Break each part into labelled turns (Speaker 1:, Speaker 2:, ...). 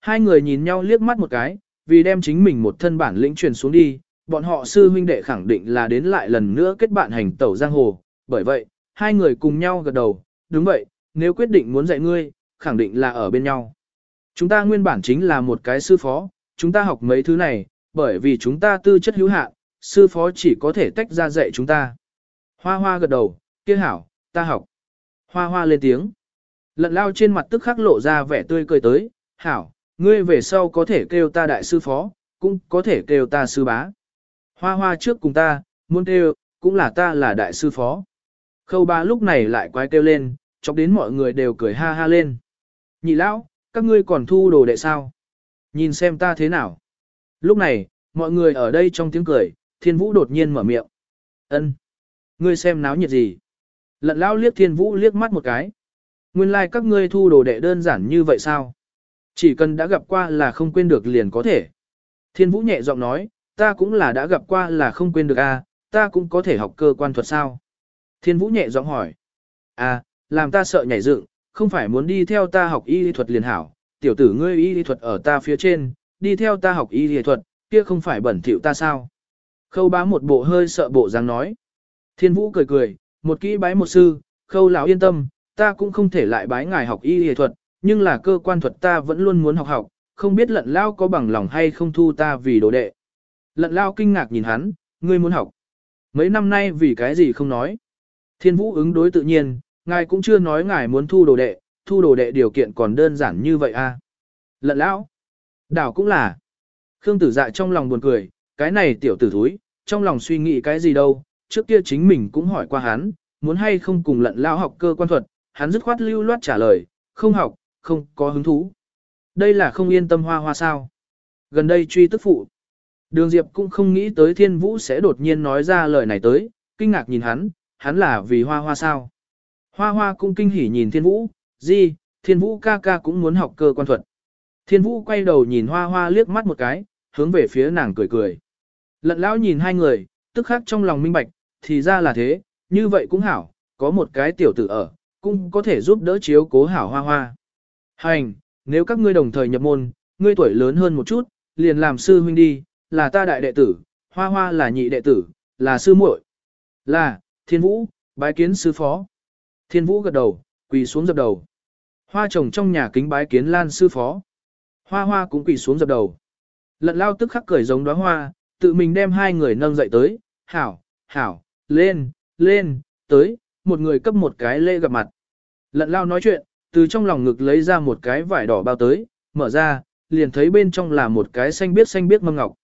Speaker 1: Hai người nhìn nhau liếc mắt một cái, vì đem chính mình một thân bản lĩnh truyền xuống đi, bọn họ sư huynh đệ khẳng định là đến lại lần nữa kết bạn hành tẩu giang hồ, bởi vậy, hai người cùng nhau gật đầu, đúng vậy, nếu quyết định muốn dạy ngươi, khẳng định là ở bên nhau. Chúng ta nguyên bản chính là một cái sư phó, chúng ta học mấy thứ này, bởi vì chúng ta tư chất hữu hạn, sư phó chỉ có thể tách ra dạy chúng ta. Hoa hoa gật đầu, kia hảo, ta học. Hoa hoa lên tiếng. Lận lao trên mặt tức khắc lộ ra vẻ tươi cười tới, hảo, ngươi về sau có thể kêu ta đại sư phó, cũng có thể kêu ta sư bá. Hoa hoa trước cùng ta, muốn kêu, cũng là ta là đại sư phó. Khâu ba lúc này lại quái kêu lên, chọc đến mọi người đều cười ha ha lên. Nhị lão, các ngươi còn thu đồ đệ sao? Nhìn xem ta thế nào? Lúc này, mọi người ở đây trong tiếng cười, thiên vũ đột nhiên mở miệng. ân Ngươi xem náo nhiệt gì? Lận lão liếc thiên vũ liếc mắt một cái. Nguyên lai like các ngươi thu đồ đệ đơn giản như vậy sao? Chỉ cần đã gặp qua là không quên được liền có thể. Thiên vũ nhẹ giọng nói, ta cũng là đã gặp qua là không quên được a, à, ta cũng có thể học cơ quan thuật sao? Thiên vũ nhẹ giọng hỏi. À, làm ta sợ nhảy dựng, không phải muốn đi theo ta học y lý thuật liền hảo, tiểu tử ngươi y lý thuật ở ta phía trên, đi theo ta học y lý thuật, kia không phải bẩn thỉu ta sao? Khâu bá một bộ hơi sợ bộ dáng nói. Thiên vũ cười cười, một kỹ bái một sư, khâu lão yên tâm, ta cũng không thể lại bái ngài học y lý thuật, nhưng là cơ quan thuật ta vẫn luôn muốn học học, không biết lận lao có bằng lòng hay không thu ta vì đồ đệ. Lận lao kinh ngạc nhìn hắn, ngươi muốn học. Mấy năm nay vì cái gì không nói. Thiên vũ ứng đối tự nhiên, ngài cũng chưa nói ngài muốn thu đồ đệ, thu đồ đệ điều kiện còn đơn giản như vậy. À? Lận lão. Đảo cũng là. Khương tử dạ trong lòng buồn cười, cái này tiểu tử thúi, trong lòng suy nghĩ cái gì đâu, trước kia chính mình cũng hỏi qua hắn, muốn hay không cùng lận lao học cơ quan thuật, hắn dứt khoát lưu loát trả lời, không học, không có hứng thú. Đây là không yên tâm hoa hoa sao. Gần đây truy tức phụ. Đường Diệp cũng không nghĩ tới thiên vũ sẽ đột nhiên nói ra lời này tới, kinh ngạc nhìn hắn, hắn là vì hoa hoa sao. Hoa hoa cũng kinh hỉ nhìn thiên vũ, gì, thiên vũ ca ca cũng muốn học cơ quan thuật. Thiên vũ quay đầu nhìn hoa hoa liếc mắt một cái, hướng về phía nàng cười cười. Lận lão nhìn hai người, tức khắc trong lòng minh bạch, thì ra là thế, như vậy cũng hảo, có một cái tiểu tử ở, cũng có thể giúp đỡ chiếu cố hảo hoa hoa. Hành, nếu các ngươi đồng thời nhập môn, ngươi tuổi lớn hơn một chút, liền làm sư huynh đi, là ta đại đệ tử, hoa hoa là nhị đệ tử, là sư muội. Là, thiên vũ, bái kiến sư phó. Thiên vũ gật đầu, quỳ xuống dập đầu. Hoa trồng trong nhà kính bái kiến lan sư phó. Hoa hoa cũng quỳ xuống dập đầu. Lận lao tức khắc cười giống đóa hoa, tự mình đem hai người nâng dậy tới, hảo, hảo, lên, lên, tới, một người cấp một cái lễ gặp mặt. Lận lao nói chuyện, từ trong lòng ngực lấy ra một cái vải đỏ bao tới, mở ra, liền thấy bên trong là một cái xanh biếc xanh biếc mâm ngọc.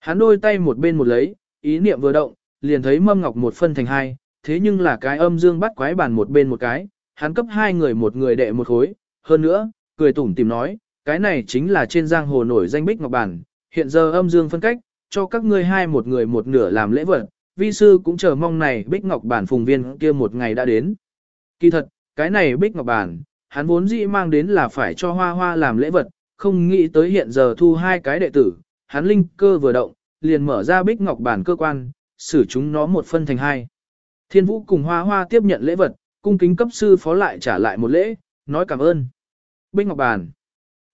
Speaker 1: Hắn đôi tay một bên một lấy, ý niệm vừa động, liền thấy mâm ngọc một phân thành hai, thế nhưng là cái âm dương bắt quái bàn một bên một cái, hắn cấp hai người một người đệ một khối, hơn nữa, cười tủm tìm nói, cái này chính là trên giang hồ nổi danh bích ngọc bản, hiện giờ âm dương phân cách, cho các ngươi hai một người một nửa làm lễ vật, vi sư cũng chờ mong này bích ngọc bản phùng viên kia một ngày đã đến. Kỳ thật, cái này bích ngọc bản, hắn vốn dĩ mang đến là phải cho hoa hoa làm lễ vật, không nghĩ tới hiện giờ thu hai cái đệ tử, hắn linh cơ vừa động, liền mở ra bích ngọc bản cơ quan, xử chúng nó một phân thành hai. Thiên vũ cùng hoa hoa tiếp nhận lễ vật, cung kính cấp sư phó lại trả lại một lễ, nói cảm ơn. Bích ngọc bản.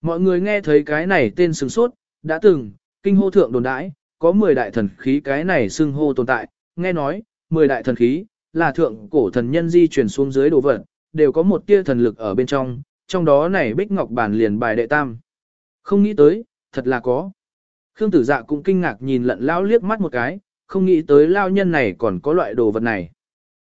Speaker 1: Mọi người nghe thấy cái này tên sừng sốt, đã từng, kinh hô thượng đồn đãi, có 10 đại thần khí cái này xưng hô tồn tại, nghe nói, 10 đại thần khí, là thượng cổ thần nhân di chuyển xuống dưới đồ vật, đều có một tia thần lực ở bên trong, trong đó này bích ngọc bản liền bài đệ tam. Không nghĩ tới, thật là có. Khương tử dạ cũng kinh ngạc nhìn lận lao liếc mắt một cái, không nghĩ tới lao nhân này còn có loại đồ vật này.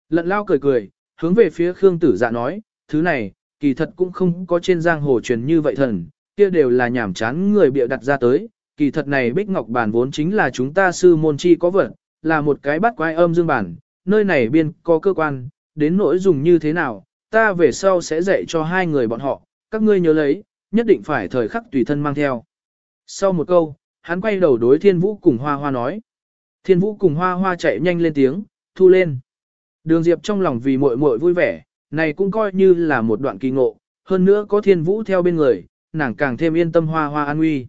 Speaker 1: Lận lao cười cười, hướng về phía Khương tử dạ nói, thứ này, kỳ thật cũng không có trên giang hồ truyền như vậy thần, kia đều là nhảm chán người bịa đặt ra tới, kỳ thật này bích ngọc bản vốn chính là chúng ta sư môn chi có vật, là một cái bắt quái âm dương bản, nơi này biên có cơ quan, đến nỗi dùng như thế nào, ta về sau sẽ dạy cho hai người bọn họ, các ngươi nhớ lấy, nhất định phải thời khắc tùy thân mang theo. Sau một câu, hắn quay đầu đối thiên vũ cùng hoa hoa nói. Thiên vũ cùng hoa hoa chạy nhanh lên tiếng, thu lên. Đường Diệp trong lòng vì muội muội vui vẻ, này cũng coi như là một đoạn kỳ ngộ, hơn nữa có thiên vũ theo bên người, nàng càng thêm yên tâm hoa hoa an nguy.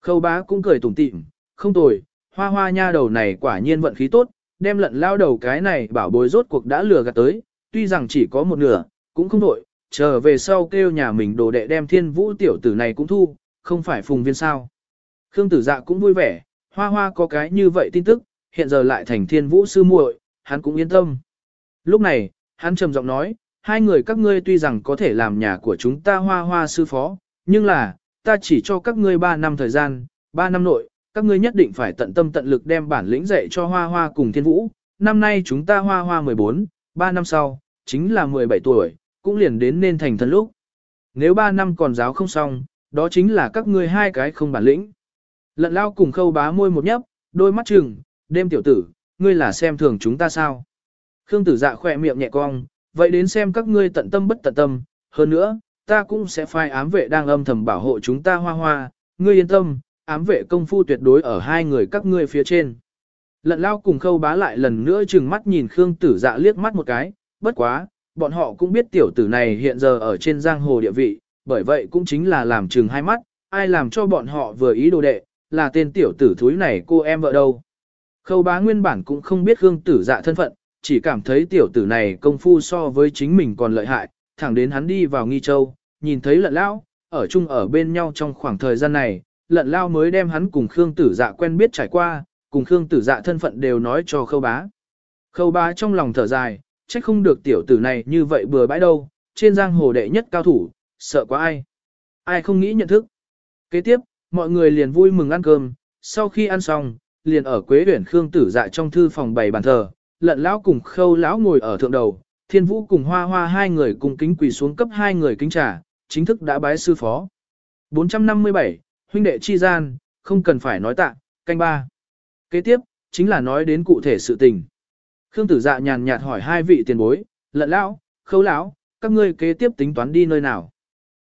Speaker 1: Khâu bá cũng cười tủm tỉm, không tồi, hoa hoa nha đầu này quả nhiên vận khí tốt, đem lận lao đầu cái này bảo bối rốt cuộc đã lừa gạt tới, tuy rằng chỉ có một nửa, cũng không đổi, chờ về sau kêu nhà mình đồ đệ đem thiên vũ tiểu tử này cũng thu, không phải phùng viên sao. Khương tử dạ cũng vui vẻ, hoa hoa có cái như vậy tin tức, hiện giờ lại thành thiên vũ sư muội, hắn cũng yên tâm. Lúc này, hắn trầm giọng nói, hai người các ngươi tuy rằng có thể làm nhà của chúng ta hoa hoa sư phó, nhưng là, ta chỉ cho các ngươi ba năm thời gian, ba năm nội, các ngươi nhất định phải tận tâm tận lực đem bản lĩnh dạy cho hoa hoa cùng thiên vũ. Năm nay chúng ta hoa hoa 14, ba năm sau, chính là 17 tuổi, cũng liền đến nên thành thân lúc. Nếu ba năm còn giáo không xong, đó chính là các ngươi hai cái không bản lĩnh. Lận lao cùng khâu bá môi một nhấp, đôi mắt trừng, đêm tiểu tử, ngươi là xem thường chúng ta sao. Khương tử dạ khỏe miệng nhẹ cong, vậy đến xem các ngươi tận tâm bất tận tâm, hơn nữa, ta cũng sẽ phai ám vệ đang âm thầm bảo hộ chúng ta hoa hoa, ngươi yên tâm, ám vệ công phu tuyệt đối ở hai người các ngươi phía trên. Lận lao cùng khâu bá lại lần nữa chừng mắt nhìn Khương tử dạ liếc mắt một cái, bất quá, bọn họ cũng biết tiểu tử này hiện giờ ở trên giang hồ địa vị, bởi vậy cũng chính là làm chừng hai mắt, ai làm cho bọn họ vừa ý đồ đệ, là tên tiểu tử thúi này cô em vợ đâu. Khâu bá nguyên bản cũng không biết Khương tử dạ thân phận, chỉ cảm thấy tiểu tử này công phu so với chính mình còn lợi hại, thẳng đến hắn đi vào nghi châu, nhìn thấy lận lão, ở chung ở bên nhau trong khoảng thời gian này, lận lao mới đem hắn cùng Khương tử dạ quen biết trải qua, cùng Khương tử dạ thân phận đều nói cho khâu bá. Khâu bá trong lòng thở dài, trách không được tiểu tử này như vậy bừa bãi đâu, trên giang hồ đệ nhất cao thủ, sợ quá ai. Ai không nghĩ nhận thức. Kế tiếp, mọi người liền vui mừng ăn cơm, sau khi ăn xong, liền ở Quế Uyển Khương Tử Dạ trong thư phòng bày bàn thờ, Lận lão cùng Khâu lão ngồi ở thượng đầu, Thiên Vũ cùng Hoa Hoa hai người cùng kính quỳ xuống cấp hai người kính trà, chính thức đã bái sư phó. 457, huynh đệ chi gian, không cần phải nói tạ, canh ba. Kế tiếp, chính là nói đến cụ thể sự tình. Khương Tử Dạ nhàn nhạt hỏi hai vị tiền bối, Lận lão, Khâu lão, các ngươi kế tiếp tính toán đi nơi nào?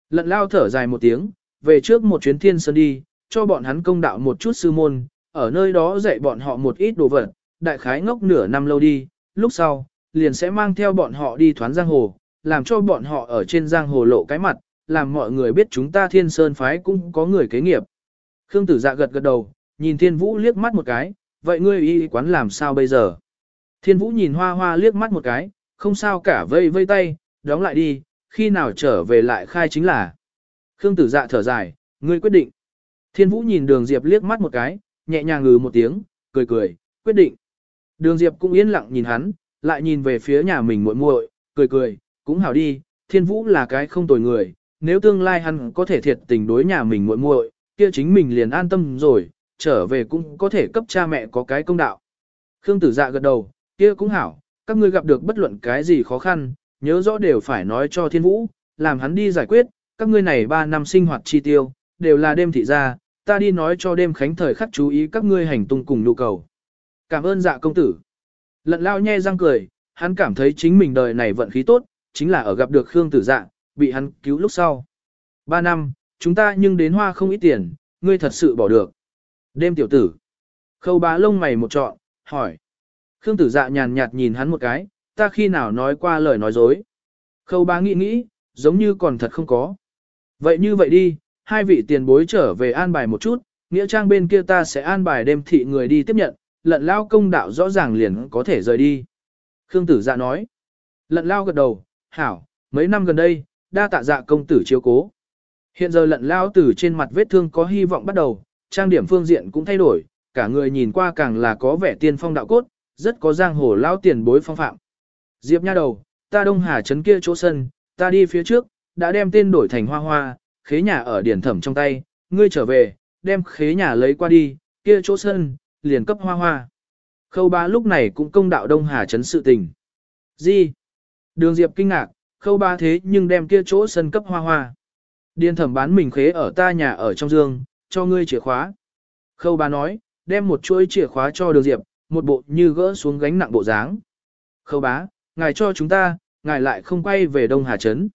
Speaker 1: Lận lão thở dài một tiếng, về trước một chuyến thiên sơn đi, cho bọn hắn công đạo một chút sư môn, ở nơi đó dạy bọn họ một ít đồ vật, đại khái ngốc nửa năm lâu đi, lúc sau, liền sẽ mang theo bọn họ đi thoán giang hồ, làm cho bọn họ ở trên giang hồ lộ cái mặt, làm mọi người biết chúng ta thiên sơn phái cũng có người kế nghiệp. Khương tử dạ gật gật đầu, nhìn thiên vũ liếc mắt một cái, vậy ngươi y quán làm sao bây giờ? Thiên vũ nhìn hoa hoa liếc mắt một cái, không sao cả vây vây tay, đóng lại đi, khi nào trở về lại khai chính là. Khương tử dạ thở dài, ngươi quyết định. Thiên vũ nhìn đường diệp liếc mắt một cái, nhẹ nhàng ngừ một tiếng, cười cười, quyết định. Đường diệp cũng yên lặng nhìn hắn, lại nhìn về phía nhà mình muội muội, cười cười, cũng hảo đi, thiên vũ là cái không tồi người, nếu tương lai hắn có thể thiệt tình đối nhà mình muội muội, kia chính mình liền an tâm rồi, trở về cũng có thể cấp cha mẹ có cái công đạo. Khương tử dạ gật đầu, kia cũng hảo, các ngươi gặp được bất luận cái gì khó khăn, nhớ rõ đều phải nói cho thiên vũ, làm hắn đi giải quyết, các ngươi này 3 năm sinh hoạt chi tiêu, đều là đêm thị gia, ta đi nói cho đêm khánh thời khắc chú ý các ngươi hành tung cùng nhu cầu. Cảm ơn dạ công tử. Lận lao nhe răng cười, hắn cảm thấy chính mình đời này vận khí tốt, chính là ở gặp được Khương tử dạ, bị hắn cứu lúc sau. 3 năm, chúng ta nhưng đến hoa không ít tiền, ngươi thật sự bỏ được. Đêm tiểu tử. Khâu bá lông mày một trọn, hỏi. Khương tử dạ nhàn nhạt nhìn hắn một cái, ta khi nào nói qua lời nói dối. Khâu bá nghĩ nghĩ, giống như còn thật không có. Vậy như vậy đi, hai vị tiền bối trở về an bài một chút, nghĩa trang bên kia ta sẽ an bài đêm thị người đi tiếp nhận, lận lao công đạo rõ ràng liền có thể rời đi. Khương tử dạ nói. Lận lao gật đầu, hảo, mấy năm gần đây, đa tạ dạ công tử chiếu cố. Hiện giờ lận lao tử trên mặt vết thương có hy vọng bắt đầu, trang điểm phương diện cũng thay đổi, cả người nhìn qua càng là có vẻ tiên phong đạo cốt, rất có giang hồ lao tiền bối phong phạm. Diệp nha đầu, ta đông hà trấn kia chỗ sân, ta đi phía trước, đã đem tên đổi thành hoa hoa, khế nhà ở điển thẩm trong tay, ngươi trở về, đem khế nhà lấy qua đi, kia chỗ sân, liền cấp hoa hoa. Khâu Ba lúc này cũng công đạo Đông Hà Trấn sự tình. Gì? Đường Diệp kinh ngạc, khâu Ba thế nhưng đem kia chỗ sân cấp hoa hoa. Điền thẩm bán mình khế ở ta nhà ở trong dương, cho ngươi chìa khóa. Khâu Ba nói, đem một chuỗi chìa khóa cho đường Diệp, một bộ như gỡ xuống gánh nặng bộ dáng. Khâu bá, ngài cho chúng ta, ngài lại không quay về Đông Hà Trấn.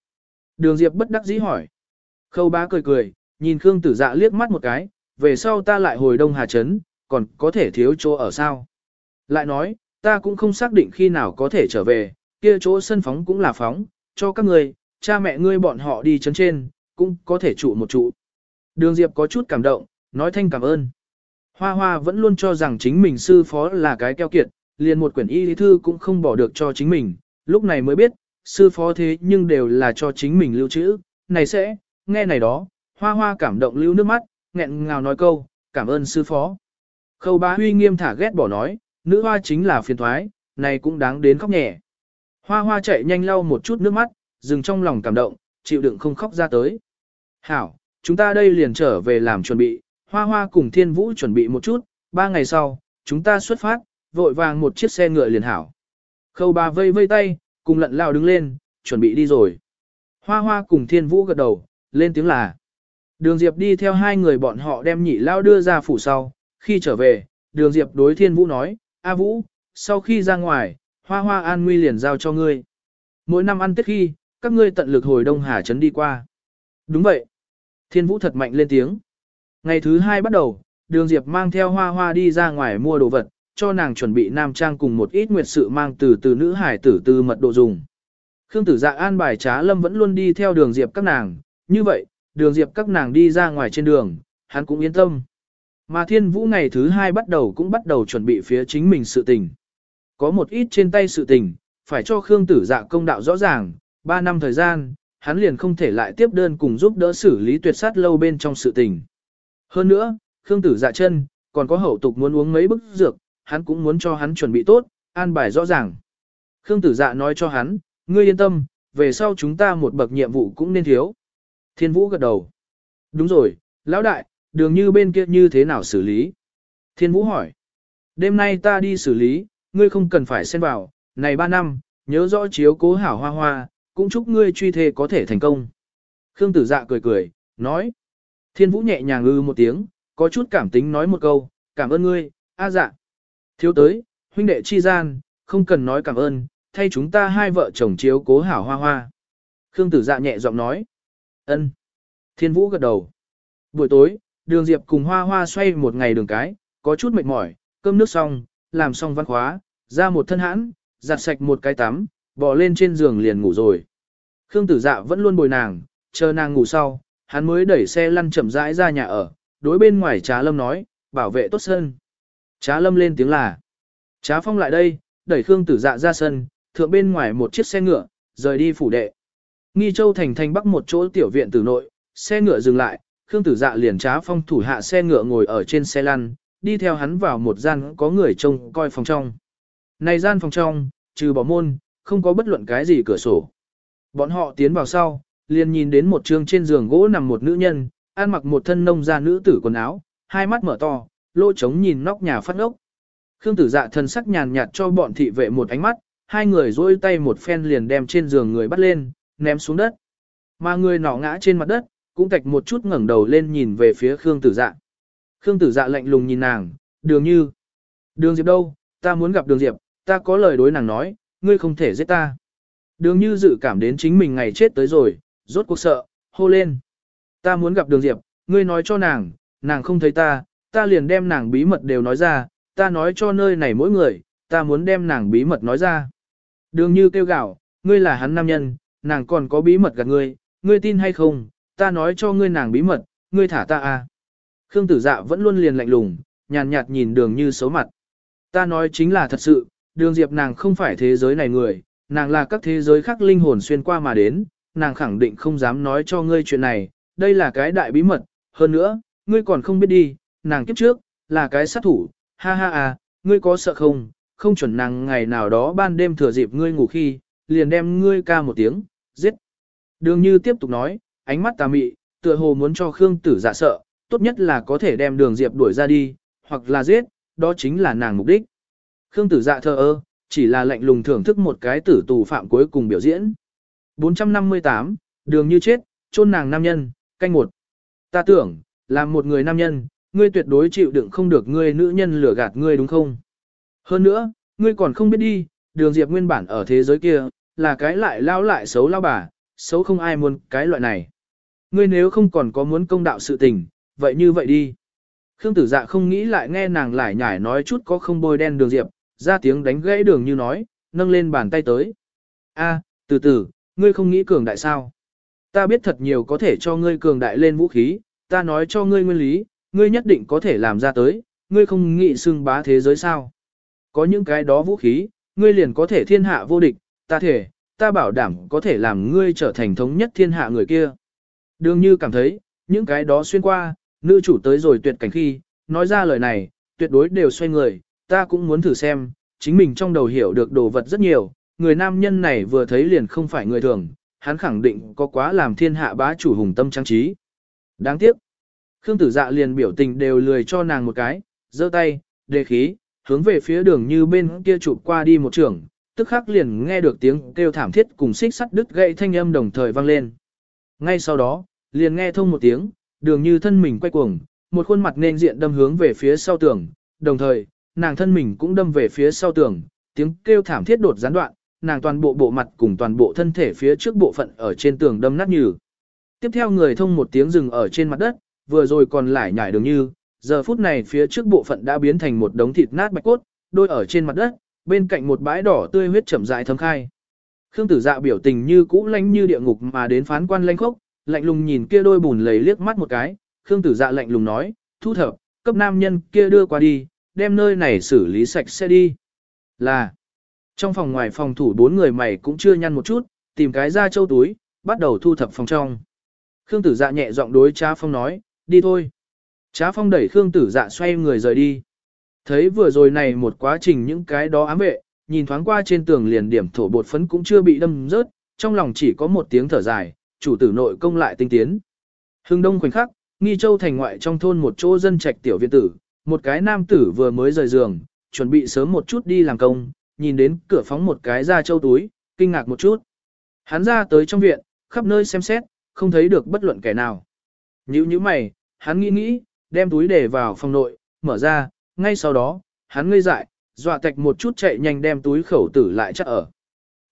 Speaker 1: Đường Diệp bất đắc dĩ hỏi. Khâu bá cười cười, nhìn Khương tử dạ liếc mắt một cái, về sau ta lại hồi Đông Hà Trấn, còn có thể thiếu chỗ ở sao. Lại nói, ta cũng không xác định khi nào có thể trở về, kia chỗ sân phóng cũng là phóng, cho các người, cha mẹ ngươi bọn họ đi chấn trên, cũng có thể trụ một trụ. Đường Diệp có chút cảm động, nói thanh cảm ơn. Hoa Hoa vẫn luôn cho rằng chính mình sư phó là cái keo kiệt, liền một quyển y lý thư cũng không bỏ được cho chính mình, lúc này mới biết, sư phó thế nhưng đều là cho chính mình lưu trữ, này sẽ, nghe này đó, Hoa hoa cảm động lưu nước mắt, nghẹn ngào nói câu, cảm ơn sư phó. Khâu bá huy nghiêm thả ghét bỏ nói, nữ hoa chính là phiền thoái, này cũng đáng đến khóc nhẹ. Hoa hoa chạy nhanh lau một chút nước mắt, dừng trong lòng cảm động, chịu đựng không khóc ra tới. Hảo, chúng ta đây liền trở về làm chuẩn bị, hoa hoa cùng thiên vũ chuẩn bị một chút, ba ngày sau, chúng ta xuất phát, vội vàng một chiếc xe ngựa liền hảo. Khâu bà vây vây tay, cùng lận lao đứng lên, chuẩn bị đi rồi. Hoa hoa cùng thiên vũ gật đầu, lên tiếng là. Đường Diệp đi theo hai người bọn họ đem nhị lao đưa ra phủ sau, khi trở về, đường Diệp đối thiên vũ nói, A Vũ, sau khi ra ngoài, hoa hoa an nguy liền giao cho ngươi. Mỗi năm ăn tết khi, các ngươi tận lực hồi Đông Hà Trấn đi qua. Đúng vậy. Thiên vũ thật mạnh lên tiếng. Ngày thứ hai bắt đầu, đường Diệp mang theo hoa hoa đi ra ngoài mua đồ vật, cho nàng chuẩn bị nam trang cùng một ít nguyệt sự mang từ từ nữ hải tử từ mật độ dùng. Khương tử dạ an bài trá lâm vẫn luôn đi theo đường Diệp các nàng, như vậy, đường Diệp các nàng đi ra ngoài trên đường, hắn cũng yên tâm. Mà thiên vũ ngày thứ hai bắt đầu cũng bắt đầu chuẩn bị phía chính mình sự tình. Có một ít trên tay sự tình, phải cho Khương tử dạ công đạo rõ ràng, 3 năm thời gian, hắn liền không thể lại tiếp đơn cùng giúp đỡ xử lý tuyệt sát lâu bên trong sự tình. Hơn nữa, Khương tử dạ chân, còn có hậu tục muốn uống mấy bức dược, hắn cũng muốn cho hắn chuẩn bị tốt, an bài rõ ràng. Khương tử dạ nói cho hắn, ngươi yên tâm, về sau chúng ta một bậc nhiệm vụ cũng nên thiếu. Thiên vũ gật đầu. Đúng rồi, lão đại, đường như bên kia như thế nào xử lý? Thiên vũ hỏi. Đêm nay ta đi xử lý, ngươi không cần phải xen vào, này ba năm, nhớ rõ chiếu cố hảo hoa hoa, cũng chúc ngươi truy thề có thể thành công. Khương tử dạ cười cười, nói. Thiên vũ nhẹ nhàng ư một tiếng, có chút cảm tính nói một câu, cảm ơn ngươi, a dạ. Thiếu tới, huynh đệ chi gian, không cần nói cảm ơn, thay chúng ta hai vợ chồng chiếu cố hảo hoa hoa. Khương tử dạ nhẹ giọng nói. ân. Thiên vũ gật đầu. Buổi tối, đường diệp cùng hoa hoa xoay một ngày đường cái, có chút mệt mỏi, cơm nước xong, làm xong văn khóa, ra một thân hãn, giặt sạch một cái tắm, bỏ lên trên giường liền ngủ rồi. Khương tử dạ vẫn luôn bồi nàng, chờ nàng ngủ sau, hắn mới đẩy xe lăn chậm rãi ra nhà ở, đối bên ngoài trá lâm nói, bảo vệ tốt sân. Trá lâm lên tiếng là. Trá phong lại đây, đẩy Khương tử dạ ra sân, thượng bên ngoài một chiếc xe ngựa, rời đi phủ đệ. Nghi châu thành thành bắc một chỗ tiểu viện tử nội, xe ngựa dừng lại, Khương tử dạ liền trá phong thủ hạ xe ngựa ngồi ở trên xe lăn, đi theo hắn vào một gian có người trông coi phòng trong. Này gian phòng trong, trừ bỏ môn, không có bất luận cái gì cửa sổ. Bọn họ tiến vào sau, liền nhìn đến một trường trên giường gỗ nằm một nữ nhân, ăn mặc một thân nông gia nữ tử quần áo, hai mắt mở to, lỗ trống nhìn nóc nhà phát ốc. Khương tử dạ thân sắc nhàn nhạt cho bọn thị vệ một ánh mắt, hai người dôi tay một phen liền đem trên giường người bắt lên, ném xuống đất. Mà người nọ ngã trên mặt đất, cũng tạch một chút ngẩng đầu lên nhìn về phía Khương tử dạ. Khương tử dạ lạnh lùng nhìn nàng, đường như. Đường Diệp đâu, ta muốn gặp đường Diệp, ta có lời đối nàng nói, ngươi không thể giết ta. Đường như dự cảm đến chính mình ngày chết tới rồi, rốt cuộc sợ, hô lên. Ta muốn gặp đường Diệp, ngươi nói cho nàng, nàng không thấy ta, ta liền đem nàng bí mật đều nói ra, ta nói cho nơi này mỗi người, ta muốn đem nàng bí mật nói ra. Đường như kêu gạo, ngươi là hắn nam nhân, nàng còn có bí mật gặp ngươi, ngươi tin hay không, ta nói cho ngươi nàng bí mật, ngươi thả ta à. Khương tử dạ vẫn luôn liền lạnh lùng, nhàn nhạt nhìn đường như xấu mặt. Ta nói chính là thật sự, đường diệp nàng không phải thế giới này người, nàng là các thế giới khác linh hồn xuyên qua mà đến, nàng khẳng định không dám nói cho ngươi chuyện này, đây là cái đại bí mật, hơn nữa, ngươi còn không biết đi, nàng kiếp trước, là cái sát thủ, ha ha à, ngươi có sợ không, không chuẩn nàng ngày nào đó ban đêm thừa dịp ngươi ngủ khi, liền đem ngươi ca một tiếng, giết. Đường như tiếp tục nói, ánh mắt tà mị, tựa hồ muốn cho Khương tử dạ sợ, tốt nhất là có thể đem đường diệp đuổi ra đi, hoặc là giết, đó chính là nàng mục đích. Khương tử dạ thờ ơ, chỉ là lạnh lùng thưởng thức một cái tử tù phạm cuối cùng biểu diễn. 458, đường như chết, chôn nàng nam nhân, canh một. Ta tưởng, là một người nam nhân, ngươi tuyệt đối chịu đựng không được ngươi nữ nhân lừa gạt ngươi đúng không? Hơn nữa, ngươi còn không biết đi, đường diệp nguyên bản ở thế giới kia, là cái lại lao lại xấu lao bà, xấu không ai muốn cái loại này. Ngươi nếu không còn có muốn công đạo sự tình, vậy như vậy đi. Khương tử dạ không nghĩ lại nghe nàng lại nhải nói chút có không bôi đen đường diệp, ra tiếng đánh gãy đường như nói, nâng lên bàn tay tới. A, từ từ, ngươi không nghĩ cường đại sao? Ta biết thật nhiều có thể cho ngươi cường đại lên vũ khí, ta nói cho ngươi nguyên lý, ngươi nhất định có thể làm ra tới, ngươi không nghĩ xưng bá thế giới sao? Có những cái đó vũ khí, ngươi liền có thể thiên hạ vô địch, ta thể, ta bảo đảm có thể làm ngươi trở thành thống nhất thiên hạ người kia. Đường như cảm thấy, Những cái đó xuyên qua, nữ chủ tới rồi tuyệt cảnh khi, nói ra lời này, tuyệt đối đều xoay người, ta cũng muốn thử xem, chính mình trong đầu hiểu được đồ vật rất nhiều, người nam nhân này vừa thấy liền không phải người thường, hắn khẳng định có quá làm thiên hạ bá chủ hùng tâm trang trí. Đáng tiếc, Khương tử dạ liền biểu tình đều lười cho nàng một cái, giơ tay, đề khí, hướng về phía đường như bên kia chụp qua đi một trường, tức khắc liền nghe được tiếng kêu thảm thiết cùng xích sắt đứt gãy thanh âm đồng thời vang lên. Ngay sau đó, liền nghe thông một tiếng, đường như thân mình quay cuồng, một khuôn mặt nên diện đâm hướng về phía sau tường, đồng thời, nàng thân mình cũng đâm về phía sau tường, tiếng kêu thảm thiết đột gián đoạn, nàng toàn bộ bộ mặt cùng toàn bộ thân thể phía trước bộ phận ở trên tường đâm nát như. Tiếp theo người thông một tiếng rừng ở trên mặt đất, vừa rồi còn lại nhảy đường như, giờ phút này phía trước bộ phận đã biến thành một đống thịt nát bạch cốt, đôi ở trên mặt đất, bên cạnh một bãi đỏ tươi huyết chậm rãi thấm khai. Khương Tử Dạ biểu tình như cũ lanh như địa ngục mà đến phán quan lanh khốc, lạnh lùng nhìn kia đôi bùn lầy liếc mắt một cái, Khương Tử Dạ lạnh lùng nói, thu thập, cấp nam nhân kia đưa qua đi, đem nơi này xử lý sạch sẽ đi. Là, trong phòng ngoài phòng thủ bốn người mày cũng chưa nhăn một chút, tìm cái ra châu túi, bắt đầu thu thập phòng trong. Khương Tử Dạ nhẹ giọng đối Trá Phong nói, đi thôi. Trá Phong đẩy Khương Tử Dạ xoay người rời đi. Thấy vừa rồi này một quá trình những cái đó ám vệ, nhìn thoáng qua trên tường liền điểm thổ bột phấn cũng chưa bị đâm rớt, trong lòng chỉ có một tiếng thở dài, chủ tử nội công lại tinh tiến. Hưng đông khoảnh khắc, nghi châu thành ngoại trong thôn một chỗ dân trạch tiểu viện tử, một cái nam tử vừa mới rời giường, chuẩn bị sớm một chút đi làm công, nhìn đến cửa phóng một cái ra châu túi, kinh ngạc một chút. Hắn ra tới trong viện, khắp nơi xem xét, không thấy được bất luận kẻ nào. Nhữ như mày, hắn nghĩ nghĩ, đem túi để vào phòng nội, mở ra, ngay sau đó, hắn ngây dại, dọa tạch một chút chạy nhanh đem túi khẩu tử lại chắc ở.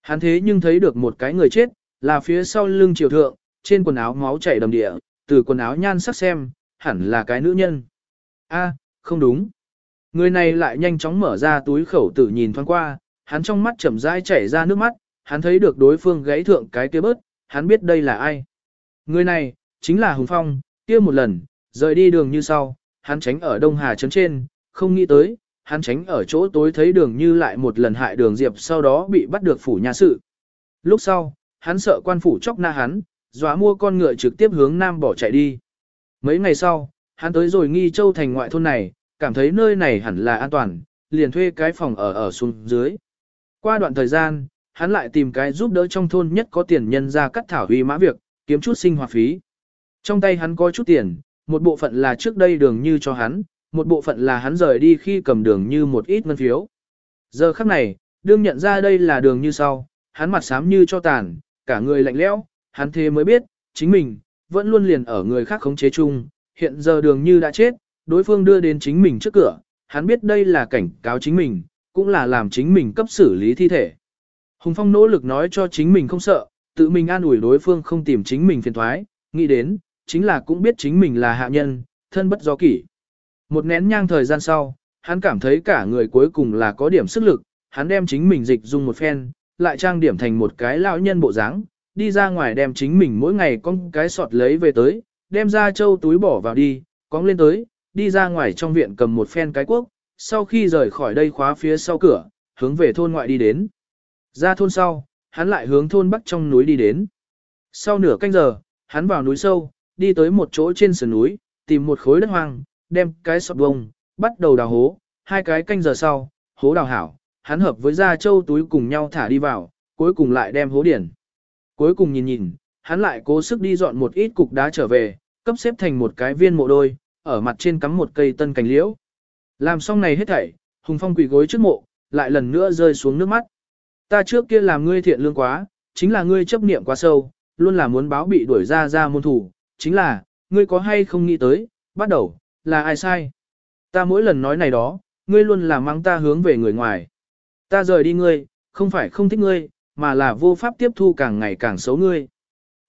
Speaker 1: Hắn thế nhưng thấy được một cái người chết, là phía sau lưng triều thượng, trên quần áo máu chảy đầm địa, từ quần áo nhan sắc xem, hẳn là cái nữ nhân. A, không đúng. Người này lại nhanh chóng mở ra túi khẩu tử nhìn thoáng qua, hắn trong mắt chậm rãi chảy ra nước mắt, hắn thấy được đối phương gãy thượng cái kia bớt, hắn biết đây là ai. Người này, chính là Hùng Phong, kia một lần, rời đi đường như sau, hắn tránh ở Đông Hà Trấn trên, không nghĩ tới, hắn tránh ở chỗ tối thấy đường như lại một lần hại đường Diệp sau đó bị bắt được phủ nhà sự. Lúc sau, hắn sợ quan phủ chóc na hắn, dọa mua con ngựa trực tiếp hướng nam bỏ chạy đi. Mấy ngày sau, hắn tới rồi nghi châu thành ngoại thôn này, cảm thấy nơi này hẳn là an toàn, liền thuê cái phòng ở ở xuống dưới. Qua đoạn thời gian, hắn lại tìm cái giúp đỡ trong thôn nhất có tiền nhân ra cắt thảo huy mã việc, kiếm chút sinh hoạt phí. Trong tay hắn có chút tiền, một bộ phận là trước đây đường như cho hắn, một bộ phận là hắn rời đi khi cầm đường như một ít ngân phiếu. Giờ khắc này, đương nhận ra đây là đường như sau, hắn mặt xám như cho tàn, cả người lạnh lẽo, hắn thế mới biết, chính mình, vẫn luôn liền ở người khác khống chế chung, hiện giờ đường như đã chết, đối phương đưa đến chính mình trước cửa, hắn biết đây là cảnh cáo chính mình, cũng là làm chính mình cấp xử lý thi thể. Hùng Phong nỗ lực nói cho chính mình không sợ, tự mình an ủi đối phương không tìm chính mình phiền thoái, nghĩ đến, chính là cũng biết chính mình là hạ nhân, thân bất do kỷ. Một nén nhang thời gian sau, hắn cảm thấy cả người cuối cùng là có điểm sức lực, hắn đem chính mình dịch dung một phen, lại trang điểm thành một cái lão nhân bộ dáng, đi ra ngoài đem chính mình mỗi ngày con cái sọt lấy về tới, đem ra châu túi bỏ vào đi, cong lên tới, đi ra ngoài trong viện cầm một phen cái quốc, sau khi rời khỏi đây khóa phía sau cửa, hướng về thôn ngoại đi đến. Ra thôn sau, hắn lại hướng thôn bắc trong núi đi đến. Sau nửa canh giờ, hắn vào núi sâu, đi tới một chỗ trên sườn núi, tìm một khối đất hoang, đem cái sọt bông, bắt đầu đào hố, hai cái canh giờ sau, hố đào hảo, hắn hợp với gia châu túi cùng nhau thả đi vào, cuối cùng lại đem hố điển. Cuối cùng nhìn nhìn, hắn lại cố sức đi dọn một ít cục đá trở về, cấp xếp thành một cái viên mộ đôi, ở mặt trên cắm một cây tân cành liễu. Làm xong này hết thảy, Hùng Phong quỳ gối trước mộ, lại lần nữa rơi xuống nước mắt. Ta trước kia làm ngươi thiện lương quá, chính là ngươi chấp niệm quá sâu, luôn là muốn báo bị đuổi ra ra môn thủ, chính là, ngươi có hay không nghĩ tới, bắt đầu, là ai sai? Ta mỗi lần nói này đó, ngươi luôn là mang ta hướng về người ngoài. Ta rời đi ngươi, không phải không thích ngươi, mà là vô pháp tiếp thu càng ngày càng xấu ngươi.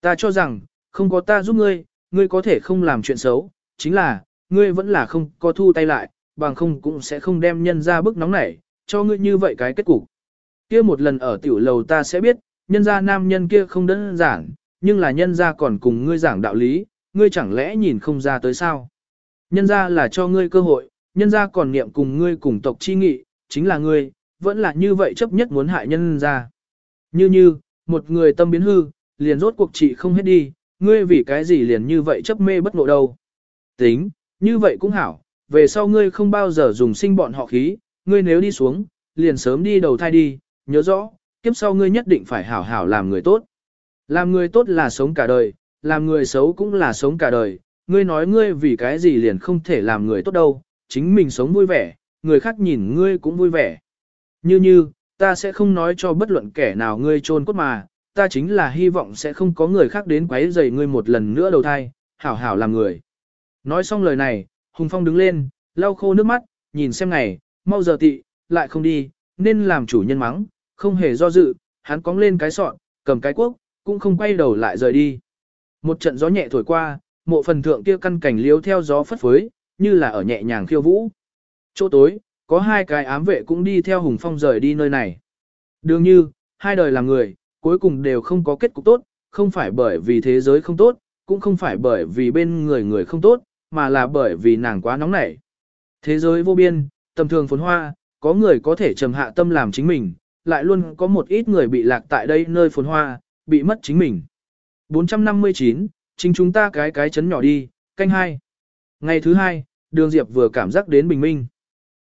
Speaker 1: Ta cho rằng, không có ta giúp ngươi, ngươi có thể không làm chuyện xấu, chính là, ngươi vẫn là không có thu tay lại, bằng không cũng sẽ không đem nhân ra bức nóng nảy, cho ngươi như vậy cái kết cục. Kia một lần ở tiểu lầu ta sẽ biết, nhân ra nam nhân kia không đơn giản, nhưng là nhân ra còn cùng ngươi giảng đạo lý, ngươi chẳng lẽ nhìn không ra tới sao. Nhân ra là cho ngươi cơ hội, nhân ra còn niệm cùng ngươi cùng tộc chi nghị, chính là ngươi, vẫn là như vậy chấp nhất muốn hại nhân ra. Như như, một người tâm biến hư, liền rốt cuộc trị không hết đi, ngươi vì cái gì liền như vậy chấp mê bất ngộ đâu. Tính, như vậy cũng hảo, về sau ngươi không bao giờ dùng sinh bọn họ khí, ngươi nếu đi xuống, liền sớm đi đầu thai đi, nhớ rõ, kiếp sau ngươi nhất định phải hảo hảo làm người tốt. Làm người tốt là sống cả đời, làm người xấu cũng là sống cả đời, ngươi nói ngươi vì cái gì liền không thể làm người tốt đâu, chính mình sống vui vẻ, người khác nhìn ngươi cũng vui vẻ. Như như, ta sẽ không nói cho bất luận kẻ nào ngươi trôn cốt mà, ta chính là hy vọng sẽ không có người khác đến quấy rầy ngươi một lần nữa đầu thai, hảo hảo làm người. Nói xong lời này, Hùng Phong đứng lên, lau khô nước mắt, nhìn xem ngày, mau giờ tị, lại không đi, nên làm chủ nhân mắng, không hề do dự, hắn cóng lên cái sọn, cầm cái cuốc, cũng không quay đầu lại rời đi. Một trận gió nhẹ thổi qua, mộ phần thượng kia căn cảnh liếu theo gió phất phới, như là ở nhẹ nhàng khiêu vũ. Chỗ tối, có hai cái ám vệ cũng đi theo Hùng Phong rời đi nơi này. Đương như, hai đời làm người, cuối cùng đều không có kết cục tốt, không phải bởi vì thế giới không tốt, cũng không phải bởi vì bên người người không tốt, mà là bởi vì nàng quá nóng nảy. Thế giới vô biên, tầm thường phồn hoa, có người có thể trầm hạ tâm làm chính mình, lại luôn có một ít người bị lạc tại đây nơi phồn hoa, bị mất chính mình. 459, chính chúng ta cái cái chấn nhỏ đi, canh hai. Ngày thứ hai, đường Diệp vừa cảm giác đến bình minh.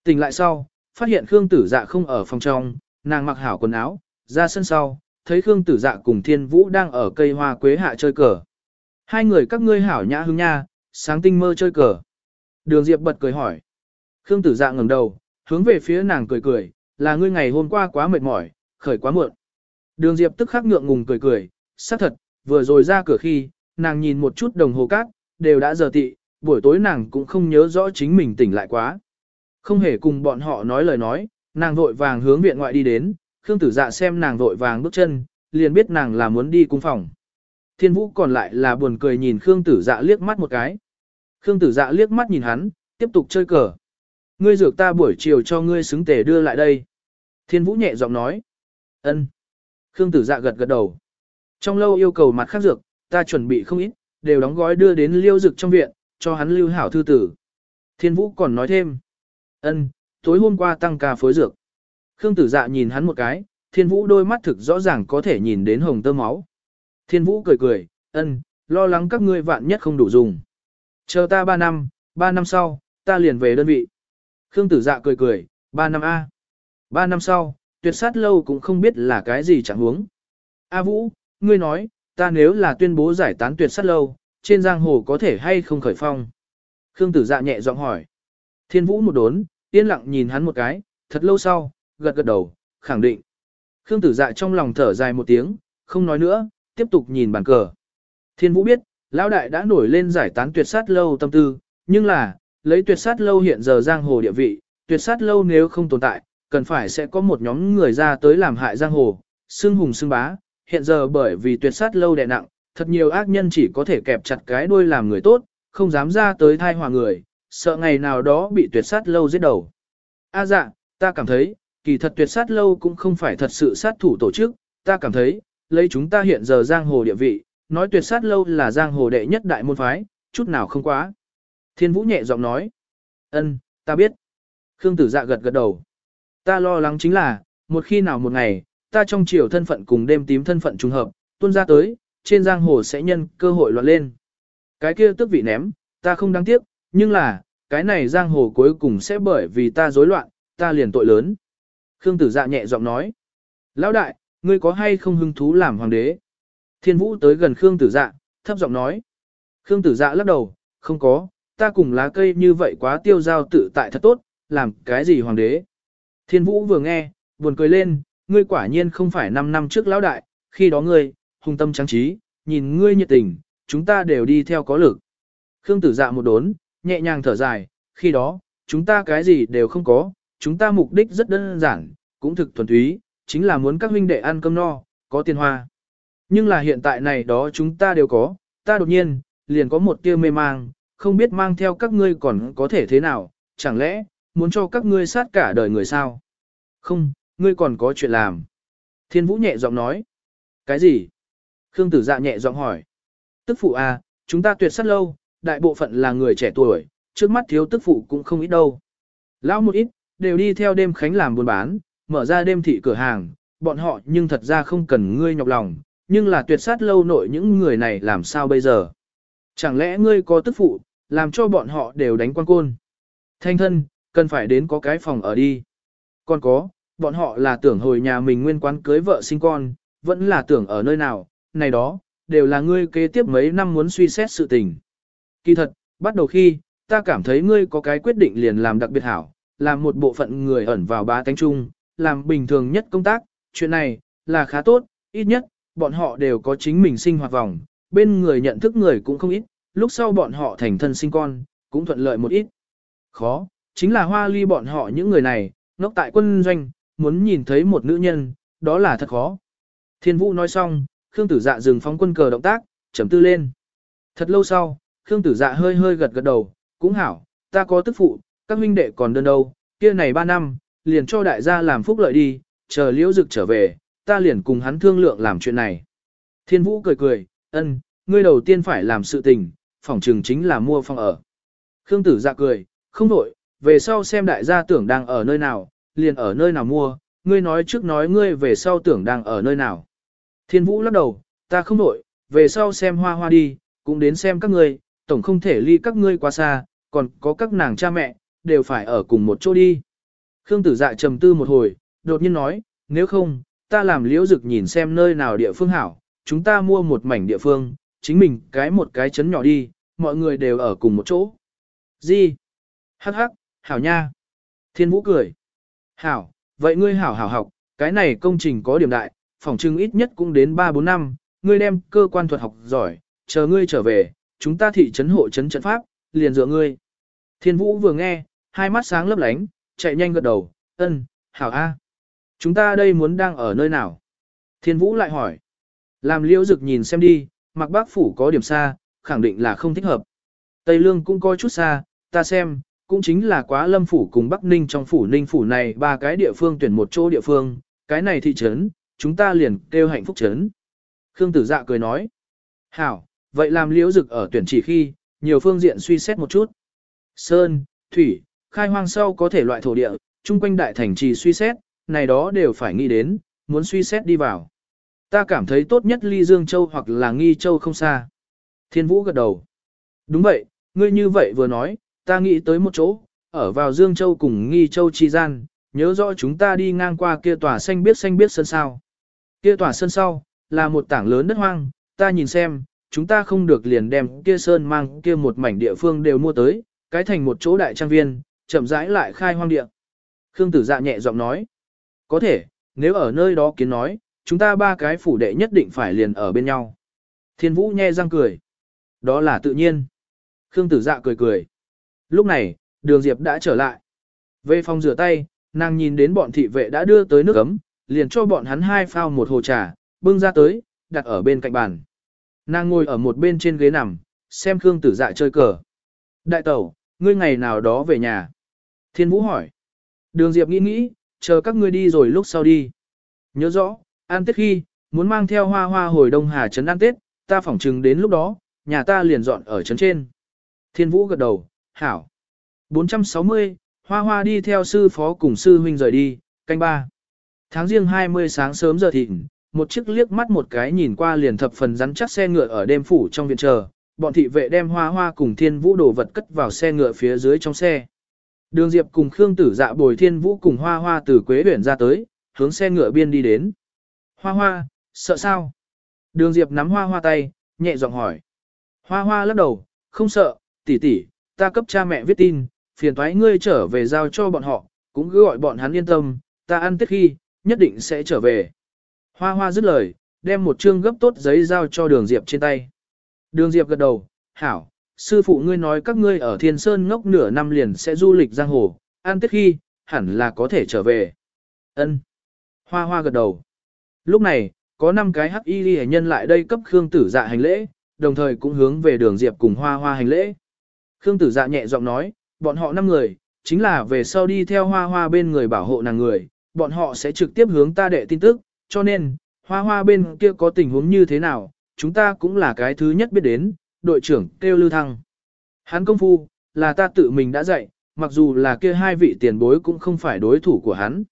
Speaker 1: Tỉnh lại sau, phát hiện Khương Tử Dạ không ở phòng trong, nàng mặc hảo quần áo, ra sân sau, thấy Khương Tử Dạ cùng Thiên Vũ đang ở cây hoa quế hạ chơi cờ. Hai người các ngươi hảo nhã hưng nha, sáng tinh mơ chơi cờ. Đường Diệp bật cười hỏi. Khương Tử Dạ ngẩng đầu, hướng về phía nàng cười cười, là ngươi ngày hôm qua quá mệt mỏi, khởi quá muộn. Đường Diệp tức khắc ngượng ngùng cười cười, xác thật, vừa rồi ra cửa khi, nàng nhìn một chút đồng hồ cát, đều đã giờ tị, buổi tối nàng cũng không nhớ rõ chính mình tỉnh lại quá. Không hề cùng bọn họ nói lời nói, nàng vội vàng hướng viện ngoại đi đến, Khương Tử Dạ xem nàng vội vàng bước chân, liền biết nàng là muốn đi cung phòng. Thiên Vũ còn lại là buồn cười nhìn Khương Tử Dạ liếc mắt một cái. Khương Tử Dạ liếc mắt nhìn hắn, tiếp tục chơi cờ. Ngươi dược ta buổi chiều cho ngươi xứng tề đưa lại đây. Thiên Vũ nhẹ giọng nói. Ân. Khương Tử Dạ gật gật đầu. Trong lâu yêu cầu mặt khác dược, ta chuẩn bị không ít, đều đóng gói đưa đến liêu dược trong viện, cho hắn lưu hảo thư tử. Thiên Vũ còn nói thêm. Ân, tối hôm qua tăng ca phối dược. Khương Tử Dạ nhìn hắn một cái, Thiên Vũ đôi mắt thực rõ ràng có thể nhìn đến hồng tơ máu. Thiên Vũ cười cười, ân, lo lắng các ngươi vạn nhất không đủ dùng. Chờ ta 3 năm, 3 năm sau, ta liền về đơn vị. Khương Tử Dạ cười cười, 3 năm A. 3 năm sau, tuyệt sát lâu cũng không biết là cái gì chẳng huống. A Vũ, ngươi nói, ta nếu là tuyên bố giải tán tuyệt sát lâu, trên giang hồ có thể hay không khởi phong? Khương Tử Dạ nhẹ giọng hỏi. Thiên Vũ một đốn, yên lặng nhìn hắn một cái, thật lâu sau, gật gật đầu, khẳng định. Khương Tử Dạ trong lòng thở dài một tiếng, không nói nữa, tiếp tục nhìn bàn cờ. Thiên Vũ biết, lão đại đã nổi lên giải tán tuyệt sát lâu tâm tư, nhưng là, lấy tuyệt sát lâu hiện giờ giang hồ địa vị, tuyệt sát lâu nếu không tồn tại, cần phải sẽ có một nhóm người ra tới làm hại giang hồ, xương hùng xương bá, hiện giờ bởi vì tuyệt sát lâu đè nặng, thật nhiều ác nhân chỉ có thể kẹp chặt cái đuôi làm người tốt, không dám ra tới thai hòa người, sợ ngày nào đó bị tuyệt sát lâu giết đầu. A dạ, ta cảm thấy, kỳ thật tuyệt sát lâu cũng không phải thật sự sát thủ tổ chức, ta cảm thấy, lấy chúng ta hiện giờ giang hồ địa vị, nói tuyệt sát lâu là giang hồ đệ nhất đại môn phái, chút nào không quá. Thiên Vũ nhẹ giọng nói, ân, ta biết. Khương tử dạ gật gật đầu. Ta lo lắng chính là, một khi nào một ngày, ta trong chiều thân phận cùng đêm tím thân phận trùng hợp, tuôn ra tới, trên giang hồ sẽ nhân cơ hội loạn lên. Cái kia tức vị ném, ta không đáng tiếc, nhưng là, cái này giang hồ cuối cùng sẽ bởi vì ta rối loạn, ta liền tội lớn. Khương tử dạ nhẹ giọng nói. Lão đại, ngươi có hay không hứng thú làm hoàng đế? Thiên vũ tới gần Khương tử dạ, thấp giọng nói. Khương tử dạ lắc đầu, không có, ta cùng lá cây như vậy quá tiêu giao tự tại thật tốt, làm cái gì hoàng đế? Thiên vũ vừa nghe, buồn cười lên, ngươi quả nhiên không phải 5 năm trước lão đại, khi đó ngươi, hùng tâm trắng trí, nhìn ngươi nhiệt tình, chúng ta đều đi theo có lực. Khương tử dạ một đốn, nhẹ nhàng thở dài, khi đó, chúng ta cái gì đều không có, chúng ta mục đích rất đơn giản, cũng thực thuần túy, chính là muốn các huynh đệ ăn cơm no, có tiền hoa. Nhưng là hiện tại này đó chúng ta đều có, ta đột nhiên, liền có một tia mê mang, không biết mang theo các ngươi còn có thể thế nào, chẳng lẽ, muốn cho các ngươi sát cả đời người sao? Không, ngươi còn có chuyện làm. Thiên Vũ nhẹ giọng nói. Cái gì? Khương Tử Dạ nhẹ giọng hỏi. Tức phụ à, chúng ta tuyệt sát lâu, đại bộ phận là người trẻ tuổi, trước mắt thiếu tức phụ cũng không ít đâu. Lão một ít, đều đi theo đêm khánh làm buôn bán, mở ra đêm thị cửa hàng, bọn họ nhưng thật ra không cần ngươi nhọc lòng, nhưng là tuyệt sát lâu nội những người này làm sao bây giờ? Chẳng lẽ ngươi có tức phụ, làm cho bọn họ đều đánh quan côn? Thanh thân, cần phải đến có cái phòng ở đi. Còn có, bọn họ là tưởng hồi nhà mình nguyên quán cưới vợ sinh con, vẫn là tưởng ở nơi nào, này đó, đều là ngươi kế tiếp mấy năm muốn suy xét sự tình. Kỳ thật, bắt đầu khi, ta cảm thấy ngươi có cái quyết định liền làm đặc biệt hảo, làm một bộ phận người ẩn vào ba tánh chung, làm bình thường nhất công tác, chuyện này, là khá tốt, ít nhất, bọn họ đều có chính mình sinh hoạt vòng, bên người nhận thức người cũng không ít, lúc sau bọn họ thành thân sinh con, cũng thuận lợi một ít. Khó, chính là hoa ly bọn họ những người này, ngốc tại quân doanh, muốn nhìn thấy một nữ nhân, đó là thật khó. Thiên vũ nói xong, Khương tử dạ dừng phóng quân cờ động tác, chấm tư lên. Thật lâu sau, Khương tử dạ hơi hơi gật gật đầu, cũng hảo, ta có tức phụ, các huynh đệ còn đơn đâu, kia này ba năm, liền cho đại gia làm phúc lợi đi, chờ liễu dực trở về, ta liền cùng hắn thương lượng làm chuyện này. Thiên vũ cười cười, ân, ngươi đầu tiên phải làm sự tình, phòng trường chính là mua phòng ở. Khương tử dạ cười, không đổi, về sau xem đại gia tưởng đang ở nơi nào, liền ở nơi nào mua, ngươi nói trước nói ngươi về sau tưởng đang ở nơi nào. Thiên vũ lắc đầu, ta không đổi, về sau xem hoa hoa đi, cũng đến xem các ngươi, tổng không thể ly các ngươi quá xa, còn có các nàng cha mẹ, đều phải ở cùng một chỗ đi. Khương tử dạ trầm tư một hồi, đột nhiên nói, nếu không, ta làm liễu dực nhìn xem nơi nào địa phương hảo, chúng ta mua một mảnh địa phương, chính mình cái một cái chấn nhỏ đi, mọi người đều ở cùng một chỗ. Gì? Hắc hắc, hảo nha. Thiên vũ cười. Hảo, vậy ngươi hảo hảo học, cái này công trình có điểm đại, phòng trưng ít nhất cũng đến 3-4 năm, ngươi đem cơ quan thuật học giỏi, chờ ngươi trở về, chúng ta thị trấn hộ trấn trận pháp, liền dựa ngươi. Thiên vũ vừa nghe, hai mắt sáng lấp lánh, chạy nhanh gật đầu, ân, hảo a. Chúng ta đây muốn đang ở nơi nào? Thiên vũ lại hỏi. Làm liễu dực nhìn xem đi, mặc bác phủ có điểm xa, khẳng định là không thích hợp. Tây lương cũng có chút xa, ta xem, cũng chính là quá lâm phủ cùng Bắc Ninh trong phủ Ninh phủ này ba cái địa phương tuyển một chỗ địa phương, cái này thị trấn, chúng ta liền kêu hạnh phúc trấn. Khương tử dạ cười nói. Hảo, vậy làm liễu dực ở tuyển chỉ khi, nhiều phương diện suy xét một chút. Sơn, thủy, khai hoang sau có thể loại thổ địa, chung quanh đại thành trì suy xét, này đó đều phải nghĩ đến, muốn suy xét đi vào. Ta cảm thấy tốt nhất ly Dương Châu hoặc là Nghi Châu không xa. Thiên Vũ gật đầu. Đúng vậy, ngươi như vậy vừa nói, ta nghĩ tới một chỗ, ở vào Dương Châu cùng Nghi Châu chi gian, nhớ rõ chúng ta đi ngang qua kia tòa xanh biết xanh biết sân sao. Kia tòa sân sau, là một tảng lớn đất hoang, ta nhìn xem, chúng ta không được liền đem kia sơn mang kia một mảnh địa phương đều mua tới, cái thành một chỗ đại trang viên, chậm rãi lại khai hoang địa. Khương tử dạ nhẹ giọng nói, có thể, nếu ở nơi đó kiến nói, chúng ta ba cái phủ đệ nhất định phải liền ở bên nhau. Thiên vũ nhe răng cười. Đó là tự nhiên. Khương tử dạ cười cười. Lúc này, đường Diệp đã trở lại. Về phòng rửa tay, nàng nhìn đến bọn thị vệ đã đưa tới nước ấm, liền cho bọn hắn hai phao một hồ trà, bưng ra tới, đặt ở bên cạnh bàn. Nàng ngồi ở một bên trên ghế nằm, xem Khương tử dạ chơi cờ. Đại tẩu, ngươi ngày nào đó về nhà. Thiên Vũ hỏi. Đường Diệp nghĩ nghĩ, chờ các ngươi đi rồi lúc sau đi. Nhớ rõ, ăn tết khi, muốn mang theo hoa hoa hồi Đông Hà Trấn ăn tết, ta phỏng chừng đến lúc đó, nhà ta liền dọn ở trấn trên. Thiên Vũ gật đầu, hảo. 460, hoa hoa đi theo sư phó cùng sư huynh rời đi, canh ba. Tháng riêng 20 sáng sớm giờ thịnh, một chiếc liếc mắt một cái nhìn qua liền thập phần rắn chắc xe ngựa ở đêm phủ trong viện chờ, bọn thị vệ đem hoa hoa cùng thiên vũ đồ vật cất vào xe ngựa phía dưới trong xe. Đường Diệp cùng Khương Tử Dạ bồi thiên vũ cùng hoa hoa từ quế Uyển ra tới, hướng xe ngựa biên đi đến. Hoa hoa, sợ sao? Đường Diệp nắm hoa hoa tay, nhẹ giọng hỏi. Hoa hoa lắc đầu, không sợ, tỷ tỷ, ta cấp cha mẹ viết tin, phiền toái ngươi trở về giao cho bọn họ, cũng cứ gọi bọn hắn yên tâm, ta ăn tết khi, nhất định sẽ trở về. Hoa hoa dứt lời, đem một chương gấp tốt giấy giao cho đường Diệp trên tay. Đường Diệp gật đầu, hảo, sư phụ ngươi nói các ngươi ở Thiên Sơn ngốc nửa năm liền sẽ du lịch giang hồ, an tiết khi, hẳn là có thể trở về. Ân. Hoa hoa gật đầu. Lúc này, có 5 cái hắc y ghi nhân lại đây cấp Khương tử dạ hành lễ, đồng thời cũng hướng về đường Diệp cùng hoa hoa hành lễ. Khương tử dạ nhẹ giọng nói, bọn họ 5 người, chính là về sau đi theo hoa hoa bên người bảo hộ nàng người, bọn họ sẽ trực tiếp hướng ta đệ tin tức, cho nên, hoa hoa bên kia có tình huống như thế nào, chúng ta cũng là cái thứ nhất biết đến, đội trưởng kêu lưu thăng. Hắn công phu, là ta tự mình đã dạy, mặc dù là kia hai vị tiền bối cũng không phải đối thủ của hắn.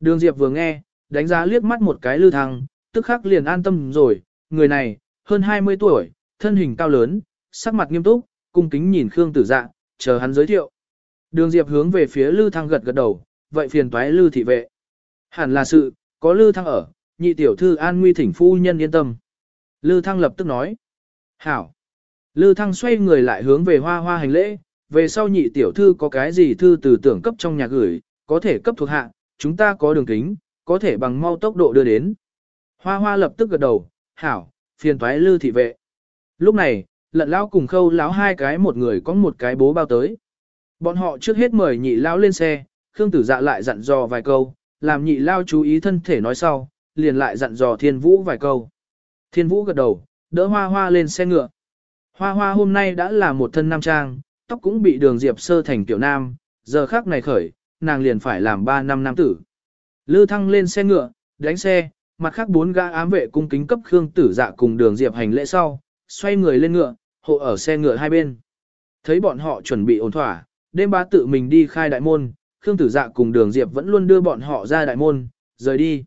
Speaker 1: Đường Diệp vừa nghe, đánh giá liếc mắt một cái lưu thăng, tức khắc liền an tâm rồi, người này, hơn 20 tuổi, thân hình cao lớn, sắc mặt nghiêm túc, cung kính nhìn Khương Tử Dạ, chờ hắn giới thiệu. Đường Diệp hướng về phía Lư Thăng gật gật đầu, vậy phiền toái Lư thị vệ. Hẳn là sự, có Lư Thăng ở, nhị tiểu thư an nguy thỉnh phu nhân yên tâm. Lư Thăng lập tức nói. Hảo. Lư Thăng xoay người lại hướng về hoa hoa hành lễ, về sau nhị tiểu thư có cái gì thư từ tưởng cấp trong nhà gửi, có thể cấp thuộc hạ, chúng ta có đường kính, có thể bằng mau tốc độ đưa đến. Hoa hoa lập tức gật đầu, hảo, phiền toái lư thị vệ. Lúc này, lận lão cùng khâu lão hai cái một người có một cái bố bao tới. Bọn họ trước hết mời nhị lão lên xe, Khương tử dạ lại dặn dò vài câu, làm nhị lao chú ý thân thể nói sau, liền lại dặn dò thiên vũ vài câu. Thiên vũ gật đầu, đỡ hoa hoa lên xe ngựa. Hoa hoa hôm nay đã là một thân nam trang, tóc cũng bị đường diệp sơ thành tiểu nam, giờ khác này khởi, nàng liền phải làm 3 năm nam tử. Lư thăng lên xe ngựa, đánh xe, mặt khác bốn gã ám vệ cung kính cấp Khương tử dạ cùng đường diệp hành lễ sau, xoay người lên ngựa, hộ ở xe ngựa hai bên. Thấy bọn họ chuẩn bị ổn thỏa, đêm ba tự mình đi khai đại môn, Khương tử dạ cùng đường diệp vẫn luôn đưa bọn họ ra đại môn, rời đi.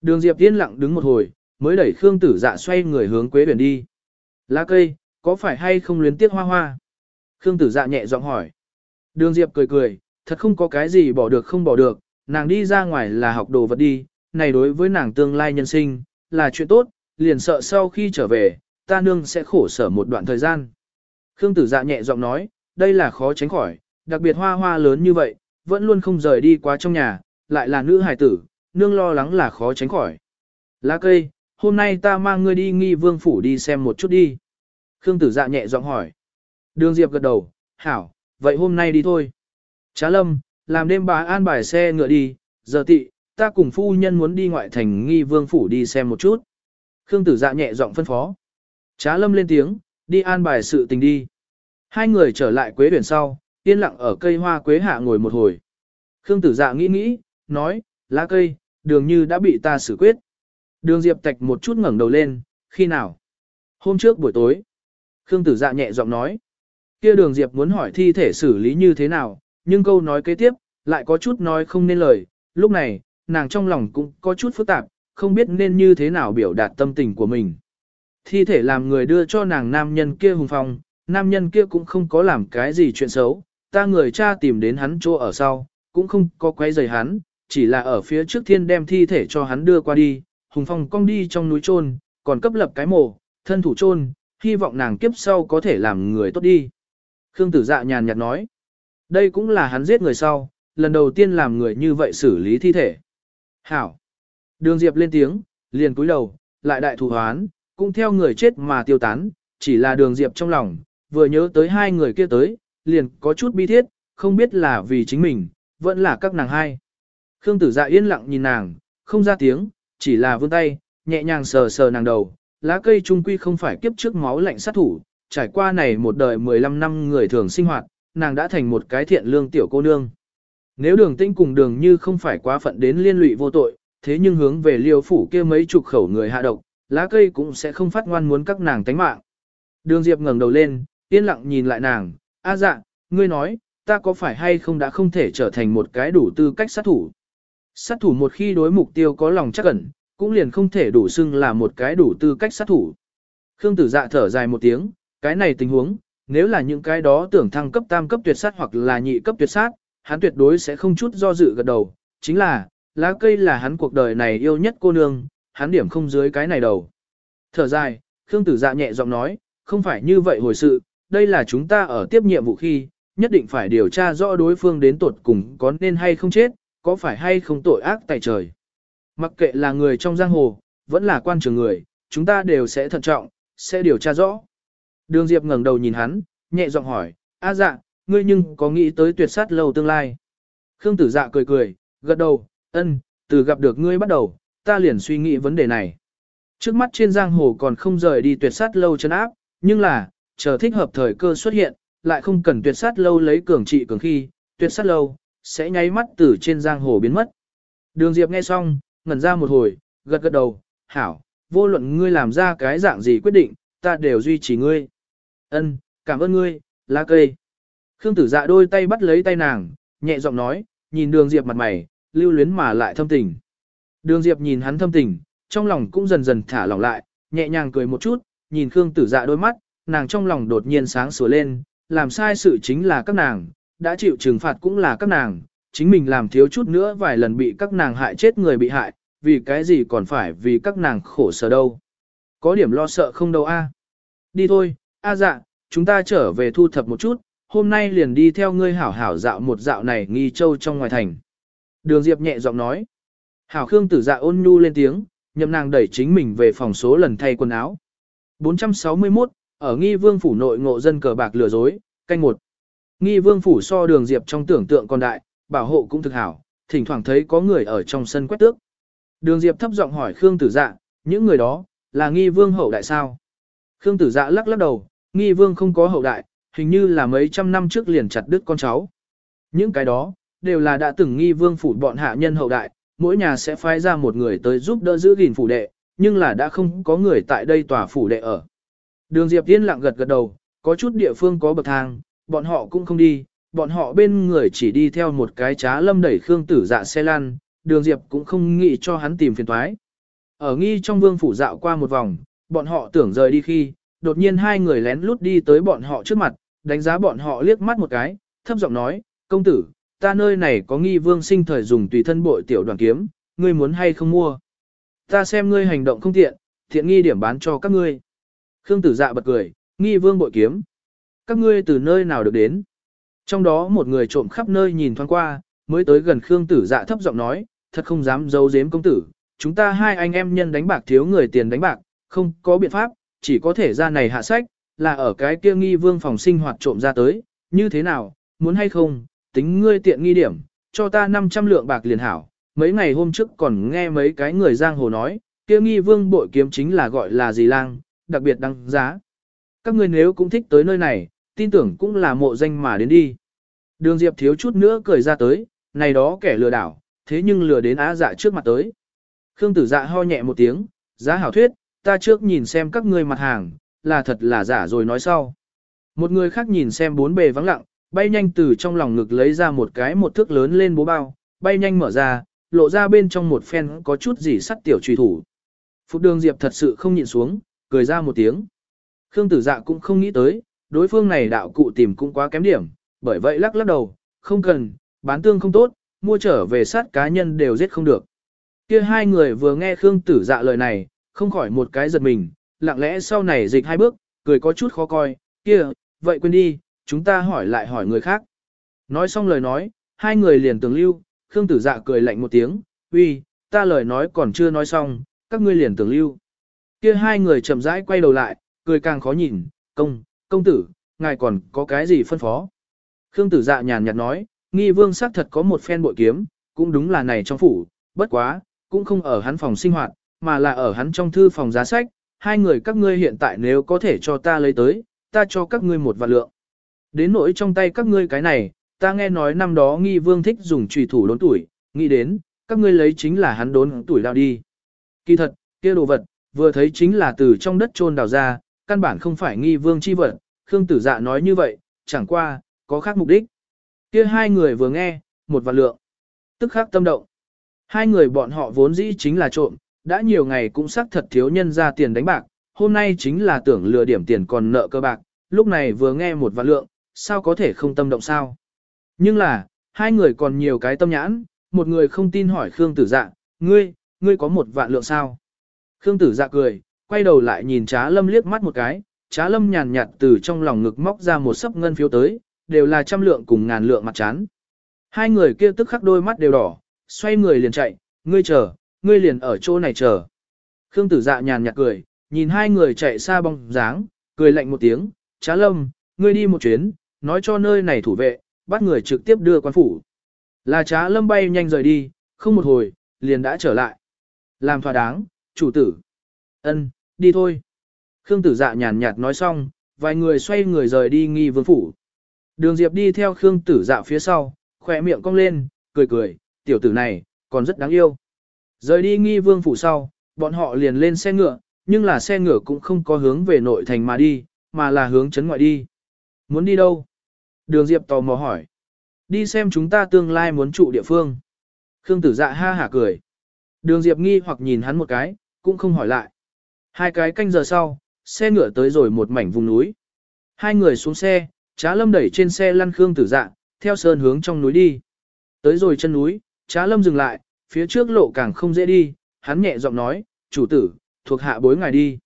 Speaker 1: Đường diệp yên lặng đứng một hồi, mới đẩy Khương tử dạ xoay người hướng quế biển đi. Lá cây, có phải hay không luyến tiếc hoa hoa? Khương tử dạ nhẹ giọng hỏi. Đường diệp cười cười, thật không có cái gì bỏ được không bỏ được, nàng đi ra ngoài là học đồ vật đi, này đối với nàng tương lai nhân sinh, là chuyện tốt, liền sợ sau khi trở về, ta nương sẽ khổ sở một đoạn thời gian. Khương tử dạ nhẹ giọng nói, đây là khó tránh khỏi, đặc biệt hoa hoa lớn như vậy, vẫn luôn không rời đi quá trong nhà, lại là nữ hài tử, nương lo lắng là khó tránh khỏi. Lá cây, hôm nay ta mang ngươi đi nghi vương phủ đi xem một chút đi. Khương tử dạ nhẹ giọng hỏi. Đường Diệp gật đầu, hảo, vậy hôm nay đi thôi. Trá lâm, làm đêm bà an bài xe ngựa đi, giờ tị, ta cùng phu nhân muốn đi ngoại thành nghi vương phủ đi xem một chút. Khương tử dạ nhẹ giọng phân phó. Trá lâm lên tiếng, đi an bài sự tình đi. Hai người trở lại quế tuyển sau, yên lặng ở cây hoa quế hạ ngồi một hồi. Khương tử dạ nghĩ nghĩ, nói, lá cây, đường như đã bị ta xử quyết. Đường Diệp Tạch một chút ngẩng đầu lên, khi nào? Hôm trước buổi tối. Khương tử dạ nhẹ giọng nói. kia đường Diệp muốn hỏi thi thể xử lý như thế nào, nhưng câu nói kế tiếp, lại có chút nói không nên lời. Lúc này, nàng trong lòng cũng có chút phức tạp, không biết nên như thế nào biểu đạt tâm tình của mình. Thi thể làm người đưa cho nàng nam nhân kia hùng phong, nam nhân kia cũng không có làm cái gì chuyện xấu, ta người cha tìm đến hắn chỗ ở sau, cũng không có quay rời hắn, chỉ là ở phía trước thiên đem thi thể cho hắn đưa qua đi, hùng phong cong đi trong núi chôn, còn cấp lập cái mồ, thân thủ chôn, hy vọng nàng kiếp sau có thể làm người tốt đi. Khương tử dạ nhàn nhạt nói, đây cũng là hắn giết người sau, lần đầu tiên làm người như vậy xử lý thi thể. Hảo. Đường Diệp lên tiếng, liền cúi đầu, lại đại thủ hoán, cũng theo người chết mà tiêu tán, chỉ là đường Diệp trong lòng, vừa nhớ tới hai người kia tới, liền có chút bi thiết, không biết là vì chính mình, vẫn là các nàng hai. Khương tử dạ yên lặng nhìn nàng, không ra tiếng, chỉ là vươn tay, nhẹ nhàng sờ sờ nàng đầu, lá cây trung quy không phải kiếp trước máu lạnh sát thủ, trải qua này một đời 15 năm người thường sinh hoạt, nàng đã thành một cái thiện lương tiểu cô nương. Nếu đường tinh cùng đường như không phải quá phận đến liên lụy vô tội, thế nhưng hướng về liêu phủ kia mấy chục khẩu người hạ độc, lá cây cũng sẽ không phát ngoan muốn các nàng tánh mạng. Đường Diệp ngẩng đầu lên, yên lặng nhìn lại nàng, a dạ, ngươi nói, ta có phải hay không đã không thể trở thành một cái đủ tư cách sát thủ. Sát thủ một khi đối mục tiêu có lòng chắc ẩn, cũng liền không thể đủ xưng là một cái đủ tư cách sát thủ. Khương tử dạ thở dài một tiếng, cái này tình huống, nếu là những cái đó tưởng thăng cấp tam cấp tuyệt sát hoặc là nhị cấp tuyệt sát, hắn tuyệt đối sẽ không chút do dự gật đầu, chính là, lá cây là hắn cuộc đời này yêu nhất cô nương, hắn điểm không dưới cái này đầu. Thở dài, Khương tử dạ nhẹ giọng nói, không phải như vậy hồi sự, đây là chúng ta ở tiếp nhiệm vụ khi, nhất định phải điều tra rõ đối phương đến tuột cùng có nên hay không chết, có phải hay không tội ác tại trời. Mặc kệ là người trong giang hồ, vẫn là quan trường người, chúng ta đều sẽ thận trọng, sẽ điều tra rõ. Đường Diệp ngẩng đầu nhìn hắn, nhẹ giọng hỏi, a dạ, ngươi nhưng có nghĩ tới tuyệt sát lâu tương lai. Khương tử dạ cười cười, gật đầu, ân, từ gặp được ngươi bắt đầu, ta liền suy nghĩ vấn đề này. Trước mắt trên giang hồ còn không rời đi tuyệt sát lâu chân áp, nhưng là, chờ thích hợp thời cơ xuất hiện, lại không cần tuyệt sát lâu lấy cường trị cường khi, tuyệt sát lâu, sẽ nháy mắt từ trên giang hồ biến mất. Đường Diệp nghe xong, ngẩn ra một hồi, gật gật đầu, hảo, vô luận ngươi làm ra cái dạng gì quyết định, ta đều duy trì ngươi. Ân, cảm ơn ngươi, lá cây. Khương tử dạ đôi tay bắt lấy tay nàng, nhẹ giọng nói, nhìn đường Diệp mặt mày, lưu luyến mà lại thâm tình. Đường Diệp nhìn hắn thâm tình, trong lòng cũng dần dần thả lỏng lại, nhẹ nhàng cười một chút, nhìn Khương tử dạ đôi mắt, nàng trong lòng đột nhiên sáng sủa lên, làm sai sự chính là các nàng, đã chịu trừng phạt cũng là các nàng, chính mình làm thiếu chút nữa vài lần bị các nàng hại chết người bị hại, vì cái gì còn phải vì các nàng khổ sở đâu. Có điểm lo sợ không đâu a. À. Đi thôi, a dạ, chúng ta trở về thu thập một chút, hôm nay liền đi theo ngươi hảo hảo dạo một dạo này nghi châu trong ngoài thành. Đường Diệp nhẹ giọng nói. Hảo Khương tử dạ ôn nhu lên tiếng, nhậm nàng đẩy chính mình về phòng số lần thay quần áo. 461, ở nghi vương phủ nội ngộ dân cờ bạc lừa dối, canh một. Nghi vương phủ so đường Diệp trong tưởng tượng còn đại, bảo hộ cũng thực hảo, thỉnh thoảng thấy có người ở trong sân quét tước. Đường Diệp thấp giọng hỏi Khương tử dạ, những người đó, là nghi vương hậu đại sao? Khương tử dạ lắc lắc đầu, nghi vương không có hậu đại, hình như là mấy trăm năm trước liền chặt đứt con cháu. Những cái đó, đều là đã từng nghi vương phủ bọn hạ nhân hậu đại, mỗi nhà sẽ phái ra một người tới giúp đỡ giữ gìn phủ đệ, nhưng là đã không có người tại đây tòa phủ đệ ở. Đường Diệp Tiên lặng gật gật đầu, có chút địa phương có bậc thang, bọn họ cũng không đi, bọn họ bên người chỉ đi theo một cái trá lâm đẩy Khương tử dạ xe lăn, đường Diệp cũng không nghĩ cho hắn tìm phiền toái. Ở nghi trong vương phủ dạo qua một vòng, bọn họ tưởng rời đi khi, đột nhiên hai người lén lút đi tới bọn họ trước mặt, đánh giá bọn họ liếc mắt một cái, thấp giọng nói, công tử, ta nơi này có nghi vương sinh thời dùng tùy thân bội tiểu đoàn kiếm, ngươi muốn hay không mua. Ta xem ngươi hành động không tiện, thiện nghi điểm bán cho các ngươi. Khương tử dạ bật cười, nghi vương bội kiếm. Các ngươi từ nơi nào được đến? Trong đó một người trộm khắp nơi nhìn thoáng qua, mới tới gần Khương tử dạ thấp giọng nói, thật không dám giấu giếm công tử. Chúng ta hai anh em nhân đánh bạc thiếu người tiền đánh bạc, không có biện pháp, chỉ có thể ra này hạ sách, là ở cái kia nghi vương phòng sinh hoạt trộm ra tới, như thế nào, muốn hay không, tính ngươi tiện nghi điểm, cho ta 500 lượng bạc liền hảo. Mấy ngày hôm trước còn nghe mấy cái người giang hồ nói, kia nghi vương bội kiếm chính là gọi là gì lang, đặc biệt đăng giá. Các ngươi nếu cũng thích tới nơi này, tin tưởng cũng là mộ danh mà đến đi. Đường Diệp thiếu chút nữa cười ra tới, này đó kẻ lừa đảo, thế nhưng lừa đến á dạ trước mặt tới. Khương tử dạ ho nhẹ một tiếng, giá hảo thuyết, ta trước nhìn xem các ngươi mặt hàng, là thật là giả rồi nói sau. Một người khác nhìn xem bốn bề vắng lặng, bay nhanh từ trong lòng ngực lấy ra một cái một thước lớn lên bố bao, bay nhanh mở ra, lộ ra bên trong một phen có chút gì sắt tiểu truy thủ. Phục đường Diệp thật sự không nhịn xuống, cười ra một tiếng. Khương tử dạ cũng không nghĩ tới, đối phương này đạo cụ tìm cũng quá kém điểm, bởi vậy lắc lắc đầu, không cần, bán tương không tốt, mua trở về sát cá nhân đều giết không được. Kia hai người vừa nghe Khương tử dạ lời này, không khỏi một cái giật mình, lặng lẽ sau này dịch hai bước, cười có chút khó coi, kia, vậy quên đi, chúng ta hỏi lại hỏi người khác. Nói xong lời nói, hai người liền tường lưu, Khương tử dạ cười lạnh một tiếng, uy, ta lời nói còn chưa nói xong, các ngươi liền tường lưu. Kia hai người chậm rãi quay đầu lại, cười càng khó nhìn, công, công tử, ngài còn có cái gì phân phó. Khương tử dạ nhàn nhạt nói, nghi vương xác thật có một phen bội kiếm, cũng đúng là này trong phủ, bất quá, cũng không ở hắn phòng sinh hoạt, mà là ở hắn trong thư phòng giá sách, hai người các ngươi hiện tại nếu có thể cho ta lấy tới, ta cho các ngươi một vạn lượng. Đến nỗi trong tay các ngươi cái này, ta nghe nói năm đó nghi vương thích dùng trùy thủ đốn tuổi, nghĩ đến, các ngươi lấy chính là hắn đốn tuổi đào đi. Kỳ thật, kia đồ vật, vừa thấy chính là từ trong đất trôn đào ra, căn bản không phải nghi vương chi vật, Khương tử dạ nói như vậy, chẳng qua, có khác mục đích. Kia hai người vừa nghe, một vạn lượng, tức khắc tâm động. Hai người bọn họ vốn dĩ chính là trộm, đã nhiều ngày cũng xác thật thiếu nhân ra tiền đánh bạc, hôm nay chính là tưởng lừa điểm tiền còn nợ cơ bạc, lúc này vừa nghe một vạn lượng, sao có thể không tâm động sao? Nhưng là, hai người còn nhiều cái tâm nhãn, một người không tin hỏi Khương tử dạ, ngươi, ngươi có một vạn lượng sao? Khương tử dạ cười, quay đầu lại nhìn trá lâm liếc mắt một cái, trá lâm nhàn nhạt từ trong lòng ngực móc ra một sấp ngân phiếu tới, đều là trăm lượng cùng ngàn lượng mặt chán. Hai người kia tức khắc đôi mắt đều đỏ, xoay người liền chạy, ngươi chờ, ngươi liền ở chỗ này chờ. Khương tử dạ nhàn nhạt cười, nhìn hai người chạy xa bóng dáng, cười lạnh một tiếng, trá lâm, ngươi đi một chuyến, nói cho nơi này thủ vệ, bắt người trực tiếp đưa quan phủ. Là trá lâm bay nhanh rời đi, không một hồi, liền đã trở lại. Làm thỏa đáng, chủ tử. ân, đi thôi. Khương tử dạ nhàn nhạt nói xong, vài người xoay người rời đi nghi vương phủ. Đường Diệp đi theo Khương tử dạ phía sau, khỏe miệng cong lên, cười cười, tiểu tử này, còn rất đáng yêu. Rời đi nghi vương phủ sau, bọn họ liền lên xe ngựa, nhưng là xe ngựa cũng không có hướng về nội thành mà đi, mà là hướng chấn ngoại đi. Muốn đi đâu? Đường Diệp tò mò hỏi. Đi xem chúng ta tương lai muốn trụ địa phương. Khương tử dạ ha hả cười. Đường Diệp nghi hoặc nhìn hắn một cái, cũng không hỏi lại. Hai cái canh giờ sau, xe ngựa tới rồi một mảnh vùng núi. Hai người xuống xe, Trá Lâm đẩy trên xe lăn Khương Tử Dạ, theo sơn hướng trong núi đi. Tới rồi chân núi, Trá Lâm dừng lại, phía trước lộ càng không dễ đi, hắn nhẹ giọng nói, chủ tử, thuộc hạ bối ngài đi.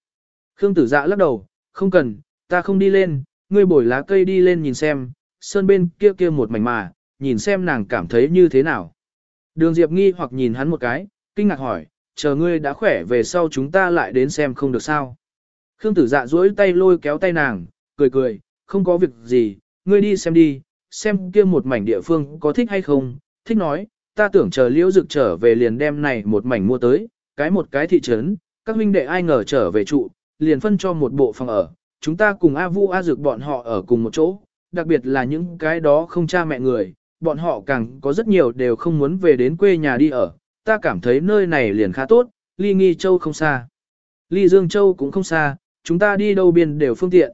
Speaker 1: Khương Tử Dạ lắc đầu, không cần, ta không đi lên, ngươi bổi lá cây đi lên nhìn xem, sơn bên kia kia một mảnh mà, nhìn xem nàng cảm thấy như thế nào. Đường Diệp nghi hoặc nhìn hắn một cái, kinh ngạc hỏi, chờ ngươi đã khỏe về sau chúng ta lại đến xem không được sao. Khương tử dạ duỗi tay lôi kéo tay nàng, cười cười, không có việc gì, ngươi đi xem đi, xem kia một mảnh địa phương có thích hay không, thích nói, ta tưởng chờ liễu dực trở về liền đem này một mảnh mua tới, cái một cái thị trấn, các huynh đệ ai ngờ trở về trụ, liền phân cho một bộ phòng ở, chúng ta cùng A Vu A Dực bọn họ ở cùng một chỗ, đặc biệt là những cái đó không cha mẹ người, bọn họ càng có rất nhiều đều không muốn về đến quê nhà đi ở, ta cảm thấy nơi này liền khá tốt, ly nghi châu không xa. Ly Dương Châu cũng không xa, chúng ta đi đâu biên đều phương tiện.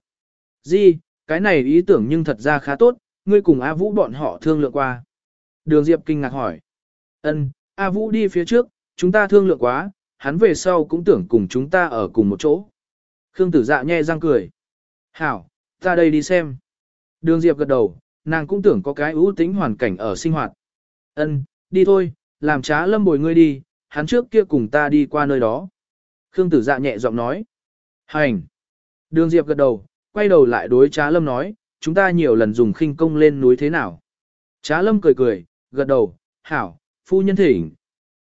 Speaker 1: Di, cái này ý tưởng nhưng thật ra khá tốt, ngươi cùng A Vũ bọn họ thương lượng qua. Đường Diệp kinh ngạc hỏi. Ân, A Vũ đi phía trước, chúng ta thương lượng quá, hắn về sau cũng tưởng cùng chúng ta ở cùng một chỗ. Khương tử dạ nhe răng cười. Hảo, ta đây đi xem. Đường Diệp gật đầu, nàng cũng tưởng có cái ưu tính hoàn cảnh ở sinh hoạt. Ân, đi thôi, làm trá lâm bồi ngươi đi, hắn trước kia cùng ta đi qua nơi đó. Khương tử dạ nhẹ giọng nói. Hành. Đường Diệp gật đầu, quay đầu lại đối trá lâm nói, chúng ta nhiều lần dùng khinh công lên núi thế nào. Trá lâm cười cười, gật đầu, hảo, phu nhân thỉnh.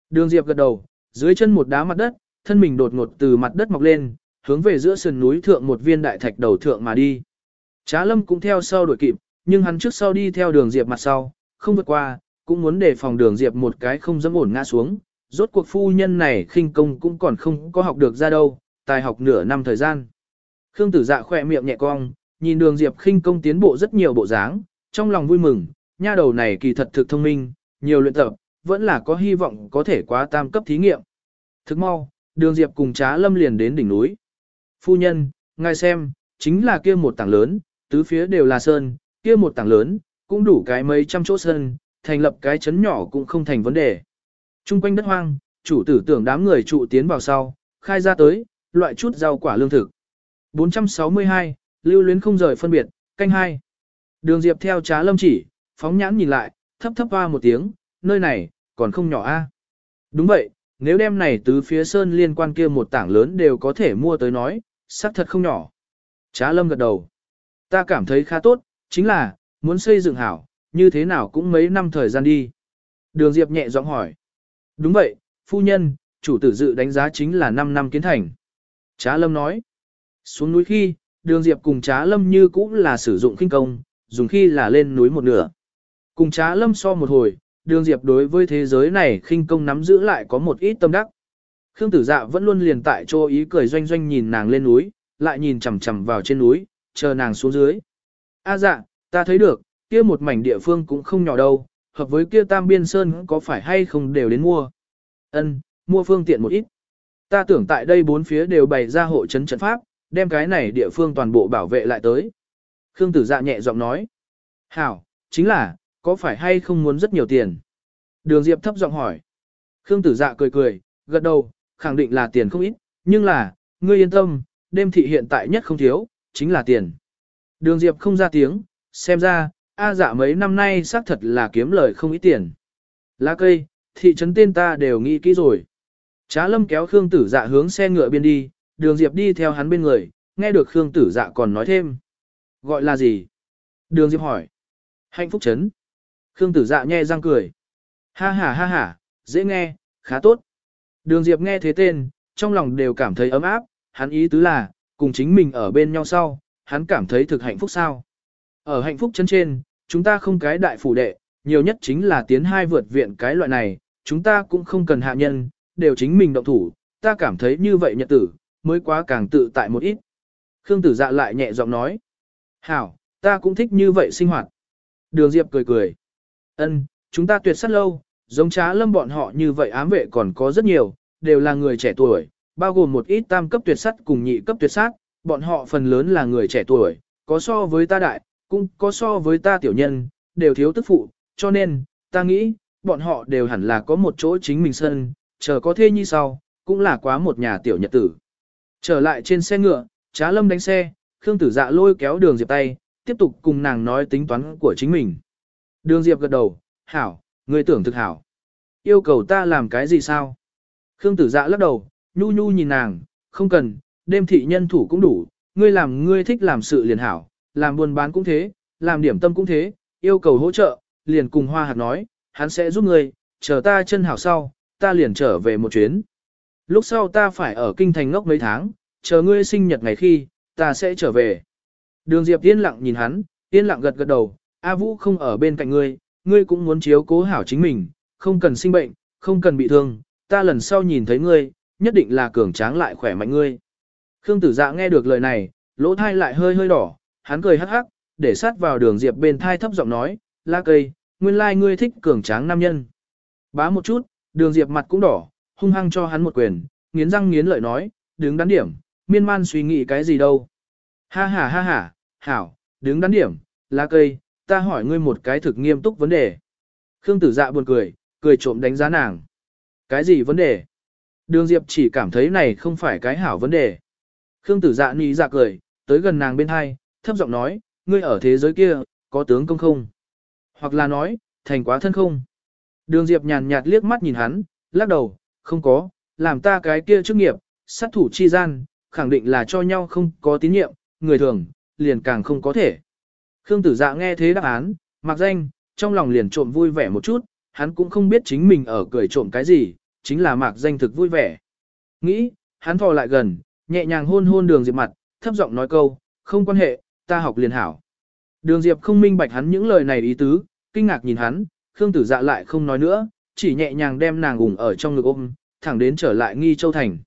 Speaker 1: Đường Diệp gật đầu, dưới chân một đá mặt đất, thân mình đột ngột từ mặt đất mọc lên, hướng về giữa sườn núi thượng một viên đại thạch đầu thượng mà đi. Trá lâm cũng theo sau đuổi kịp, nhưng hắn trước sau đi theo đường Diệp mặt sau, không vượt qua, cũng muốn để phòng đường Diệp một cái không dám ổn ngã xuống. Rốt cuộc phu nhân này khinh công cũng còn không có học được ra đâu, tài học nửa năm thời gian. Khương tử dạ khỏe miệng nhẹ cong, nhìn đường Diệp khinh công tiến bộ rất nhiều bộ dáng, trong lòng vui mừng, nha đầu này kỳ thật thực thông minh, nhiều luyện tập, vẫn là có hy vọng có thể quá tam cấp thí nghiệm. Thức mau, đường Diệp cùng trá lâm liền đến đỉnh núi. Phu nhân, ngài xem, chính là kia một tảng lớn, tứ phía đều là sơn, kia một tảng lớn, cũng đủ cái mấy trăm chỗ sơn, thành lập cái chấn nhỏ cũng không thành vấn đề. Trung quanh đất hoang, chủ tử tưởng đám người trụ tiến vào sau, khai ra tới, loại chút rau quả lương thực. 462, lưu luyến không rời phân biệt, canh hai. Đường Diệp theo trá lâm chỉ, phóng nhãn nhìn lại, thấp thấp hoa một tiếng, nơi này, còn không nhỏ a. Đúng vậy, nếu đem này tứ phía sơn liên quan kia một tảng lớn đều có thể mua tới nói, xác thật không nhỏ. Trá lâm gật đầu. Ta cảm thấy khá tốt, chính là, muốn xây dựng hảo, như thế nào cũng mấy năm thời gian đi. Đường Diệp nhẹ giọng hỏi. Đúng vậy, phu nhân, chủ tử dự đánh giá chính là 5 năm kiến thành. Trá lâm nói. Xuống núi khi, đường Diệp cùng trá lâm như cũng là sử dụng kinh công, dùng khi là lên núi một nửa. Cùng trá lâm so một hồi, đường Diệp đối với thế giới này khinh công nắm giữ lại có một ít tâm đắc. Khương tử dạ vẫn luôn liền tại chỗ ý cười doanh doanh nhìn nàng lên núi, lại nhìn chằm chằm vào trên núi, chờ nàng xuống dưới. A dạ, ta thấy được, kia một mảnh địa phương cũng không nhỏ đâu, hợp với kia tam biên sơn có phải hay không đều đến mua. Ân, mua phương tiện một ít. Ta tưởng tại đây bốn phía đều bày ra hộ chấn trận pháp, đem cái này địa phương toàn bộ bảo vệ lại tới. Khương tử dạ nhẹ giọng nói. Hảo, chính là, có phải hay không muốn rất nhiều tiền? Đường Diệp thấp giọng hỏi. Khương tử dạ cười cười, gật đầu, khẳng định là tiền không ít, nhưng là, ngươi yên tâm, đêm thị hiện tại nhất không thiếu, chính là tiền. Đường Diệp không ra tiếng, xem ra, A dạ mấy năm nay xác thật là kiếm lời không ít tiền. Lá cây, thị trấn tên ta đều nghĩ kỹ rồi. Trá lâm kéo Khương tử dạ hướng xe ngựa biên đi, đường Diệp đi theo hắn bên người, nghe được Khương tử dạ còn nói thêm. Gọi là gì? Đường Diệp hỏi. Hạnh phúc trấn. Khương tử dạ nhe răng cười. Ha ha ha ha, dễ nghe, khá tốt. Đường Diệp nghe thế tên, trong lòng đều cảm thấy ấm áp, hắn ý tứ là, cùng chính mình ở bên nhau sau, hắn cảm thấy thực hạnh phúc sao. Ở hạnh phúc chân trên, chúng ta không cái đại phủ đệ, nhiều nhất chính là tiến hai vượt viện cái loại này, chúng ta cũng không cần hạ nhân, đều chính mình động thủ, ta cảm thấy như vậy nhật tử, mới quá càng tự tại một ít. Khương tử dạ lại nhẹ giọng nói. Hảo, ta cũng thích như vậy sinh hoạt. Đường Diệp cười cười. Ân, chúng ta tuyệt sát lâu, giống trá lâm bọn họ như vậy ám vệ còn có rất nhiều, đều là người trẻ tuổi, bao gồm một ít tam cấp tuyệt sát cùng nhị cấp tuyệt sát, bọn họ phần lớn là người trẻ tuổi, có so với ta đại, cũng có so với ta tiểu nhân, đều thiếu tức phụ, cho nên, ta nghĩ, bọn họ đều hẳn là có một chỗ chính mình sân, chờ có thê nhi sau, cũng là quá một nhà tiểu nhật tử. Trở lại trên xe ngựa, trá lâm đánh xe, Khương Tử Dạ lôi kéo đường Diệp tay, tiếp tục cùng nàng nói tính toán của chính mình. Đường Diệp gật đầu, hảo, người tưởng thực hảo. Yêu cầu ta làm cái gì sao? Khương Tử Dạ lắc đầu, nhu nhu nhìn nàng, không cần, đêm thị nhân thủ cũng đủ, ngươi làm ngươi thích làm sự liền hảo, làm buôn bán cũng thế, làm điểm tâm cũng thế, yêu cầu hỗ trợ, liền cùng Hoa Hạt nói, hắn sẽ giúp ngươi, chờ ta chân hảo sau, ta liền trở về một chuyến. Lúc sau ta phải ở kinh thành ngốc mấy tháng, chờ ngươi sinh nhật ngày khi, ta sẽ trở về. Đường Diệp yên lặng nhìn hắn, yên lặng gật gật đầu, A Vũ không ở bên cạnh ngươi, ngươi cũng muốn chiếu cố hảo chính mình, không cần sinh bệnh, không cần bị thương, ta lần sau nhìn thấy ngươi, nhất định là cường tráng lại khỏe mạnh ngươi. Khương tử dạ nghe được lời này, lỗ thai lại hơi hơi đỏ, hắn cười hắc hắc, để sát vào đường Diệp bên thai thấp giọng nói, la cây, nguyên lai like ngươi thích cường tráng nam nhân. Bá một chút, đường Diệp mặt cũng đỏ, hung hăng cho hắn một quyền, nghiến răng nghiến lợi nói, đứng đắn điểm, miên man suy nghĩ cái gì đâu. Ha ha ha ha, hảo, đứng đắn điểm, la cây, ta hỏi ngươi một cái thực nghiêm túc vấn đề. Khương tử dạ buồn cười, cười trộm đánh giá nàng. Cái gì vấn đề? Đường Diệp chỉ cảm thấy này không phải cái hảo vấn đề. Khương tử dạ ní dạ cười, tới gần nàng bên hai, thấp giọng nói, ngươi ở thế giới kia, có tướng công không? Hoặc là nói, thành quá thân không? Đường Diệp nhàn nhạt liếc mắt nhìn hắn, lắc đầu, không có, làm ta cái kia chức nghiệp, sát thủ chi gian, khẳng định là cho nhau không có tín nhiệm, người thường, liền càng không có thể. Khương tử dạ nghe thế đáp án, mặc danh, trong lòng liền trộm vui vẻ một chút, hắn cũng không biết chính mình ở cười trộm cái gì, chính là mạc danh thực vui vẻ. Nghĩ, hắn thò lại gần, nhẹ nhàng hôn hôn đường diệp mặt, thấp giọng nói câu, không quan hệ, ta học liền hảo. Đường diệp không minh bạch hắn những lời này ý tứ, kinh ngạc nhìn hắn, Khương tử dạ lại không nói nữa, chỉ nhẹ nhàng đem nàng ủng ở trong ngực ôm, thẳng đến trở lại nghi châu thành.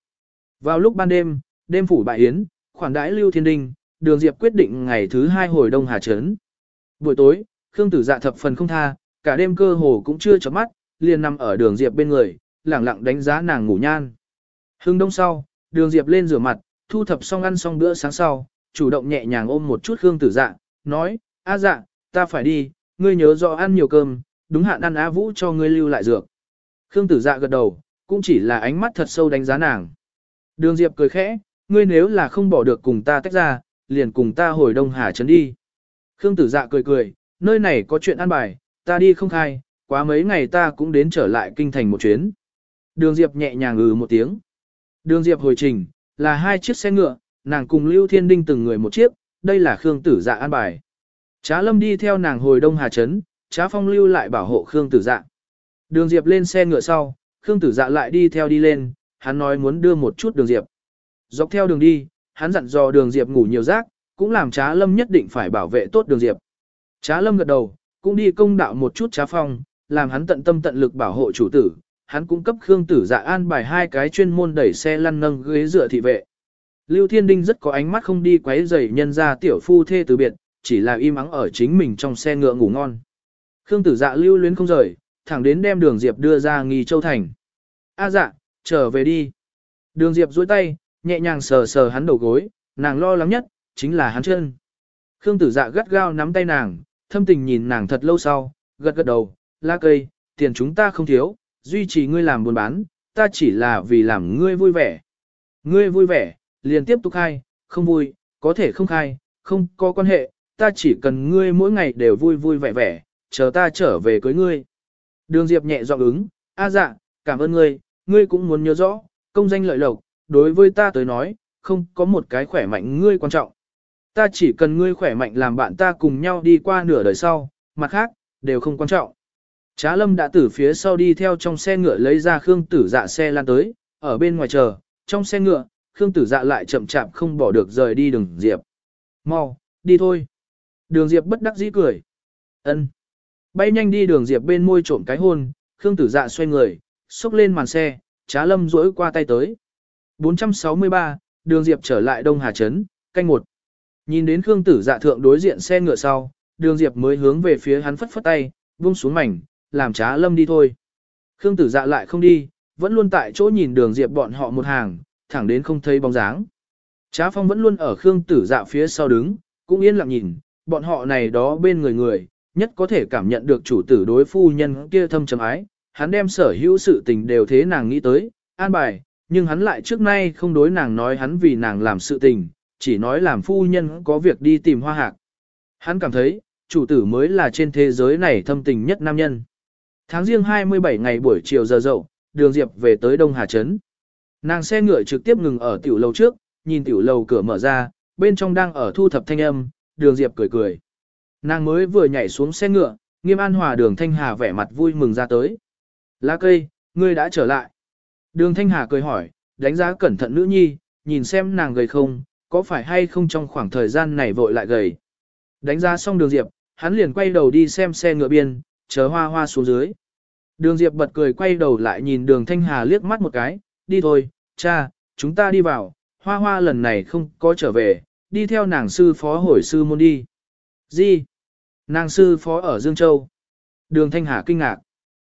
Speaker 1: Vào lúc ban đêm, đêm phủ bại yến, khoản đãi lưu thiên đinh, đường diệp quyết định ngày thứ hai hồi đông hà trấn. Buổi tối, Khương tử dạ thập phần không tha, cả đêm cơ hồ cũng chưa chấm mắt, liền nằm ở đường diệp bên người, lẳng lặng đánh giá nàng ngủ nhan. Hưng đông sau, đường diệp lên rửa mặt, thu thập xong ăn xong bữa sáng sau, chủ động nhẹ nhàng ôm một chút Khương tử dạ, nói, a dạ, ta phải đi, ngươi nhớ rõ ăn nhiều cơm, đúng hạn ăn á vũ cho ngươi lưu lại dược. Khương tử dạ gật đầu, cũng chỉ là ánh mắt thật sâu đánh giá nàng. Đường diệp cười khẽ, ngươi nếu là không bỏ được cùng ta tách ra, liền cùng ta hồi Đông Hà Trấn đi. Khương tử dạ cười cười, nơi này có chuyện ăn bài, ta đi không khai, quá mấy ngày ta cũng đến trở lại kinh thành một chuyến. Đường Diệp nhẹ nhàng ừ một tiếng. Đường Diệp hồi trình, là hai chiếc xe ngựa, nàng cùng Lưu Thiên Đinh từng người một chiếc, đây là Khương tử dạ an bài. Trá Lâm đi theo nàng hồi Đông Hà Trấn, Trá Phong lưu lại bảo hộ Khương tử dạ. Đường Diệp lên xe ngựa sau, Khương tử dạ lại đi theo đi lên, hắn nói muốn đưa một chút đường Diệp. Dọc theo đường đi, hắn dặn dò đường Diệp ngủ nhiều giấc, cũng làm Trá Lâm nhất định phải bảo vệ tốt đường Diệp. Trá Lâm gật đầu, cũng đi công đạo một chút Trá Phong, làm hắn tận tâm tận lực bảo hộ chủ tử. Hắn cũng cấp Khương Tử Dạ an bài hai cái chuyên môn đẩy xe lăn nâng ghế dựa thị vệ. Lưu Thiên Đinh rất có ánh mắt không đi quấy rầy nhân ra tiểu phu thê từ biệt, chỉ là im ắng ở chính mình trong xe ngựa ngủ ngon. Khương Tử Dạ lưu luyến không rời, thẳng đến đem Đường Diệp đưa ra Nghi Châu thành. "A dạ, trở về đi." Đường Diệp duỗi tay, nhẹ nhàng sờ sờ hắn đầu gối, nàng lo lắng nhất, chính là hắn chân. Khương tử dạ gắt gao nắm tay nàng, thâm tình nhìn nàng thật lâu sau, gật gật đầu, la cây, tiền chúng ta không thiếu, duy trì ngươi làm buôn bán, ta chỉ là vì làm ngươi vui vẻ. Ngươi vui vẻ, liền tiếp tục khai, không vui, có thể không khai, không có quan hệ, ta chỉ cần ngươi mỗi ngày đều vui vui vẻ vẻ, chờ ta trở về cưới ngươi. Đường Diệp nhẹ giọng ứng, a dạ, cảm ơn ngươi, ngươi cũng muốn nhớ rõ, công danh lợi lộc, đối với ta tới nói, không có một cái khỏe mạnh ngươi quan trọng. Ta chỉ cần ngươi khỏe mạnh làm bạn ta cùng nhau đi qua nửa đời sau, mặt khác, đều không quan trọng. Trá lâm đã từ phía sau đi theo trong xe ngựa lấy ra Khương tử dạ xe lan tới, ở bên ngoài chờ, trong xe ngựa, Khương tử dạ lại chậm chạp không bỏ được rời đi đường Diệp. Mau, đi thôi. Đường Diệp bất đắc dĩ cười. ân Bay nhanh đi đường Diệp bên môi trộm cái hôn, Khương tử dạ xoay người, xốc lên màn xe, trá lâm duỗi qua tay tới. 463, đường Diệp trở lại Đông Hà Trấn, canh một. Nhìn đến Khương Tử Dạ thượng đối diện xe ngựa sau, đường Diệp mới hướng về phía hắn phất phất tay, buông xuống mảnh, làm trá lâm đi thôi. Khương Tử Dạ lại không đi, vẫn luôn tại chỗ nhìn đường Diệp bọn họ một hàng, thẳng đến không thấy bóng dáng. Trá Phong vẫn luôn ở Khương Tử Dạ phía sau đứng, cũng yên lặng nhìn, bọn họ này đó bên người người, nhất có thể cảm nhận được chủ tử đối phu nhân kia thâm trầm ái, hắn đem sở hữu sự tình đều thế nàng nghĩ tới, an bài, nhưng hắn lại trước nay không đối nàng nói hắn vì nàng làm sự tình, chỉ nói làm phu nhân có việc đi tìm hoa hạc. Hắn cảm thấy, chủ tử mới là trên thế giới này thâm tình nhất nam nhân. Tháng riêng 27 ngày buổi chiều giờ dậu, đường Diệp về tới Đông Hà Trấn. Nàng xe ngựa trực tiếp ngừng ở tiểu lầu trước, nhìn tiểu lầu cửa mở ra, bên trong đang ở thu thập thanh âm, đường Diệp cười cười. Nàng mới vừa nhảy xuống xe ngựa, nghiêm an hòa đường Thanh Hà vẻ mặt vui mừng ra tới. Lá cây, ngươi đã trở lại. Đường Thanh Hà cười hỏi, đánh giá cẩn thận nữ nhi, nhìn xem nàng gầy không, có phải hay không trong khoảng thời gian này vội lại gầy. Đánh giá xong đường Diệp, hắn liền quay đầu đi xem xe ngựa biên, chờ hoa hoa xuống dưới. Đường Diệp bật cười quay đầu lại nhìn đường Thanh Hà liếc mắt một cái, đi thôi, cha, chúng ta đi vào, hoa hoa lần này không có trở về, đi theo nàng sư phó hồi sư môn đi. Gì? Nàng sư phó ở Dương Châu. Đường Thanh Hà kinh ngạc.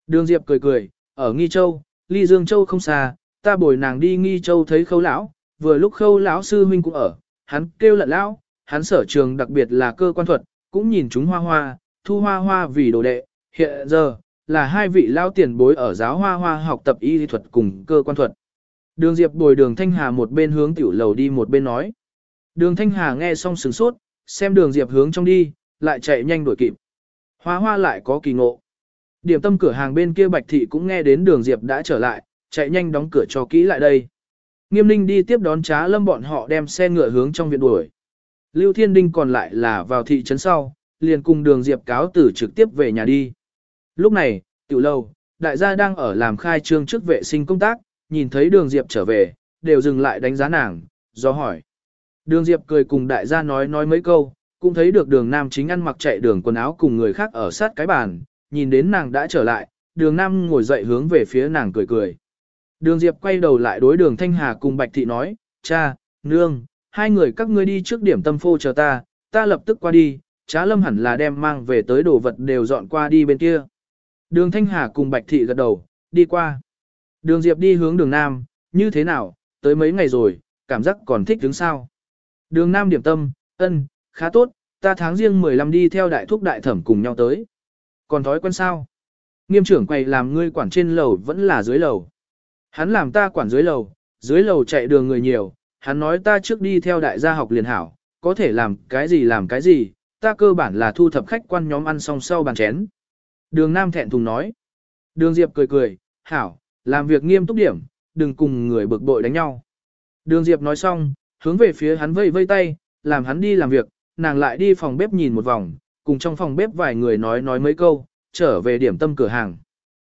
Speaker 1: Đường Diệp cười cười, ở Nghi Châu, ly Dương Châu không xa, ta bồi nàng đi Nghi Châu thấy khâu lão, vừa lúc khâu lão sư huynh cũng ở, hắn kêu lận lão, hắn sở trường đặc biệt là cơ quan thuật, cũng nhìn chúng hoa hoa, thu hoa hoa vì đồ đệ, hiện giờ, là hai vị lao tiền bối ở giáo hoa hoa học tập y thuật cùng cơ quan thuật. Đường Diệp bồi đường Thanh Hà một bên hướng tiểu lầu đi một bên nói. Đường Thanh Hà nghe xong sửng sốt, xem đường Diệp hướng trong đi, lại chạy nhanh đuổi kịp. Hoa hoa lại có kỳ ngộ. Điểm tâm cửa hàng bên kia Bạch Thị cũng nghe đến đường Diệp đã trở lại, chạy nhanh đóng cửa cho kỹ lại đây. Nghiêm ninh đi tiếp đón trá lâm bọn họ đem xe ngựa hướng trong viện đuổi. Lưu Thiên Đinh còn lại là vào thị trấn sau, liền cùng đường Diệp cáo tử trực tiếp về nhà đi. Lúc này, tiểu lâu, đại gia đang ở làm khai trương trước vệ sinh công tác, nhìn thấy đường Diệp trở về, đều dừng lại đánh giá nàng, do hỏi. Đường Diệp cười cùng đại gia nói nói mấy câu, cũng thấy được đường Nam chính ăn mặc chạy đường quần áo cùng người khác ở sát cái bàn, nhìn đến nàng đã trở lại, đường Nam ngồi dậy hướng về phía nàng cười cười. Đường Diệp quay đầu lại đối đường Thanh Hà cùng Bạch Thị nói, cha, nương, hai người các ngươi đi trước điểm tâm phô chờ ta, ta lập tức qua đi, trá lâm hẳn là đem mang về tới đồ vật đều dọn qua đi bên kia. Đường Thanh Hà cùng Bạch Thị gật đầu, đi qua. Đường Diệp đi hướng đường Nam, như thế nào, tới mấy ngày rồi, cảm giác còn thích đứng sao. Đường Nam điểm tâm, ân, khá tốt, ta tháng riêng 15 đi theo đại thúc đại thẩm cùng nhau tới. Còn thói quen sao? Nghiêm trưởng quầy làm ngươi quản trên lầu vẫn là dưới lầu. Hắn làm ta quản dưới lầu, dưới lầu chạy đường người nhiều, hắn nói ta trước đi theo đại gia học liền hảo, có thể làm cái gì làm cái gì, ta cơ bản là thu thập khách quan nhóm ăn xong sau bàn chén. Đường Nam thẹn thùng nói. Đường Diệp cười cười, hảo, làm việc nghiêm túc điểm, đừng cùng người bực bội đánh nhau. Đường Diệp nói xong, hướng về phía hắn vây vây tay, làm hắn đi làm việc, nàng lại đi phòng bếp nhìn một vòng, cùng trong phòng bếp vài người nói nói mấy câu, trở về điểm tâm cửa hàng.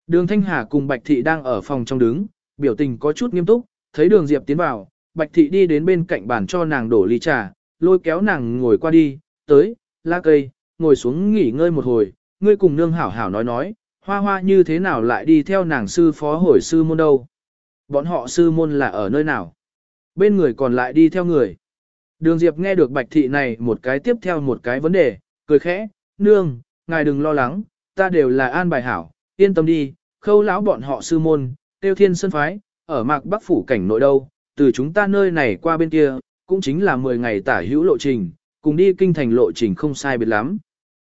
Speaker 1: Đường Thanh Hà cùng Bạch Thị đang ở phòng trong đứng, biểu tình có chút nghiêm túc, thấy đường Diệp tiến vào, Bạch Thị đi đến bên cạnh bàn cho nàng đổ ly trà, lôi kéo nàng ngồi qua đi, tới, la cây, ngồi xuống nghỉ ngơi một hồi, ngươi cùng nương hảo hảo nói nói, hoa hoa như thế nào lại đi theo nàng sư phó hồi sư môn đâu. Bọn họ sư môn là ở nơi nào? Bên người còn lại đi theo người. Đường Diệp nghe được Bạch Thị này một cái tiếp theo một cái vấn đề, cười khẽ, nương, ngài đừng lo lắng, ta đều là an bài hảo, yên tâm đi, khâu lão bọn họ sư môn, tiêu thiên sân phái, ở mạc bắc phủ cảnh nội đâu, từ chúng ta nơi này qua bên kia, cũng chính là 10 ngày tả hữu lộ trình, cùng đi kinh thành lộ trình không sai biệt lắm.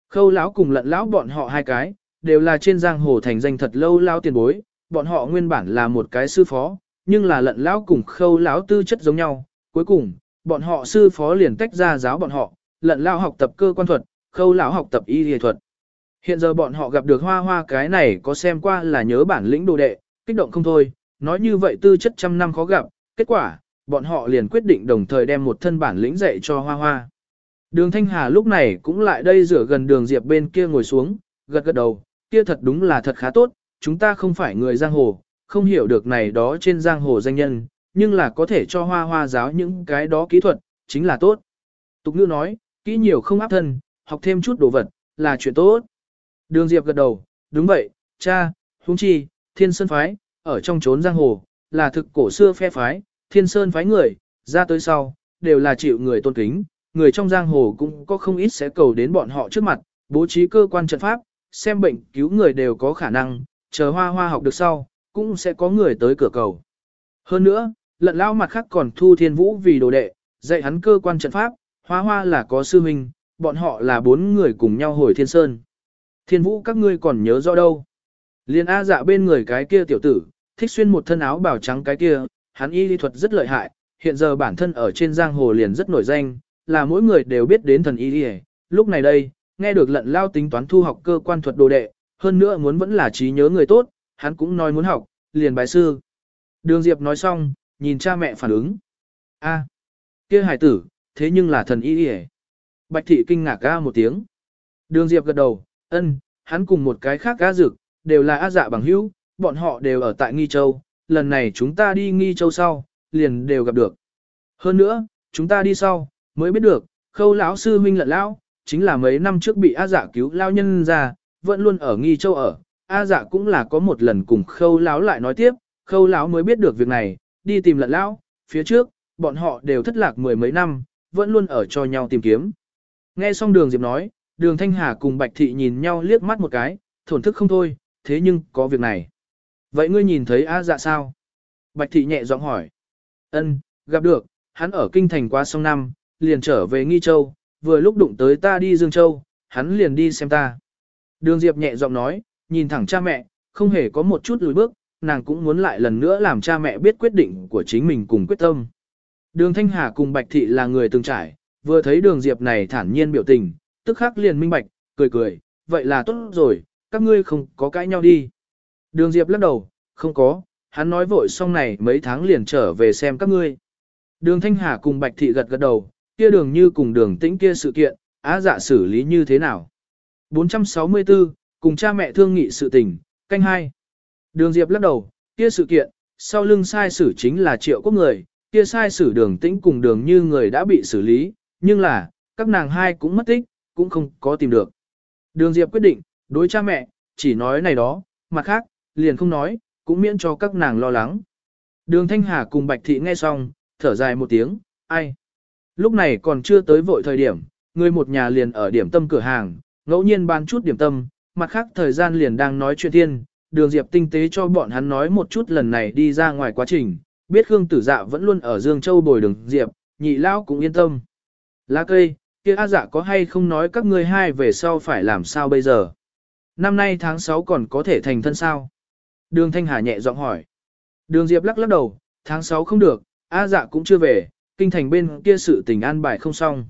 Speaker 1: Khâu lão cùng lận lão bọn họ hai cái, đều là trên giang hồ thành danh thật lâu lao tiền bối, bọn họ nguyên bản là một cái sư phó, nhưng là lận lão cùng khâu lão tư chất giống nhau, cuối cùng, bọn họ sư phó liền tách ra giáo bọn họ, lận lão học tập cơ quan thuật, khâu lão học tập y y thuật. Hiện giờ bọn họ gặp được hoa hoa cái này có xem qua là nhớ bản lĩnh đồ đệ, kích động không thôi, nói như vậy tư chất trăm năm khó gặp, kết quả, bọn họ liền quyết định đồng thời đem một thân bản lĩnh dạy cho hoa hoa. Đường Thanh Hà lúc này cũng lại đây rửa gần đường Diệp bên kia ngồi xuống, gật gật đầu, kia thật đúng là thật khá tốt, chúng ta không phải người giang hồ, không hiểu được này đó trên giang hồ danh nhân, nhưng là có thể cho hoa hoa giáo những cái đó kỹ thuật, chính là tốt. Tục ngữ nói, kỹ nhiều không áp thân, học thêm chút đồ vật, là chuyện tốt. Đường Diệp gật đầu, đúng vậy, cha, huống chi, thiên sơn phái, ở trong chốn giang hồ, là thực cổ xưa phe phái, thiên sơn phái người, ra tới sau, đều là chịu người tôn kính, người trong giang hồ cũng có không ít sẽ cầu đến bọn họ trước mặt, bố trí cơ quan trận pháp, xem bệnh cứu người đều có khả năng, chờ hoa hoa học được sau, cũng sẽ có người tới cửa cầu. Hơn nữa, lận lao mặt khác còn thu thiên vũ vì đồ đệ, dạy hắn cơ quan trận pháp, hoa hoa là có sư huynh, bọn họ là bốn người cùng nhau hồi thiên sơn. Thiên vũ các ngươi còn nhớ rõ đâu. Liên A dạ bên người cái kia tiểu tử, thích xuyên một thân áo bào trắng cái kia, hắn y lý thuật rất lợi hại, hiện giờ bản thân ở trên giang hồ liền rất nổi danh, là mỗi người đều biết đến thần y lý lúc này đây, nghe được lận lao tính toán thu học cơ quan thuật đồ đệ, hơn nữa muốn vẫn là trí nhớ người tốt, hắn cũng nói muốn học, liền bài sư. Đường Diệp nói xong, nhìn cha mẹ phản ứng. a kia hải tử, thế nhưng là thần y đi Bạch thị kinh ngạc ga một tiếng. Đường Diệp gật đầu, ân, hắn cùng một cái khác ga dực, đều là á dạ bằng hữu, bọn họ đều ở tại Nghi Châu, lần này chúng ta đi Nghi Châu sau, liền đều gặp được. Hơn nữa, chúng ta đi sau, mới biết được, khâu lão sư huynh lận lão, chính là mấy năm trước bị A dạ cứu lao nhân ra, vẫn luôn ở Nghi Châu ở. A dạ cũng là có một lần cùng khâu lão lại nói tiếp, khâu lão mới biết được việc này, đi tìm lận lão, phía trước, bọn họ đều thất lạc mười mấy năm, vẫn luôn ở cho nhau tìm kiếm. Nghe xong đường Diệp nói, đường Thanh Hà cùng Bạch Thị nhìn nhau liếc mắt một cái, thổn thức không thôi, thế nhưng có việc này. Vậy ngươi nhìn thấy A dạ sao? Bạch Thị nhẹ giọng hỏi. Ân, gặp được, hắn ở Kinh Thành qua sông năm, liền trở về Nghi Châu, vừa lúc đụng tới ta đi Dương Châu, hắn liền đi xem ta. Đường Diệp nhẹ giọng nói, nhìn thẳng cha mẹ, không hề có một chút lùi bước, nàng cũng muốn lại lần nữa làm cha mẹ biết quyết định của chính mình cùng quyết tâm. Đường Thanh Hà cùng Bạch Thị là người từng trải, vừa thấy đường Diệp này thản nhiên biểu tình, tức khắc liền minh bạch, cười cười, vậy là tốt rồi, các ngươi không có cãi nhau đi. Đường Diệp lắc đầu, không có, hắn nói vội xong này mấy tháng liền trở về xem các ngươi. Đường Thanh Hà cùng Bạch Thị gật gật đầu, kia đường như cùng đường tĩnh kia sự kiện, á dạ xử lý như thế nào. 464, cùng cha mẹ thương nghị sự tình, canh hai. Đường Diệp lắc đầu, kia sự kiện, sau lưng sai xử chính là triệu quốc người, kia sai xử đường tĩnh cùng đường như người đã bị xử lý, nhưng là, các nàng hai cũng mất tích, cũng không có tìm được. Đường Diệp quyết định, đối cha mẹ, chỉ nói này đó, mặt khác, liền không nói, cũng miễn cho các nàng lo lắng. Đường Thanh Hà cùng Bạch Thị nghe xong, thở dài một tiếng, ai. Lúc này còn chưa tới vội thời điểm, người một nhà liền ở điểm tâm cửa hàng, ngẫu nhiên bán chút điểm tâm, mặt khác thời gian liền đang nói chuyện thiên, đường Diệp tinh tế cho bọn hắn nói một chút lần này đi ra ngoài quá trình, biết Khương Tử Dạ vẫn luôn ở Dương Châu bồi đường Diệp, nhị lão cũng yên tâm. Lá cây, kia A Dạ có hay không nói các ngươi hai về sau phải làm sao bây giờ? Năm nay tháng 6 còn có thể thành thân sao? Đường Thanh Hà nhẹ giọng hỏi. Đường Diệp lắc lắc đầu, tháng 6 không được, A Dạ cũng chưa về, kinh thành bên kia sự tình an bài không xong.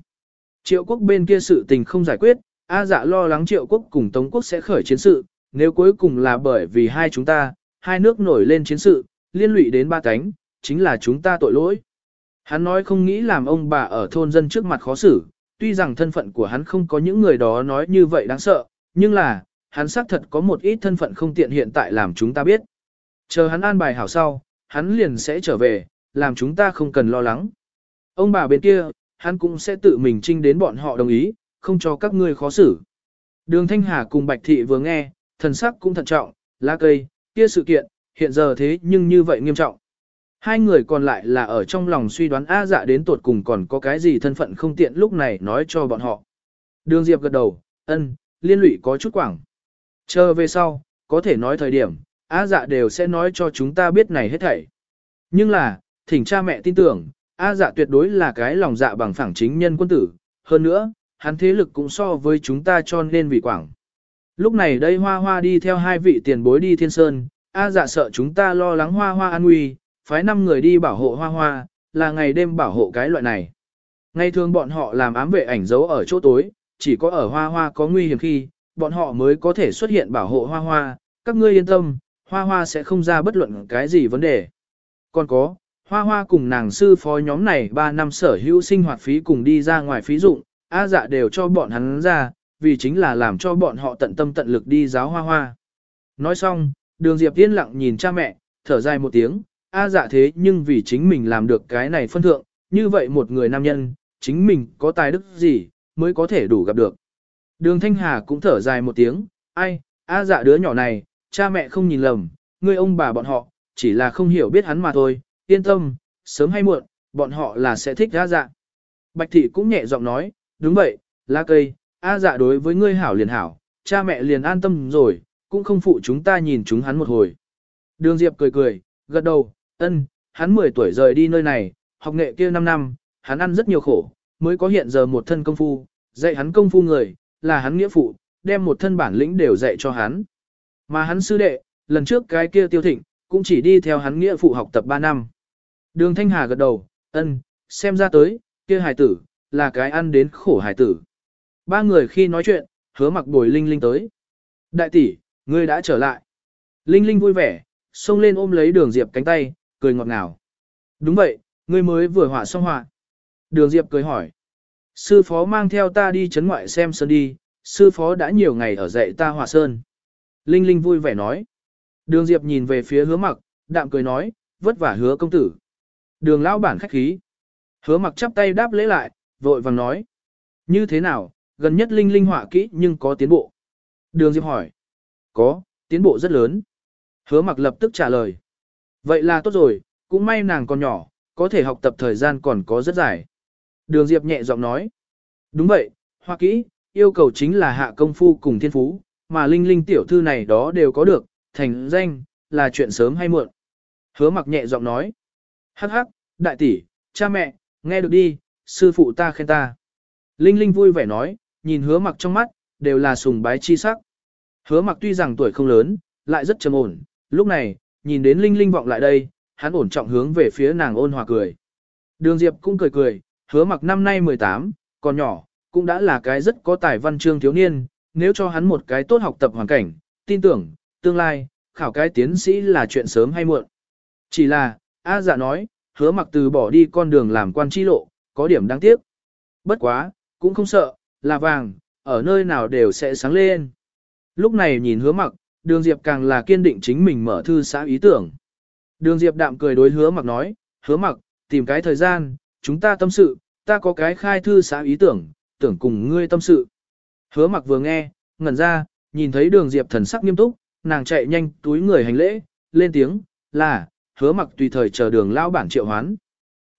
Speaker 1: Triệu quốc bên kia sự tình không giải quyết, A Dạ lo lắng Triệu quốc cùng Tống quốc sẽ khởi chiến sự, nếu cuối cùng là bởi vì hai chúng ta, hai nước nổi lên chiến sự, liên lụy đến ba cánh, chính là chúng ta tội lỗi. Hắn nói không nghĩ làm ông bà ở thôn dân trước mặt khó xử, tuy rằng thân phận của hắn không có những người đó nói như vậy đáng sợ, nhưng là, hắn xác thật có một ít thân phận không tiện hiện tại làm chúng ta biết. Chờ hắn an bài hảo sau, hắn liền sẽ trở về, làm chúng ta không cần lo lắng. Ông bà bên kia, hắn cũng sẽ tự mình trinh đến bọn họ đồng ý, không cho các ngươi khó xử. Đường Thanh Hà cùng Bạch Thị vừa nghe, thần sắc cũng thận trọng, lá cây, kia sự kiện, hiện giờ thế nhưng như vậy nghiêm trọng. Hai người còn lại là ở trong lòng suy đoán A dạ đến tột cùng còn có cái gì thân phận không tiện lúc này nói cho bọn họ. Đường Diệp gật đầu, ân, liên lụy có chút quảng. Chờ về sau, có thể nói thời điểm, A dạ đều sẽ nói cho chúng ta biết này hết thảy. Nhưng là, thỉnh cha mẹ tin tưởng, A dạ tuyệt đối là cái lòng dạ bằng phẳng chính nhân quân tử. Hơn nữa, hắn thế lực cũng so với chúng ta cho nên vì quảng. Lúc này đây hoa hoa đi theo hai vị tiền bối đi thiên sơn, A dạ sợ chúng ta lo lắng hoa hoa an nguy, phái năm người đi bảo hộ hoa hoa, là ngày đêm bảo hộ cái loại này. Ngày thường bọn họ làm ám vệ ảnh giấu ở chỗ tối, chỉ có ở hoa hoa có nguy hiểm khi, bọn họ mới có thể xuất hiện bảo hộ hoa hoa, các ngươi yên tâm, hoa hoa sẽ không ra bất luận cái gì vấn đề. Còn có, hoa hoa cùng nàng sư phó nhóm này 3 năm sở hữu sinh hoạt phí cùng đi ra ngoài phí dụng, A dạ đều cho bọn hắn ra, vì chính là làm cho bọn họ tận tâm tận lực đi giáo hoa hoa. Nói xong, đường Diệp yên lặng nhìn cha mẹ, thở dài một tiếng, A dạ thế nhưng vì chính mình làm được cái này phân thượng, như vậy một người nam nhân, chính mình có tài đức gì, mới có thể đủ gặp được. Đường Thanh Hà cũng thở dài một tiếng, ai, A dạ đứa nhỏ này, cha mẹ không nhìn lầm, người ông bà bọn họ, chỉ là không hiểu biết hắn mà thôi, yên tâm, sớm hay muộn, bọn họ là sẽ thích A dạ. Bạch thị cũng nhẹ giọng nói, đúng vậy, la cây, A dạ đối với ngươi hảo liền hảo, cha mẹ liền an tâm rồi, cũng không phụ chúng ta nhìn chúng hắn một hồi. Đường Diệp cười cười, gật đầu, ân, hắn 10 tuổi rời đi nơi này, học nghệ kia 5 năm, hắn ăn rất nhiều khổ, mới có hiện giờ một thân công phu, dạy hắn công phu người, là hắn nghĩa phụ, đem một thân bản lĩnh đều dạy cho hắn. Mà hắn sư đệ, lần trước cái kia tiêu thịnh, cũng chỉ đi theo hắn nghĩa phụ học tập 3 năm. Đường Thanh Hà gật đầu, ân, xem ra tới, kia hài tử, là cái ăn đến khổ hài tử. Ba người khi nói chuyện, hứa mặc bồi Linh Linh tới. Đại tỷ, ngươi đã trở lại. Linh Linh vui vẻ, xông lên ôm lấy đường Diệp cánh tay, cười ngọt ngào. Đúng vậy, ngươi mới vừa họa xong họa. Đường Diệp cười hỏi. Sư phó mang theo ta đi chấn ngoại xem sơn đi, sư phó đã nhiều ngày ở dạy ta họa sơn. Linh Linh vui vẻ nói. Đường Diệp nhìn về phía hứa mặc, đạm cười nói, vất vả hứa công tử. Đường lão bản khách khí. Hứa mặc chắp tay đáp lễ lại, vội vàng nói. Như thế nào, gần nhất Linh Linh họa kỹ nhưng có tiến bộ. Đường Diệp hỏi. Có, tiến bộ rất lớn. Hứa mặc lập tức trả lời. Vậy là tốt rồi, cũng may nàng còn nhỏ, có thể học tập thời gian còn có rất dài. Đường Diệp nhẹ giọng nói. Đúng vậy, họa kỹ, yêu cầu chính là hạ công phu cùng thiên phú, mà linh linh tiểu thư này đó đều có được, thành danh, là chuyện sớm hay muộn. Hứa mặc nhẹ giọng nói. Hắc hắc, đại tỷ, cha mẹ, nghe được đi, sư phụ ta khen ta. Linh linh vui vẻ nói, nhìn hứa mặc trong mắt, đều là sùng bái chi sắc. Hứa mặc tuy rằng tuổi không lớn, lại rất trầm ổn, lúc này, nhìn đến linh linh vọng lại đây, hắn ổn trọng hướng về phía nàng ôn hòa cười. Đường Diệp cũng cười cười, hứa mặc năm nay 18, còn nhỏ, cũng đã là cái rất có tài văn chương thiếu niên, nếu cho hắn một cái tốt học tập hoàn cảnh, tin tưởng, tương lai, khảo cái tiến sĩ là chuyện sớm hay muộn. Chỉ là, A dạ nói, hứa mặc từ bỏ đi con đường làm quan chi lộ, có điểm đáng tiếc. Bất quá, cũng không sợ, là vàng, ở nơi nào đều sẽ sáng lên. Lúc này nhìn hứa mặc, đường Diệp càng là kiên định chính mình mở thư xã ý tưởng. Đường Diệp đạm cười đối hứa mặc nói, hứa mặc, tìm cái thời gian, chúng ta tâm sự, ta có cái khai thư xã ý tưởng, tưởng cùng ngươi tâm sự. Hứa mặc vừa nghe, ngẩn ra, nhìn thấy đường Diệp thần sắc nghiêm túc, nàng chạy nhanh túi người hành lễ, lên tiếng, là, hứa mặc tùy thời chờ đường lão bản triệu hoán.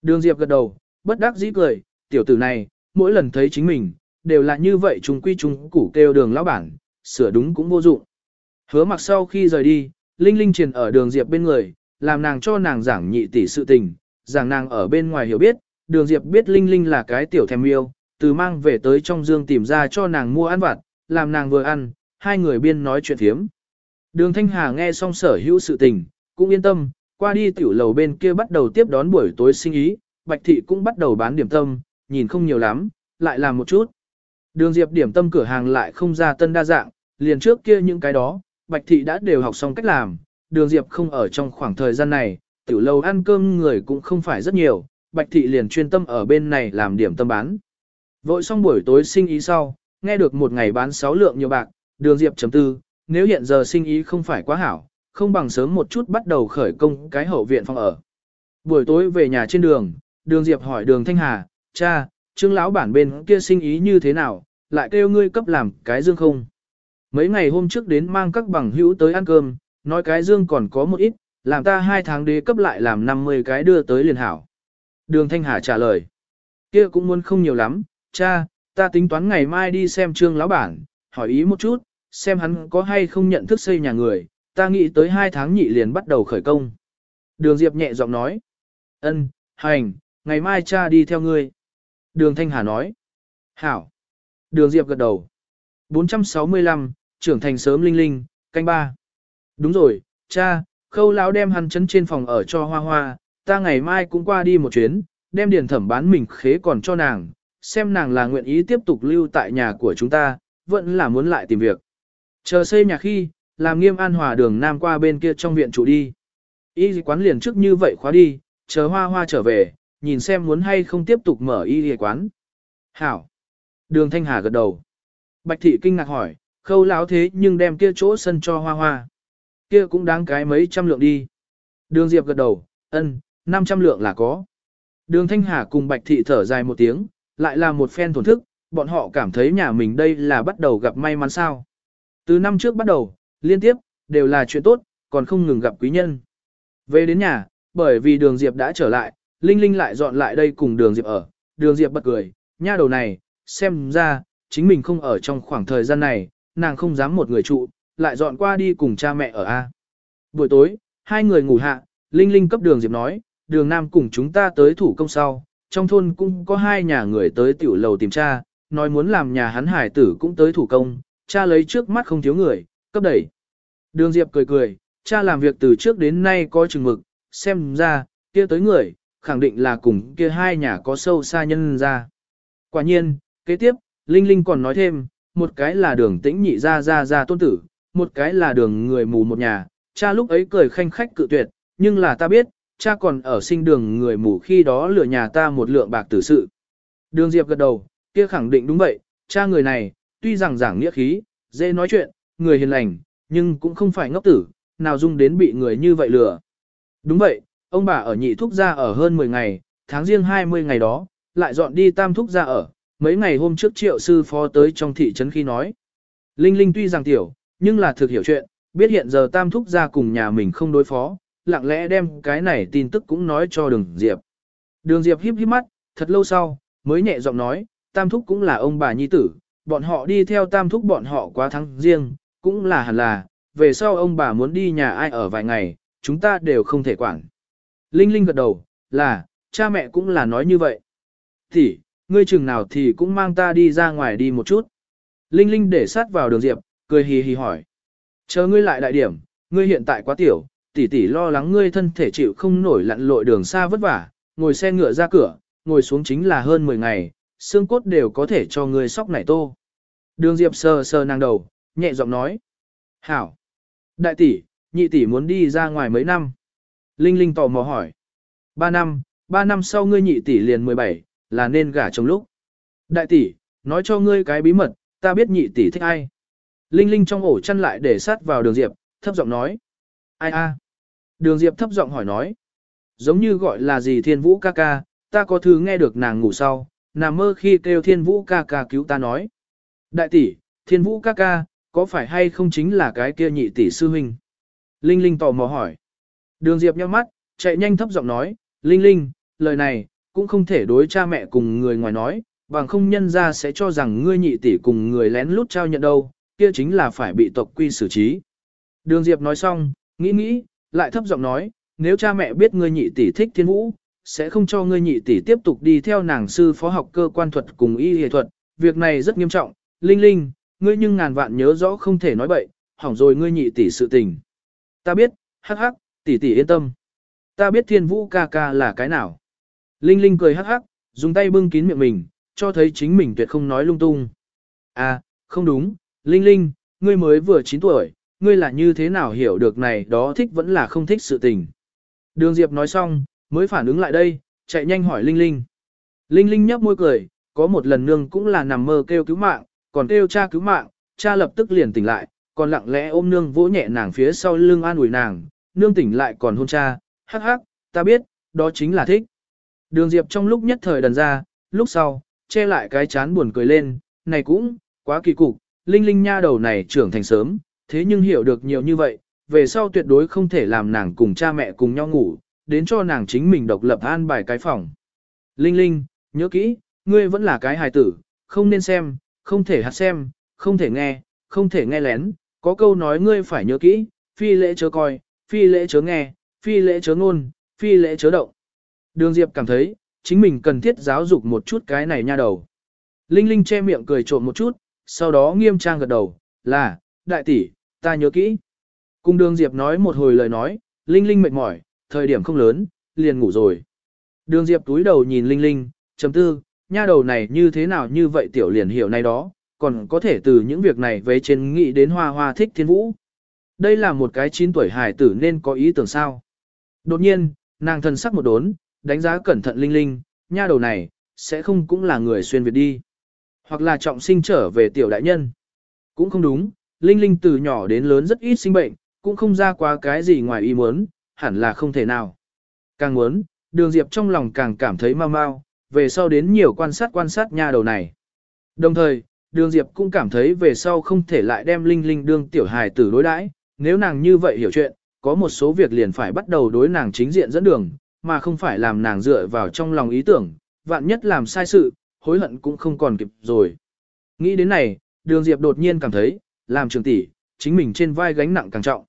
Speaker 1: Đường Diệp gật đầu, bất đắc dĩ cười, tiểu tử này, mỗi lần thấy chính mình, đều là như vậy chúng quy chúng củ kêu đường lão bản, sửa đúng cũng vô dụng. Hứa mặc sau khi rời đi, Linh Linh truyền ở đường Diệp bên người, làm nàng cho nàng giảng nhị tỷ sự tình, giảng nàng ở bên ngoài hiểu biết, đường Diệp biết Linh Linh là cái tiểu thèm yêu, từ mang về tới trong dương tìm ra cho nàng mua ăn vặt, làm nàng vừa ăn, hai người biên nói chuyện thiếm. Đường Thanh Hà nghe xong sở hữu sự tình, cũng yên tâm, qua đi tiểu lầu bên kia bắt đầu tiếp đón buổi tối sinh ý, Bạch Thị cũng bắt đầu bán điểm tâm, nhìn không nhiều lắm, lại làm một chút. Đường Diệp điểm tâm cửa hàng lại không ra tân đa dạng, liền trước kia những cái đó, Bạch Thị đã đều học xong cách làm, đường Diệp không ở trong khoảng thời gian này, tiểu lầu ăn cơm người cũng không phải rất nhiều, Bạch Thị liền chuyên tâm ở bên này làm điểm tâm bán. Vội xong buổi tối sinh ý sau, nghe được một ngày bán 6 lượng nhiều bạc, đường Diệp chấm tư, nếu hiện giờ sinh ý không phải quá hảo, không bằng sớm một chút bắt đầu khởi công cái hậu viện phòng ở. Buổi tối về nhà trên đường, đường Diệp hỏi đường Thanh Hà, cha, trương lão bản bên kia sinh ý như thế nào, lại kêu ngươi cấp làm cái dương không. Mấy ngày hôm trước đến mang các bằng hữu tới ăn cơm, nói cái dương còn có một ít, làm ta hai tháng đế cấp lại làm 50 cái đưa tới liền hảo. Đường Thanh Hà trả lời, kia cũng muốn không nhiều lắm, cha, ta tính toán ngày mai đi xem trương lão bản, hỏi ý một chút, xem hắn có hay không nhận thức xây nhà người, ta nghĩ tới hai tháng nhị liền bắt đầu khởi công. Đường Diệp nhẹ giọng nói, ân, hành, ngày mai cha đi theo ngươi. Đường Thanh Hà nói, hảo. Đường Diệp gật đầu. 465, trưởng thành sớm linh linh, canh ba. Đúng rồi, cha, khâu lão đem hắn chấn trên phòng ở cho hoa hoa, ta ngày mai cũng qua đi một chuyến, đem điền thẩm bán mình khế còn cho nàng, xem nàng là nguyện ý tiếp tục lưu tại nhà của chúng ta, vẫn là muốn lại tìm việc. Chờ xây nhà khi, làm nghiêm an hòa đường nam qua bên kia trong viện trụ đi. Y quán liền trước như vậy khóa đi, chờ hoa hoa trở về, nhìn xem muốn hay không tiếp tục mở y quán. Hảo. Đường Thanh Hà gật đầu. Bạch thị kinh ngạc hỏi, khâu láo thế nhưng đem kia chỗ sân cho hoa hoa. Kia cũng đáng cái mấy trăm lượng đi. Đường Diệp gật đầu, ân, 500 lượng là có. Đường Thanh Hà cùng Bạch thị thở dài một tiếng, lại là một phen thổn thức, bọn họ cảm thấy nhà mình đây là bắt đầu gặp may mắn sao. Từ năm trước bắt đầu, liên tiếp, đều là chuyện tốt, còn không ngừng gặp quý nhân. Về đến nhà, bởi vì đường Diệp đã trở lại, Linh Linh lại dọn lại đây cùng đường Diệp ở, đường Diệp bật cười, nha đầu này, xem ra, chính mình không ở trong khoảng thời gian này, nàng không dám một người trụ, lại dọn qua đi cùng cha mẹ ở A. Buổi tối, hai người ngủ hạ, Linh Linh cấp đường Diệp nói, đường Nam cùng chúng ta tới thủ công sau, trong thôn cũng có hai nhà người tới tiểu lầu tìm cha, nói muốn làm nhà hắn hải tử cũng tới thủ công, cha lấy trước mắt không thiếu người, cấp đẩy. Đường Diệp cười cười, cha làm việc từ trước đến nay có chừng mực, xem ra, kia tới người, khẳng định là cùng kia hai nhà có sâu xa nhân ra. Quả nhiên, kế tiếp, Linh Linh còn nói thêm, một cái là đường tĩnh nhị ra ra ra tôn tử, một cái là đường người mù một nhà, cha lúc ấy cười khanh khách cự tuyệt, nhưng là ta biết, cha còn ở sinh đường người mù khi đó lừa nhà ta một lượng bạc tử sự. Đường Diệp gật đầu, kia khẳng định đúng vậy, cha người này, tuy rằng giảng nghĩa khí, dễ nói chuyện, người hiền lành, nhưng cũng không phải ngốc tử, nào dung đến bị người như vậy lừa. Đúng vậy, ông bà ở nhị thúc gia ở hơn 10 ngày, tháng riêng 20 ngày đó, lại dọn đi tam thúc gia ở, mấy ngày hôm trước triệu sư phó tới trong thị trấn khi nói. Linh Linh tuy rằng tiểu, nhưng là thực hiểu chuyện, biết hiện giờ tam thúc gia cùng nhà mình không đối phó, lặng lẽ đem cái này tin tức cũng nói cho đường Diệp. Đường Diệp híp híp mắt, thật lâu sau, mới nhẹ giọng nói, tam thúc cũng là ông bà nhi tử, bọn họ đi theo tam thúc bọn họ quá tháng riêng, cũng là hẳn là, về sau ông bà muốn đi nhà ai ở vài ngày, chúng ta đều không thể quản. Linh Linh gật đầu, là, cha mẹ cũng là nói như vậy. Thì, ngươi chừng nào thì cũng mang ta đi ra ngoài đi một chút. Linh Linh để sát vào đường Diệp, cười hì hì hỏi. Chờ ngươi lại đại điểm, ngươi hiện tại quá tiểu, tỷ tỷ lo lắng ngươi thân thể chịu không nổi lặn lội đường xa vất vả, ngồi xe ngựa ra cửa, ngồi xuống chính là hơn 10 ngày, xương cốt đều có thể cho ngươi sóc nảy tô. Đường Diệp sờ sờ nàng đầu, nhẹ giọng nói. Hảo! Đại tỷ, nhị tỷ muốn đi ra ngoài mấy năm? Linh Linh tò mò hỏi. Ba năm, ba năm sau ngươi nhị tỷ liền 17, là nên gả chồng lúc. Đại tỷ, nói cho ngươi cái bí mật, ta biết nhị tỷ thích ai. Linh Linh trong ổ chăn lại để sát vào đường Diệp, thấp giọng nói. Ai a? Đường Diệp thấp giọng hỏi nói. Giống như gọi là gì thiên vũ ca ca, ta có thứ nghe được nàng ngủ sau, nằm mơ khi kêu thiên vũ ca ca cứu ta nói. Đại tỷ, thiên vũ ca ca, có phải hay không chính là cái kia nhị tỷ sư huynh? Linh Linh tò mò hỏi. Đường Diệp nhắm mắt, chạy nhanh thấp giọng nói, Linh Linh, lời này, cũng không thể đối cha mẹ cùng người ngoài nói, bằng không nhân ra sẽ cho rằng ngươi nhị tỷ cùng người lén lút trao nhận đâu, kia chính là phải bị tộc quy xử trí. Đường Diệp nói xong, nghĩ nghĩ, lại thấp giọng nói, nếu cha mẹ biết ngươi nhị tỷ thích thiên vũ, sẽ không cho ngươi nhị tỷ tiếp tục đi theo nàng sư phó học cơ quan thuật cùng y y thuật, việc này rất nghiêm trọng, Linh Linh, ngươi nhưng ngàn vạn nhớ rõ không thể nói bậy, hỏng rồi ngươi nhị tỷ sự tình. Ta biết, hắc hắc, tỷ tỷ yên tâm. Ta biết thiên vũ ca ca là cái nào. Linh Linh cười hắc hắc, dùng tay bưng kín miệng mình, cho thấy chính mình tuyệt không nói lung tung. À, không đúng, Linh Linh, ngươi mới vừa 9 tuổi, ngươi là như thế nào hiểu được này đó thích vẫn là không thích sự tình. Đường Diệp nói xong, mới phản ứng lại đây, chạy nhanh hỏi Linh Linh. Linh Linh nhấp môi cười, có một lần nương cũng là nằm mơ kêu cứu mạng, còn kêu cha cứu mạng, cha lập tức liền tỉnh lại, còn lặng lẽ ôm nương vỗ nhẹ nàng phía sau lưng an ủi nàng, nương tỉnh lại còn hôn cha, hắc hắc, ta biết, đó chính là thích. Đường Diệp trong lúc nhất thời đần ra, lúc sau, che lại cái chán buồn cười lên, này cũng, quá kỳ cục, Linh Linh nha đầu này trưởng thành sớm, thế nhưng hiểu được nhiều như vậy, về sau tuyệt đối không thể làm nàng cùng cha mẹ cùng nhau ngủ, đến cho nàng chính mình độc lập an bài cái phòng. Linh Linh, nhớ kỹ, ngươi vẫn là cái hài tử, không nên xem, không thể hạt xem, không thể nghe, không thể nghe lén, có câu nói ngươi phải nhớ kỹ, phi lễ chớ coi, phi lễ chớ nghe, phi lễ chớ ngôn, phi lễ chớ động. Đường Diệp cảm thấy, chính mình cần thiết giáo dục một chút cái này nha đầu. Linh Linh che miệng cười trộm một chút, sau đó nghiêm trang gật đầu, là, đại tỷ, ta nhớ kỹ. Cùng đường Diệp nói một hồi lời nói, Linh Linh mệt mỏi, thời điểm không lớn, liền ngủ rồi. Đường Diệp túi đầu nhìn Linh Linh, chấm tư, nha đầu này như thế nào như vậy tiểu liền hiểu này đó, còn có thể từ những việc này về trên nghĩ đến hoa hoa thích thiên vũ. Đây là một cái 9 tuổi hài tử nên có ý tưởng sao. Đột nhiên, nàng thần sắc một đốn, đánh giá cẩn thận Linh Linh, nha đầu này, sẽ không cũng là người xuyên Việt đi. Hoặc là trọng sinh trở về tiểu đại nhân. Cũng không đúng, Linh Linh từ nhỏ đến lớn rất ít sinh bệnh, cũng không ra quá cái gì ngoài ý muốn, hẳn là không thể nào. Càng muốn, đường Diệp trong lòng càng cảm thấy mau mau, về sau đến nhiều quan sát quan sát nha đầu này. Đồng thời, đường Diệp cũng cảm thấy về sau không thể lại đem Linh Linh đương tiểu hài tử đối đãi, nếu nàng như vậy hiểu chuyện, có một số việc liền phải bắt đầu đối nàng chính diện dẫn đường, mà không phải làm nàng dựa vào trong lòng ý tưởng, vạn nhất làm sai sự, hối hận cũng không còn kịp rồi. Nghĩ đến này, đường Diệp đột nhiên cảm thấy, làm trường tỷ, chính mình trên vai gánh nặng càng trọng.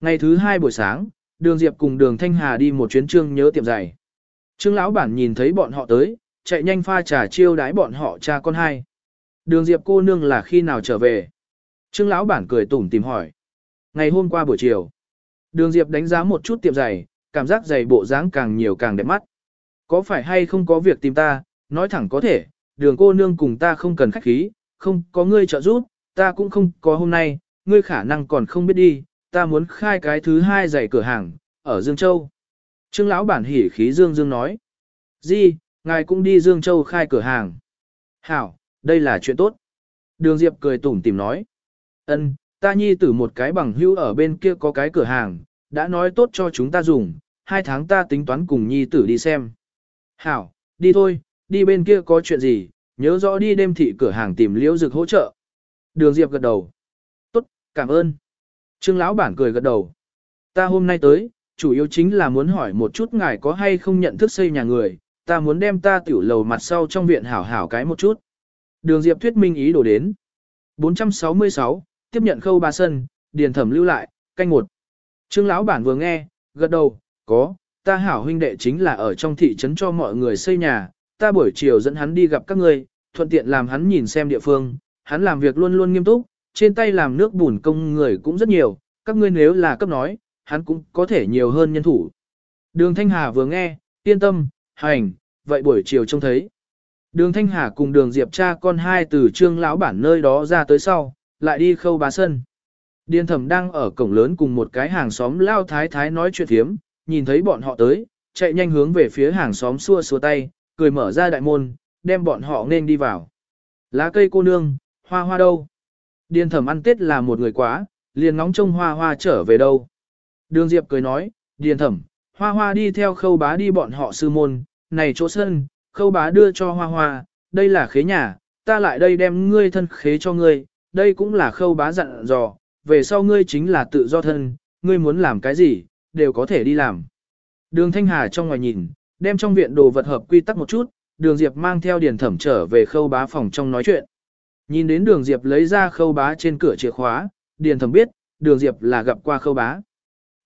Speaker 1: Ngày thứ hai buổi sáng, đường Diệp cùng đường Thanh Hà đi một chuyến trương nhớ tiệm giày. Trương lão bản nhìn thấy bọn họ tới, chạy nhanh pha trà chiêu đái bọn họ cha con hai. Đường Diệp cô nương là khi nào trở về? Trương lão bản cười tủm tìm hỏi. Ngày hôm qua buổi chiều. Đường Diệp đánh giá một chút tiệm giày, cảm giác giày bộ dáng càng nhiều càng đẹp mắt. Có phải hay không có việc tìm ta, nói thẳng có thể, đường cô nương cùng ta không cần khách khí, không có ngươi trợ giúp, ta cũng không có hôm nay, ngươi khả năng còn không biết đi, ta muốn khai cái thứ hai giày cửa hàng, ở Dương Châu. Trương lão bản hỉ khí Dương Dương nói. Di, ngài cũng đi Dương Châu khai cửa hàng. Hảo, đây là chuyện tốt. Đường Diệp cười tủm tìm nói. Ân, ta nhi tử một cái bằng hữu ở bên kia có cái cửa hàng, đã nói tốt cho chúng ta dùng, hai tháng ta tính toán cùng nhi tử đi xem. Hảo, đi thôi, đi bên kia có chuyện gì, nhớ rõ đi đêm thị cửa hàng tìm liễu Dực hỗ trợ. Đường Diệp gật đầu. Tốt, cảm ơn. Trương lão bản cười gật đầu. Ta hôm nay tới, chủ yếu chính là muốn hỏi một chút ngài có hay không nhận thức xây nhà người, ta muốn đem ta tiểu lầu mặt sau trong viện hảo hảo cái một chút. Đường Diệp thuyết minh ý đồ đến. 466, tiếp nhận khâu ba sân, điền thẩm lưu lại, canh một. Trương lão bản vừa nghe, gật đầu, có, ta hảo huynh đệ chính là ở trong thị trấn cho mọi người xây nhà, ta buổi chiều dẫn hắn đi gặp các ngươi, thuận tiện làm hắn nhìn xem địa phương, hắn làm việc luôn luôn nghiêm túc, trên tay làm nước bùn công người cũng rất nhiều, các ngươi nếu là cấp nói, hắn cũng có thể nhiều hơn nhân thủ. Đường Thanh Hà vừa nghe, yên tâm, hành, vậy buổi chiều trông thấy. Đường Thanh Hà cùng đường Diệp cha con hai từ trương lão bản nơi đó ra tới sau, lại đi khâu bá sân. Điền thẩm đang ở cổng lớn cùng một cái hàng xóm lao thái thái nói chuyện thiếm, nhìn thấy bọn họ tới, chạy nhanh hướng về phía hàng xóm xua xua tay, cười mở ra đại môn, đem bọn họ nên đi vào. Lá cây cô nương, hoa hoa đâu? Điền thẩm ăn tết là một người quá, liền ngóng trông hoa hoa trở về đâu. Đường Diệp cười nói, điền thẩm, hoa hoa đi theo khâu bá đi bọn họ sư môn, này chỗ sân, khâu bá đưa cho hoa hoa, đây là khế nhà, ta lại đây đem ngươi thân khế cho ngươi, đây cũng là khâu bá dặn dò, về sau ngươi chính là tự do thân, ngươi muốn làm cái gì, đều có thể đi làm. Đường Thanh Hà trong ngoài nhìn, đem trong viện đồ vật hợp quy tắc một chút, đường Diệp mang theo điền thẩm trở về khâu bá phòng trong nói chuyện. Nhìn đến đường Diệp lấy ra khâu bá trên cửa chìa khóa, điền thẩm biết, đường Diệp là gặp qua khâu bá.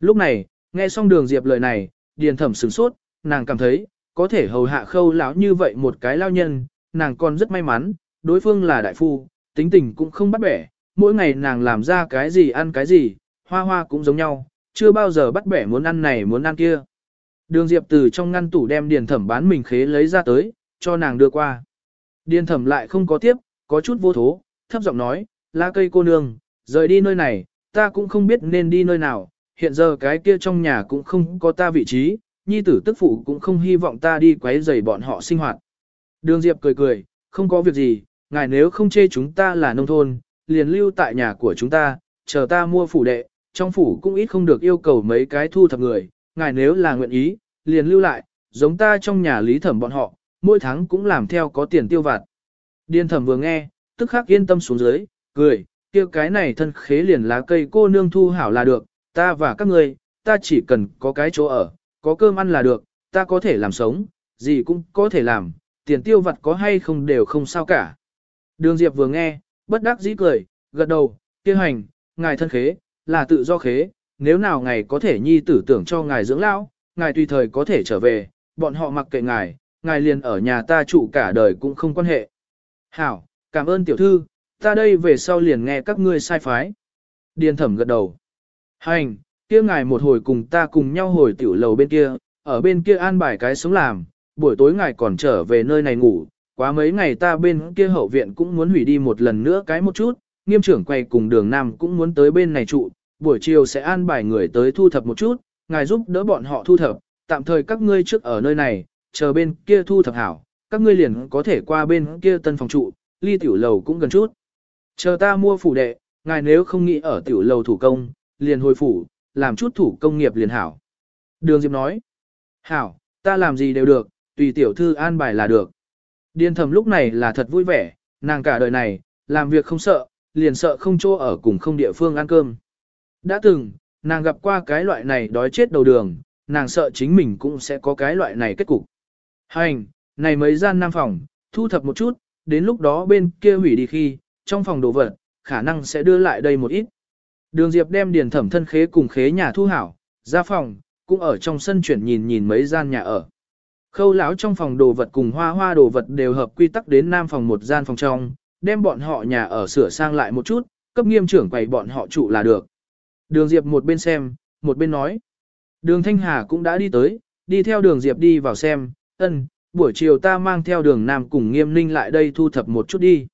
Speaker 1: Lúc này, nghe xong đường Diệp lời này, điền thẩm sửng sốt, nàng cảm thấy, có thể hầu hạ khâu lão như vậy một cái lao nhân, nàng còn rất may mắn, đối phương là đại phu, tính tình cũng không bắt bẻ, mỗi ngày nàng làm ra cái gì ăn cái gì, hoa hoa cũng giống nhau, chưa bao giờ bắt bẻ muốn ăn này muốn ăn kia. Đường Diệp từ trong ngăn tủ đem điền thẩm bán mình khế lấy ra tới, cho nàng đưa qua. Điền thẩm lại không có tiếp, có chút vô thố, thấp giọng nói, lá cây cô nương, rời đi nơi này, ta cũng không biết nên đi nơi nào, hiện giờ cái kia trong nhà cũng không có ta vị trí, nhi tử tức phụ cũng không hy vọng ta đi quấy rầy bọn họ sinh hoạt. Đường Diệp cười cười, không có việc gì, ngài nếu không chê chúng ta là nông thôn, liền lưu tại nhà của chúng ta, chờ ta mua phủ đệ, trong phủ cũng ít không được yêu cầu mấy cái thu thập người, ngài nếu là nguyện ý, liền lưu lại, giống ta trong nhà lý thẩm bọn họ, mỗi tháng cũng làm theo có tiền tiêu vặt. Điên thẩm vừa nghe, tức khắc yên tâm xuống dưới, cười, kia cái này thân khế liền lá cây cô nương thu hảo là được, ta và các ngươi, ta chỉ cần có cái chỗ ở, có cơm ăn là được, ta có thể làm sống, gì cũng có thể làm, tiền tiêu vặt có hay không đều không sao cả. Đường Diệp vừa nghe, bất đắc dĩ cười, gật đầu, kia hành, ngài thân khế, là tự do khế, nếu nào ngài có thể nhi tử tưởng cho ngài dưỡng lão, ngài tùy thời có thể trở về, bọn họ mặc kệ ngài, ngài liền ở nhà ta trụ cả đời cũng không quan hệ. Hảo, cảm ơn tiểu thư, ta đây về sau liền nghe các ngươi sai phái. Điền thẩm gật đầu. Hành, kia ngài một hồi cùng ta cùng nhau hồi tiểu lầu bên kia, ở bên kia an bài cái sống làm, buổi tối ngài còn trở về nơi này ngủ, quá mấy ngày ta bên kia hậu viện cũng muốn hủy đi một lần nữa cái một chút, nghiêm trưởng quay cùng đường nam cũng muốn tới bên này trụ, buổi chiều sẽ an bài người tới thu thập một chút, ngài giúp đỡ bọn họ thu thập, tạm thời các ngươi trước ở nơi này, chờ bên kia thu thập hảo, các ngươi liền có thể qua bên kia tân phòng trụ, ly tiểu lầu cũng gần chút. Chờ ta mua phủ đệ, ngài nếu không nghĩ ở tiểu lầu thủ công, liền hồi phủ, làm chút thủ công nghiệp liền hảo. Đường Diệp nói, hảo, ta làm gì đều được, tùy tiểu thư an bài là được. Điên thầm lúc này là thật vui vẻ, nàng cả đời này, làm việc không sợ, liền sợ không chỗ ở cùng không địa phương ăn cơm. Đã từng, nàng gặp qua cái loại này đói chết đầu đường, nàng sợ chính mình cũng sẽ có cái loại này kết cục. Hành, này mấy gian nam phòng, thu thập một chút, đến lúc đó bên kia hủy đi khi, trong phòng đồ vật, khả năng sẽ đưa lại đây một ít. Đường Diệp đem điền thẩm thân khế cùng khế nhà thu hảo, ra phòng, cũng ở trong sân chuyển nhìn nhìn mấy gian nhà ở. Khâu lão trong phòng đồ vật cùng hoa hoa đồ vật đều hợp quy tắc đến nam phòng một gian phòng trong, đem bọn họ nhà ở sửa sang lại một chút, cấp nghiêm trưởng quầy bọn họ trụ là được. Đường Diệp một bên xem, một bên nói. Đường Thanh Hà cũng đã đi tới, đi theo đường Diệp đi vào xem, ân, buổi chiều ta mang theo đường Nam cùng nghiêm ninh lại đây thu thập một chút đi.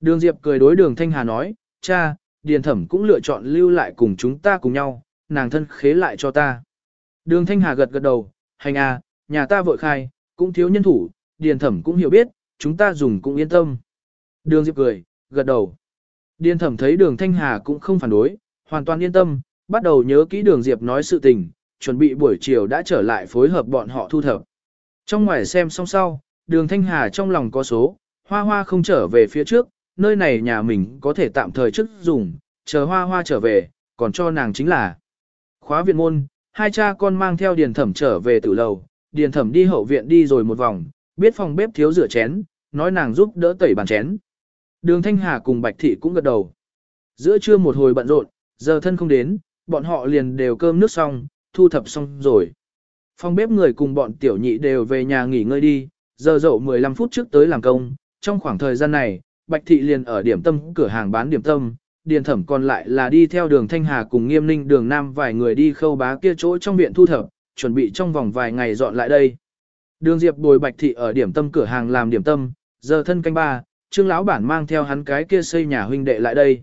Speaker 1: Đường Diệp cười đối đường Thanh Hà nói, cha, Điền Thẩm cũng lựa chọn lưu lại cùng chúng ta cùng nhau, nàng thân khế lại cho ta. Đường Thanh Hà gật gật đầu, hành à, nhà ta vội khai, cũng thiếu nhân thủ, Điền Thẩm cũng hiểu biết, chúng ta dùng cũng yên tâm. Đường Diệp cười, gật đầu. Điền Thẩm thấy đường Thanh Hà cũng không phản đối, hoàn toàn yên tâm, bắt đầu nhớ kỹ đường Diệp nói sự tình, chuẩn bị buổi chiều đã trở lại phối hợp bọn họ thu thập. Trong ngoài xem xong sau, đường Thanh Hà trong lòng có số, hoa hoa không trở về phía trước, nơi này nhà mình có thể tạm thời trước dùng, chờ hoa hoa trở về, còn cho nàng chính là khóa viện môn, hai cha con mang theo điền thẩm trở về tử lầu, điền thẩm đi hậu viện đi rồi một vòng, biết phòng bếp thiếu rửa chén, nói nàng giúp đỡ tẩy bàn chén. Đường Thanh Hà cùng Bạch Thị cũng gật đầu. Giữa trưa một hồi bận rộn, giờ thân không đến, bọn họ liền đều cơm nước xong, thu thập xong rồi. Phòng bếp người cùng bọn tiểu nhị đều về nhà nghỉ ngơi đi, giờ dậu 15 phút trước tới làm công, trong khoảng thời gian này, Bạch Thị liền ở điểm tâm cửa hàng bán điểm tâm, điền thẩm còn lại là đi theo đường Thanh Hà cùng nghiêm ninh đường Nam vài người đi khâu bá kia chỗ trong viện thu thập, chuẩn bị trong vòng vài ngày dọn lại đây. Đường Diệp bồi Bạch Thị ở điểm tâm cửa hàng làm điểm tâm, giờ thân canh ba, trương lão bản mang theo hắn cái kia xây nhà huynh đệ lại đây.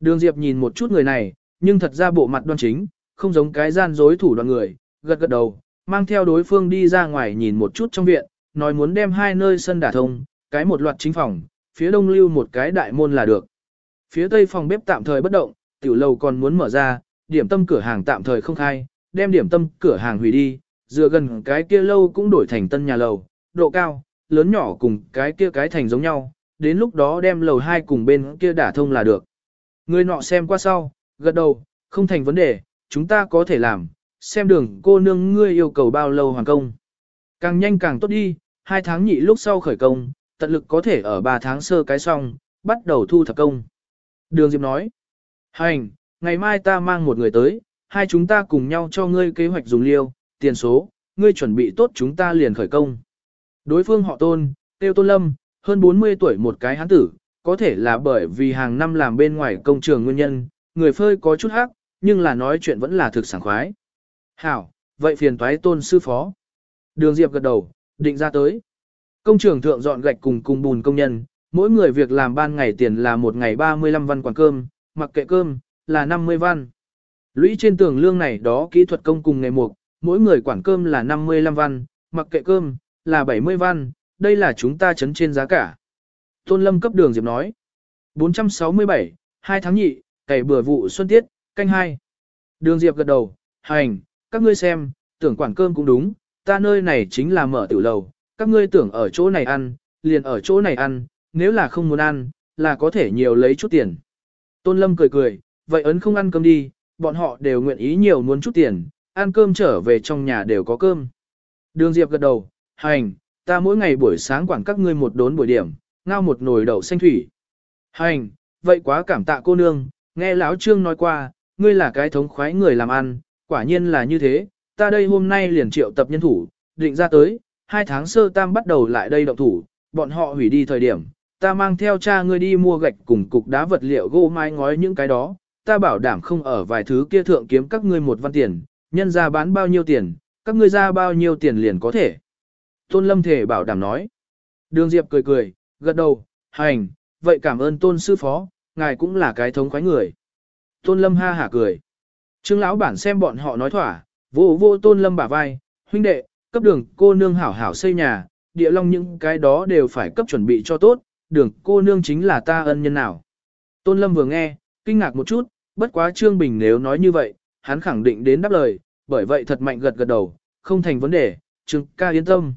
Speaker 1: Đường Diệp nhìn một chút người này, nhưng thật ra bộ mặt đoan chính, không giống cái gian dối thủ đoạn người, gật gật đầu, mang theo đối phương đi ra ngoài nhìn một chút trong viện, nói muốn đem hai nơi sân đả thông, cái một loạt chính phòng, phía đông lưu một cái đại môn là được. Phía tây phòng bếp tạm thời bất động, tiểu lầu còn muốn mở ra, điểm tâm cửa hàng tạm thời không khai, đem điểm tâm cửa hàng hủy đi, dựa gần cái kia lâu cũng đổi thành tân nhà lầu, độ cao, lớn nhỏ cùng cái kia cái thành giống nhau, đến lúc đó đem lầu hai cùng bên kia đả thông là được. Người nọ xem qua sau, gật đầu, không thành vấn đề, chúng ta có thể làm, xem đường cô nương ngươi yêu cầu bao lâu hoàn công. Càng nhanh càng tốt đi, hai tháng nhị lúc sau khởi công, tận lực có thể ở ba tháng sơ cái xong, bắt đầu thu thập công. Đường Diệp nói, hành, ngày mai ta mang một người tới, hai chúng ta cùng nhau cho ngươi kế hoạch dùng liêu, tiền số, ngươi chuẩn bị tốt chúng ta liền khởi công. Đối phương họ tôn, tiêu tôn lâm, hơn 40 tuổi một cái hán tử, có thể là bởi vì hàng năm làm bên ngoài công trường nguyên nhân, người phơi có chút hắc, nhưng là nói chuyện vẫn là thực sảng khoái. Hảo, vậy phiền toái tôn sư phó. Đường Diệp gật đầu, định ra tới. Công trường thượng dọn gạch cùng cùng bùn công nhân, mỗi người việc làm ban ngày tiền là một ngày 35 văn quản cơm, mặc kệ cơm, là 50 văn. Lũy trên tường lương này đó kỹ thuật công cùng ngày mục, mỗi người quản cơm là 55 văn, mặc kệ cơm, là 70 văn, đây là chúng ta chấn trên giá cả. Tôn Lâm cấp đường Diệp nói. 467, 2 tháng nhị, cày bừa vụ xuân tiết, canh hai. Đường Diệp gật đầu, hành, các ngươi xem, tưởng quản cơm cũng đúng, ta nơi này chính là mở tiểu lầu, các ngươi tưởng ở chỗ này ăn, liền ở chỗ này ăn, nếu là không muốn ăn, là có thể nhiều lấy chút tiền. Tôn Lâm cười cười, vậy ấn không ăn cơm đi, bọn họ đều nguyện ý nhiều muốn chút tiền, ăn cơm trở về trong nhà đều có cơm. Đường Diệp gật đầu, hành, ta mỗi ngày buổi sáng quản các ngươi một đốn buổi điểm, ngao một nồi đậu xanh thủy. Hành, vậy quá cảm tạ cô nương, nghe lão Trương nói qua, ngươi là cái thống khoái người làm ăn, quả nhiên là như thế, ta đây hôm nay liền triệu tập nhân thủ, định ra tới, hai tháng sơ tam bắt đầu lại đây động thủ, bọn họ hủy đi thời điểm, ta mang theo cha ngươi đi mua gạch cùng cục đá vật liệu gỗ mai ngói những cái đó, ta bảo đảm không ở vài thứ kia thượng kiếm các ngươi một văn tiền, nhân ra bán bao nhiêu tiền, các ngươi ra bao nhiêu tiền liền có thể. Tôn Lâm thể bảo đảm nói. Đường Diệp cười cười, gật đầu, hành, vậy cảm ơn Tôn Sư Phó, ngài cũng là cái thống khoái người. Tôn Lâm ha hả cười. Trương lão bản xem bọn họ nói thỏa, vô vô Tôn Lâm bả vai, huynh đệ, cấp đường cô nương hảo hảo xây nhà, địa long những cái đó đều phải cấp chuẩn bị cho tốt, đường cô nương chính là ta ân nhân nào. Tôn Lâm vừa nghe, kinh ngạc một chút, bất quá Trương Bình nếu nói như vậy, hắn khẳng định đến đáp lời, bởi vậy thật mạnh gật gật đầu, không thành vấn đề, Trương ca yên tâm.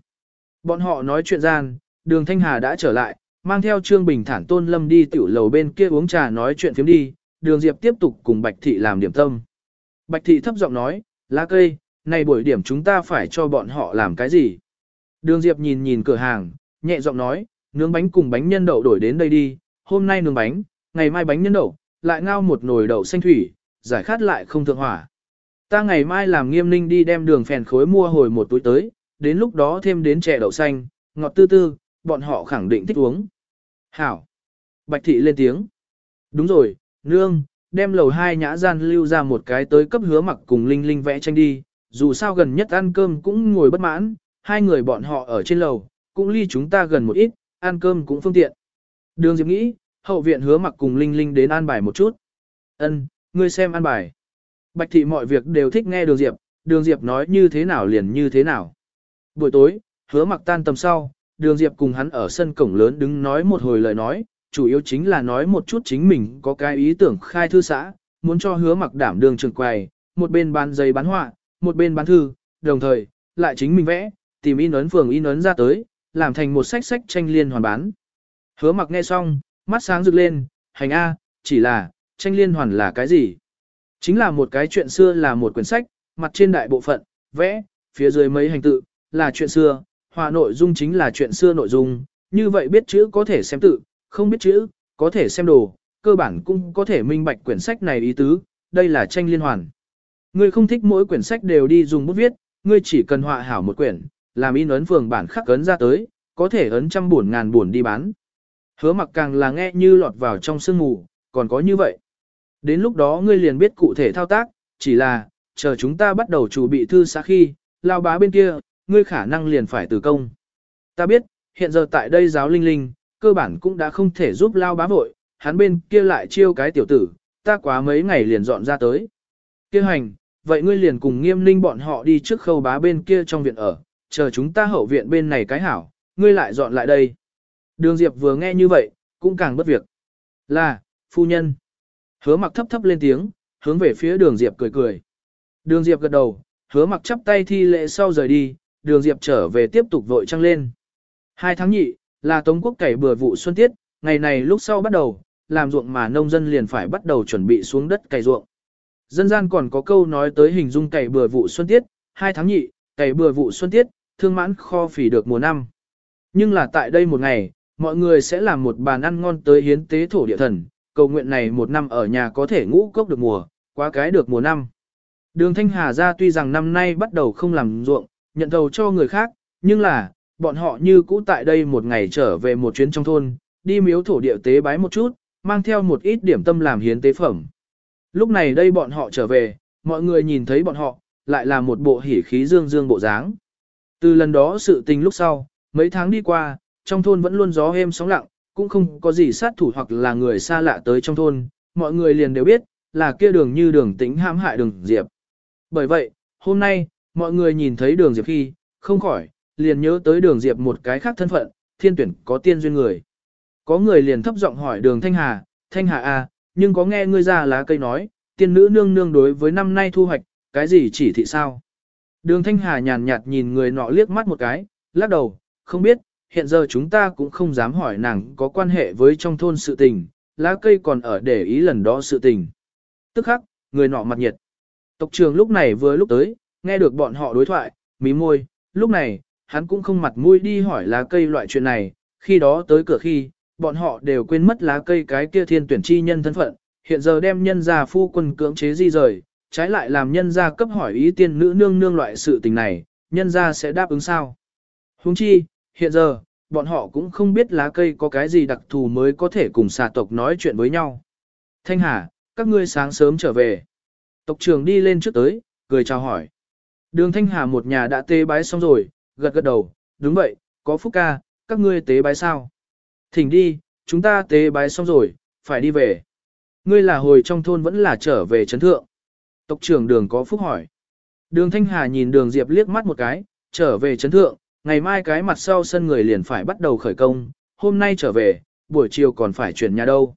Speaker 1: Bọn họ nói chuyện gian, đường Thanh Hà đã trở lại, mang theo Trương Bình thản Tôn Lâm đi tiểu lầu bên kia uống trà nói chuyện phiếm đi, đường Diệp tiếp tục cùng Bạch Thị làm điểm tâm. Bạch Thị thấp giọng nói, lá cây, này buổi điểm chúng ta phải cho bọn họ làm cái gì? Đường Diệp nhìn nhìn cửa hàng, nhẹ giọng nói, nướng bánh cùng bánh nhân đậu đổi đến đây đi, hôm nay nướng bánh, ngày mai bánh nhân đậu, lại ngao một nồi đậu xanh thủy, giải khát lại không thượng hỏa. Ta ngày mai làm nghiêm ninh đi đem đường phèn khối mua hồi một túi tới, đến lúc đó thêm đến chè đậu xanh, ngọt tư tư, bọn họ khẳng định thích uống. Hảo. Bạch thị lên tiếng. Đúng rồi, nương, đem lầu hai nhã gian lưu ra một cái tới cấp hứa mặc cùng linh linh vẽ tranh đi, dù sao gần nhất ăn cơm cũng ngồi bất mãn, hai người bọn họ ở trên lầu, cũng ly chúng ta gần một ít, ăn cơm cũng phương tiện. Đường Diệp nghĩ, hậu viện hứa mặc cùng Linh Linh đến an bài một chút. Ân, ngươi xem an bài. Bạch thị mọi việc đều thích nghe đường Diệp, đường Diệp nói như thế nào liền như thế nào. Buổi tối, hứa mặc tan tầm sau, đường Diệp cùng hắn ở sân cổng lớn đứng nói một hồi lời nói, chủ yếu chính là nói một chút chính mình có cái ý tưởng khai thư xã, muốn cho hứa mặc đảm đường trường quầy, một bên bán giấy bán họa, một bên bán thư, đồng thời, lại chính mình vẽ, tìm in ấn phường in ấn ra tới, làm thành một sách sách tranh liên hoàn bán. Hứa mặc nghe xong, mắt sáng rực lên, hành A, chỉ là, tranh liên hoàn là cái gì? Chính là một cái chuyện xưa là một quyển sách, mặt trên đại bộ phận, vẽ, phía dưới mấy hành tự, là chuyện xưa, hòa nội dung chính là chuyện xưa nội dung, như vậy biết chữ có thể xem tự, không biết chữ, có thể xem đồ, cơ bản cũng có thể minh bạch quyển sách này ý tứ, đây là tranh liên hoàn. Ngươi không thích mỗi quyển sách đều đi dùng bút viết, ngươi chỉ cần họa hảo một quyển, làm in ấn phường bản khắc ấn ra tới, có thể ấn trăm buồn ngàn buồn đi bán. Hứa mặc càng là nghe như lọt vào trong sương mù, còn có như vậy. Đến lúc đó ngươi liền biết cụ thể thao tác, chỉ là, chờ chúng ta bắt đầu chủ bị thư xã khi, lao bá bên kia, ngươi khả năng liền phải từ công. Ta biết, hiện giờ tại đây giáo linh linh, cơ bản cũng đã không thể giúp lao bá vội, hắn bên kia lại chiêu cái tiểu tử, ta quá mấy ngày liền dọn ra tới. Kêu hành, vậy ngươi liền cùng nghiêm ninh bọn họ đi trước khâu bá bên kia trong viện ở, chờ chúng ta hậu viện bên này cái hảo, ngươi lại dọn lại đây. Đường Diệp vừa nghe như vậy, cũng càng bất việc. Là, phu nhân. Hứa mặc thấp thấp lên tiếng, hướng về phía đường Diệp cười cười. Đường Diệp gật đầu, hứa mặc chắp tay thi lệ sau rời đi, đường Diệp trở về tiếp tục vội trăng lên. Hai tháng nhị, là Tống quốc cày bừa vụ xuân tiết, ngày này lúc sau bắt đầu, làm ruộng mà nông dân liền phải bắt đầu chuẩn bị xuống đất cày ruộng. Dân gian còn có câu nói tới hình dung cày bừa vụ xuân tiết, hai tháng nhị, cày bừa vụ xuân tiết, thương mãn kho phỉ được mùa năm. Nhưng là tại đây một ngày, mọi người sẽ làm một bàn ăn ngon tới hiến tế thổ địa thần, cầu nguyện này một năm ở nhà có thể ngũ cốc được mùa, quá cái được mùa năm. Đường Thanh Hà ra tuy rằng năm nay bắt đầu không làm ruộng, nhận thầu cho người khác, nhưng là, bọn họ như cũ tại đây một ngày trở về một chuyến trong thôn, đi miếu thổ địa tế bái một chút, mang theo một ít điểm tâm làm hiến tế phẩm. Lúc này đây bọn họ trở về, mọi người nhìn thấy bọn họ, lại là một bộ hỉ khí dương dương bộ dáng. Từ lần đó sự tình lúc sau, mấy tháng đi qua, trong thôn vẫn luôn gió êm sóng lặng, cũng không có gì sát thủ hoặc là người xa lạ tới trong thôn, mọi người liền đều biết, là kia đường như đường tính hãm hại đường Diệp. Bởi vậy, hôm nay, mọi người nhìn thấy đường Diệp khi, không khỏi, liền nhớ tới đường Diệp một cái khác thân phận, thiên tuyển có tiên duyên người. Có người liền thấp giọng hỏi đường Thanh Hà, Thanh Hà à, nhưng có nghe ngươi ra lá cây nói, tiên nữ nương nương đối với năm nay thu hoạch, cái gì chỉ thị sao? Đường Thanh Hà nhàn nhạt nhìn người nọ liếc mắt một cái, lắc đầu, không biết, hiện giờ chúng ta cũng không dám hỏi nàng có quan hệ với trong thôn sự tình, lá cây còn ở để ý lần đó sự tình. Tức khắc, người nọ mặt nhiệt. Tộc trường lúc này vừa lúc tới, nghe được bọn họ đối thoại, mí môi, lúc này, hắn cũng không mặt mũi đi hỏi lá cây loại chuyện này, khi đó tới cửa khi, bọn họ đều quên mất lá cây cái kia thiên tuyển chi nhân thân phận, hiện giờ đem nhân gia phu quân cưỡng chế di rời, trái lại làm nhân gia cấp hỏi ý tiên nữ nương nương loại sự tình này, nhân gia sẽ đáp ứng sao. Huống chi, hiện giờ, bọn họ cũng không biết lá cây có cái gì đặc thù mới có thể cùng xà tộc nói chuyện với nhau. Thanh Hà, các ngươi sáng sớm trở về. Tộc trưởng đi lên trước tới, cười chào hỏi. Đường Thanh Hà một nhà đã tế bái xong rồi, gật gật đầu, đúng vậy, có phúc ca, các ngươi tế bái sao? Thỉnh đi, chúng ta tế bái xong rồi, phải đi về. Ngươi là hồi trong thôn vẫn là trở về chấn thượng. Tộc trưởng đường có phúc hỏi. Đường Thanh Hà nhìn đường Diệp liếc mắt một cái, trở về chấn thượng, ngày mai cái mặt sau sân người liền phải bắt đầu khởi công, hôm nay trở về, buổi chiều còn phải chuyển nhà đâu.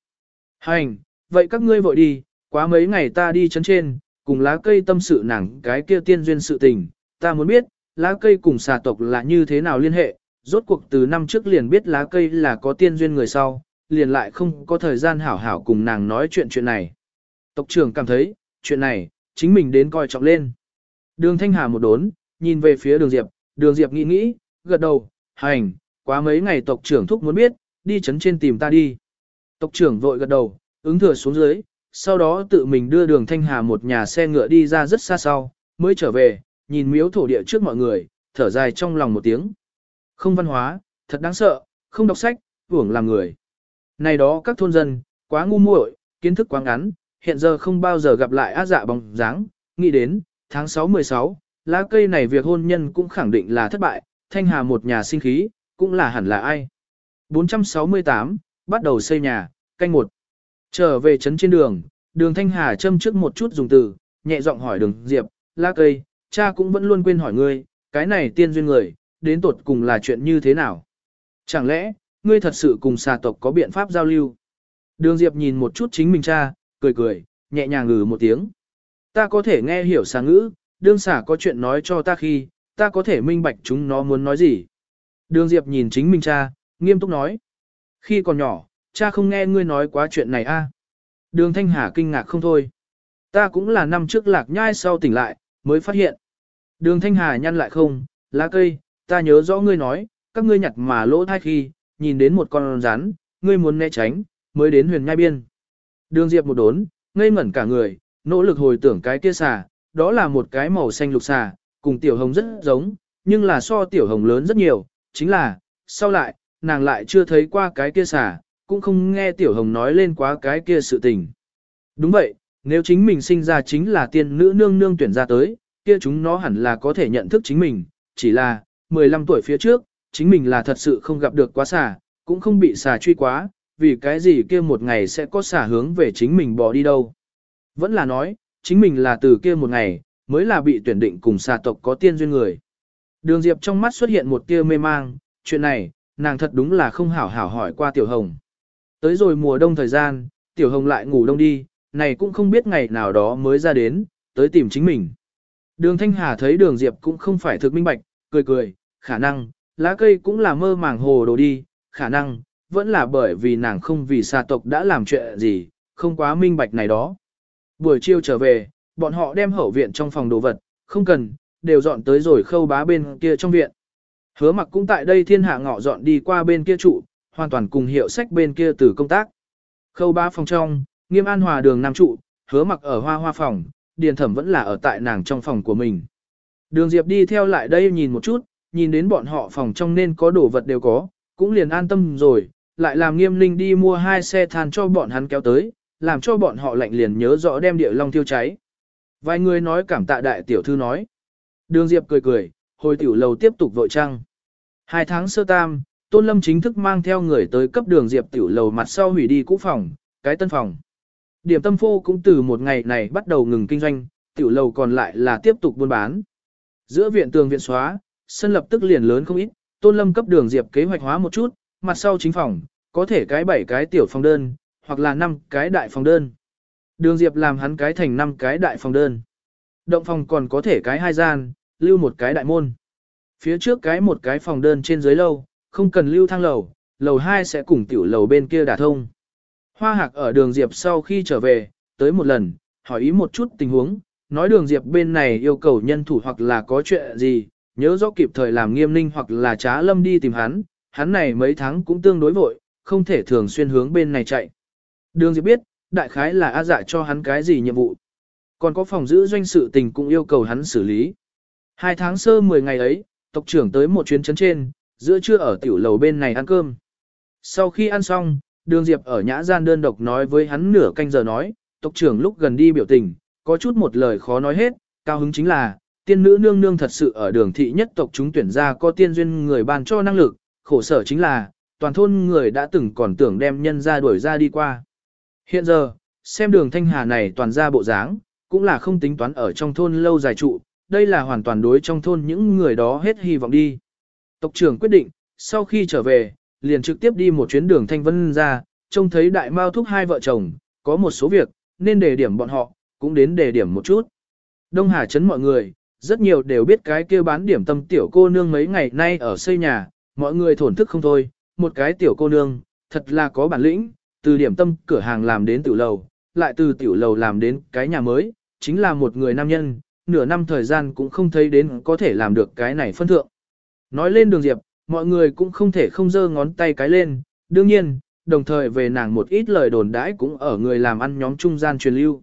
Speaker 1: Hành, vậy các ngươi vội đi, quá mấy ngày ta đi chấn trên, cùng lá cây tâm sự nàng cái kia tiên duyên sự tình, ta muốn biết, lá cây cùng xà tộc là như thế nào liên hệ, rốt cuộc từ năm trước liền biết lá cây là có tiên duyên người sau, liền lại không có thời gian hảo hảo cùng nàng nói chuyện chuyện này. Tộc trưởng cảm thấy, chuyện này, chính mình đến coi trọng lên. Đường Thanh Hà một đốn, nhìn về phía đường Diệp, đường Diệp nghĩ nghĩ, gật đầu, hành, quá mấy ngày tộc trưởng thúc muốn biết, đi chấn trên tìm ta đi. Tộc trưởng vội gật đầu, ứng thừa xuống dưới, sau đó tự mình đưa đường Thanh Hà một nhà xe ngựa đi ra rất xa sau, mới trở về, nhìn miếu thổ địa trước mọi người, thở dài trong lòng một tiếng. Không văn hóa, thật đáng sợ, không đọc sách, hưởng làm người. Này đó các thôn dân, quá ngu muội, kiến thức quá ngắn, hiện giờ không bao giờ gặp lại á dạ bóng dáng, nghĩ đến, tháng 6-16, lá cây này việc hôn nhân cũng khẳng định là thất bại, thanh hà một nhà sinh khí, cũng là hẳn là ai. 468, bắt đầu xây nhà, canh một. Trở về trấn trên đường, đường thanh hà châm trước một chút dùng từ, nhẹ giọng hỏi đường Diệp, lá cây, cha cũng vẫn luôn quên hỏi ngươi, cái này tiên duyên người, đến tột cùng là chuyện như thế nào? Chẳng lẽ, ngươi thật sự cùng xà tộc có biện pháp giao lưu? Đường Diệp nhìn một chút chính mình cha, cười cười, nhẹ nhàng ngừ một tiếng. Ta có thể nghe hiểu xà ngữ, đương xà có chuyện nói cho ta khi, ta có thể minh bạch chúng nó muốn nói gì. Đường Diệp nhìn chính mình cha, nghiêm túc nói. Khi còn nhỏ, cha không nghe ngươi nói quá chuyện này a. Đường Thanh Hà kinh ngạc không thôi. Ta cũng là năm trước lạc nhai sau tỉnh lại, mới phát hiện. Đường Thanh Hà nhăn lại không, lá cây, ta nhớ rõ ngươi nói, các ngươi nhặt mà lỗ thai khi, nhìn đến một con rắn, ngươi muốn né tránh, mới đến huyền nhai biên. Đường Diệp một đốn, ngây ngẩn cả người, nỗ lực hồi tưởng cái kia xà, đó là một cái màu xanh lục xà, cùng tiểu hồng rất giống, nhưng là so tiểu hồng lớn rất nhiều, chính là, sau lại, nàng lại chưa thấy qua cái kia xà, cũng không nghe tiểu hồng nói lên quá cái kia sự tình. Đúng vậy, nếu chính mình sinh ra chính là tiên nữ nương nương tuyển ra tới, kia chúng nó hẳn là có thể nhận thức chính mình, chỉ là, 15 tuổi phía trước, chính mình là thật sự không gặp được quá xà, cũng không bị xà truy quá, vì cái gì kia một ngày sẽ có xà hướng về chính mình bỏ đi đâu. Vẫn là nói, chính mình là từ kia một ngày, mới là bị tuyển định cùng xà tộc có tiên duyên người. Đường Diệp trong mắt xuất hiện một tia mê mang, chuyện này, nàng thật đúng là không hảo hảo hỏi qua Tiểu Hồng. Tới rồi mùa đông thời gian, Tiểu Hồng lại ngủ đông đi, này cũng không biết ngày nào đó mới ra đến, tới tìm chính mình. Đường Thanh Hà thấy đường Diệp cũng không phải thực minh bạch, cười cười, khả năng, lá cây cũng là mơ màng hồ đồ đi, khả năng, vẫn là bởi vì nàng không vì xa tộc đã làm chuyện gì, không quá minh bạch này đó. Buổi chiều trở về, bọn họ đem hậu viện trong phòng đồ vật, không cần, đều dọn tới rồi khâu bá bên kia trong viện. Hứa mặc cũng tại đây thiên hạ ngọ dọn đi qua bên kia trụ, hoàn toàn cùng hiệu sách bên kia từ công tác. Khâu bá phòng trong, nghiêm an hòa đường nam trụ, hứa mặc ở hoa hoa phòng, điền thẩm vẫn là ở tại nàng trong phòng của mình. Đường Diệp đi theo lại đây nhìn một chút, nhìn đến bọn họ phòng trong nên có đồ vật đều có, cũng liền an tâm rồi, lại làm nghiêm linh đi mua hai xe than cho bọn hắn kéo tới, làm cho bọn họ lạnh liền nhớ rõ đem địa long thiêu cháy. Vài người nói cảm tạ đại tiểu thư nói. Đường Diệp cười cười, hồi tiểu lầu tiếp tục vội trăng. Hai tháng sơ tam, Tôn Lâm chính thức mang theo người tới cấp đường Diệp tiểu lầu mặt sau hủy đi cũ phòng, cái tân phòng. Điểm tâm phô cũng từ một ngày này bắt đầu ngừng kinh doanh, tiểu lầu còn lại là tiếp tục buôn bán. Giữa viện tường viện xóa, sân lập tức liền lớn không ít, Tôn Lâm cấp đường Diệp kế hoạch hóa một chút, mặt sau chính phòng, có thể cái bảy cái tiểu phòng đơn, hoặc là năm cái đại phòng đơn. Đường Diệp làm hắn cái thành năm cái đại phòng đơn. Động phòng còn có thể cái hai gian, lưu một cái đại môn. Phía trước cái một cái phòng đơn trên dưới lâu, không cần lưu thang lầu, lầu hai sẽ cùng tiểu lầu bên kia đả thông. Hoa hạc ở đường Diệp sau khi trở về, tới một lần, hỏi ý một chút tình huống, nói đường Diệp bên này yêu cầu nhân thủ hoặc là có chuyện gì, nhớ rõ kịp thời làm nghiêm ninh hoặc là trá lâm đi tìm hắn, hắn này mấy tháng cũng tương đối vội, không thể thường xuyên hướng bên này chạy. Đường Diệp biết, đại khái là A dạ cho hắn cái gì nhiệm vụ. Còn có phòng giữ doanh sự tình cũng yêu cầu hắn xử lý. Hai tháng sơ 10 ngày ấy, tộc trưởng tới một chuyến chấn trên, giữa trưa ở tiểu lầu bên này ăn cơm. Sau khi ăn xong, đường Diệp ở nhã gian đơn độc nói với hắn nửa canh giờ nói, tộc trưởng lúc gần đi biểu tình, có chút một lời khó nói hết, cao hứng chính là, tiên nữ nương nương thật sự ở đường thị nhất tộc chúng tuyển ra có tiên duyên người ban cho năng lực, khổ sở chính là, toàn thôn người đã từng còn tưởng đem nhân ra đuổi ra đi qua. Hiện giờ, xem đường thanh hà này toàn ra bộ dáng, cũng là không tính toán ở trong thôn lâu dài trụ, đây là hoàn toàn đối trong thôn những người đó hết hy vọng đi. Tộc trưởng quyết định, sau khi trở về, liền trực tiếp đi một chuyến đường thanh vân ra, trông thấy đại mao thúc hai vợ chồng, có một số việc, nên đề điểm bọn họ, cũng đến đề điểm một chút. Đông Hà chấn mọi người, rất nhiều đều biết cái kia bán điểm tâm tiểu cô nương mấy ngày nay ở xây nhà, mọi người thổn thức không thôi, một cái tiểu cô nương, thật là có bản lĩnh, từ điểm tâm cửa hàng làm đến tiểu lầu, lại từ tiểu lầu làm đến cái nhà mới, chính là một người nam nhân, nửa năm thời gian cũng không thấy đến có thể làm được cái này phân thượng. Nói lên đường diệp, mọi người cũng không thể không giơ ngón tay cái lên, đương nhiên, đồng thời về nàng một ít lời đồn đãi cũng ở người làm ăn nhóm trung gian truyền lưu.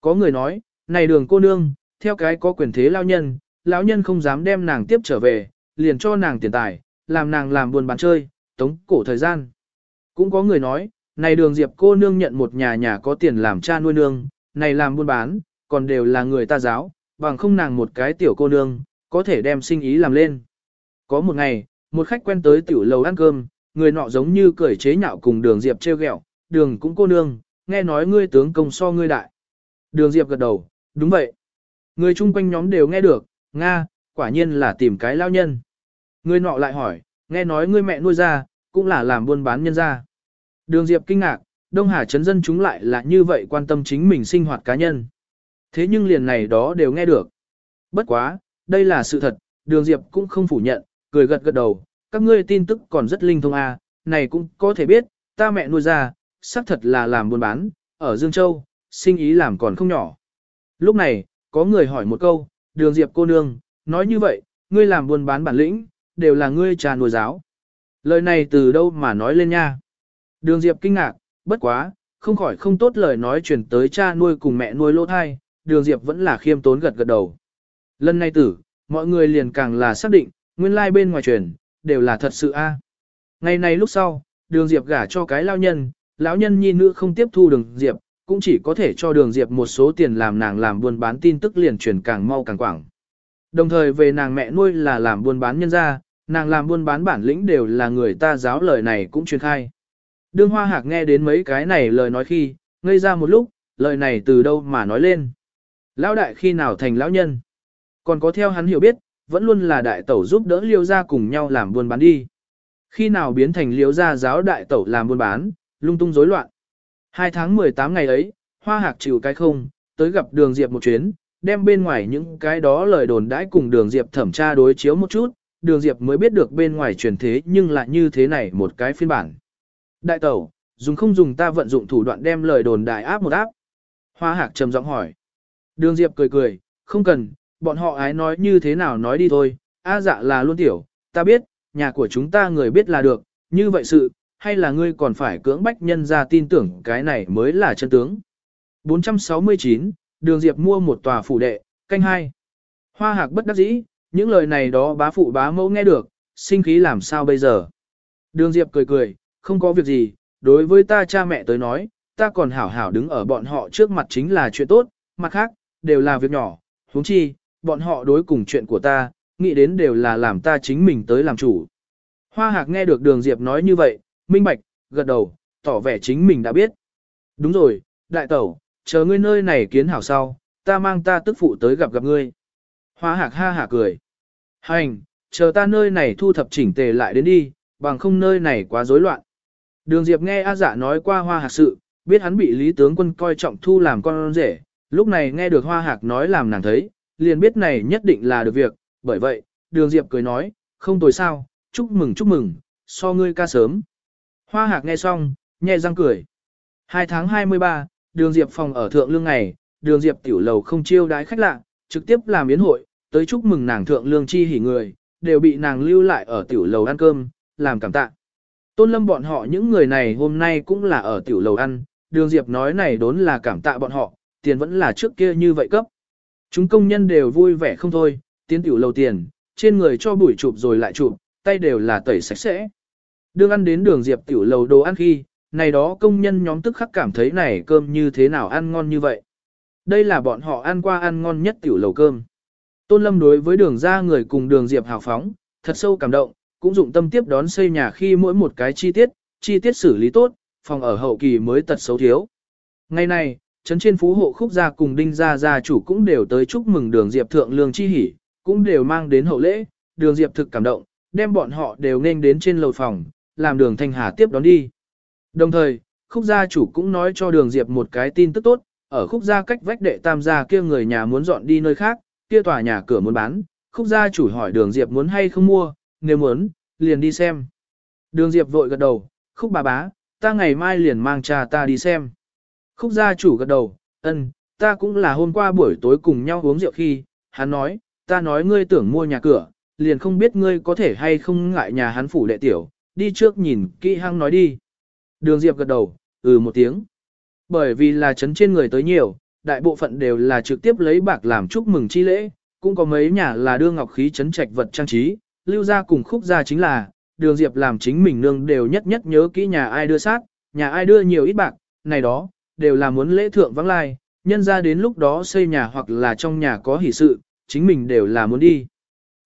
Speaker 1: Có người nói, này đường cô nương, theo cái có quyền thế lao nhân, lão nhân không dám đem nàng tiếp trở về, liền cho nàng tiền tài, làm nàng làm buồn bán chơi, tống cổ thời gian. Cũng có người nói, này đường diệp cô nương nhận một nhà nhà có tiền làm cha nuôi nương, này làm buôn bán, còn đều là người ta giáo, bằng không nàng một cái tiểu cô nương, có thể đem sinh ý làm lên. Có một ngày, một khách quen tới tiểu lầu ăn cơm, người nọ giống như cởi chế nhạo cùng đường Diệp treo ghẹo, đường cũng cô nương, nghe nói ngươi tướng công so ngươi đại. Đường Diệp gật đầu, đúng vậy. Người chung quanh nhóm đều nghe được, Nga, quả nhiên là tìm cái lao nhân. Người nọ lại hỏi, nghe nói ngươi mẹ nuôi ra, cũng là làm buôn bán nhân ra. Đường Diệp kinh ngạc, Đông Hà chấn dân chúng lại là như vậy quan tâm chính mình sinh hoạt cá nhân. Thế nhưng liền này đó đều nghe được. Bất quá, đây là sự thật, Đường Diệp cũng không phủ nhận, cười gật gật đầu, các ngươi tin tức còn rất linh thông à, này cũng có thể biết, ta mẹ nuôi ra, xác thật là làm buôn bán, ở Dương Châu, sinh ý làm còn không nhỏ. Lúc này, có người hỏi một câu, Đường Diệp cô nương, nói như vậy, ngươi làm buôn bán bản lĩnh, đều là ngươi trà nuôi giáo. Lời này từ đâu mà nói lên nha? Đường Diệp kinh ngạc, bất quá, không khỏi không tốt lời nói chuyển tới cha nuôi cùng mẹ nuôi lỗ thai, đường Diệp vẫn là khiêm tốn gật gật đầu. Lần này tử, mọi người liền càng là xác định, nguyên lai like bên ngoài truyền, đều là thật sự a. Ngày này lúc sau, đường Diệp gả cho cái lao nhân, lão nhân nhi nữ không tiếp thu đường Diệp, cũng chỉ có thể cho đường Diệp một số tiền làm nàng làm buôn bán tin tức liền truyền càng mau càng quảng. Đồng thời về nàng mẹ nuôi là làm buôn bán nhân gia, nàng làm buôn bán bản lĩnh đều là người ta giáo lời này cũng truyền khai. Đương Hoa Hạc nghe đến mấy cái này lời nói khi, ngây ra một lúc, lời này từ đâu mà nói lên. Lão đại khi nào thành lão nhân? Còn có theo hắn hiểu biết, vẫn luôn là đại tẩu giúp đỡ liêu gia cùng nhau làm buôn bán đi. Khi nào biến thành liêu gia giáo đại tẩu làm buôn bán, lung tung rối loạn. Hai tháng 18 ngày ấy, Hoa Hạc chịu cái không, tới gặp đường Diệp một chuyến, đem bên ngoài những cái đó lời đồn đãi cùng đường Diệp thẩm tra đối chiếu một chút, đường Diệp mới biết được bên ngoài truyền thế nhưng lại như thế này một cái phiên bản. Đại tẩu, dùng không dùng ta vận dụng thủ đoạn đem lời đồn đại áp một áp. Hoa hạc trầm giọng hỏi. Đường Diệp cười cười, không cần, bọn họ ái nói như thế nào nói đi thôi, a dạ là luôn tiểu, ta biết, nhà của chúng ta người biết là được, như vậy sự, hay là ngươi còn phải cưỡng bách nhân ra tin tưởng cái này mới là chân tướng. 469, đường Diệp mua một tòa phủ đệ, canh hai. Hoa hạc bất đắc dĩ, những lời này đó bá phụ bá mẫu nghe được, sinh khí làm sao bây giờ. Đường Diệp cười cười, không có việc gì, đối với ta cha mẹ tới nói, ta còn hảo hảo đứng ở bọn họ trước mặt chính là chuyện tốt, mặt khác, đều là việc nhỏ, huống chi, bọn họ đối cùng chuyện của ta, nghĩ đến đều là làm ta chính mình tới làm chủ. Hoa hạc nghe được đường Diệp nói như vậy, minh bạch, gật đầu, tỏ vẻ chính mình đã biết. Đúng rồi, đại tẩu, chờ ngươi nơi này kiến hảo sau, ta mang ta tức phụ tới gặp gặp ngươi. Hoa hạc ha hả cười. Hành, chờ ta nơi này thu thập chỉnh tề lại đến đi, bằng không nơi này quá rối loạn. Đường Diệp nghe A dạ nói qua hoa hạc sự, biết hắn bị Lý tướng quân coi trọng thu làm con rể, lúc này nghe được hoa hạc nói làm nàng thấy, liền biết này nhất định là được việc, bởi vậy, đường Diệp cười nói, không tồi sao, chúc mừng chúc mừng, so ngươi ca sớm. Hoa hạc nghe xong, nhẹ răng cười. Hai tháng 23, đường Diệp phòng ở thượng lương ngày, đường Diệp tiểu lầu không chiêu đái khách lạ, trực tiếp làm yến hội, tới chúc mừng nàng thượng lương chi hỉ người, đều bị nàng lưu lại ở tiểu lầu ăn cơm, làm cảm tạ. Tôn lâm bọn họ những người này hôm nay cũng là ở tiểu lầu ăn, đường Diệp nói này đốn là cảm tạ bọn họ, tiền vẫn là trước kia như vậy cấp. Chúng công nhân đều vui vẻ không thôi, tiến tiểu lầu tiền, trên người cho bụi chụp rồi lại chụp, tay đều là tẩy sạch sẽ đương ăn đến đường Diệp tiểu lầu đồ ăn khi, này đó công nhân nhóm tức khắc cảm thấy này cơm như thế nào ăn ngon như vậy. Đây là bọn họ ăn qua ăn ngon nhất tiểu lầu cơm. Tôn Lâm đối với đường ra người cùng đường Diệp hào phóng, thật sâu cảm động, cũng dụng tâm tiếp đón xây nhà khi mỗi một cái chi tiết, chi tiết xử lý tốt, phòng ở hậu kỳ mới tật xấu thiếu. Ngày này, trấn trên phú hộ khúc gia cùng đinh gia gia chủ cũng đều tới chúc mừng đường Diệp thượng lương chi hỉ, cũng đều mang đến hậu lễ, đường Diệp thực cảm động, đem bọn họ đều nên đến trên lầu phòng, làm đường Thanh Hà tiếp đón đi. Đồng thời, khúc gia chủ cũng nói cho đường Diệp một cái tin tức tốt, ở khúc gia cách vách đệ tam gia kia người nhà muốn dọn đi nơi khác, kia tòa nhà cửa muốn bán, khúc gia chủ hỏi đường Diệp muốn hay không mua, nếu muốn, liền đi xem. Đường Diệp vội gật đầu, khúc bà bá, ta ngày mai liền mang cha ta đi xem. Khúc gia chủ gật đầu, ân, ta cũng là hôm qua buổi tối cùng nhau uống rượu khi, hắn nói, ta nói ngươi tưởng mua nhà cửa, liền không biết ngươi có thể hay không ngại nhà hắn phủ đệ tiểu, đi trước nhìn kỹ hăng nói đi. Đường Diệp gật đầu, ừ một tiếng. Bởi vì là chấn trên người tới nhiều, đại bộ phận đều là trực tiếp lấy bạc làm chúc mừng chi lễ, cũng có mấy nhà là đưa ngọc khí chấn trạch vật trang trí, lưu ra cùng khúc ra chính là, đường diệp làm chính mình nương đều nhất nhất nhớ kỹ nhà ai đưa sát, nhà ai đưa nhiều ít bạc, này đó, đều là muốn lễ thượng vắng lai, nhân ra đến lúc đó xây nhà hoặc là trong nhà có hỷ sự, chính mình đều là muốn đi.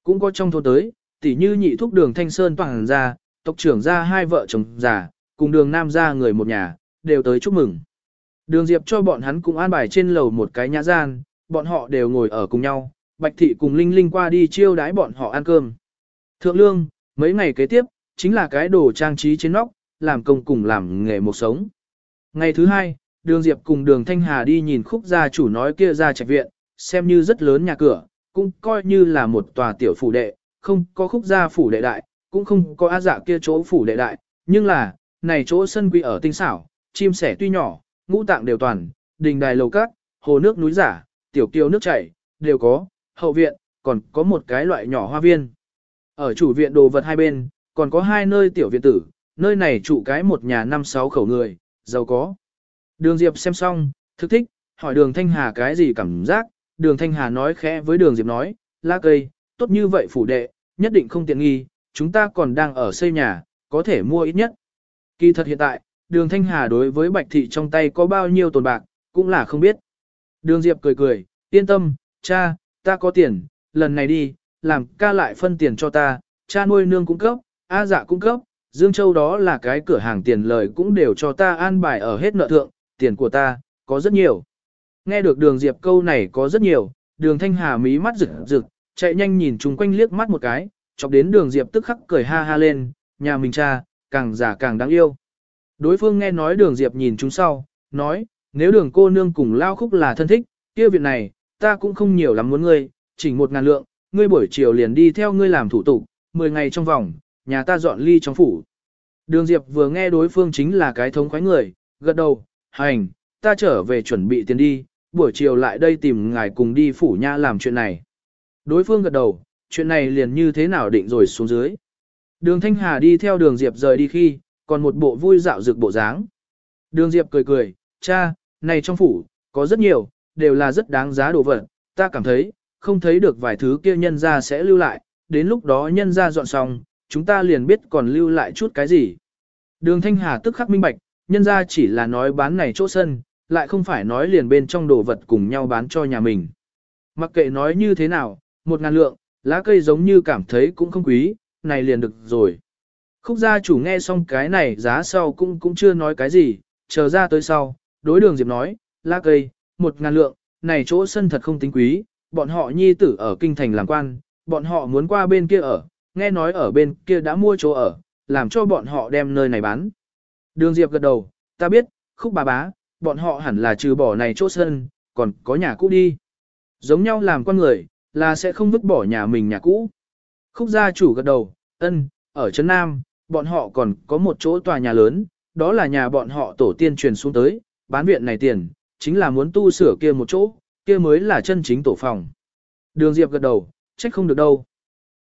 Speaker 1: Cũng có trong thôn tới, tỉ như nhị thúc đường Thanh Sơn toàn ra, tộc trưởng ra hai vợ chồng già, cùng đường nam ra người một nhà, đều tới chúc mừng. Đường Diệp cho bọn hắn cũng an bài trên lầu một cái nhã gian, bọn họ đều ngồi ở cùng nhau, Bạch Thị cùng Linh Linh qua đi chiêu đái bọn họ ăn cơm. Thượng lương, mấy ngày kế tiếp, chính là cái đồ trang trí trên nóc, làm công cùng làm nghề một sống. Ngày thứ hai, đường Diệp cùng đường Thanh Hà đi nhìn khúc gia chủ nói kia ra trạch viện, xem như rất lớn nhà cửa, cũng coi như là một tòa tiểu phủ đệ, không có khúc gia phủ đệ đại, cũng không có á dạ kia chỗ phủ đệ đại, nhưng là, này chỗ sân quy ở tinh xảo, chim sẻ tuy nhỏ, ngũ tạng đều toàn, đình đài lầu cát, hồ nước núi giả, tiểu kiều nước chảy, đều có, hậu viện, còn có một cái loại nhỏ hoa viên. Ở chủ viện đồ vật hai bên, còn có hai nơi tiểu viện tử, nơi này trụ cái một nhà năm sáu khẩu người, giàu có. Đường Diệp xem xong, thức thích, hỏi đường Thanh Hà cái gì cảm giác, đường Thanh Hà nói khẽ với đường Diệp nói, lá cây, tốt như vậy phủ đệ, nhất định không tiện nghi, chúng ta còn đang ở xây nhà, có thể mua ít nhất. Kỳ thật hiện tại, đường Thanh Hà đối với Bạch Thị trong tay có bao nhiêu tồn bạc, cũng là không biết. Đường Diệp cười cười, yên tâm, cha, ta có tiền, lần này đi, làm ca lại phân tiền cho ta, cha nuôi nương cung cấp, A dạ cung cấp, Dương Châu đó là cái cửa hàng tiền lời cũng đều cho ta an bài ở hết nợ thượng, tiền của ta, có rất nhiều. Nghe được đường Diệp câu này có rất nhiều, đường Thanh Hà mí mắt rực rực, chạy nhanh nhìn chung quanh liếc mắt một cái, chọc đến đường Diệp tức khắc cười ha ha lên, nhà mình cha, càng già càng đáng yêu. Đối phương nghe nói đường Diệp nhìn chúng sau, nói, nếu đường cô nương cùng lao khúc là thân thích, kia việc này, ta cũng không nhiều lắm muốn ngươi, chỉnh một ngàn lượng, ngươi buổi chiều liền đi theo ngươi làm thủ tục, 10 ngày trong vòng, nhà ta dọn ly trong phủ. Đường Diệp vừa nghe đối phương chính là cái thống khoái người, gật đầu, hành, ta trở về chuẩn bị tiền đi, buổi chiều lại đây tìm ngài cùng đi phủ nha làm chuyện này. Đối phương gật đầu, chuyện này liền như thế nào định rồi xuống dưới. Đường Thanh Hà đi theo đường Diệp rời đi khi, còn một bộ vui dạo dược bộ dáng. Đường Diệp cười cười, cha, này trong phủ, có rất nhiều, đều là rất đáng giá đồ vật, ta cảm thấy, không thấy được vài thứ kia nhân ra sẽ lưu lại, đến lúc đó nhân ra dọn xong, chúng ta liền biết còn lưu lại chút cái gì. Đường Thanh Hà tức khắc minh bạch, nhân ra chỉ là nói bán này chỗ sân, lại không phải nói liền bên trong đồ vật cùng nhau bán cho nhà mình. Mặc kệ nói như thế nào, một ngàn lượng, lá cây giống như cảm thấy cũng không quý, này liền được rồi. Khúc gia chủ nghe xong cái này giá sau cũng cũng chưa nói cái gì, chờ ra tới sau, đối đường Diệp nói, lá cây, một ngàn lượng, này chỗ sân thật không tính quý, bọn họ nhi tử ở kinh thành làm quan, bọn họ muốn qua bên kia ở, nghe nói ở bên kia đã mua chỗ ở, làm cho bọn họ đem nơi này bán. Đường Diệp gật đầu, ta biết, khúc bà bá, bọn họ hẳn là trừ bỏ này chỗ sân, còn có nhà cũ đi. Giống nhau làm con người, là sẽ không vứt bỏ nhà mình nhà cũ. Khúc gia chủ gật đầu, ân, ở Trấn Nam, bọn họ còn có một chỗ tòa nhà lớn, đó là nhà bọn họ tổ tiên truyền xuống tới, bán viện này tiền, chính là muốn tu sửa kia một chỗ, kia mới là chân chính tổ phòng. Đường Diệp gật đầu, trách không được đâu.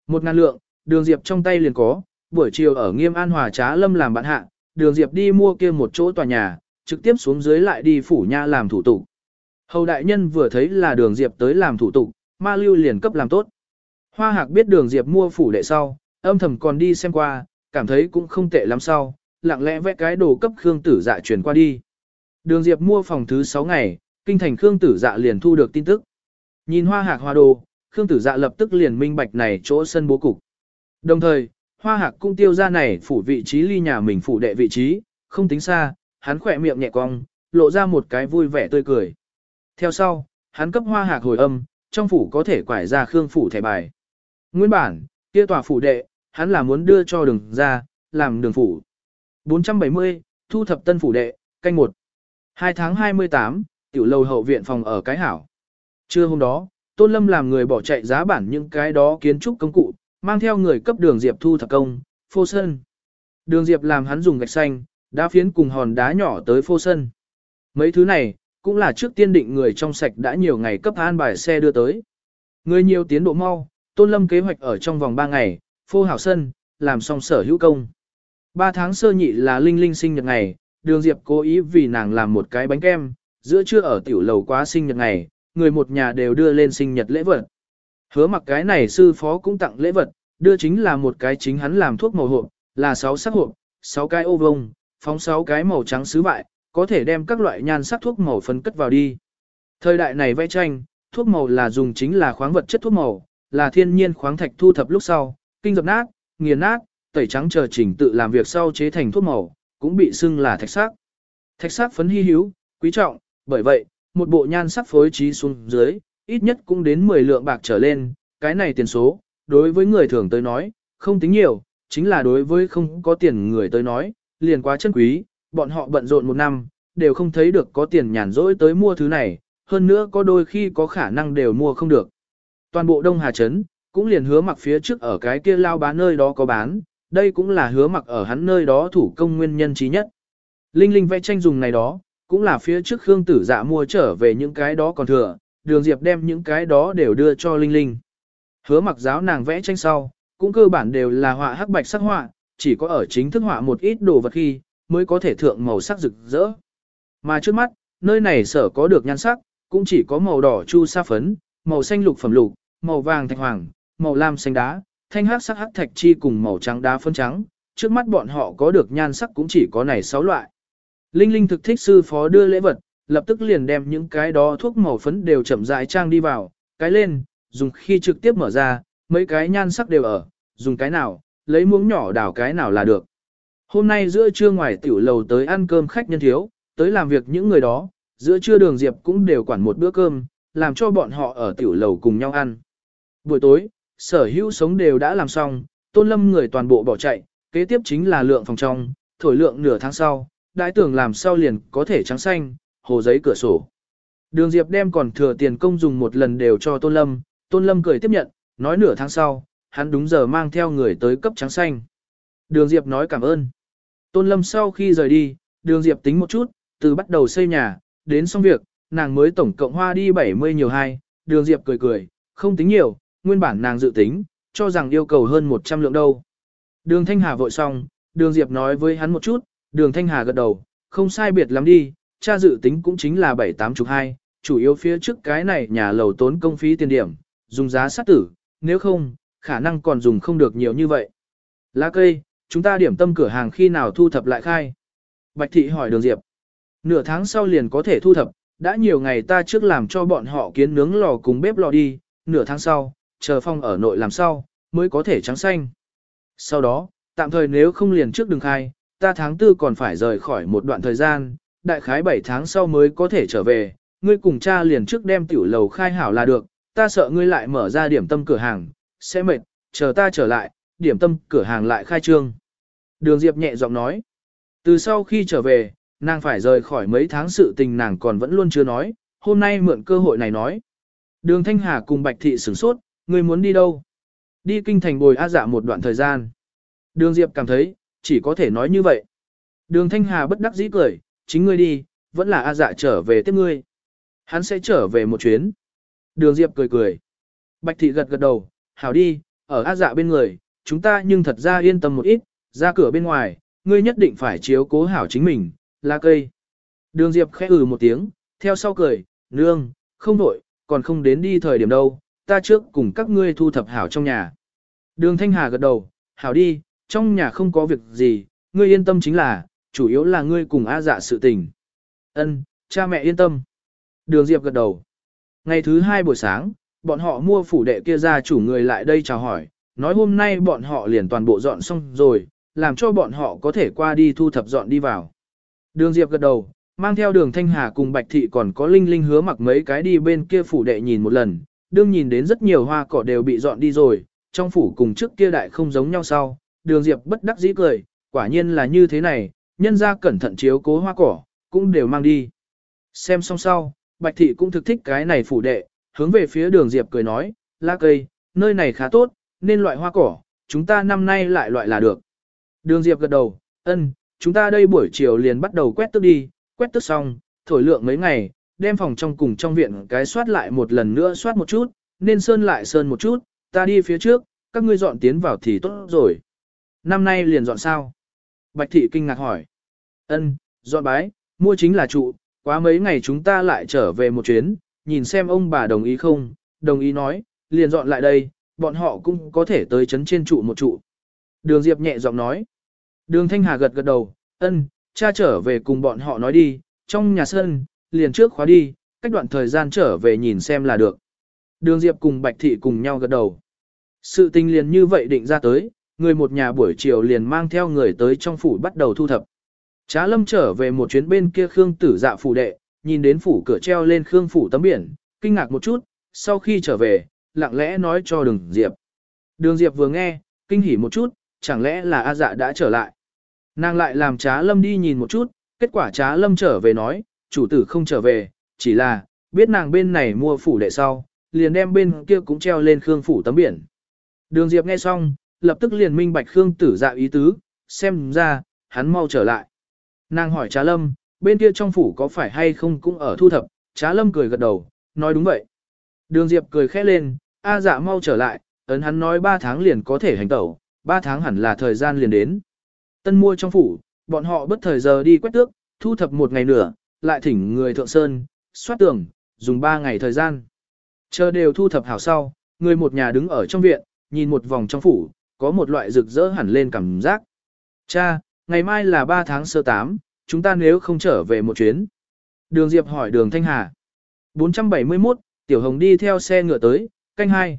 Speaker 1: Một ngàn lượng, đường Diệp trong tay liền có, buổi chiều ở Nghiêm An Hòa Trá Lâm làm bạn hạ, đường Diệp đi mua kia một chỗ tòa nhà, trực tiếp xuống dưới lại đi phủ nha làm thủ tục. Hầu đại nhân vừa thấy là đường Diệp tới làm thủ tục, ma lưu liền cấp làm tốt. Hoa hạc biết đường Diệp mua phủ đệ sau, âm thầm còn đi xem qua, cảm thấy cũng không tệ lắm sau, lặng lẽ vẽ cái đồ cấp Khương Tử Dạ chuyển qua đi. Đường Diệp mua phòng thứ 6 ngày, kinh thành Khương Tử Dạ liền thu được tin tức. Nhìn hoa hạc hoa đồ, Khương Tử Dạ lập tức liền minh bạch này chỗ sân bố cục. Đồng thời, hoa hạc cung tiêu ra này phủ vị trí ly nhà mình phủ đệ vị trí, không tính xa, hắn khỏe miệng nhẹ cong, lộ ra một cái vui vẻ tươi cười. Theo sau, hắn cấp hoa hạc hồi âm, trong phủ có thể quải ra Khương phủ thẻ bài. Nguyên bản, kia tòa phủ đệ, hắn là muốn đưa cho đường ra, làm đường phủ. 470, thu thập tân phủ đệ, canh một. 2 tháng 28, tiểu lầu hậu viện phòng ở cái hảo. Trưa hôm đó, Tôn Lâm làm người bỏ chạy giá bản những cái đó kiến trúc công cụ, mang theo người cấp đường Diệp thu thập công, phô sân. Đường Diệp làm hắn dùng gạch xanh, đá phiến cùng hòn đá nhỏ tới phô sân. Mấy thứ này, cũng là trước tiên định người trong sạch đã nhiều ngày cấp an bài xe đưa tới. Người nhiều tiến độ mau, Tôn Lâm kế hoạch ở trong vòng 3 ngày, phô hảo sân, làm xong sở hữu công. 3 tháng sơ nhị là Linh Linh sinh nhật ngày, đường Diệp cố ý vì nàng làm một cái bánh kem, giữa trưa ở tiểu lầu quá sinh nhật ngày, người một nhà đều đưa lên sinh nhật lễ vật. Hứa mặc cái này sư phó cũng tặng lễ vật, đưa chính là một cái chính hắn làm thuốc màu hộp, là 6 sắc hộp, 6 cái ô vông, phóng 6 cái màu trắng sứ vại, có thể đem các loại nhan sắc thuốc màu phân cất vào đi. Thời đại này vẽ tranh, thuốc màu là dùng chính là khoáng vật chất thuốc màu, là thiên nhiên khoáng thạch thu thập lúc sau, kinh dập nát, nghiền nát, tẩy trắng chờ chỉnh tự làm việc sau chế thành thuốc màu, cũng bị xưng là thạch sắc. Thạch sắc phấn hy hữu, quý trọng, bởi vậy, một bộ nhan sắc phối trí xuống dưới, ít nhất cũng đến 10 lượng bạc trở lên, cái này tiền số, đối với người thường tới nói, không tính nhiều, chính là đối với không có tiền người tới nói, liền quá chân quý, bọn họ bận rộn một năm, đều không thấy được có tiền nhàn rỗi tới mua thứ này, hơn nữa có đôi khi có khả năng đều mua không được. Toàn bộ Đông Hà Trấn, cũng liền hứa mặc phía trước ở cái kia lao bán nơi đó có bán, đây cũng là hứa mặc ở hắn nơi đó thủ công nguyên nhân trí nhất. Linh Linh vẽ tranh dùng này đó, cũng là phía trước Khương Tử Dạ mua trở về những cái đó còn thừa, Đường Diệp đem những cái đó đều đưa cho Linh Linh. Hứa mặc giáo nàng vẽ tranh sau, cũng cơ bản đều là họa hắc bạch sắc họa, chỉ có ở chính thức họa một ít đồ vật khi, mới có thể thượng màu sắc rực rỡ. Mà trước mắt, nơi này sở có được nhan sắc, cũng chỉ có màu đỏ chu sa phấn, màu xanh lục phẩm lục, màu vàng thạch hoàng, màu lam xanh đá, thanh hắc sắc hắc thạch chi cùng màu trắng đá phân trắng, trước mắt bọn họ có được nhan sắc cũng chỉ có này 6 loại. Linh Linh thực thích sư phó đưa lễ vật, lập tức liền đem những cái đó thuốc màu phấn đều chậm rãi trang đi vào, cái lên, dùng khi trực tiếp mở ra, mấy cái nhan sắc đều ở, dùng cái nào, lấy muỗng nhỏ đảo cái nào là được. Hôm nay giữa trưa ngoài tiểu lầu tới ăn cơm khách nhân thiếu, tới làm việc những người đó, giữa trưa đường Diệp cũng đều quản một bữa cơm, làm cho bọn họ ở tiểu lầu cùng nhau ăn. Buổi tối, sở hữu sống đều đã làm xong, tôn lâm người toàn bộ bỏ chạy, kế tiếp chính là lượng phòng trong, thổi lượng nửa tháng sau, đại tưởng làm sau liền có thể trắng xanh, hồ giấy cửa sổ. Đường Diệp đem còn thừa tiền công dùng một lần đều cho tôn lâm, tôn lâm cười tiếp nhận, nói nửa tháng sau, hắn đúng giờ mang theo người tới cấp trắng xanh. Đường Diệp nói cảm ơn. Tôn lâm sau khi rời đi, đường Diệp tính một chút, từ bắt đầu xây nhà, đến xong việc, nàng mới tổng cộng hoa đi 70 nhiều hai, đường Diệp cười cười, không tính nhiều, nguyên bản nàng dự tính, cho rằng yêu cầu hơn 100 lượng đâu. Đường Thanh Hà vội xong, đường Diệp nói với hắn một chút, đường Thanh Hà gật đầu, không sai biệt lắm đi, cha dự tính cũng chính là 7-8 chục hai, chủ yếu phía trước cái này nhà lầu tốn công phí tiền điểm, dùng giá sát tử, nếu không, khả năng còn dùng không được nhiều như vậy. Lá cây, chúng ta điểm tâm cửa hàng khi nào thu thập lại khai? Bạch Thị hỏi đường Diệp. Nửa tháng sau liền có thể thu thập, đã nhiều ngày ta trước làm cho bọn họ kiến nướng lò cùng bếp lò đi, nửa tháng sau, chờ phong ở nội làm sau, mới có thể trắng xanh. Sau đó, tạm thời nếu không liền trước đừng khai, ta tháng tư còn phải rời khỏi một đoạn thời gian, đại khái 7 tháng sau mới có thể trở về, ngươi cùng cha liền trước đem tiểu lầu khai hảo là được, ta sợ ngươi lại mở ra điểm tâm cửa hàng, sẽ mệt, chờ ta trở lại, điểm tâm cửa hàng lại khai trương. Đường Diệp nhẹ giọng nói, từ sau khi trở về, nàng phải rời khỏi mấy tháng sự tình nàng còn vẫn luôn chưa nói, hôm nay mượn cơ hội này nói. Đường Thanh Hà cùng Bạch Thị sửng sốt, người muốn đi đâu? Đi kinh thành bồi A dạ một đoạn thời gian. Đường Diệp cảm thấy, chỉ có thể nói như vậy. Đường Thanh Hà bất đắc dĩ cười, chính ngươi đi, vẫn là A dạ trở về tiếp ngươi. Hắn sẽ trở về một chuyến. Đường Diệp cười cười. Bạch Thị gật gật đầu, hảo đi, ở A dạ bên người, chúng ta nhưng thật ra yên tâm một ít, ra cửa bên ngoài, ngươi nhất định phải chiếu cố hảo chính mình, lá cây. Đường Diệp khẽ ừ một tiếng, theo sau cười, nương, không đổi, còn không đến đi thời điểm đâu, ta trước cùng các ngươi thu thập hảo trong nhà. Đường Thanh Hà gật đầu, hảo đi, trong nhà không có việc gì, ngươi yên tâm chính là, chủ yếu là ngươi cùng A dạ sự tình. Ân, cha mẹ yên tâm. Đường Diệp gật đầu. Ngày thứ hai buổi sáng, bọn họ mua phủ đệ kia ra chủ người lại đây chào hỏi, nói hôm nay bọn họ liền toàn bộ dọn xong rồi, làm cho bọn họ có thể qua đi thu thập dọn đi vào. Đường Diệp gật đầu, mang theo đường Thanh Hà cùng Bạch Thị còn có Linh Linh hứa mặc mấy cái đi bên kia phủ đệ nhìn một lần, đương nhìn đến rất nhiều hoa cỏ đều bị dọn đi rồi, trong phủ cùng trước kia đại không giống nhau sau, đường Diệp bất đắc dĩ cười, quả nhiên là như thế này, nhân ra cẩn thận chiếu cố hoa cỏ, cũng đều mang đi. Xem xong sau, Bạch Thị cũng thực thích cái này phủ đệ, hướng về phía đường Diệp cười nói, lá cây, nơi này khá tốt, nên loại hoa cỏ, chúng ta năm nay lại loại là được. Đường Diệp gật đầu, ân, chúng ta đây buổi chiều liền bắt đầu quét tức đi, quét tức xong, thổi lượng mấy ngày, đem phòng trong cùng trong viện cái soát lại một lần nữa soát một chút, nên sơn lại sơn một chút, ta đi phía trước, các ngươi dọn tiến vào thì tốt rồi. Năm nay liền dọn sao? Bạch thị kinh ngạc hỏi. Ân, dọn bái, mua chính là trụ, quá mấy ngày chúng ta lại trở về một chuyến, nhìn xem ông bà đồng ý không, đồng ý nói, liền dọn lại đây, bọn họ cũng có thể tới chấn trên trụ một trụ. Đường Diệp nhẹ giọng nói. Đường Thanh Hà gật gật đầu, ân, cha trở về cùng bọn họ nói đi, trong nhà sân, liền trước khóa đi, cách đoạn thời gian trở về nhìn xem là được. Đường Diệp cùng Bạch Thị cùng nhau gật đầu. Sự tình liền như vậy định ra tới, người một nhà buổi chiều liền mang theo người tới trong phủ bắt đầu thu thập. Trá lâm trở về một chuyến bên kia Khương tử dạ phủ đệ, nhìn đến phủ cửa treo lên Khương phủ tấm biển, kinh ngạc một chút, sau khi trở về, lặng lẽ nói cho đường Diệp. Đường Diệp vừa nghe, kinh hỉ một chút, chẳng lẽ là A dạ đã trở lại. Nàng lại làm trá lâm đi nhìn một chút, kết quả trá lâm trở về nói, chủ tử không trở về, chỉ là, biết nàng bên này mua phủ đệ sau, liền đem bên kia cũng treo lên Khương phủ tấm biển. Đường Diệp nghe xong, lập tức liền minh bạch Khương tử dạ ý tứ, xem ra, hắn mau trở lại. Nàng hỏi Trá Lâm, bên kia trong phủ có phải hay không cũng ở thu thập, Trá Lâm cười gật đầu, nói đúng vậy. Đường Diệp cười khẽ lên, A dạ mau trở lại, ấn hắn nói 3 tháng liền có thể hành tẩu, Ba tháng hẳn là thời gian liền đến. Tân mua trong phủ, bọn họ bất thời giờ đi quét tước, thu thập một ngày nữa, lại thỉnh người thượng sơn, soát tường, dùng ba ngày thời gian. Chờ đều thu thập hảo sau, người một nhà đứng ở trong viện, nhìn một vòng trong phủ, có một loại rực rỡ hẳn lên cảm giác. Cha, ngày mai là 3 tháng sơ 8, chúng ta nếu không trở về một chuyến. Đường Diệp hỏi đường Thanh Hà. 471, Tiểu Hồng đi theo xe ngựa tới, canh hai.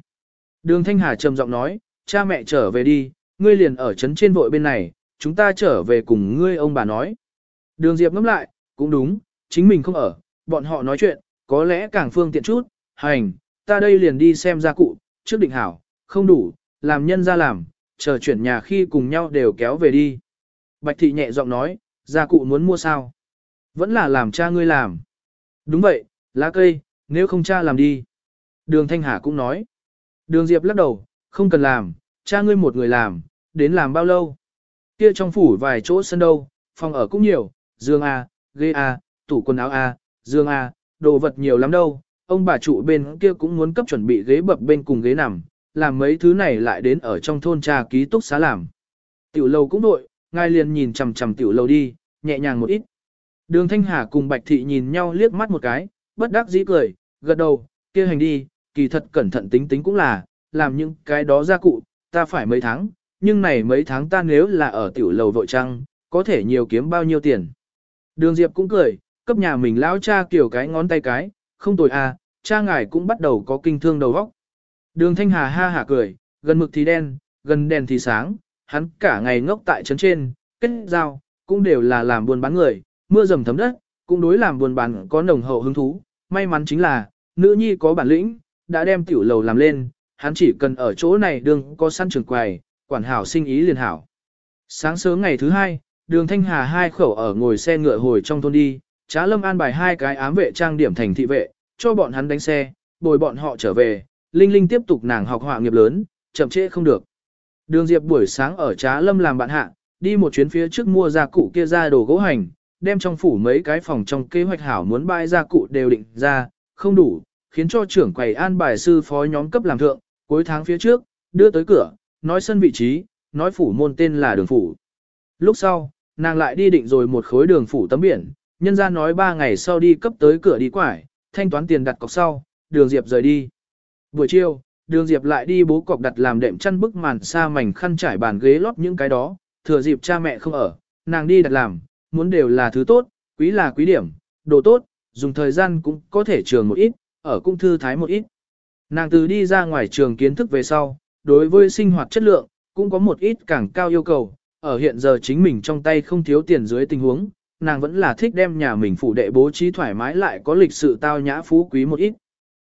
Speaker 1: Đường Thanh Hà trầm giọng nói, cha mẹ trở về đi, ngươi liền ở trấn trên vội bên này, chúng ta trở về cùng ngươi ông bà nói. Đường Diệp ngẫm lại, cũng đúng, chính mình không ở, bọn họ nói chuyện, có lẽ càng phương tiện chút, hành, ta đây liền đi xem gia cụ, trước định hảo, không đủ, làm nhân ra làm, chờ chuyển nhà khi cùng nhau đều kéo về đi. Bạch thị nhẹ giọng nói, gia cụ muốn mua sao? Vẫn là làm cha ngươi làm. Đúng vậy, lá cây, nếu không cha làm đi. Đường Thanh Hà cũng nói. Đường Diệp lắc đầu, không cần làm, cha ngươi một người làm, đến làm bao lâu? Kia trong phủ vài chỗ sân đâu, phòng ở cũng nhiều, giường A, ghế A, tủ quần áo A, giường A, đồ vật nhiều lắm đâu. Ông bà trụ bên kia cũng muốn cấp chuẩn bị ghế bập bên cùng ghế nằm, làm mấy thứ này lại đến ở trong thôn trà ký túc xá làm. Tiểu lâu cũng đội, ngài liền nhìn chằm chằm tiểu lâu đi, nhẹ nhàng một ít. Đường Thanh Hà cùng Bạch Thị nhìn nhau liếc mắt một cái, bất đắc dĩ cười, gật đầu, kia hành đi, kỳ thật cẩn thận tính tính cũng là, làm những cái đó ra cụ, ta phải mấy tháng, nhưng này mấy tháng ta nếu là ở tiểu lầu vội trăng, có thể nhiều kiếm bao nhiêu tiền. Đường Diệp cũng cười, cấp nhà mình lão cha kiểu cái ngón tay cái, không tồi à, cha ngài cũng bắt đầu có kinh thương đầu óc. Đường Thanh Hà ha hả cười, gần mực thì đen, gần đèn thì sáng, hắn cả ngày ngốc tại trấn trên, kết giao, cũng đều là làm buôn bán người, mưa dầm thấm đất, cũng đối làm buôn bán có nồng hậu hứng thú. May mắn chính là, nữ nhi có bản lĩnh, đã đem tiểu lầu làm lên, hắn chỉ cần ở chỗ này đường có săn trường quầy, quản hảo sinh ý liền hảo. Sáng sớm ngày thứ hai, đường Thanh Hà hai khẩu ở ngồi xe ngựa hồi trong thôn đi, trá lâm an bài hai cái ám vệ trang điểm thành thị vệ, cho bọn hắn đánh xe, bồi bọn họ trở về, Linh Linh tiếp tục nàng học họa nghiệp lớn, chậm trễ không được. Đường Diệp buổi sáng ở Trá Lâm làm bạn hạ, đi một chuyến phía trước mua gia cụ kia ra đồ gỗ hành, đem trong phủ mấy cái phòng trong kế hoạch hảo muốn bãi gia cụ đều định ra, không đủ, khiến cho trưởng quầy an bài sư phó nhóm cấp làm thượng, cuối tháng phía trước, đưa tới cửa, nói sân vị trí, nói phủ môn tên là đường phủ. Lúc sau, nàng lại đi định rồi một khối đường phủ tấm biển, nhân ra nói ba ngày sau đi cấp tới cửa đi quải, thanh toán tiền đặt cọc sau, đường Diệp rời đi. Buổi chiều, đường Diệp lại đi bố cọc đặt làm đệm chăn bức màn xa mảnh khăn trải bàn ghế lót những cái đó, thừa dịp cha mẹ không ở, nàng đi đặt làm, muốn đều là thứ tốt, quý là quý điểm, đồ tốt, dùng thời gian cũng có thể trường một ít, ở cung thư thái một ít. Nàng từ đi ra ngoài trường kiến thức về sau, đối với sinh hoạt chất lượng, cũng có một ít càng cao yêu cầu, ở hiện giờ chính mình trong tay không thiếu tiền dưới tình huống, nàng vẫn là thích đem nhà mình phụ đệ bố trí thoải mái lại có lịch sự tao nhã phú quý một ít.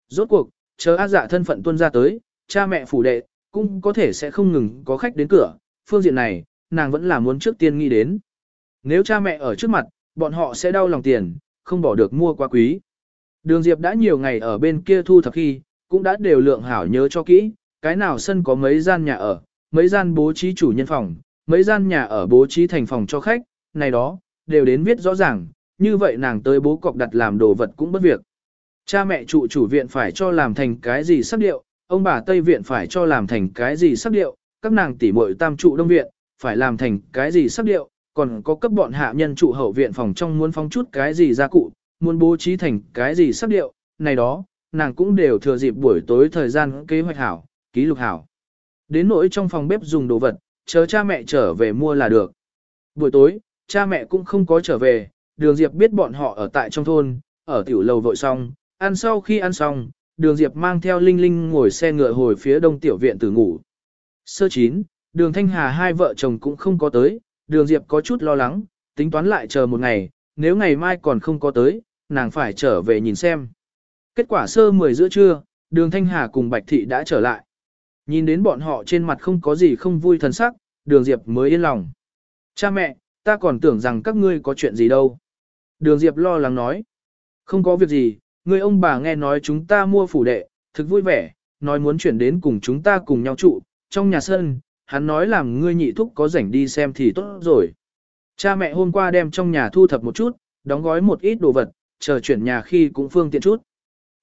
Speaker 1: Rốt cuộc, chờ A dạ thân phận tuân ra tới, cha mẹ phủ đệ, cũng có thể sẽ không ngừng có khách đến cửa, phương diện này, nàng vẫn là muốn trước tiên nghĩ đến. Nếu cha mẹ ở trước mặt, bọn họ sẽ đau lòng tiền, không bỏ được mua quá quý. Đường Diệp đã nhiều ngày ở bên kia thu thập khi, cũng đã đều lượng hảo nhớ cho kỹ, cái nào sân có mấy gian nhà ở, mấy gian bố trí chủ nhân phòng, mấy gian nhà ở bố trí thành phòng cho khách, này đó, đều đến viết rõ ràng, như vậy nàng tới bố cọc đặt làm đồ vật cũng bất việc. Cha mẹ trụ chủ viện phải cho làm thành cái gì sắc điệu, ông bà Tây viện phải cho làm thành cái gì sắc điệu, các nàng tỷ muội tam trụ đông viện, phải làm thành cái gì sắc điệu, còn có cấp bọn hạ nhân trụ hậu viện phòng trong muốn phóng chút cái gì gia cụ, muốn bố trí thành cái gì sắc điệu, này đó, nàng cũng đều thừa dịp buổi tối thời gian kế hoạch hảo, ký lục hảo. Đến nỗi trong phòng bếp dùng đồ vật, chờ cha mẹ trở về mua là được. Buổi tối, cha mẹ cũng không có trở về, đường Diệp biết bọn họ ở tại trong thôn, ở tiểu lầu vội xong, ăn sau khi ăn xong, đường Diệp mang theo Linh Linh ngồi xe ngựa hồi phía đông tiểu viện tử ngủ. Sơ chín, đường Thanh Hà hai vợ chồng cũng không có tới, đường Diệp có chút lo lắng, tính toán lại chờ một ngày, nếu ngày mai còn không có tới, nàng phải trở về nhìn xem. Kết quả sơ 10 giữa trưa, đường Thanh Hà cùng Bạch Thị đã trở lại. Nhìn đến bọn họ trên mặt không có gì không vui thần sắc, đường Diệp mới yên lòng. Cha mẹ, ta còn tưởng rằng các ngươi có chuyện gì đâu. Đường Diệp lo lắng nói. Không có việc gì, người ông bà nghe nói chúng ta mua phủ đệ, thực vui vẻ, nói muốn chuyển đến cùng chúng ta cùng nhau trụ, trong nhà sân, hắn nói làm ngươi nhị thúc có rảnh đi xem thì tốt rồi. Cha mẹ hôm qua đem trong nhà thu thập một chút, đóng gói một ít đồ vật, chờ chuyển nhà khi cũng phương tiện chút.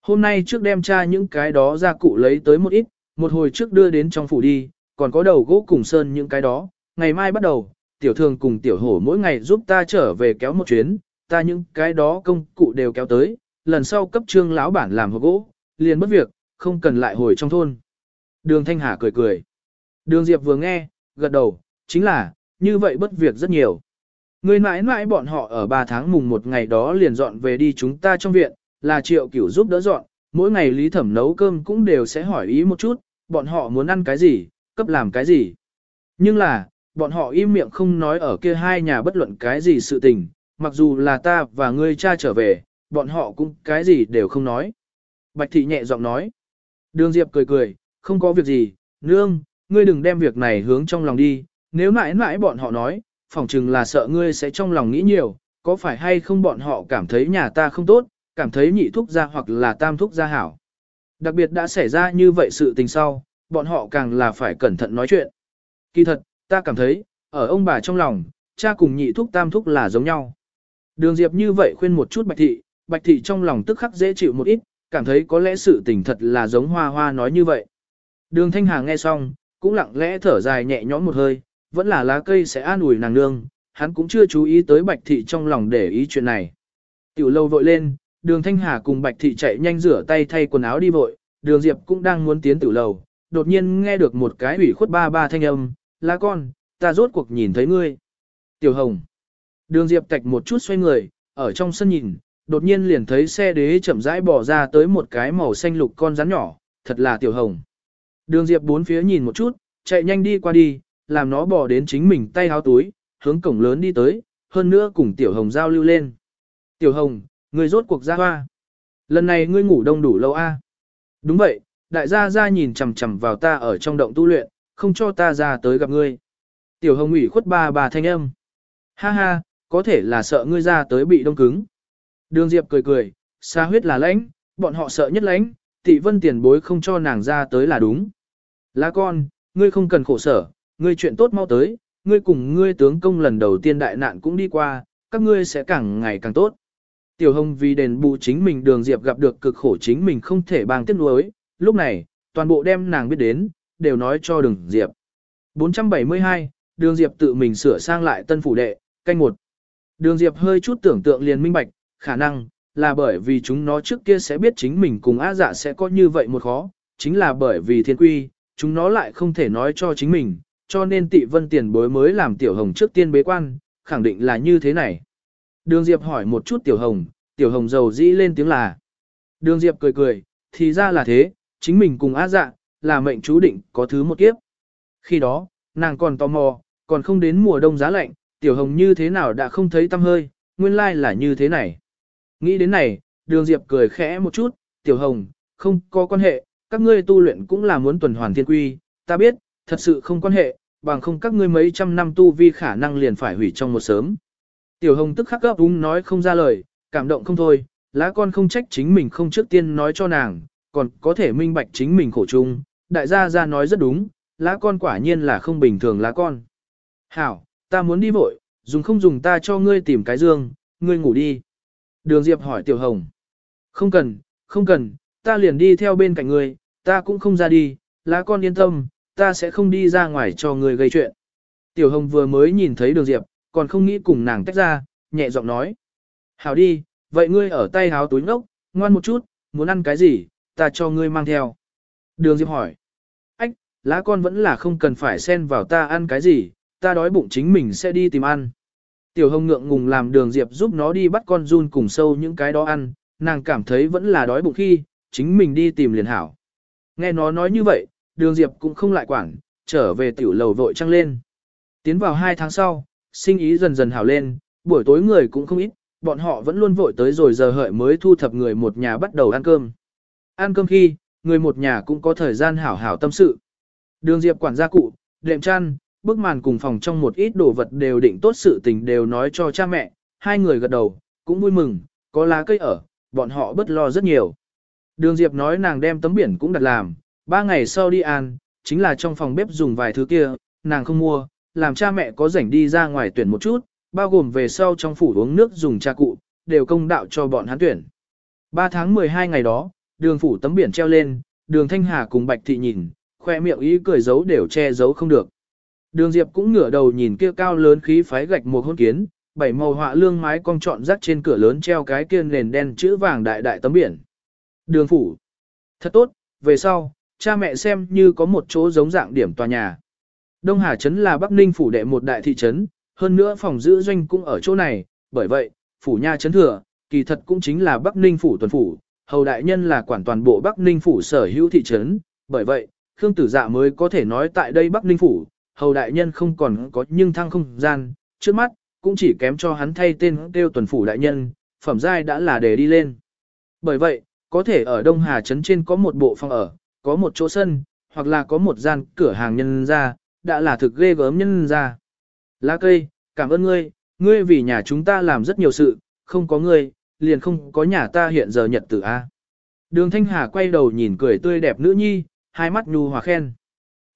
Speaker 1: Hôm nay trước đem tra những cái đó ra cụ lấy tới một ít, một hồi trước đưa đến trong phủ đi, còn có đầu gỗ cùng sơn những cái đó, ngày mai bắt đầu, tiểu thường cùng tiểu hổ mỗi ngày giúp ta trở về kéo một chuyến, ta những cái đó công cụ đều kéo tới, lần sau cấp trương lão bản làm hộp gỗ, liền mất việc, không cần lại hồi trong thôn. Đường Thanh Hà cười cười. Đường Diệp vừa nghe, gật đầu, chính là, như vậy bất việc rất nhiều. Người mãi mãi bọn họ ở 3 tháng mùng một ngày đó liền dọn về đi chúng ta trong viện, là triệu cửu giúp đỡ dọn, mỗi ngày lý thẩm nấu cơm cũng đều sẽ hỏi ý một chút, bọn họ muốn ăn cái gì, cấp làm cái gì. Nhưng là, bọn họ im miệng không nói ở kia hai nhà bất luận cái gì sự tình, mặc dù là ta và ngươi cha trở về, bọn họ cũng cái gì đều không nói. Bạch thị nhẹ giọng nói. Đường Diệp cười cười, không có việc gì, nương, ngươi đừng đem việc này hướng trong lòng đi, nếu mãi mãi bọn họ nói, phỏng chừng là sợ ngươi sẽ trong lòng nghĩ nhiều, có phải hay không bọn họ cảm thấy nhà ta không tốt, cảm thấy nhị thúc gia hoặc là tam thúc gia hảo. Đặc biệt đã xảy ra như vậy sự tình sau, bọn họ càng là phải cẩn thận nói chuyện. Kỳ thật, ta cảm thấy, ở ông bà trong lòng, cha cùng nhị thúc tam thúc là giống nhau. Đường Diệp như vậy khuyên một chút Bạch Thị, Bạch Thị trong lòng tức khắc dễ chịu một ít, cảm thấy có lẽ sự tình thật là giống hoa hoa nói như vậy. Đường Thanh Hà nghe xong, cũng lặng lẽ thở dài nhẹ nhõm một hơi, vẫn là lá cây sẽ an ủi nàng nương, hắn cũng chưa chú ý tới Bạch Thị trong lòng để ý chuyện này. Tiểu lâu vội lên, đường Thanh Hà cùng Bạch Thị chạy nhanh rửa tay thay quần áo đi vội, đường Diệp cũng đang muốn tiến tử lầu, đột nhiên nghe được một cái ủy khuất ba ba thanh âm, lá con, ta rốt cuộc nhìn thấy ngươi. Tiểu Hồng. Đường Diệp tạch một chút xoay người, ở trong sân nhìn, đột nhiên liền thấy xe đế chậm rãi bỏ ra tới một cái màu xanh lục con rắn nhỏ, thật là Tiểu Hồng. Đường Diệp bốn phía nhìn một chút, chạy nhanh đi qua đi, làm nó bỏ đến chính mình tay háo túi, hướng cổng lớn đi tới, hơn nữa cùng Tiểu Hồng giao lưu lên. Tiểu Hồng, Ngươi rốt cuộc ra hoa. Lần này ngươi ngủ đông đủ lâu a? Đúng vậy, đại gia gia nhìn chằm chằm vào ta ở trong động tu luyện, không cho ta ra tới gặp ngươi. Tiểu Hồng ủy khuất ba bà thanh âm. Ha ha, có thể là sợ ngươi ra tới bị đông cứng. Đường Diệp cười cười, xa huyết là lãnh, bọn họ sợ nhất lãnh, tị vân tiền bối không cho nàng ra tới là đúng. Lá con, ngươi không cần khổ sở, ngươi chuyện tốt mau tới, ngươi cùng ngươi tướng công lần đầu tiên đại nạn cũng đi qua, các ngươi sẽ càng ngày càng tốt. Tiểu Hồng vì đền bù chính mình đường Diệp gặp được cực khổ chính mình không thể bằng tiếc nuối, lúc này, toàn bộ đem nàng biết đến, đều nói cho đường Diệp. 472, đường Diệp tự mình sửa sang lại tân phủ đệ, canh một. Đường Diệp hơi chút tưởng tượng liền minh bạch, khả năng, là bởi vì chúng nó trước kia sẽ biết chính mình cùng á dạ sẽ có như vậy một khó, chính là bởi vì thiên quy, chúng nó lại không thể nói cho chính mình, cho nên tị vân tiền bối mới làm tiểu hồng trước tiên bế quan, khẳng định là như thế này. Đường Diệp hỏi một chút tiểu hồng, tiểu hồng dầu dĩ lên tiếng là. Đường Diệp cười cười, thì ra là thế, chính mình cùng á dạ, là mệnh chú định có thứ một kiếp. Khi đó, nàng còn tò mò, còn không đến mùa đông giá lạnh, tiểu hồng như thế nào đã không thấy tâm hơi, nguyên lai là như thế này. Nghĩ đến này, đường Diệp cười khẽ một chút, tiểu hồng, không có quan hệ, các ngươi tu luyện cũng là muốn tuần hoàn thiên quy, ta biết, thật sự không quan hệ, bằng không các ngươi mấy trăm năm tu vi khả năng liền phải hủy trong một sớm. Tiểu hồng tức khắc gấp úng nói không ra lời, cảm động không thôi, lá con không trách chính mình không trước tiên nói cho nàng, còn có thể minh bạch chính mình khổ chung, đại gia gia nói rất đúng, lá con quả nhiên là không bình thường lá con. Hảo, ta muốn đi vội, dùng không dùng ta cho ngươi tìm cái dương, ngươi ngủ đi. Đường Diệp hỏi Tiểu Hồng. Không cần, không cần, ta liền đi theo bên cạnh ngươi, ta cũng không ra đi, lá con yên tâm, ta sẽ không đi ra ngoài cho ngươi gây chuyện. Tiểu Hồng vừa mới nhìn thấy đường Diệp, còn không nghĩ cùng nàng tách ra, nhẹ giọng nói. Hảo đi, vậy ngươi ở tay háo túi ngốc, ngoan một chút, muốn ăn cái gì, ta cho ngươi mang theo. Đường Diệp hỏi. Ách, lá con vẫn là không cần phải xen vào ta ăn cái gì, ta đói bụng chính mình sẽ đi tìm ăn. Tiểu hồng ngượng ngùng làm đường Diệp giúp nó đi bắt con run cùng sâu những cái đó ăn, nàng cảm thấy vẫn là đói bụng khi, chính mình đi tìm liền hảo. Nghe nó nói như vậy, đường Diệp cũng không lại quản, trở về tiểu lầu vội trăng lên. Tiến vào hai tháng sau, sinh ý dần dần hảo lên, buổi tối người cũng không ít, bọn họ vẫn luôn vội tới rồi giờ hợi mới thu thập người một nhà bắt đầu ăn cơm. Ăn cơm khi, người một nhà cũng có thời gian hảo hảo tâm sự. Đường Diệp quản gia cụ, đệm chăn, bức màn cùng phòng trong một ít đồ vật đều định tốt sự tình đều nói cho cha mẹ, hai người gật đầu, cũng vui mừng, có lá cây ở, bọn họ bất lo rất nhiều. Đường Diệp nói nàng đem tấm biển cũng đặt làm, ba ngày sau đi ăn, chính là trong phòng bếp dùng vài thứ kia, nàng không mua, làm cha mẹ có rảnh đi ra ngoài tuyển một chút, bao gồm về sau trong phủ uống nước dùng trà cụ, đều công đạo cho bọn hắn tuyển. 3 tháng 12 ngày đó, đường phủ tấm biển treo lên, đường Thanh Hà cùng Bạch Thị nhìn, khoe miệng ý cười giấu đều che giấu không được. Đường Diệp cũng ngửa đầu nhìn kia cao lớn khí phái gạch một hôn kiến, bảy màu họa lương mái cong trọn rắc trên cửa lớn treo cái kia nền đen chữ vàng đại đại tấm biển. Đường phủ. Thật tốt, về sau, cha mẹ xem như có một chỗ giống dạng điểm tòa nhà. Đông Hà Trấn là Bắc Ninh phủ đệ một đại thị trấn, hơn nữa phòng giữ doanh cũng ở chỗ này, bởi vậy, phủ nha trấn thừa, kỳ thật cũng chính là Bắc Ninh phủ tuần phủ, hầu đại nhân là quản toàn bộ Bắc Ninh phủ sở hữu thị trấn, bởi vậy, Khương Tử Dạ mới có thể nói tại đây Bắc Ninh phủ, hầu đại nhân không còn có nhưng thăng không gian, trước mắt, cũng chỉ kém cho hắn thay tên kêu tuần phủ đại nhân, phẩm giai đã là để đi lên. Bởi vậy, có thể ở Đông Hà Trấn trên có một bộ phòng ở, có một chỗ sân, hoặc là có một gian cửa hàng nhân ra, đã là thực ghê gớm nhân ra. Lá cây, cảm ơn ngươi, ngươi vì nhà chúng ta làm rất nhiều sự, không có ngươi, liền không có nhà ta hiện giờ nhật tử A. Đường Thanh Hà quay đầu nhìn cười tươi đẹp nữ nhi, hai mắt nhu hòa khen.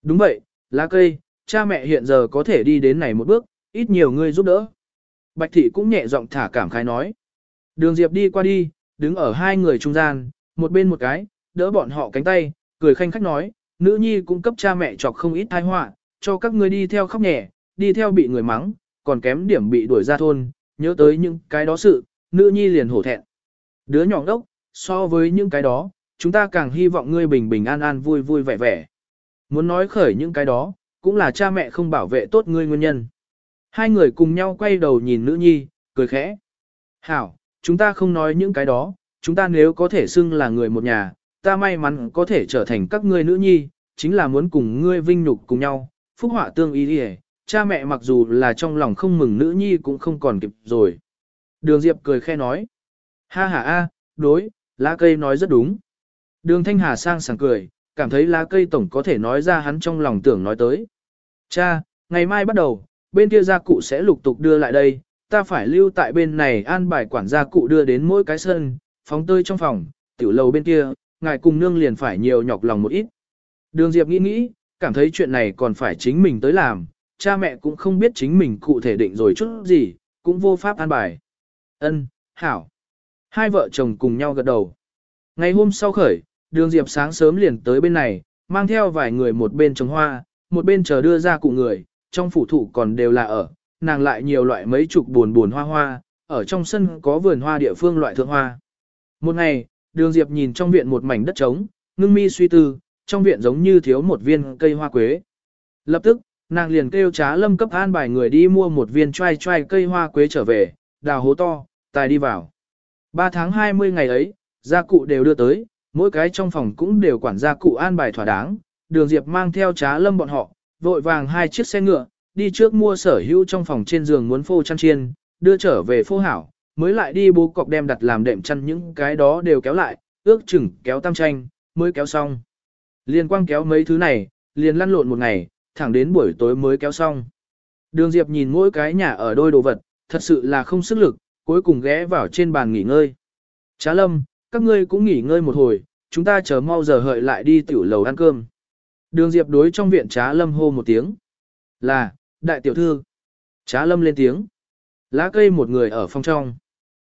Speaker 1: Đúng vậy, lá cây, cha mẹ hiện giờ có thể đi đến này một bước, ít nhiều ngươi giúp đỡ. Bạch thị cũng nhẹ giọng thả cảm khái nói. Đường Diệp đi qua đi, đứng ở hai người trung gian, một bên một cái, đỡ bọn họ cánh tay, cười khanh khách nói, nữ nhi cũng cấp cha mẹ chọc không ít tai họa, cho các ngươi đi theo khóc nhẹ, đi theo bị người mắng, còn kém điểm bị đuổi ra thôn, nhớ tới những cái đó sự, nữ nhi liền hổ thẹn. Đứa nhỏ đốc, so với những cái đó, chúng ta càng hy vọng ngươi bình bình an an vui vui vẻ vẻ. Muốn nói khởi những cái đó, cũng là cha mẹ không bảo vệ tốt ngươi nguyên nhân. Hai người cùng nhau quay đầu nhìn nữ nhi, cười khẽ. Hảo, chúng ta không nói những cái đó, chúng ta nếu có thể xưng là người một nhà, ta may mắn có thể trở thành các ngươi nữ nhi, chính là muốn cùng ngươi vinh nhục cùng nhau, phúc họa tương ý đi cha mẹ mặc dù là trong lòng không mừng nữ nhi cũng không còn kịp rồi. Đường Diệp cười khe nói. Ha ha a, đối, lá cây nói rất đúng. Đường Thanh Hà sang sảng cười, cảm thấy lá cây tổng có thể nói ra hắn trong lòng tưởng nói tới. Cha, ngày mai bắt đầu, bên kia gia cụ sẽ lục tục đưa lại đây, ta phải lưu tại bên này an bài quản gia cụ đưa đến mỗi cái sân, phóng tơi trong phòng, tiểu lầu bên kia, ngài cùng nương liền phải nhiều nhọc lòng một ít. Đường Diệp nghĩ nghĩ, cảm thấy chuyện này còn phải chính mình tới làm, cha mẹ cũng không biết chính mình cụ thể định rồi chút gì, cũng vô pháp an bài. Ân, hảo. Hai vợ chồng cùng nhau gật đầu. Ngày hôm sau khởi, đường Diệp sáng sớm liền tới bên này, mang theo vài người một bên trồng hoa, một bên chờ đưa ra cụ người, trong phủ thụ còn đều là ở, nàng lại nhiều loại mấy chục buồn buồn hoa hoa, ở trong sân có vườn hoa địa phương loại thượng hoa. Một ngày, đường Diệp nhìn trong viện một mảnh đất trống, ngưng mi suy tư, trong viện giống như thiếu một viên cây hoa quế. Lập tức, nàng liền kêu trá lâm cấp an bài người đi mua một viên trai trai cây hoa quế trở về, đào hố to, tài đi vào. 3 tháng 20 ngày ấy, gia cụ đều đưa tới, mỗi cái trong phòng cũng đều quản gia cụ an bài thỏa đáng, đường Diệp mang theo trá lâm bọn họ, vội vàng hai chiếc xe ngựa, đi trước mua sở hữu trong phòng trên giường muốn phô chăn chiên, đưa trở về phô hảo, mới lại đi bố cọc đem đặt làm đệm chăn những cái đó đều kéo lại, ước chừng kéo tam tranh, mới kéo xong. Liên quang kéo mấy thứ này, liền lăn lộn một ngày, thẳng đến buổi tối mới kéo xong. Đường Diệp nhìn mỗi cái nhà ở đôi đồ vật, thật sự là không sức lực, cuối cùng ghé vào trên bàn nghỉ ngơi. Trá lâm, các ngươi cũng nghỉ ngơi một hồi, chúng ta chờ mau giờ hợi lại đi tiểu lầu ăn cơm. Đường Diệp đối trong viện trá lâm hô một tiếng. Là, đại tiểu thư. Trá lâm lên tiếng. Lá cây một người ở phòng trong.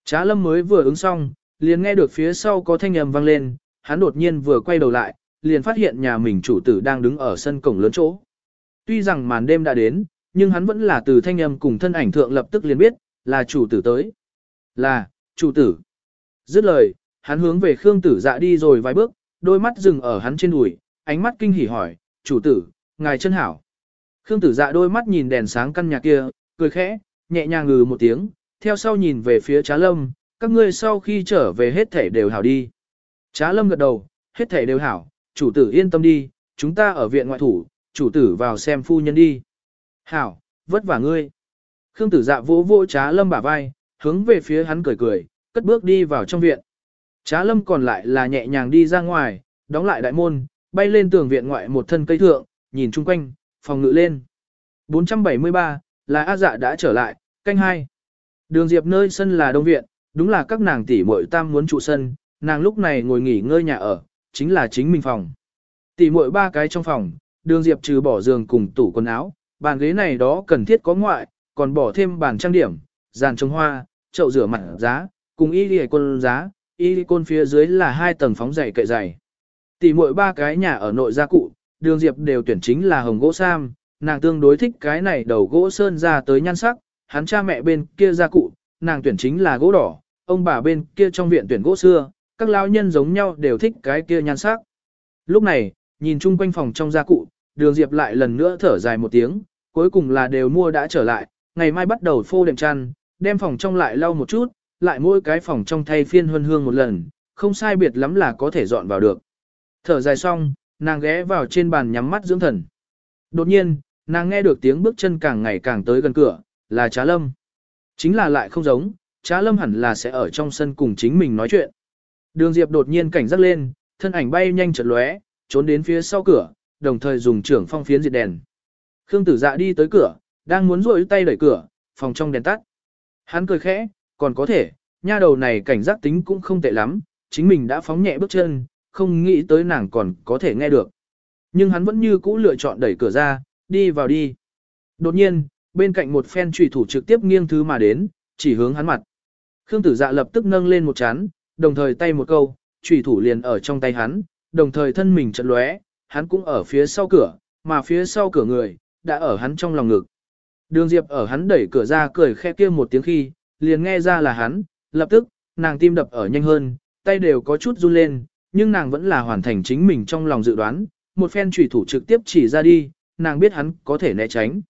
Speaker 1: Trá lâm mới vừa ứng xong, liền nghe được phía sau có thanh âm vang lên, hắn đột nhiên vừa quay đầu lại, liền phát hiện nhà mình chủ tử đang đứng ở sân cổng lớn chỗ. Tuy rằng màn đêm đã đến, nhưng hắn vẫn là từ thanh âm cùng thân ảnh thượng lập tức liền biết, là chủ tử tới. Là, chủ tử. Dứt lời, hắn hướng về Khương tử dạ đi rồi vài bước, đôi mắt dừng ở hắn trên đùi, ánh mắt kinh hỉ hỏi, chủ tử, ngài chân hảo. Khương tử dạ đôi mắt nhìn đèn sáng căn nhà kia, cười khẽ, nhẹ nhàng ngừ một tiếng, theo sau nhìn về phía trá lâm, các ngươi sau khi trở về hết thể đều hảo đi. Trá lâm gật đầu, hết thể đều hảo, chủ tử yên tâm đi, chúng ta ở viện ngoại thủ, chủ tử vào xem phu nhân đi. Hảo, vất vả ngươi. Khương tử dạ vỗ vỗ trá lâm bả vai, hướng về phía hắn cười cười, cất bước đi vào trong viện. Trá lâm còn lại là nhẹ nhàng đi ra ngoài, đóng lại đại môn, bay lên tường viện ngoại một thân cây thượng, nhìn chung quanh, phòng ngự lên. 473, là A dạ đã trở lại, canh hai. Đường Diệp nơi sân là đông viện, đúng là các nàng tỷ muội tam muốn trụ sân, nàng lúc này ngồi nghỉ ngơi nhà ở, chính là chính mình phòng. Tỷ muội ba cái trong phòng, đường Diệp trừ bỏ giường cùng tủ quần áo, bàn ghế này đó cần thiết có ngoại, còn bỏ thêm bàn trang điểm, dàn trồng hoa, chậu rửa mặt giá, cùng y đi quân giá, y đi côn phía dưới là hai tầng phóng dày kệ dày. Tỷ muội ba cái nhà ở nội gia cụ, đường Diệp đều tuyển chính là hồng gỗ sam, nàng tương đối thích cái này đầu gỗ sơn ra tới nhan sắc, hắn cha mẹ bên kia gia cụ, nàng tuyển chính là gỗ đỏ, ông bà bên kia trong viện tuyển gỗ xưa, các lão nhân giống nhau đều thích cái kia nhan sắc. Lúc này, nhìn chung quanh phòng trong gia cụ, đường Diệp lại lần nữa thở dài một tiếng, cuối cùng là đều mua đã trở lại, ngày mai bắt đầu phô đệm chăn, đem phòng trong lại lau một chút, lại mỗi cái phòng trong thay phiên huân hương một lần, không sai biệt lắm là có thể dọn vào được. Thở dài xong, nàng ghé vào trên bàn nhắm mắt dưỡng thần. Đột nhiên, nàng nghe được tiếng bước chân càng ngày càng tới gần cửa, là Trá Lâm. Chính là lại không giống, Trá Lâm hẳn là sẽ ở trong sân cùng chính mình nói chuyện. Đường Diệp đột nhiên cảnh giác lên, thân ảnh bay nhanh chợt lóe, trốn đến phía sau cửa, đồng thời dùng trưởng phong phiến diệt đèn. Khương Tử Dạ đi tới cửa, đang muốn rôi tay đẩy cửa, phòng trong đèn tắt. Hắn cười khẽ, còn có thể, nha đầu này cảnh giác tính cũng không tệ lắm, chính mình đã phóng nhẹ bước chân, không nghĩ tới nàng còn có thể nghe được. Nhưng hắn vẫn như cũ lựa chọn đẩy cửa ra, đi vào đi. Đột nhiên, bên cạnh một phen trùy thủ trực tiếp nghiêng thứ mà đến, chỉ hướng hắn mặt. Khương tử dạ lập tức nâng lên một chán, đồng thời tay một câu, trùy thủ liền ở trong tay hắn, đồng thời thân mình chật lóe, hắn cũng ở phía sau cửa, mà phía sau cửa người, đã ở hắn trong lòng ngực. Đường Diệp ở hắn đẩy cửa ra cười khẽ kia một tiếng khi, liền nghe ra là hắn, lập tức, nàng tim đập ở nhanh hơn, tay đều có chút run lên, nhưng nàng vẫn là hoàn thành chính mình trong lòng dự đoán, một phen trùy thủ trực tiếp chỉ ra đi, nàng biết hắn có thể né tránh.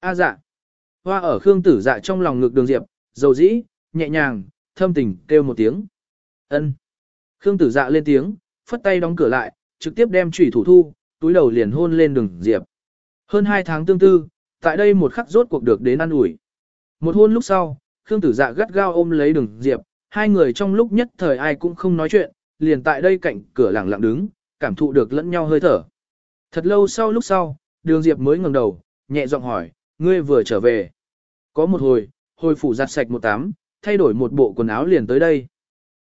Speaker 1: A dạ. Hoa ở Khương Tử Dạ trong lòng ngực Đường Diệp, dầu dĩ, nhẹ nhàng, thâm tình kêu một tiếng. Ân. Khương Tử Dạ lên tiếng, phất tay đóng cửa lại, trực tiếp đem chủy thủ thu, túi đầu liền hôn lên Đường Diệp. Hơn hai tháng tương tư, tại đây một khắc rốt cuộc được đến ăn ủi. Một hôn lúc sau, Khương Tử Dạ gắt gao ôm lấy Đường Diệp, hai người trong lúc nhất thời ai cũng không nói chuyện, liền tại đây cạnh cửa lặng lặng đứng, cảm thụ được lẫn nhau hơi thở. Thật lâu sau lúc sau, Đường Diệp mới ngẩng đầu, nhẹ giọng hỏi, ngươi vừa trở về. Có một hồi, hồi phủ giặt sạch một tắm, thay đổi một bộ quần áo liền tới đây.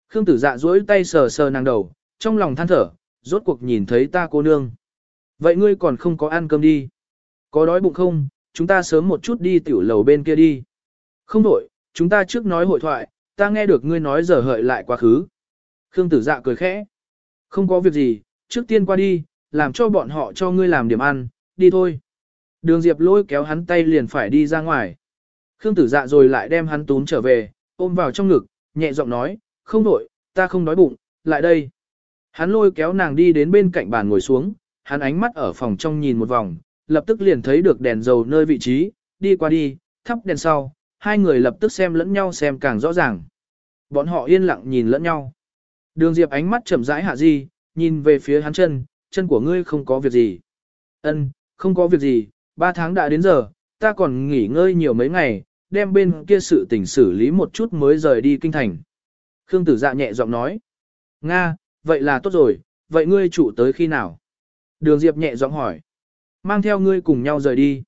Speaker 1: Khương tử dạ duỗi tay sờ sờ nàng đầu, trong lòng than thở, rốt cuộc nhìn thấy ta cô nương. Vậy ngươi còn không có ăn cơm đi. Có đói bụng không, chúng ta sớm một chút đi tiểu lầu bên kia đi. Không đổi, chúng ta trước nói hội thoại, ta nghe được ngươi nói giờ hợi lại quá khứ. Khương tử dạ cười khẽ. Không có việc gì, trước tiên qua đi, làm cho bọn họ cho ngươi làm điểm ăn, đi thôi. Đường Diệp lôi kéo hắn tay liền phải đi ra ngoài. Khương tử dạ rồi lại đem hắn túm trở về, ôm vào trong ngực, nhẹ giọng nói, không đổi, ta không đói bụng, lại đây. Hắn lôi kéo nàng đi đến bên cạnh bàn ngồi xuống, hắn ánh mắt ở phòng trong nhìn một vòng, lập tức liền thấy được đèn dầu nơi vị trí, đi qua đi, thắp đèn sau, hai người lập tức xem lẫn nhau xem càng rõ ràng. Bọn họ yên lặng nhìn lẫn nhau. Đường Diệp ánh mắt chậm rãi hạ di, nhìn về phía hắn chân, chân của ngươi không có việc gì. Ân, không có việc gì, ba tháng đã đến giờ, ta còn nghỉ ngơi nhiều mấy ngày, đem bên kia sự tình xử lý một chút mới rời đi kinh thành. Khương tử dạ nhẹ giọng nói. Nga, vậy là tốt rồi, vậy ngươi chủ tới khi nào? Đường Diệp nhẹ giọng hỏi. Mang theo ngươi cùng nhau rời đi.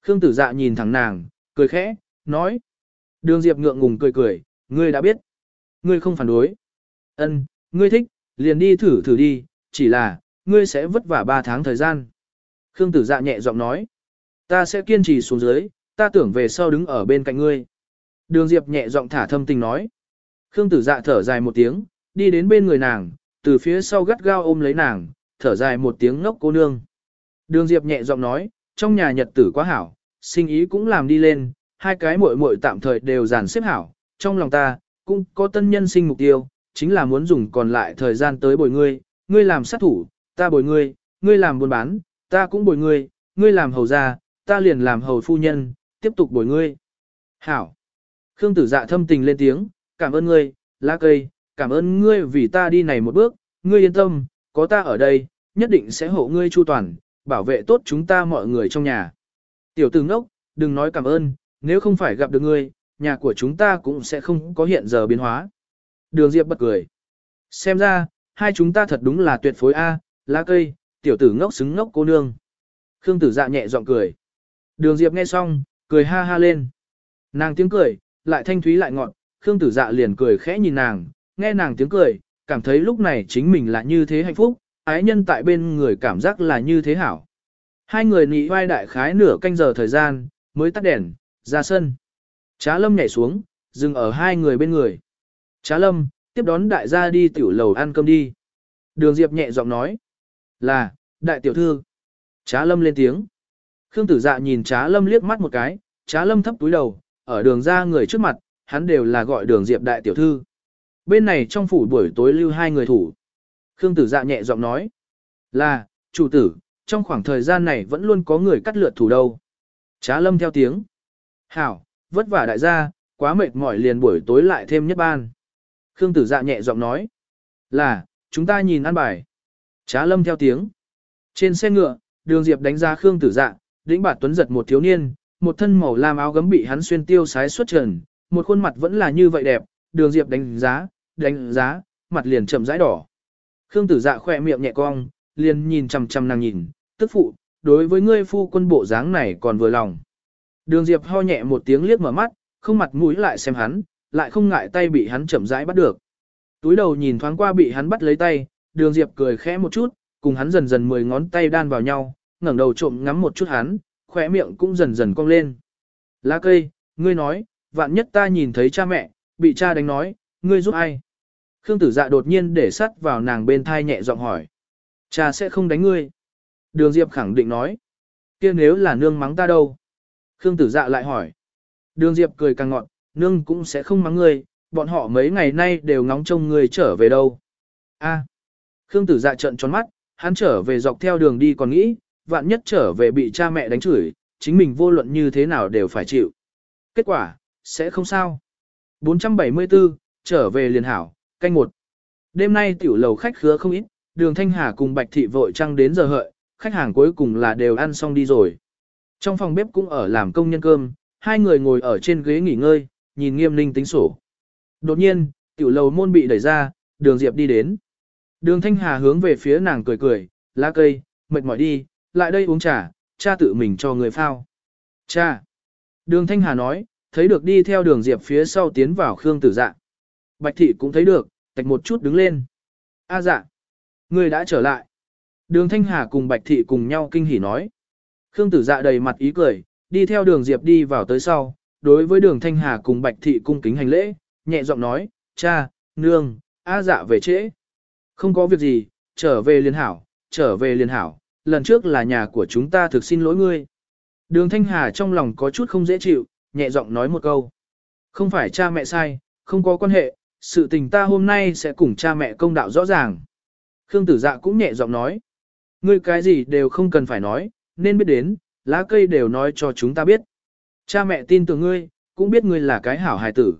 Speaker 1: Khương tử dạ nhìn thẳng nàng, cười khẽ, nói. Đường Diệp ngượng ngùng cười cười, ngươi đã biết. Ngươi không phản đối. Ân, ngươi thích, liền đi thử thử đi, chỉ là, ngươi sẽ vất vả ba tháng thời gian. Khương tử dạ nhẹ giọng nói. Ta sẽ kiên trì xuống dưới, ta tưởng về sau đứng ở bên cạnh ngươi. Đường Diệp nhẹ giọng thả thâm tình nói. Khương tử dạ thở dài một tiếng, đi đến bên người nàng, từ phía sau gắt gao ôm lấy nàng, thở dài một tiếng ngốc cô nương. Đường Diệp nhẹ giọng nói, trong nhà nhật tử quá hảo, sinh ý cũng làm đi lên, hai cái muội muội tạm thời đều dàn xếp hảo, trong lòng ta, cũng có tân nhân sinh mục tiêu, chính là muốn dùng còn lại thời gian tới bồi ngươi, ngươi làm sát thủ, ta bồi ngươi, ngươi làm buôn bán, ta cũng bồi ngươi, ngươi làm hầu gia, ta liền làm hầu phu nhân, tiếp tục bồi ngươi. Hảo. Khương tử dạ thâm tình lên tiếng, cảm ơn ngươi, lá cây, cảm ơn ngươi vì ta đi này một bước, ngươi yên tâm, có ta ở đây, nhất định sẽ hộ ngươi chu toàn, bảo vệ tốt chúng ta mọi người trong nhà. Tiểu tử ngốc, đừng nói cảm ơn, nếu không phải gặp được ngươi, nhà của chúng ta cũng sẽ không có hiện giờ biến hóa. Đường Diệp bật cười. Xem ra, hai chúng ta thật đúng là tuyệt phối A, lá cây, tiểu tử ngốc xứng ngốc cô nương. Khương tử dạ nhẹ giọng cười. Đường Diệp nghe xong, cười ha ha lên. Nàng tiếng cười, lại thanh thúy lại ngọt. Khương tử dạ liền cười khẽ nhìn nàng, nghe nàng tiếng cười, cảm thấy lúc này chính mình là như thế hạnh phúc, ái nhân tại bên người cảm giác là như thế hảo. Hai người nị vai đại khái nửa canh giờ thời gian, mới tắt đèn, ra sân. Trá lâm nhảy xuống, dừng ở hai người bên người. Trá lâm, tiếp đón đại gia đi tiểu lầu ăn cơm đi. Đường Diệp nhẹ giọng nói. Là, đại tiểu thư. Trá lâm lên tiếng. Khương tử dạ nhìn trá lâm liếc mắt một cái, trá lâm thấp túi đầu, ở đường ra người trước mặt, hắn đều là gọi đường Diệp đại tiểu thư. Bên này trong phủ buổi tối lưu hai người thủ. Khương tử dạ nhẹ giọng nói. Là, chủ tử, trong khoảng thời gian này vẫn luôn có người cắt lượt thủ đâu. Trá lâm theo tiếng. Hảo, vất vả đại gia, quá mệt mỏi liền buổi tối lại thêm nhất ban. Khương tử dạ nhẹ giọng nói. Là, chúng ta nhìn ăn bài. Trá lâm theo tiếng. Trên xe ngựa, đường diệp đánh ra Khương tử dạ, đĩnh bạt tuấn giật một thiếu niên, một thân màu lam áo gấm bị hắn xuyên tiêu sái xuất trần, một khuôn mặt vẫn là như vậy đẹp, đường diệp đánh giá, đánh giá, mặt liền chậm rãi đỏ. Khương tử dạ khỏe miệng nhẹ cong, liền nhìn chằm chằm nàng nhìn, tức phụ, đối với ngươi phu quân bộ dáng này còn vừa lòng. Đường Diệp ho nhẹ một tiếng liếc mở mắt, không mặt mũi lại xem hắn, lại không ngại tay bị hắn chậm rãi bắt được. Túi đầu nhìn thoáng qua bị hắn bắt lấy tay, Đường Diệp cười khẽ một chút, cùng hắn dần dần mười ngón tay đan vào nhau, ngẩng đầu trộm ngắm một chút hắn, khỏe miệng cũng dần dần cong lên. Lá cây, ngươi nói, vạn nhất ta nhìn thấy cha mẹ, bị cha đánh nói, ngươi giúp ai? Khương tử dạ đột nhiên để sắt vào nàng bên thai nhẹ giọng hỏi. Cha sẽ không đánh ngươi. Đường Diệp khẳng định nói. kia nếu là nương mắng ta đâu? Khương tử dạ lại hỏi. Đường Diệp cười càng ngọn, nương cũng sẽ không mắng ngươi, bọn họ mấy ngày nay đều ngóng trông ngươi trở về đâu. A. Khương tử dạ trợn tròn mắt, hắn trở về dọc theo đường đi còn nghĩ, vạn nhất trở về bị cha mẹ đánh chửi, chính mình vô luận như thế nào đều phải chịu. Kết quả, sẽ không sao. 474, trở về liền hảo, canh một. Đêm nay tiểu lầu khách khứa không ít, đường Thanh Hà cùng Bạch Thị vội trăng đến giờ hợi, khách hàng cuối cùng là đều ăn xong đi rồi. Trong phòng bếp cũng ở làm công nhân cơm, hai người ngồi ở trên ghế nghỉ ngơi, nhìn nghiêm ninh tính sổ. Đột nhiên, tiểu lầu môn bị đẩy ra, đường Diệp đi đến. Đường Thanh Hà hướng về phía nàng cười cười, lá cây, mệt mỏi đi, lại đây uống trà, cha tự mình cho người phao. Cha! Đường Thanh Hà nói, thấy được đi theo đường Diệp phía sau tiến vào Khương Tử Dạ. Bạch Thị cũng thấy được, tạch một chút đứng lên. A dạ! Người đã trở lại. Đường Thanh Hà cùng Bạch Thị cùng nhau kinh hỉ nói. Khương Tử Dạ đầy mặt ý cười, đi theo đường Diệp đi vào tới sau, đối với đường Thanh Hà cùng Bạch Thị cung kính hành lễ, nhẹ giọng nói, cha, nương, A dạ về trễ. Không có việc gì, trở về liên hảo, trở về liên hảo, lần trước là nhà của chúng ta thực xin lỗi ngươi. Đường Thanh Hà trong lòng có chút không dễ chịu, nhẹ giọng nói một câu. Không phải cha mẹ sai, không có quan hệ, sự tình ta hôm nay sẽ cùng cha mẹ công đạo rõ ràng. Khương Tử Dạ cũng nhẹ giọng nói. Ngươi cái gì đều không cần phải nói, nên biết đến, lá cây đều nói cho chúng ta biết. Cha mẹ tin tưởng ngươi, cũng biết ngươi là cái hảo hài tử.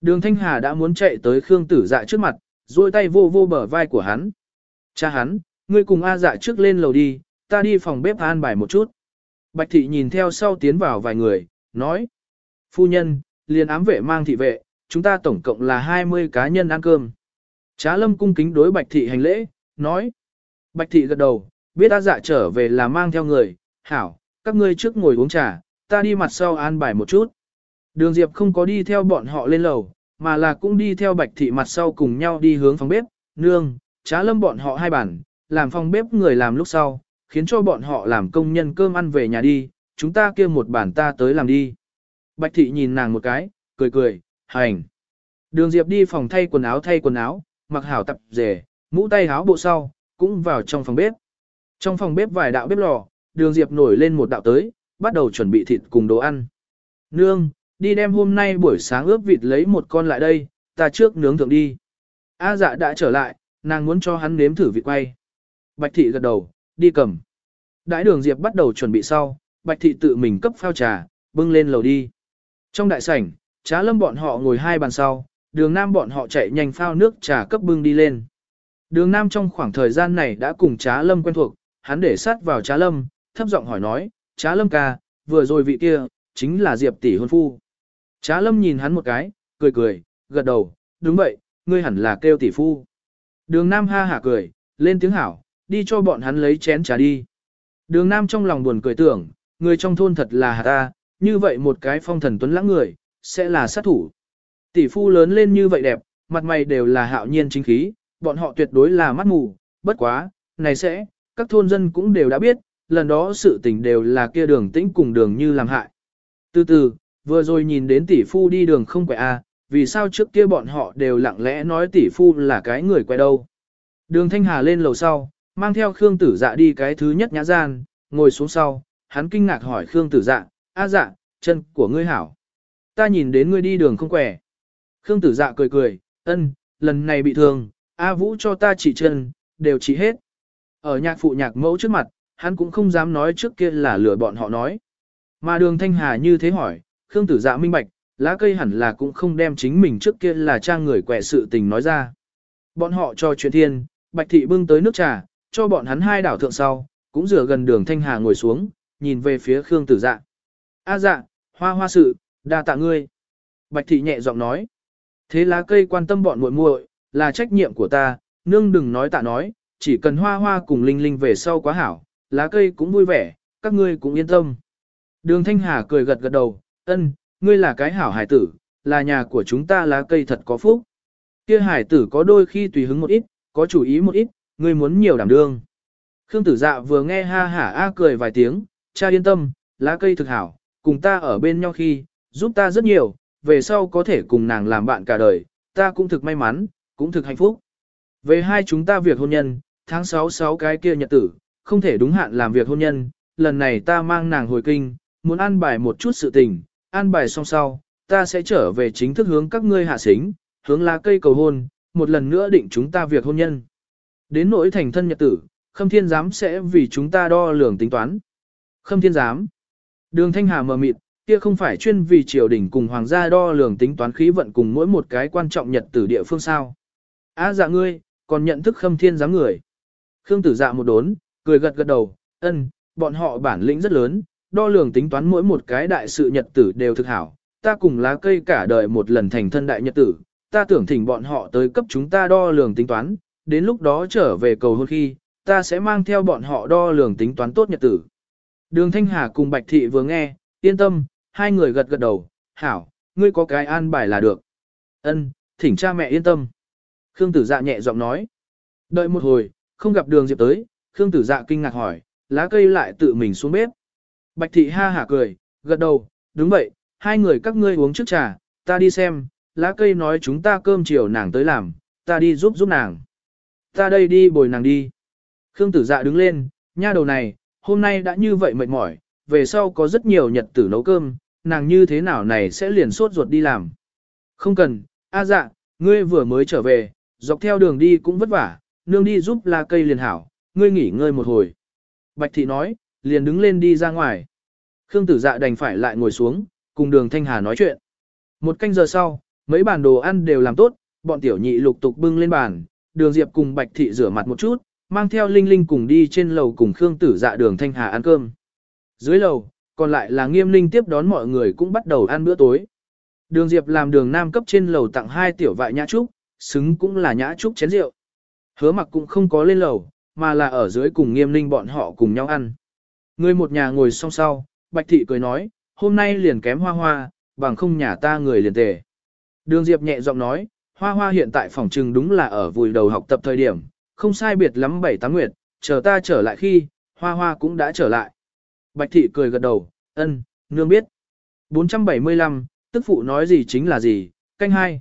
Speaker 1: Đường Thanh Hà đã muốn chạy tới Khương Tử Dạ trước mặt, duỗi tay vô vô bờ vai của hắn. Cha hắn, ngươi cùng A Dạ trước lên lầu đi, ta đi phòng bếp an bài một chút. Bạch thị nhìn theo sau tiến vào vài người, nói. Phu nhân, liền ám vệ mang thị vệ, chúng ta tổng cộng là 20 cá nhân ăn cơm. Trá lâm cung kính đối bạch thị hành lễ, nói. Bạch thị gật đầu, biết á Dạ trở về là mang theo người, hảo, các ngươi trước ngồi uống trà, ta đi mặt sau an bài một chút. Đường Diệp không có đi theo bọn họ lên lầu, mà là cũng đi theo bạch thị mặt sau cùng nhau đi hướng phòng bếp, nương, trá lâm bọn họ hai bản, làm phòng bếp người làm lúc sau, khiến cho bọn họ làm công nhân cơm ăn về nhà đi, chúng ta kia một bản ta tới làm đi. Bạch thị nhìn nàng một cái, cười cười, hành. Đường Diệp đi phòng thay quần áo thay quần áo, mặc hảo tập rể, mũ tay áo bộ sau, cũng vào trong phòng bếp. Trong phòng bếp vài đạo bếp lò, đường Diệp nổi lên một đạo tới, bắt đầu chuẩn bị thịt cùng đồ ăn. Nương, đi đem hôm nay buổi sáng ướp vịt lấy một con lại đây, ta trước nướng thượng đi. A dạ đã trở lại, nàng muốn cho hắn nếm thử vịt quay. Bạch thị gật đầu, đi cầm. Đãi đường Diệp bắt đầu chuẩn bị sau, Bạch thị tự mình cấp phao trà, bưng lên lầu đi. Trong đại sảnh, trá lâm bọn họ ngồi hai bàn sau, đường nam bọn họ chạy nhanh phao nước trà cấp bưng đi lên. Đường Nam trong khoảng thời gian này đã cùng Trá Lâm quen thuộc, hắn để sát vào Trá Lâm, thấp giọng hỏi nói, Trá Lâm ca, vừa rồi vị kia, chính là Diệp tỷ hôn phu. Trá Lâm nhìn hắn một cái, cười cười, gật đầu, đúng vậy, ngươi hẳn là kêu tỷ phu. Đường Nam ha hả cười, lên tiếng hảo, đi cho bọn hắn lấy chén trà đi. Đường Nam trong lòng buồn cười tưởng, người trong thôn thật là hà ta, như vậy một cái phong thần tuấn lãng người, sẽ là sát thủ. Tỷ phu lớn lên như vậy đẹp, mặt mày đều là hạo nhiên chính khí, bọn họ tuyệt đối là mắt mù, bất quá, này sẽ, các thôn dân cũng đều đã biết, lần đó sự tình đều là kia đường tĩnh cùng đường như làm hại. Từ từ, vừa rồi nhìn đến tỷ phu đi đường không quẹ a, à, vì sao trước kia bọn họ đều lặng lẽ nói tỷ phu là cái người quẹ đâu. Đường Thanh Hà lên lầu sau, mang theo Khương Tử Dạ đi cái thứ nhất nhã gian, ngồi xuống sau, hắn kinh ngạc hỏi Khương Tử Dạ, a dạ, chân của ngươi hảo. Ta nhìn đến ngươi đi đường không quẻ. Khương Tử Dạ cười cười, ân, lần này bị thương, A Vũ cho ta chỉ chân, đều chỉ hết. Ở nhạc phụ nhạc mẫu trước mặt, hắn cũng không dám nói trước kia là lừa bọn họ nói. Mà đường Thanh Hà như thế hỏi, Khương Tử Dạ minh bạch, lá cây hẳn là cũng không đem chính mình trước kia là trang người quẻ sự tình nói ra. Bọn họ cho chuyện thiên, Bạch Thị bưng tới nước trà, cho bọn hắn hai đảo thượng sau, cũng rửa gần đường Thanh Hà ngồi xuống, nhìn về phía Khương Tử Dạ. A dạ, hoa hoa sự, đa tạ ngươi. Bạch Thị nhẹ giọng nói. Thế lá cây quan tâm bọn muội muội, là trách nhiệm của ta, nương đừng nói tạ nói, chỉ cần hoa hoa cùng linh linh về sau quá hảo, lá cây cũng vui vẻ, các ngươi cũng yên tâm. Đường Thanh Hà cười gật gật đầu, ân, ngươi là cái hảo hải tử, là nhà của chúng ta lá cây thật có phúc. Kia hải tử có đôi khi tùy hứng một ít, có chủ ý một ít, ngươi muốn nhiều đảm đương. Khương tử dạ vừa nghe ha hả a cười vài tiếng, cha yên tâm, lá cây thực hảo, cùng ta ở bên nhau khi, giúp ta rất nhiều, về sau có thể cùng nàng làm bạn cả đời, ta cũng thực may mắn, cũng thực hạnh phúc. Về hai chúng ta việc hôn nhân, tháng 6 6 cái kia nhật tử, không thể đúng hạn làm việc hôn nhân, lần này ta mang nàng hồi kinh, muốn an bài một chút sự tình, an bài xong sau, ta sẽ trở về chính thức hướng các ngươi hạ xính, hướng lá cây cầu hôn, một lần nữa định chúng ta việc hôn nhân. Đến nỗi thành thân nhật tử, Khâm Thiên Giám sẽ vì chúng ta đo lường tính toán. Khâm Thiên Giám. Đường Thanh Hà mờ mịt, kia không phải chuyên vì triều đình cùng hoàng gia đo lường tính toán khí vận cùng mỗi một cái quan trọng nhật tử địa phương sao. Á dạ ngươi, còn nhận thức Khâm Thiên Giám người. Khương tử dạ một đốn, cười gật gật đầu, ân, bọn họ bản lĩnh rất lớn, đo lường tính toán mỗi một cái đại sự nhật tử đều thực hảo. Ta cùng lá cây cả đời một lần thành thân đại nhật tử, ta tưởng thỉnh bọn họ tới cấp chúng ta đo lường tính toán, đến lúc đó trở về cầu hôn khi, ta sẽ mang theo bọn họ đo lường tính toán tốt nhật tử. Đường Thanh Hà cùng Bạch Thị vừa nghe, yên tâm, hai người gật gật đầu, hảo, ngươi có cái an bài là được. Ân, thỉnh cha mẹ yên tâm. Khương tử dạ nhẹ giọng nói. Đợi một hồi, không gặp đường Diệp tới, Khương tử dạ kinh ngạc hỏi, lá cây lại tự mình xuống bếp. Bạch Thị ha hả cười, gật đầu, đúng vậy, hai người các ngươi uống trước trà, ta đi xem, lá cây nói chúng ta cơm chiều nàng tới làm, ta đi giúp giúp nàng. Ta đây đi bồi nàng đi. Khương tử dạ đứng lên, nha đầu này, hôm nay đã như vậy mệt mỏi, về sau có rất nhiều nhật tử nấu cơm, nàng như thế nào này sẽ liền sốt ruột đi làm. Không cần, a dạ, ngươi vừa mới trở về, dọc theo đường đi cũng vất vả, nương đi giúp la cây liền hảo, ngươi nghỉ ngơi một hồi. Bạch thị nói, liền đứng lên đi ra ngoài. Khương tử dạ đành phải lại ngồi xuống, cùng đường thanh hà nói chuyện. Một canh giờ sau, mấy bàn đồ ăn đều làm tốt, bọn tiểu nhị lục tục bưng lên bàn, đường diệp cùng bạch thị rửa mặt một chút, mang theo Linh Linh cùng đi trên lầu cùng Khương Tử Dạ đường Thanh Hà ăn cơm. Dưới lầu, còn lại là Nghiêm Linh tiếp đón mọi người cũng bắt đầu ăn bữa tối. Đường Diệp làm đường nam cấp trên lầu tặng hai tiểu vại nhã trúc, xứng cũng là nhã trúc chén rượu. Hứa mặc cũng không có lên lầu, mà là ở dưới cùng Nghiêm Linh bọn họ cùng nhau ăn. Người một nhà ngồi song sau, Bạch Thị cười nói, hôm nay liền kém hoa hoa, bằng không nhà ta người liền tề. Đường Diệp nhẹ giọng nói, hoa hoa hiện tại phòng trừng đúng là ở vùi đầu học tập thời điểm, không sai biệt lắm bảy tám nguyệt, chờ ta trở lại khi, hoa hoa cũng đã trở lại. Bạch thị cười gật đầu, ân, nương biết. 475, tức phụ nói gì chính là gì, canh hai.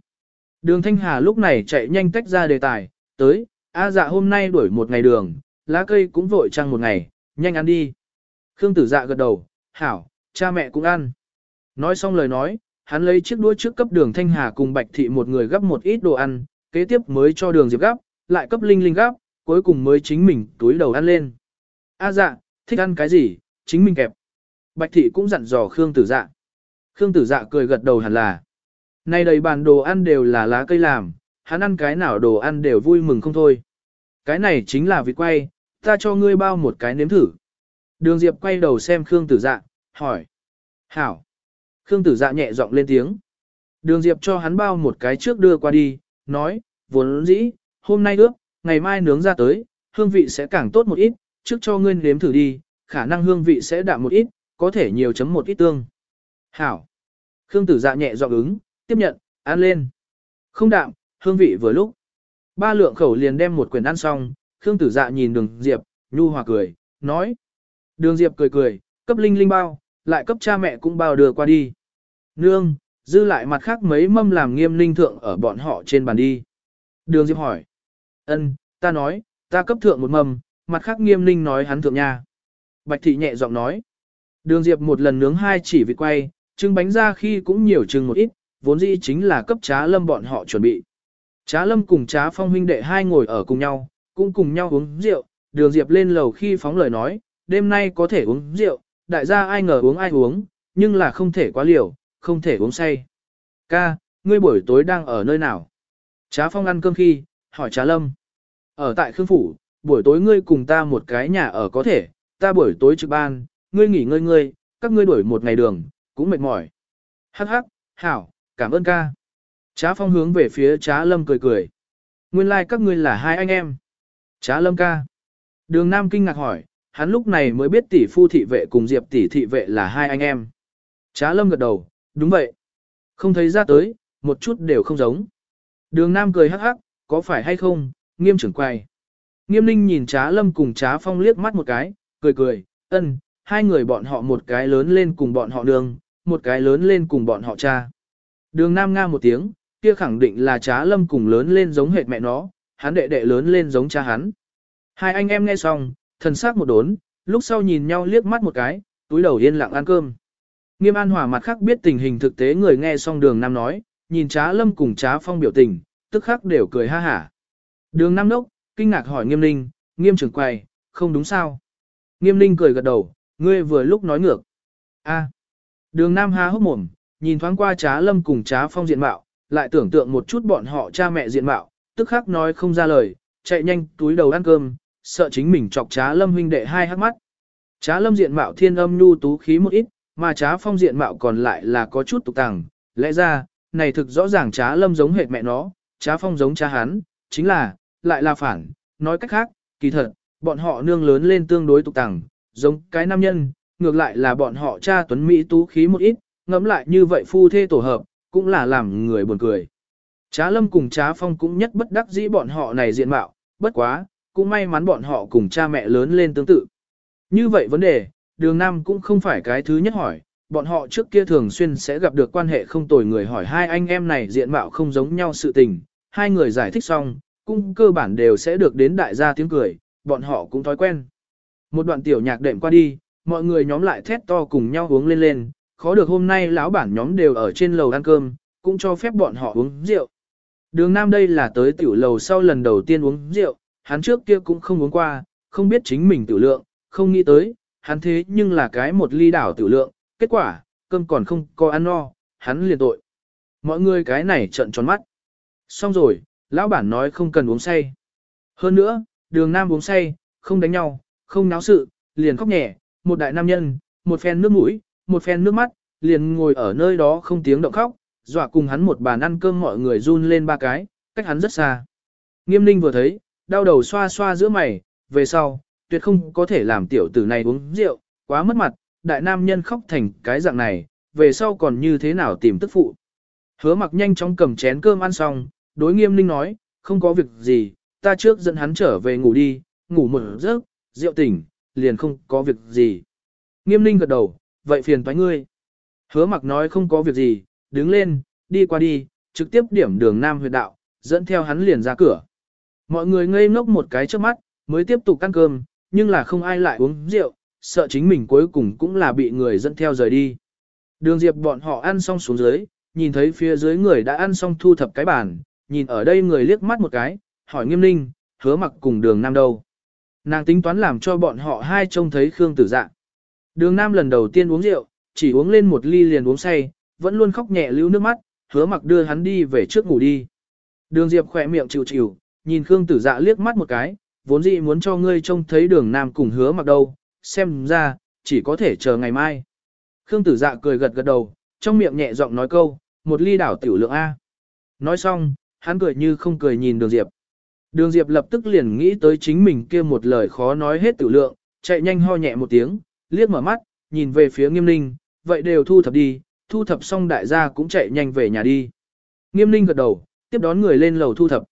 Speaker 1: Đường Thanh Hà lúc này chạy nhanh tách ra đề tài, tới, a dạ hôm nay đuổi một ngày đường, lá cây cũng vội trăng một ngày, nhanh ăn đi. Khương tử dạ gật đầu, hảo, cha mẹ cũng ăn. Nói xong lời nói, hắn lấy chiếc đũa trước cấp đường Thanh Hà cùng Bạch Thị một người gấp một ít đồ ăn, kế tiếp mới cho đường Diệp gấp, lại cấp linh linh gắp, cuối cùng mới chính mình túi đầu ăn lên. A dạ, thích ăn cái gì, chính mình kẹp. Bạch thị cũng dặn dò Khương tử dạ. Khương tử dạ cười gật đầu hẳn là. Nay đầy bàn đồ ăn đều là lá cây làm, hắn ăn cái nào đồ ăn đều vui mừng không thôi. cái này chính là vịt quay, ta cho ngươi bao một cái nếm thử. Đường Diệp quay đầu xem Khương Tử Dạ, hỏi. Hảo. Khương Tử Dạ nhẹ giọng lên tiếng. Đường Diệp cho hắn bao một cái trước đưa qua đi, nói, vốn dĩ, hôm nay ướp, ngày mai nướng ra tới, hương vị sẽ càng tốt một ít, trước cho ngươi nếm thử đi, khả năng hương vị sẽ đạm một ít, có thể nhiều chấm một ít tương. Hảo. Khương Tử Dạ nhẹ giọng ứng, tiếp nhận, ăn lên. Không đạm, hương vị vừa lúc. Ba lượng khẩu liền đem một quyển ăn xong, Khương Tử Dạ nhìn Đường Diệp, nhu hòa cười, nói. Đường Diệp cười cười, cấp Linh Linh bao, lại cấp cha mẹ cũng bao đưa qua đi. Nương, dư lại mặt khác mấy mâm làm nghiêm linh thượng ở bọn họ trên bàn đi. Đường Diệp hỏi. Ân, ta nói, ta cấp thượng một mầm. mặt khác nghiêm ninh nói hắn thượng nha. Bạch thị nhẹ giọng nói. Đường Diệp một lần nướng hai chỉ vịt quay, trưng bánh ra khi cũng nhiều trưng một ít, vốn dĩ chính là cấp trá lâm bọn họ chuẩn bị. Trá lâm cùng trá phong huynh đệ hai ngồi ở cùng nhau, cũng cùng nhau uống rượu, đường Diệp lên lầu khi phóng lời nói, đêm nay có thể uống rượu, đại gia ai ngờ uống ai uống, nhưng là không thể quá liều, không thể uống say. Ca, ngươi buổi tối đang ở nơi nào? Trá phong ăn cơm khi, hỏi trá lâm. Ở tại Khương Phủ, buổi tối ngươi cùng ta một cái nhà ở có thể, ta buổi tối trực ban, ngươi nghỉ ngơi ngươi, các ngươi đuổi một ngày đường, cũng mệt mỏi. Hắc hắc, hảo, cảm ơn ca. Trá phong hướng về phía trá lâm cười cười. Nguyên lai like các ngươi là hai anh em. Trá lâm ca. Đường Nam kinh ngạc hỏi, hắn lúc này mới biết tỷ phu thị vệ cùng diệp tỷ thị vệ là hai anh em. Trá lâm gật đầu, đúng vậy. Không thấy ra tới, một chút đều không giống. Đường Nam cười hắc hắc, có phải hay không, nghiêm trưởng quay. Nghiêm ninh nhìn trá lâm cùng trá phong liếc mắt một cái, cười cười, ân, hai người bọn họ một cái lớn lên cùng bọn họ đường, một cái lớn lên cùng bọn họ cha. Đường Nam Nga một tiếng, kia khẳng định là trá lâm cùng lớn lên giống hệt mẹ nó, hắn đệ đệ lớn lên giống cha hắn. Hai anh em nghe xong, thần sắc một đốn, lúc sau nhìn nhau liếc mắt một cái, túi đầu yên lặng ăn cơm. Nghiêm An Hòa mặt khác biết tình hình thực tế người nghe xong đường Nam nói, nhìn trá lâm cùng trá phong biểu tình, tức khắc đều cười ha hả. Đường Nam đốc, kinh ngạc hỏi nghiêm ninh, nghiêm trưởng quầy, không đúng sao? Nghiêm ninh cười gật đầu, ngươi vừa lúc nói ngược. a đường Nam há hốc mồm, nhìn thoáng qua trá lâm cùng trá phong diện mạo, lại tưởng tượng một chút bọn họ cha mẹ diện mạo, tức khắc nói không ra lời, chạy nhanh túi đầu ăn cơm, sợ chính mình chọc trá lâm huynh đệ hai hắc mắt. Trá lâm diện mạo thiên âm nhu tú khí một ít, mà trá phong diện mạo còn lại là có chút tục tàng, lẽ ra, này thực rõ ràng trá lâm giống hệt mẹ nó, trá phong giống cha hắn, chính là, lại là phản, nói cách khác, kỳ thật, bọn họ nương lớn lên tương đối tục tằng, giống cái nam nhân, ngược lại là bọn họ cha tuấn Mỹ tú khí một ít, ngẫm lại như vậy phu thê tổ hợp, cũng là làm người buồn cười. Trá lâm cùng trá phong cũng nhất bất đắc dĩ bọn họ này diện mạo, bất quá, cũng may mắn bọn họ cùng cha mẹ lớn lên tương tự. Như vậy vấn đề, đường Nam cũng không phải cái thứ nhất hỏi, bọn họ trước kia thường xuyên sẽ gặp được quan hệ không tồi người hỏi hai anh em này diện mạo không giống nhau sự tình, hai người giải thích xong, cũng cơ bản đều sẽ được đến đại gia tiếng cười, bọn họ cũng thói quen. Một đoạn tiểu nhạc đệm qua đi, mọi người nhóm lại thét to cùng nhau uống lên lên, khó được hôm nay lão bản nhóm đều ở trên lầu ăn cơm, cũng cho phép bọn họ uống rượu. Đường Nam đây là tới tiểu lầu sau lần đầu tiên uống rượu, hắn trước kia cũng không uống qua, không biết chính mình tiểu lượng, không nghĩ tới, hắn thế nhưng là cái một ly đảo tiểu lượng, kết quả, cơm còn không có ăn no, hắn liền tội. Mọi người cái này trận tròn mắt. Xong rồi, lão bản nói không cần uống say. Hơn nữa, đường Nam uống say, không đánh nhau, không náo sự, liền khóc nhẹ, một đại nam nhân, một phen nước mũi, một phen nước mắt, liền ngồi ở nơi đó không tiếng động khóc, dọa cùng hắn một bàn ăn cơm mọi người run lên ba cái, cách hắn rất xa. Nghiêm ninh vừa thấy, đau đầu xoa xoa giữa mày, về sau, tuyệt không có thể làm tiểu tử này uống rượu, quá mất mặt, đại nam nhân khóc thành cái dạng này, về sau còn như thế nào tìm tức phụ. Hứa mặc nhanh chóng cầm chén cơm ăn xong, đối nghiêm ninh nói, không có việc gì, ta trước dẫn hắn trở về ngủ đi, ngủ một giấc, rượu tỉnh, liền không có việc gì. Nghiêm ninh gật đầu, vậy phiền thoái ngươi. Hứa mặc nói không có việc gì, đứng lên, đi qua đi, trực tiếp điểm đường Nam huyệt đạo, dẫn theo hắn liền ra cửa. Mọi người ngây ngốc một cái trước mắt, mới tiếp tục ăn cơm, nhưng là không ai lại uống rượu, sợ chính mình cuối cùng cũng là bị người dẫn theo rời đi. Đường Diệp bọn họ ăn xong xuống dưới, nhìn thấy phía dưới người đã ăn xong thu thập cái bàn, nhìn ở đây người liếc mắt một cái, hỏi nghiêm ninh, hứa mặc cùng đường Nam đâu. Nàng tính toán làm cho bọn họ hai trông thấy Khương tử dạ. Đường Nam lần đầu tiên uống rượu, chỉ uống lên một ly liền uống say, vẫn luôn khóc nhẹ lưu nước mắt, hứa mặc đưa hắn đi về trước ngủ đi. Đường Diệp khỏe miệng chịu chịu, nhìn Khương tử dạ liếc mắt một cái, vốn dĩ muốn cho ngươi trông thấy đường nam cùng hứa mặc đâu, xem ra, chỉ có thể chờ ngày mai. Khương tử dạ cười gật gật đầu, trong miệng nhẹ giọng nói câu, một ly đảo tiểu lượng A. Nói xong, hắn cười như không cười nhìn đường Diệp. Đường Diệp lập tức liền nghĩ tới chính mình kia một lời khó nói hết tự lượng, chạy nhanh ho nhẹ một tiếng, liếc mở mắt, nhìn về phía nghiêm ninh, vậy đều thu thập đi, thu thập xong đại gia cũng chạy nhanh về nhà đi. Nghiêm ninh gật đầu, tiếp đón người lên lầu thu thập.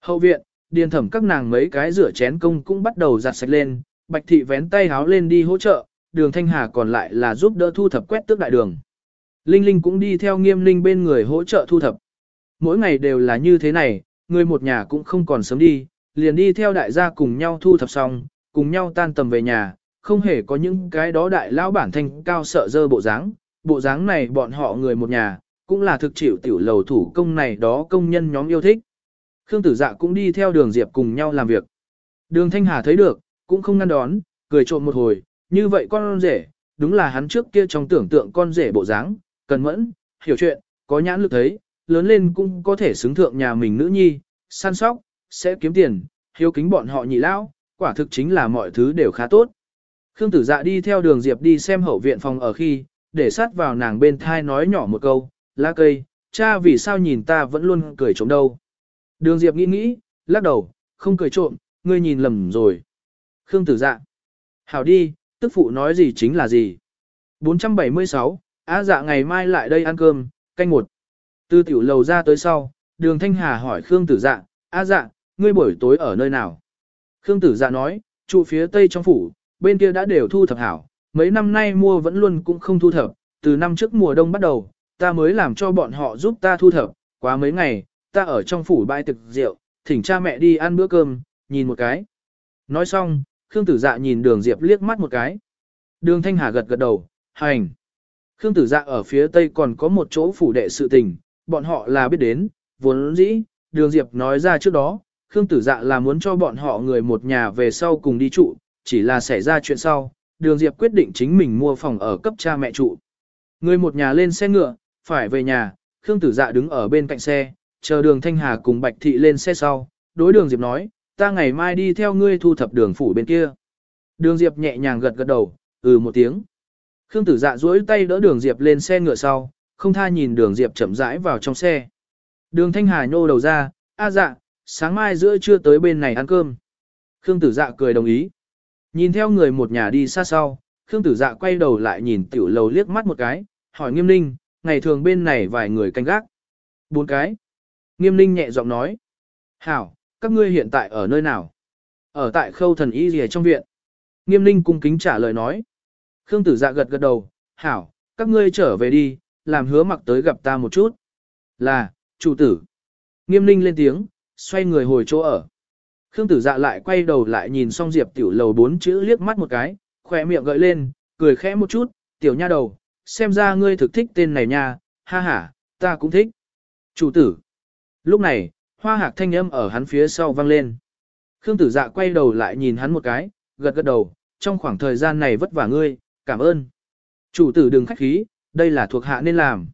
Speaker 1: Hậu viện, điền thẩm các nàng mấy cái rửa chén công cũng bắt đầu giặt sạch lên, bạch thị vén tay háo lên đi hỗ trợ, đường thanh hà còn lại là giúp đỡ thu thập quét tước đại đường. Linh Linh cũng đi theo nghiêm linh bên người hỗ trợ thu thập. Mỗi ngày đều là như thế này, người một nhà cũng không còn sớm đi, liền đi theo đại gia cùng nhau thu thập xong, cùng nhau tan tầm về nhà, không hề có những cái đó đại lão bản thanh cao sợ dơ bộ dáng, bộ dáng này bọn họ người một nhà, cũng là thực chịu tiểu lầu thủ công này đó công nhân nhóm yêu thích. Khương tử dạ cũng đi theo đường Diệp cùng nhau làm việc. Đường Thanh Hà thấy được, cũng không ngăn đón, cười trộm một hồi, như vậy con rể, đúng là hắn trước kia trong tưởng tượng con rể bộ dáng, cần mẫn, hiểu chuyện, có nhãn lực thấy, lớn lên cũng có thể xứng thượng nhà mình nữ nhi, săn sóc, sẽ kiếm tiền, hiếu kính bọn họ nhị lão, quả thực chính là mọi thứ đều khá tốt. Khương tử dạ đi theo đường Diệp đi xem hậu viện phòng ở khi, để sát vào nàng bên thai nói nhỏ một câu, lá cây, cha vì sao nhìn ta vẫn luôn cười trộm đâu. Đường Diệp nghĩ nghĩ, lắc đầu, không cười trộm, ngươi nhìn lầm rồi. Khương tử dạ. Hảo đi, tức phụ nói gì chính là gì. 476, á dạ ngày mai lại đây ăn cơm, canh một. Từ tiểu lầu ra tới sau, đường thanh hà hỏi Khương tử dạ, a dạ, ngươi buổi tối ở nơi nào? Khương tử dạ nói, trụ phía tây trong phủ, bên kia đã đều thu thập hảo, mấy năm nay mua vẫn luôn cũng không thu thập, từ năm trước mùa đông bắt đầu, ta mới làm cho bọn họ giúp ta thu thập, quá mấy ngày, ta ở trong phủ bãi thực rượu, thỉnh cha mẹ đi ăn bữa cơm, nhìn một cái. Nói xong, Khương Tử Dạ nhìn Đường Diệp liếc mắt một cái. Đường Thanh Hà gật gật đầu, hành. Khương Tử Dạ ở phía tây còn có một chỗ phủ đệ sự tình, bọn họ là biết đến, vốn dĩ, Đường Diệp nói ra trước đó, Khương Tử Dạ là muốn cho bọn họ người một nhà về sau cùng đi trụ, chỉ là xảy ra chuyện sau, Đường Diệp quyết định chính mình mua phòng ở cấp cha mẹ trụ. Người một nhà lên xe ngựa, phải về nhà, Khương Tử Dạ đứng ở bên cạnh xe, chờ Đường Thanh Hà cùng Bạch Thị lên xe sau, đối Đường Diệp nói, ta ngày mai đi theo ngươi thu thập đường phủ bên kia. Đường Diệp nhẹ nhàng gật gật đầu, ừ một tiếng. Khương Tử Dạ duỗi tay đỡ Đường Diệp lên xe ngựa sau, không tha nhìn Đường Diệp chậm rãi vào trong xe. Đường Thanh Hà nhô đầu ra, a dạ, sáng mai giữa trưa tới bên này ăn cơm. Khương Tử Dạ cười đồng ý. Nhìn theo người một nhà đi xa sau, Khương Tử Dạ quay đầu lại nhìn tiểu lầu liếc mắt một cái, hỏi Nghiêm Ninh, ngày thường bên này vài người canh gác. Bốn cái. Nghiêm Ninh nhẹ giọng nói. Hảo, các ngươi hiện tại ở nơi nào? Ở tại khâu thần y rìa trong viện. Nghiêm ninh cung kính trả lời nói. Khương tử dạ gật gật đầu, hảo, các ngươi trở về đi, làm hứa mặc tới gặp ta một chút. Là, chủ tử. Nghiêm ninh lên tiếng, xoay người hồi chỗ ở. Khương tử dạ lại quay đầu lại nhìn xong diệp tiểu lầu bốn chữ liếc mắt một cái, khỏe miệng gợi lên, cười khẽ một chút, tiểu nha đầu, xem ra ngươi thực thích tên này nha, ha ha, ta cũng thích. Chủ tử. Lúc này, Hoa hạc thanh âm ở hắn phía sau vang lên. Khương tử dạ quay đầu lại nhìn hắn một cái, gật gật đầu, trong khoảng thời gian này vất vả ngươi, cảm ơn. Chủ tử đừng khách khí, đây là thuộc hạ nên làm.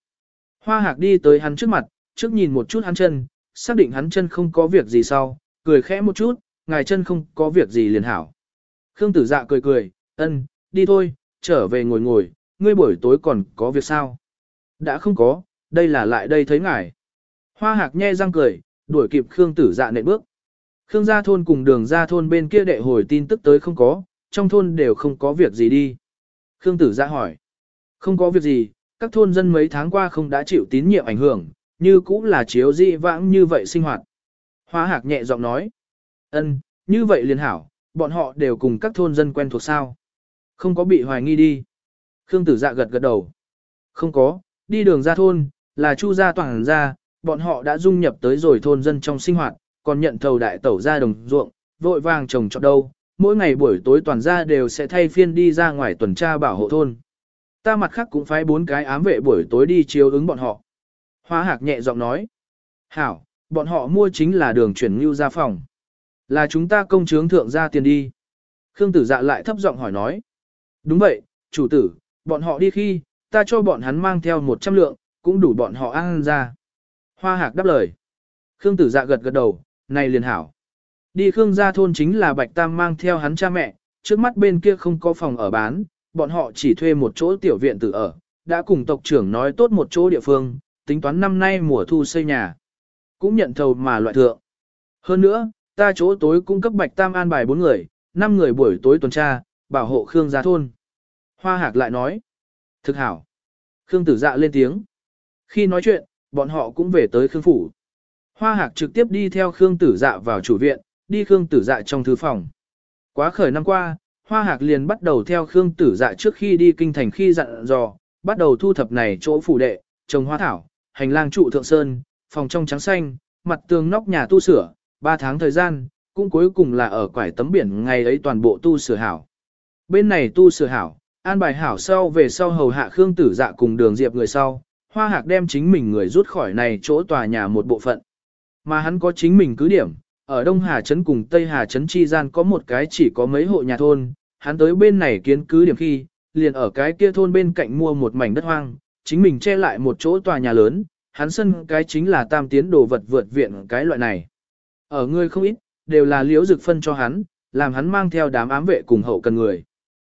Speaker 1: Hoa hạc đi tới hắn trước mặt, trước nhìn một chút hắn chân, xác định hắn chân không có việc gì sau, cười khẽ một chút, ngài chân không có việc gì liền hảo. Khương tử dạ cười cười, ân, đi thôi, trở về ngồi ngồi, ngươi buổi tối còn có việc sao? Đã không có, đây là lại đây thấy ngài. Hoa hạc nhe răng cười, đuổi kịp Khương tử dạ nệ bước. Khương gia thôn cùng đường gia thôn bên kia đệ hồi tin tức tới không có, trong thôn đều không có việc gì đi. Khương tử dạ hỏi. Không có việc gì, các thôn dân mấy tháng qua không đã chịu tín nhiệm ảnh hưởng, như cũng là chiếu dị vãng như vậy sinh hoạt. Hóa hạc nhẹ giọng nói. ân, như vậy liền hảo, bọn họ đều cùng các thôn dân quen thuộc sao. Không có bị hoài nghi đi. Khương tử dạ gật gật đầu. Không có, đi đường ra thôn, là chu gia toàn gia, bọn họ đã dung nhập tới rồi thôn dân trong sinh hoạt, còn nhận thầu đại tẩu ra đồng ruộng, vội vàng trồng trọt đâu, mỗi ngày buổi tối toàn gia đều sẽ thay phiên đi ra ngoài tuần tra bảo hộ thôn. Ta mặt khác cũng phái bốn cái ám vệ buổi tối đi chiếu ứng bọn họ. Hoa hạc nhẹ giọng nói. Hảo, bọn họ mua chính là đường chuyển ngưu ra phòng. Là chúng ta công chướng thượng ra tiền đi. Khương tử dạ lại thấp giọng hỏi nói. Đúng vậy, chủ tử, bọn họ đi khi, ta cho bọn hắn mang theo 100 lượng, cũng đủ bọn họ ăn ra. Hoa hạc đáp lời. Khương tử dạ gật gật đầu, này liền hảo. Đi Khương gia thôn chính là Bạch Tam mang theo hắn cha mẹ, trước mắt bên kia không có phòng ở bán, bọn họ chỉ thuê một chỗ tiểu viện tự ở, đã cùng tộc trưởng nói tốt một chỗ địa phương, tính toán năm nay mùa thu xây nhà. Cũng nhận thầu mà loại thượng. Hơn nữa, ta chỗ tối cung cấp Bạch Tam an bài bốn người, năm người buổi tối tuần tra, bảo hộ Khương gia thôn. Hoa Hạc lại nói. Thực hảo. Khương tử dạ lên tiếng. Khi nói chuyện, bọn họ cũng về tới Khương phủ. Hoa Hạc trực tiếp đi theo Khương tử dạ vào chủ viện, đi Khương tử dạ trong thư phòng. Quá khởi năm qua, Hoa Hạc liền bắt đầu theo Khương tử dạ trước khi đi kinh thành khi dặn dò, bắt đầu thu thập này chỗ phủ đệ, trồng hoa thảo, hành lang trụ thượng sơn, phòng trong trắng xanh, mặt tường nóc nhà tu sửa, 3 tháng thời gian, cũng cuối cùng là ở quải tấm biển ngày ấy toàn bộ tu sửa hảo. Bên này tu sửa hảo, an bài hảo sau về sau hầu hạ Khương tử dạ cùng đường diệp người sau, Hoa Hạc đem chính mình người rút khỏi này chỗ tòa nhà một bộ phận. Mà hắn có chính mình cứ điểm, ở Đông Hà Trấn cùng Tây Hà Trấn chi gian có một cái chỉ có mấy hộ nhà thôn, hắn tới bên này kiến cứ điểm khi, liền ở cái kia thôn bên cạnh mua một mảnh đất hoang, chính mình che lại một chỗ tòa nhà lớn, hắn sân cái chính là tam tiến đồ vật vượt viện cái loại này. Ở người không ít, đều là liễu dực phân cho hắn, làm hắn mang theo đám ám vệ cùng hậu cần người.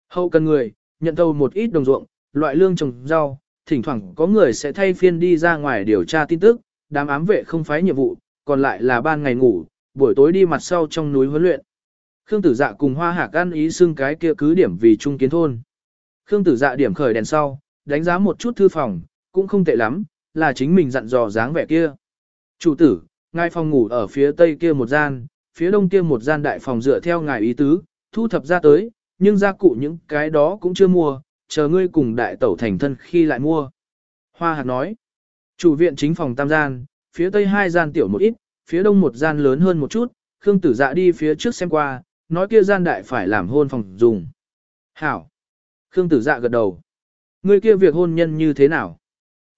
Speaker 1: Hậu cần người, nhận thầu một ít đồng ruộng, loại lương trồng rau, thỉnh thoảng có người sẽ thay phiên đi ra ngoài điều tra tin tức, đám ám vệ không phái nhiệm vụ, còn lại là ban ngày ngủ, buổi tối đi mặt sau trong núi huấn luyện. Khương tử dạ cùng hoa hạc ăn ý xưng cái kia cứ điểm vì trung kiến thôn. Khương tử dạ điểm khởi đèn sau, đánh giá một chút thư phòng, cũng không tệ lắm, là chính mình dặn dò dáng vẻ kia. Chủ tử, ngài phòng ngủ ở phía tây kia một gian, phía đông kia một gian đại phòng dựa theo ngài ý tứ, thu thập ra tới, nhưng gia cụ những cái đó cũng chưa mua, chờ ngươi cùng đại tẩu thành thân khi lại mua. Hoa hạc nói, chủ viện chính phòng tam gian, phía tây hai gian tiểu một ít, phía đông một gian lớn hơn một chút, Khương tử dạ đi phía trước xem qua, nói kia gian đại phải làm hôn phòng dùng. Hảo. Khương tử dạ gật đầu. người kia việc hôn nhân như thế nào?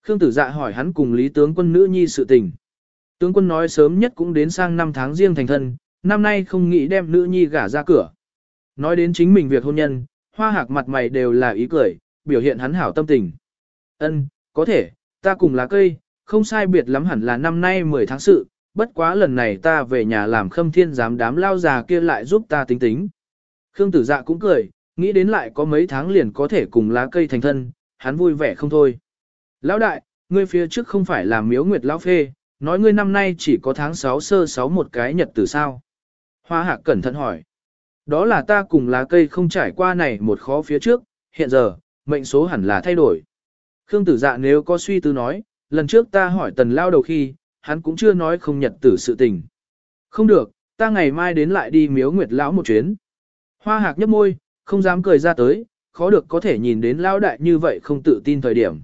Speaker 1: Khương tử dạ hỏi hắn cùng lý tướng quân nữ nhi sự tình. Tướng quân nói sớm nhất cũng đến sang năm tháng riêng thành thân, năm nay không nghĩ đem nữ nhi gả ra cửa. Nói đến chính mình việc hôn nhân, hoa hạc mặt mày đều là ý cười, biểu hiện hắn hảo tâm tình. Ân, có thể, ta cùng lá cây, không sai biệt lắm hẳn là năm nay 10 tháng sự, bất quá lần này ta về nhà làm khâm thiên giám đám lao già kia lại giúp ta tính tính. Khương tử dạ cũng cười, nghĩ đến lại có mấy tháng liền có thể cùng lá cây thành thân, hắn vui vẻ không thôi. Lão đại, ngươi phía trước không phải là miếu nguyệt lão phê, nói ngươi năm nay chỉ có tháng 6 sơ 6 một cái nhật từ sao. Hoa hạc cẩn thận hỏi. Đó là ta cùng lá cây không trải qua này một khó phía trước, hiện giờ, mệnh số hẳn là thay đổi. Khương tử dạ nếu có suy tư nói, lần trước ta hỏi tần lao đầu khi, hắn cũng chưa nói không nhật tử sự tình. Không được, ta ngày mai đến lại đi miếu nguyệt lão một chuyến. Hoa hạc nhấp môi, không dám cười ra tới, khó được có thể nhìn đến lão đại như vậy không tự tin thời điểm.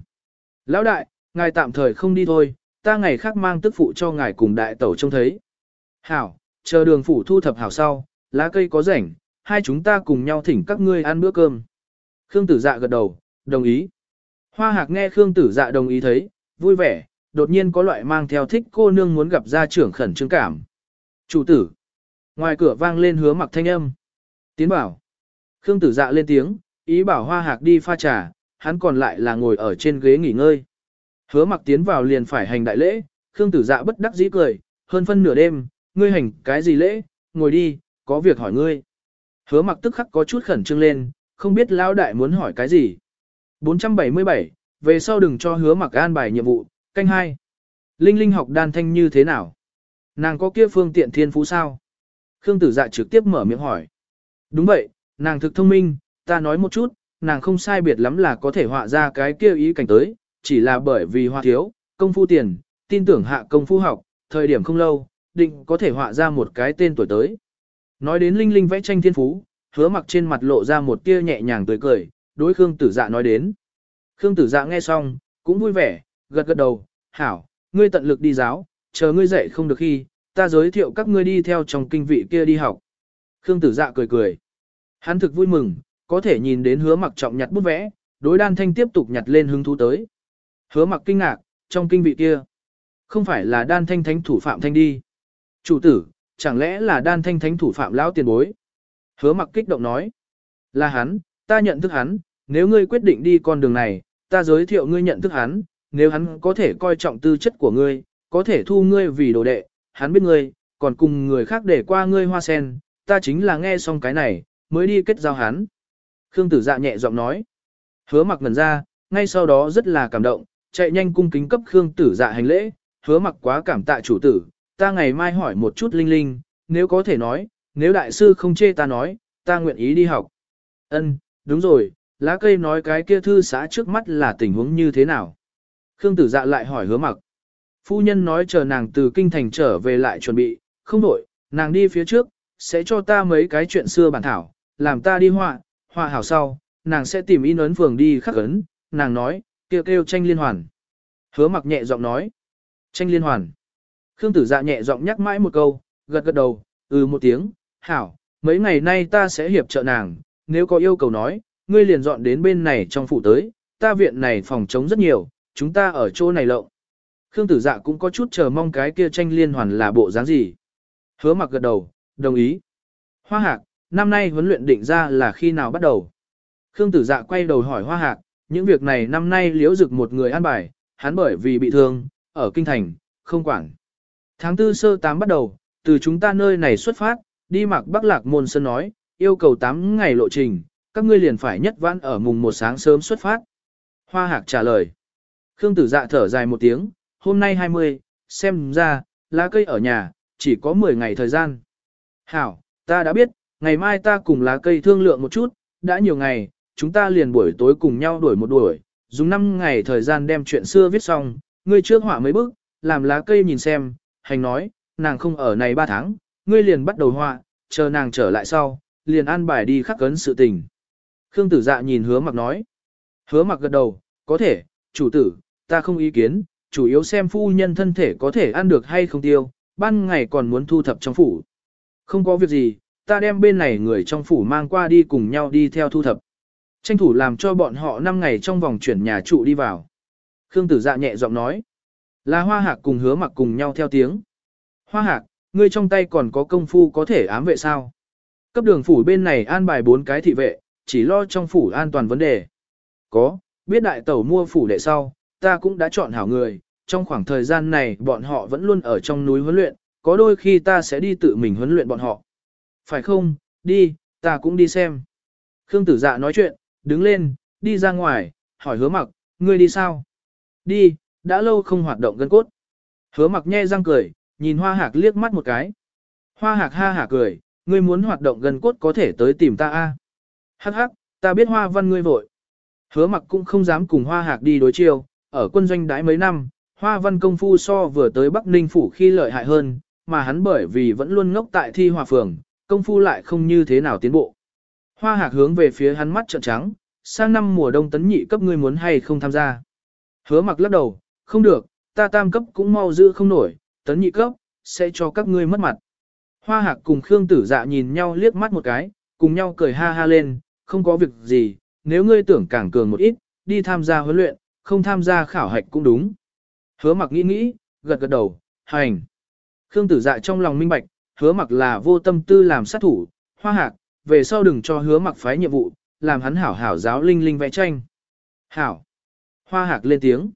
Speaker 1: Lão đại, ngài tạm thời không đi thôi, ta ngày khác mang tức phụ cho ngài cùng đại tẩu trông thấy. Hảo, chờ đường phủ thu thập hảo sau, lá cây có rảnh, hai chúng ta cùng nhau thỉnh các ngươi ăn bữa cơm. Khương tử dạ gật đầu, đồng ý. Hoa hạc nghe Khương tử dạ đồng ý thấy, vui vẻ, đột nhiên có loại mang theo thích cô nương muốn gặp gia trưởng khẩn trương cảm. Chủ tử. Ngoài cửa vang lên hứa mặc thanh âm. Tiến bảo. Khương tử dạ lên tiếng, ý bảo hoa hạc đi pha trà, hắn còn lại là ngồi ở trên ghế nghỉ ngơi. Hứa mặc tiến vào liền phải hành đại lễ, Khương tử dạ bất đắc dĩ cười, hơn phân nửa đêm, ngươi hành cái gì lễ, ngồi đi, có việc hỏi ngươi. Hứa mặc tức khắc có chút khẩn trương lên, không biết lão đại muốn hỏi cái gì. 477, về sau đừng cho hứa mặc an bài nhiệm vụ, canh hai. Linh linh học đan thanh như thế nào? Nàng có kia phương tiện thiên phú sao? Khương tử dạ trực tiếp mở miệng hỏi. Đúng vậy, nàng thực thông minh, ta nói một chút, nàng không sai biệt lắm là có thể họa ra cái kia ý cảnh tới, chỉ là bởi vì họa thiếu, công phu tiền, tin tưởng hạ công phu học, thời điểm không lâu, định có thể họa ra một cái tên tuổi tới. Nói đến Linh Linh vẽ tranh thiên phú, hứa mặc trên mặt lộ ra một tia nhẹ nhàng tươi cười, đối Khương Tử Dạ nói đến. Khương Tử Dạ nghe xong, cũng vui vẻ, gật gật đầu, hảo, ngươi tận lực đi giáo, chờ ngươi dạy không được khi, ta giới thiệu các ngươi đi theo trong kinh vị kia đi học. Khương Tử Dạ cười cười. Hắn thực vui mừng, có thể nhìn đến hứa mặc trọng nhặt bút vẽ, đối đan thanh tiếp tục nhặt lên hứng thú tới. Hứa mặc kinh ngạc, trong kinh vị kia. Không phải là đan thanh thánh thủ phạm thanh đi. Chủ tử, chẳng lẽ là đan thanh thánh thủ phạm lão tiền bối? Hứa mặc kích động nói. Là hắn, ta nhận thức hắn, nếu ngươi quyết định đi con đường này, ta giới thiệu ngươi nhận thức hắn, nếu hắn có thể coi trọng tư chất của ngươi, có thể thu ngươi vì đồ đệ, hắn biết ngươi, còn cùng người khác để qua ngươi hoa sen, ta chính là nghe xong cái này, mới đi kết giao hắn. Khương tử dạ nhẹ giọng nói. Hứa mặc ngần ra, ngay sau đó rất là cảm động, chạy nhanh cung kính cấp Khương tử dạ hành lễ, hứa mặc quá cảm tạ chủ tử, ta ngày mai hỏi một chút linh linh, nếu có thể nói, nếu đại sư không chê ta nói, ta nguyện ý đi học. Ân, đúng rồi, lá cây nói cái kia thư xã trước mắt là tình huống như thế nào. Khương tử dạ lại hỏi hứa mặc. Phu nhân nói chờ nàng từ kinh thành trở về lại chuẩn bị, không đổi, nàng đi phía trước, sẽ cho ta mấy cái chuyện xưa bản thảo, làm ta đi họa, họa hảo sau, nàng sẽ tìm in ấn phường đi khắc ấn, nàng nói, kêu kêu tranh liên hoàn. Hứa mặc nhẹ giọng nói, tranh liên hoàn. Khương tử dạ nhẹ giọng nhắc mãi một câu, gật gật đầu, ừ một tiếng, hảo, mấy ngày nay ta sẽ hiệp trợ nàng, nếu có yêu cầu nói, ngươi liền dọn đến bên này trong phủ tới, ta viện này phòng chống rất nhiều, chúng ta ở chỗ này lộng. Khương tử dạ cũng có chút chờ mong cái kia tranh liên hoàn là bộ dáng gì. Hứa mặc gật đầu, đồng ý. Hoa hạc, năm nay huấn luyện định ra là khi nào bắt đầu. Khương tử dạ quay đầu hỏi hoa hạc, những việc này năm nay liễu dực một người an bài, hắn bởi vì bị thương, ở kinh thành, không quản. Tháng tư sơ tám bắt đầu, từ chúng ta nơi này xuất phát, đi mặc Bắc Lạc Môn Sơn nói, yêu cầu 8 ngày lộ trình, các ngươi liền phải nhất vãn ở mùng một sáng sớm xuất phát. Hoa Hạc trả lời. Khương Tử Dạ thở dài một tiếng, hôm nay 20, xem ra, lá cây ở nhà, chỉ có 10 ngày thời gian. Hảo, ta đã biết, ngày mai ta cùng lá cây thương lượng một chút, đã nhiều ngày, chúng ta liền buổi tối cùng nhau đuổi một đuổi, dùng 5 ngày thời gian đem chuyện xưa viết xong, ngươi trước họa mấy bức, làm lá cây nhìn xem, hành nói, nàng không ở này 3 tháng, ngươi liền bắt đầu họa, chờ nàng trở lại sau, liền an bài đi khắc cấn sự tình. Khương tử dạ nhìn hứa mặc nói. Hứa mặc gật đầu, có thể, chủ tử, ta không ý kiến, chủ yếu xem phu nhân thân thể có thể ăn được hay không tiêu, ban ngày còn muốn thu thập trong phủ. Không có việc gì, ta đem bên này người trong phủ mang qua đi cùng nhau đi theo thu thập. Tranh thủ làm cho bọn họ 5 ngày trong vòng chuyển nhà trụ đi vào. Khương tử dạ nhẹ giọng nói. Là hoa hạc cùng hứa mặc cùng nhau theo tiếng. Hoa hạc, ngươi trong tay còn có công phu có thể ám vệ sao? Cấp đường phủ bên này an bài bốn cái thị vệ, chỉ lo trong phủ an toàn vấn đề. Có, biết đại tẩu mua phủ đệ sau, ta cũng đã chọn hảo người, trong khoảng thời gian này bọn họ vẫn luôn ở trong núi huấn luyện, có đôi khi ta sẽ đi tự mình huấn luyện bọn họ. Phải không, đi, ta cũng đi xem. Khương tử dạ nói chuyện, đứng lên, đi ra ngoài, hỏi hứa mặc, ngươi đi sao? Đi, đã lâu không hoạt động gân cốt. Hứa mặc nhe răng cười, nhìn hoa hạc liếc mắt một cái. Hoa hạc ha hả cười, ngươi muốn hoạt động gần cốt có thể tới tìm ta a. Hắc hắc, ta biết hoa văn ngươi vội. Hứa mặc cũng không dám cùng hoa hạc đi đối chiêu, ở quân doanh đãi mấy năm, hoa văn công phu so vừa tới Bắc Ninh phủ khi lợi hại hơn, mà hắn bởi vì vẫn luôn ngốc tại thi hòa phường, công phu lại không như thế nào tiến bộ. Hoa hạc hướng về phía hắn mắt trợn trắng, sang năm mùa đông tấn nhị cấp ngươi muốn hay không tham gia. Hứa mặc lắc đầu, không được, ta tam cấp cũng mau giữ không nổi, tấn nhị cấp, sẽ cho các ngươi mất mặt. Hoa hạc cùng Khương tử dạ nhìn nhau liếc mắt một cái, cùng nhau cười ha ha lên, không có việc gì, nếu ngươi tưởng càng cường một ít, đi tham gia huấn luyện, không tham gia khảo hạch cũng đúng. Hứa mặc nghĩ nghĩ, gật gật đầu, hành. Khương tử dạ trong lòng minh bạch, hứa mặc là vô tâm tư làm sát thủ, hoa hạc, về sau đừng cho hứa mặc phái nhiệm vụ, làm hắn hảo hảo giáo linh linh vẽ tranh. Hảo. Hoa hạc lên tiếng.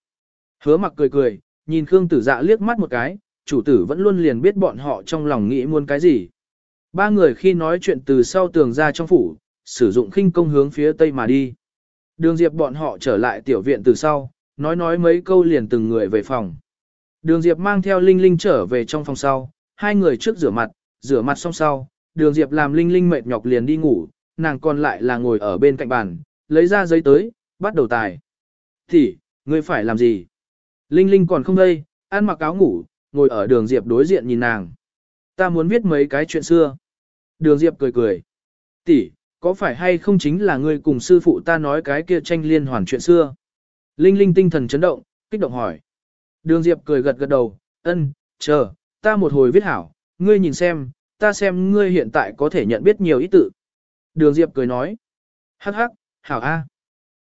Speaker 1: Hứa mặc cười cười, nhìn Khương tử dạ liếc mắt một cái, chủ tử vẫn luôn liền biết bọn họ trong lòng nghĩ muốn cái gì. Ba người khi nói chuyện từ sau tường ra trong phủ, sử dụng khinh công hướng phía tây mà đi. Đường Diệp bọn họ trở lại tiểu viện từ sau, nói nói mấy câu liền từng người về phòng. Đường Diệp mang theo Linh Linh trở về trong phòng sau, hai người trước rửa mặt, rửa mặt xong sau, Đường Diệp làm Linh Linh mệt nhọc liền đi ngủ, nàng còn lại là ngồi ở bên cạnh bàn, lấy ra giấy tới, bắt đầu tài. Thì, ngươi phải làm gì? Linh Linh còn không đây, ăn mặc áo ngủ, ngồi ở đường Diệp đối diện nhìn nàng. Ta muốn viết mấy cái chuyện xưa. Đường Diệp cười cười. Tỷ, có phải hay không chính là ngươi cùng sư phụ ta nói cái kia tranh liên hoàn chuyện xưa? Linh Linh tinh thần chấn động, kích động hỏi. Đường Diệp cười gật gật đầu, ân, chờ, ta một hồi viết hảo, ngươi nhìn xem, ta xem ngươi hiện tại có thể nhận biết nhiều ý tự. Đường Diệp cười nói. Hắc hắc, hảo a.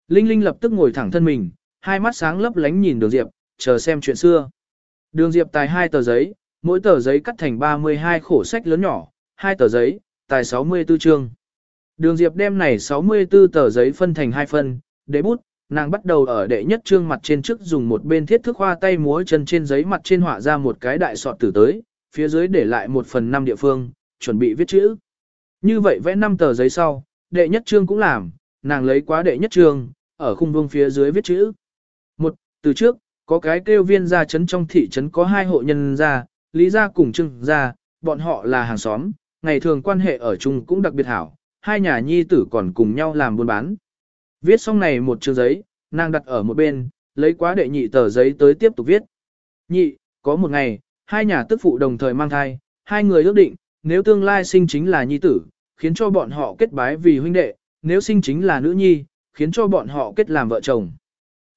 Speaker 1: Linh Linh lập tức ngồi thẳng thân mình, hai mắt sáng lấp lánh nhìn Đường Diệp, chờ xem chuyện xưa. Đường Diệp tài hai tờ giấy, mỗi tờ giấy cắt thành 32 khổ sách lớn nhỏ, hai tờ giấy, tài 64 chương. Đường Diệp đem này 64 tờ giấy phân thành hai phân, để bút, nàng bắt đầu ở đệ nhất chương mặt trên trước dùng một bên thiết thức hoa tay múa chân trên giấy mặt trên họa ra một cái đại sọt tử tới, phía dưới để lại một phần năm địa phương, chuẩn bị viết chữ. Như vậy vẽ năm tờ giấy sau, đệ nhất trương cũng làm, nàng lấy quá đệ nhất trương, ở khung vương phía dưới viết chữ. Một, từ trước, có cái kêu viên gia trấn trong thị trấn có hai hộ nhân gia, Lý gia cùng Trưng gia, bọn họ là hàng xóm, ngày thường quan hệ ở chung cũng đặc biệt hảo, hai nhà nhi tử còn cùng nhau làm buôn bán. Viết xong này một chương giấy, nàng đặt ở một bên, lấy quá đệ nhị tờ giấy tới tiếp tục viết. Nhị, có một ngày, hai nhà tức phụ đồng thời mang thai, hai người ước định, nếu tương lai sinh chính là nhi tử, khiến cho bọn họ kết bái vì huynh đệ, nếu sinh chính là nữ nhi, khiến cho bọn họ kết làm vợ chồng.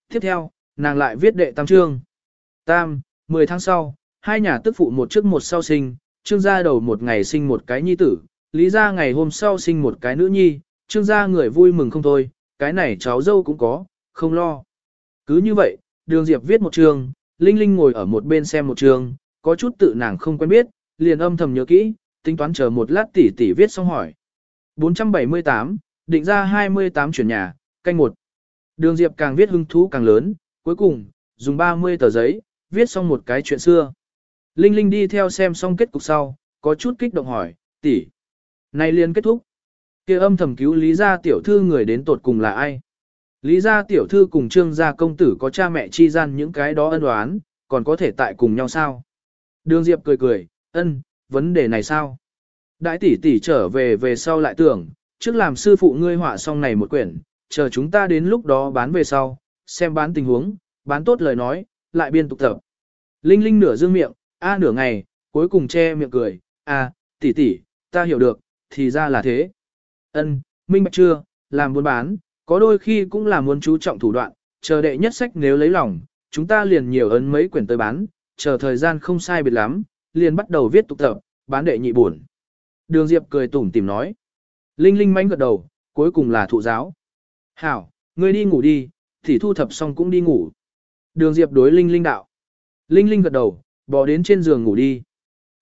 Speaker 1: Tiếp theo, nàng lại viết đệ tam trương. Tam, 10 tháng sau, hai nhà tức phụ một trước một sau sinh, trương gia đầu một ngày sinh một cái nhi tử, lý gia ngày hôm sau sinh một cái nữ nhi, trương gia người vui mừng không thôi, cái này cháu dâu cũng có, không lo. Cứ như vậy, đường Diệp viết một trường, Linh Linh ngồi ở một bên xem một trường, có chút tự nàng không quen biết, liền âm thầm nhớ kỹ, tính toán chờ một lát tỉ tỉ viết xong hỏi. 478, định ra 28 chuyển nhà, canh một. Đường Diệp càng viết hứng thú càng lớn, cuối cùng, dùng 30 tờ giấy, viết xong một cái chuyện xưa. Linh Linh đi theo xem xong kết cục sau, có chút kích động hỏi, tỷ, nay liền kết thúc. kia âm thầm cứu Lý gia tiểu thư người đến tột cùng là ai? Lý gia tiểu thư cùng trương gia công tử có cha mẹ chi gian những cái đó ân oán, còn có thể tại cùng nhau sao? Đường Diệp cười cười, ân, vấn đề này sao? Đại tỷ tỷ trở về về sau lại tưởng, trước làm sư phụ ngươi họa xong này một quyển, chờ chúng ta đến lúc đó bán về sau, xem bán tình huống, bán tốt lời nói, lại biên tục tập. Linh Linh nửa dương miệng, a nửa ngày, cuối cùng che miệng cười, a, tỷ tỷ, ta hiểu được, thì ra là thế. Ân, minh bạch chưa, làm buôn bán, có đôi khi cũng là muốn chú trọng thủ đoạn, chờ đệ nhất sách nếu lấy lòng, chúng ta liền nhiều ấn mấy quyển tới bán, chờ thời gian không sai biệt lắm, liền bắt đầu viết tục tập, bán đệ nhị buồn. Đường Diệp cười tủm tìm nói. Linh Linh manh gật đầu, cuối cùng là thụ giáo. Hảo, ngươi đi ngủ đi, thì thu thập xong cũng đi ngủ. Đường Diệp đối Linh Linh đạo. Linh Linh gật đầu, bỏ đến trên giường ngủ đi.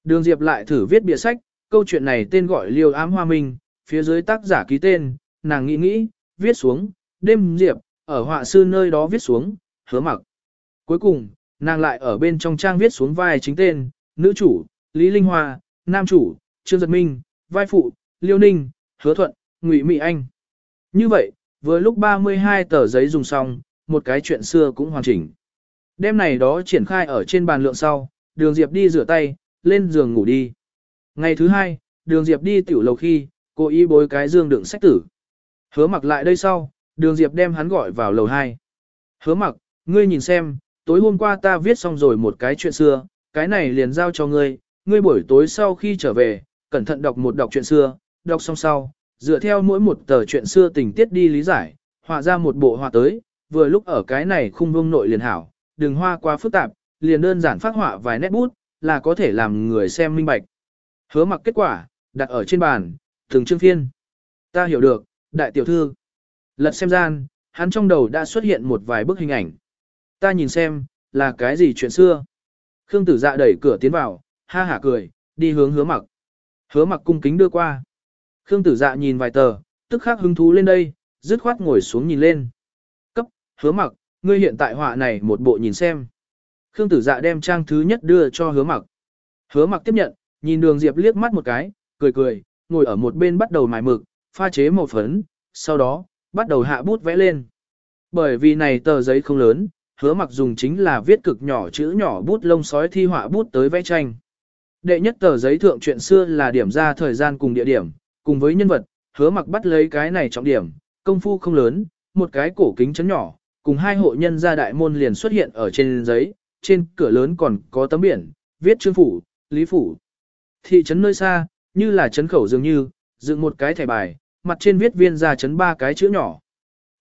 Speaker 1: Đường Diệp lại thử viết bìa sách, câu chuyện này tên gọi Liêu Ám Hoa Minh, phía dưới tác giả ký tên, nàng nghĩ nghĩ, viết xuống, đêm Diệp, ở họa sư nơi đó viết xuống, hứa mặc. Cuối cùng, nàng lại ở bên trong trang viết xuống vai chính tên, nữ chủ, Lý Linh Hoa, nam chủ, Trương Giật Minh, vai phụ, Liêu Ninh, Hứa Thuận, Ngụy Mỹ Anh. Như vậy, vừa lúc 32 tờ giấy dùng xong, một cái chuyện xưa cũng hoàn chỉnh. Đêm này đó triển khai ở trên bàn lượng sau, đường Diệp đi rửa tay, lên giường ngủ đi. Ngày thứ hai, đường Diệp đi tiểu lầu khi, cô ý bối cái dương đựng sách tử. Hứa mặc lại đây sau, đường Diệp đem hắn gọi vào lầu 2. Hứa mặc, ngươi nhìn xem, tối hôm qua ta viết xong rồi một cái chuyện xưa, cái này liền giao cho ngươi, ngươi buổi tối sau khi trở về, cẩn thận đọc một đọc chuyện xưa, đọc xong sau, dựa theo mỗi một tờ chuyện xưa tình tiết đi lý giải, họa ra một bộ họa tới, vừa lúc ở cái này khung vương nội liền hảo, đừng hoa quá phức tạp, liền đơn giản phát họa vài nét bút, là có thể làm người xem minh bạch. Hứa mặc kết quả, đặt ở trên bàn, từng chương phiên. Ta hiểu được, đại tiểu thư. Lật xem gian, hắn trong đầu đã xuất hiện một vài bức hình ảnh. Ta nhìn xem, là cái gì chuyện xưa. Khương tử dạ đẩy cửa tiến vào, ha hả cười, đi hướng hứa mặc. Hứa mặc cung kính đưa qua. Khương tử dạ nhìn vài tờ, tức khắc hứng thú lên đây, dứt khoát ngồi xuống nhìn lên. Cấp, hứa mặc, ngươi hiện tại họa này một bộ nhìn xem. Khương tử dạ đem trang thứ nhất đưa cho hứa mặc. Hứa mặc tiếp nhận, nhìn đường diệp liếc mắt một cái, cười cười, ngồi ở một bên bắt đầu mài mực, pha chế màu phấn, sau đó, bắt đầu hạ bút vẽ lên. Bởi vì này tờ giấy không lớn, hứa mặc dùng chính là viết cực nhỏ chữ nhỏ bút lông sói thi họa bút tới vẽ tranh. Đệ nhất tờ giấy thượng chuyện xưa là điểm ra thời gian cùng địa điểm, cùng với nhân vật, hứa mặc bắt lấy cái này trọng điểm, công phu không lớn, một cái cổ kính chấn nhỏ, cùng hai hộ nhân gia đại môn liền xuất hiện ở trên giấy, trên cửa lớn còn có tấm biển, viết chương phủ, lý phủ. Thị trấn nơi xa, như là trấn khẩu dường như, dựng một cái thẻ bài, mặt trên viết viên ra trấn ba cái chữ nhỏ.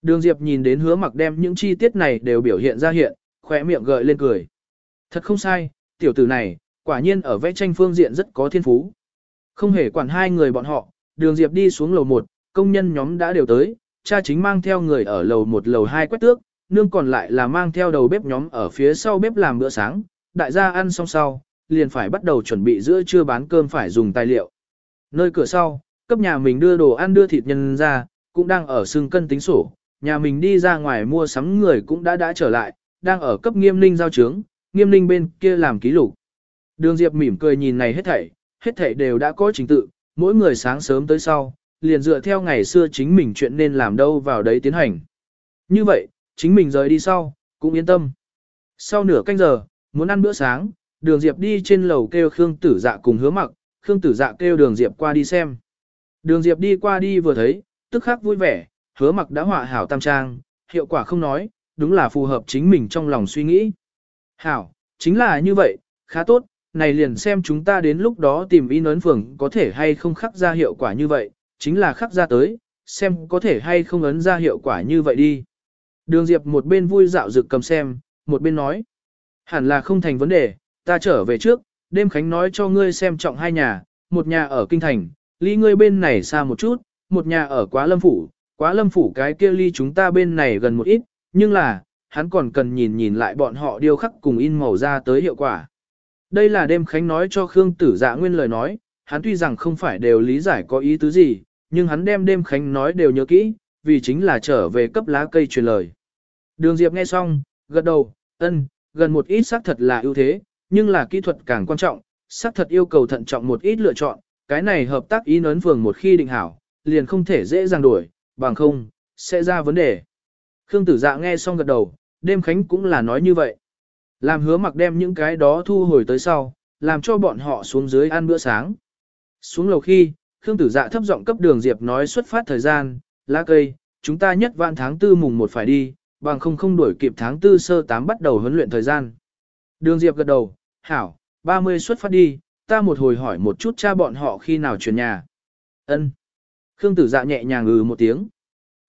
Speaker 1: Đường Diệp nhìn đến hứa mặc đem những chi tiết này đều biểu hiện ra hiện, khỏe miệng gợi lên cười. Thật không sai, tiểu tử này, quả nhiên ở vẽ tranh phương diện rất có thiên phú. Không hề quản hai người bọn họ, đường Diệp đi xuống lầu 1, công nhân nhóm đã đều tới, cha chính mang theo người ở lầu 1 lầu 2 quét tước, nương còn lại là mang theo đầu bếp nhóm ở phía sau bếp làm bữa sáng, đại gia ăn xong sau, liền phải bắt đầu chuẩn bị giữa trưa bán cơm phải dùng tài liệu. Nơi cửa sau, cấp nhà mình đưa đồ ăn đưa thịt nhân ra, cũng đang ở xương cân tính sổ, nhà mình đi ra ngoài mua sắm người cũng đã đã trở lại, đang ở cấp nghiêm ninh giao trướng, nghiêm ninh bên kia làm ký lục. Đường Diệp mỉm cười nhìn này hết thảy, hết thảy đều đã có trình tự, mỗi người sáng sớm tới sau, liền dựa theo ngày xưa chính mình chuyện nên làm đâu vào đấy tiến hành. Như vậy, chính mình rời đi sau, cũng yên tâm. Sau nửa canh giờ, muốn ăn bữa sáng, đường Diệp đi trên lầu kêu Khương Tử Dạ cùng hứa mặc, Khương Tử Dạ kêu đường Diệp qua đi xem. Đường Diệp đi qua đi vừa thấy, tức khắc vui vẻ, hứa mặc đã họa hảo tam trang, hiệu quả không nói, đúng là phù hợp chính mình trong lòng suy nghĩ. Hảo, chính là như vậy, khá tốt, này liền xem chúng ta đến lúc đó tìm in ấn phường có thể hay không khắc ra hiệu quả như vậy, chính là khắc ra tới, xem có thể hay không ấn ra hiệu quả như vậy đi. Đường Diệp một bên vui dạo dực cầm xem, một bên nói. Hẳn là không thành vấn đề, ta trở về trước, đêm khánh nói cho ngươi xem trọng hai nhà, một nhà ở Kinh Thành, ly ngươi bên này xa một chút, một nhà ở Quá Lâm Phủ, Quá Lâm Phủ cái kia ly chúng ta bên này gần một ít, nhưng là, hắn còn cần nhìn nhìn lại bọn họ điêu khắc cùng in màu ra tới hiệu quả. Đây là đêm khánh nói cho Khương Tử Dạ nguyên lời nói, hắn tuy rằng không phải đều lý giải có ý tứ gì, nhưng hắn đem đêm khánh nói đều nhớ kỹ, vì chính là trở về cấp lá cây truyền lời. Đường Diệp nghe xong, gật đầu, ân, gần một ít xác thật là ưu thế, nhưng là kỹ thuật càng quan trọng, xác thật yêu cầu thận trọng một ít lựa chọn, cái này hợp tác ý nấn phường một khi định hảo, liền không thể dễ dàng đổi, bằng không, sẽ ra vấn đề. Khương tử dạ nghe xong gật đầu, đêm khánh cũng là nói như vậy. Làm hứa mặc đem những cái đó thu hồi tới sau, làm cho bọn họ xuống dưới ăn bữa sáng. Xuống lầu khi, Khương tử dạ thấp giọng cấp đường Diệp nói xuất phát thời gian, lá cây, chúng ta nhất vạn tháng tư mùng một phải đi, bằng không không đuổi kịp tháng tư sơ tám bắt đầu huấn luyện thời gian. Đường Diệp gật đầu, hảo, 30 xuất phát đi, ta một hồi hỏi một chút cha bọn họ khi nào chuyển nhà. Ân. Khương tử dạ nhẹ nhàng ngừ một tiếng.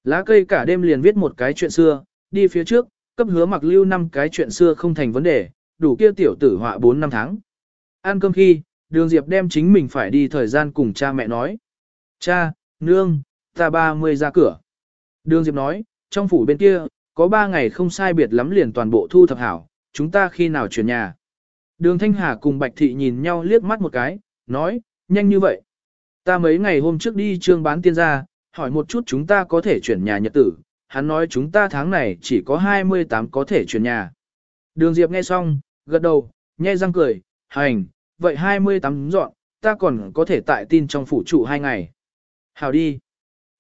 Speaker 1: Lá cây cả đêm liền viết một cái chuyện xưa, đi phía trước, cấp hứa mặc lưu năm cái chuyện xưa không thành vấn đề, đủ kia tiểu tử họa 4 năm tháng. Ăn cơm khi, đường Diệp đem chính mình phải đi thời gian cùng cha mẹ nói. Cha, nương, ta 30 ra cửa. Đường Diệp nói, trong phủ bên kia, có 3 ngày không sai biệt lắm liền toàn bộ thu thập hảo, chúng ta khi nào chuyển nhà. Đường Thanh Hà cùng Bạch Thị nhìn nhau liếc mắt một cái, nói, nhanh như vậy. Ta mấy ngày hôm trước đi trương bán tiên gia, hỏi một chút chúng ta có thể chuyển nhà nhật tử, hắn nói chúng ta tháng này chỉ có 28 có thể chuyển nhà. Đường Diệp nghe xong, gật đầu, nhe răng cười, hành, vậy 28 dọn, ta còn có thể tại tin trong phủ trụ hai ngày. Hào đi.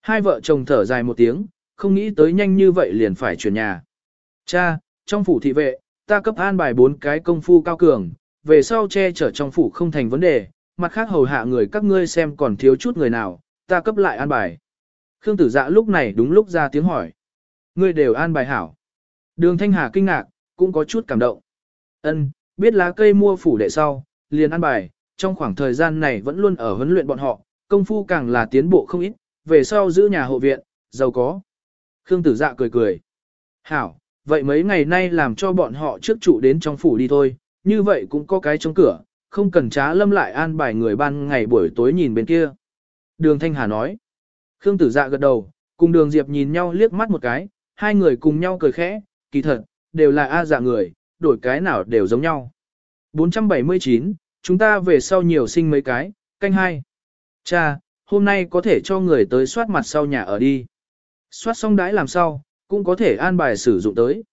Speaker 1: Hai vợ chồng thở dài một tiếng, không nghĩ tới nhanh như vậy liền phải chuyển nhà. Cha, trong phủ thị vệ, ta cấp an bài bốn cái công phu cao cường, về sau che chở trong phủ không thành vấn đề, mặt khác hầu hạ người các ngươi xem còn thiếu chút người nào, ta cấp lại an bài. Khương tử dạ lúc này đúng lúc ra tiếng hỏi. Ngươi đều an bài hảo. Đường Thanh Hà kinh ngạc, cũng có chút cảm động. Ân, biết lá cây mua phủ đệ sau, liền an bài, trong khoảng thời gian này vẫn luôn ở huấn luyện bọn họ, công phu càng là tiến bộ không ít, về sau giữ nhà hộ viện, giàu có. Khương tử dạ cười cười. Hảo, vậy mấy ngày nay làm cho bọn họ trước trụ đến trong phủ đi thôi, như vậy cũng có cái trong cửa, không cần trá lâm lại an bài người ban ngày buổi tối nhìn bên kia. Đường Thanh Hà nói. Khương tử dạ gật đầu, cùng đường Diệp nhìn nhau liếc mắt một cái, hai người cùng nhau cười khẽ, kỳ thật, đều là A dạ người, đổi cái nào đều giống nhau. 479, chúng ta về sau nhiều sinh mấy cái, canh hai. Cha, hôm nay có thể cho người tới soát mặt sau nhà ở đi. Soát xong đãi làm sao, cũng có thể an bài sử dụng tới.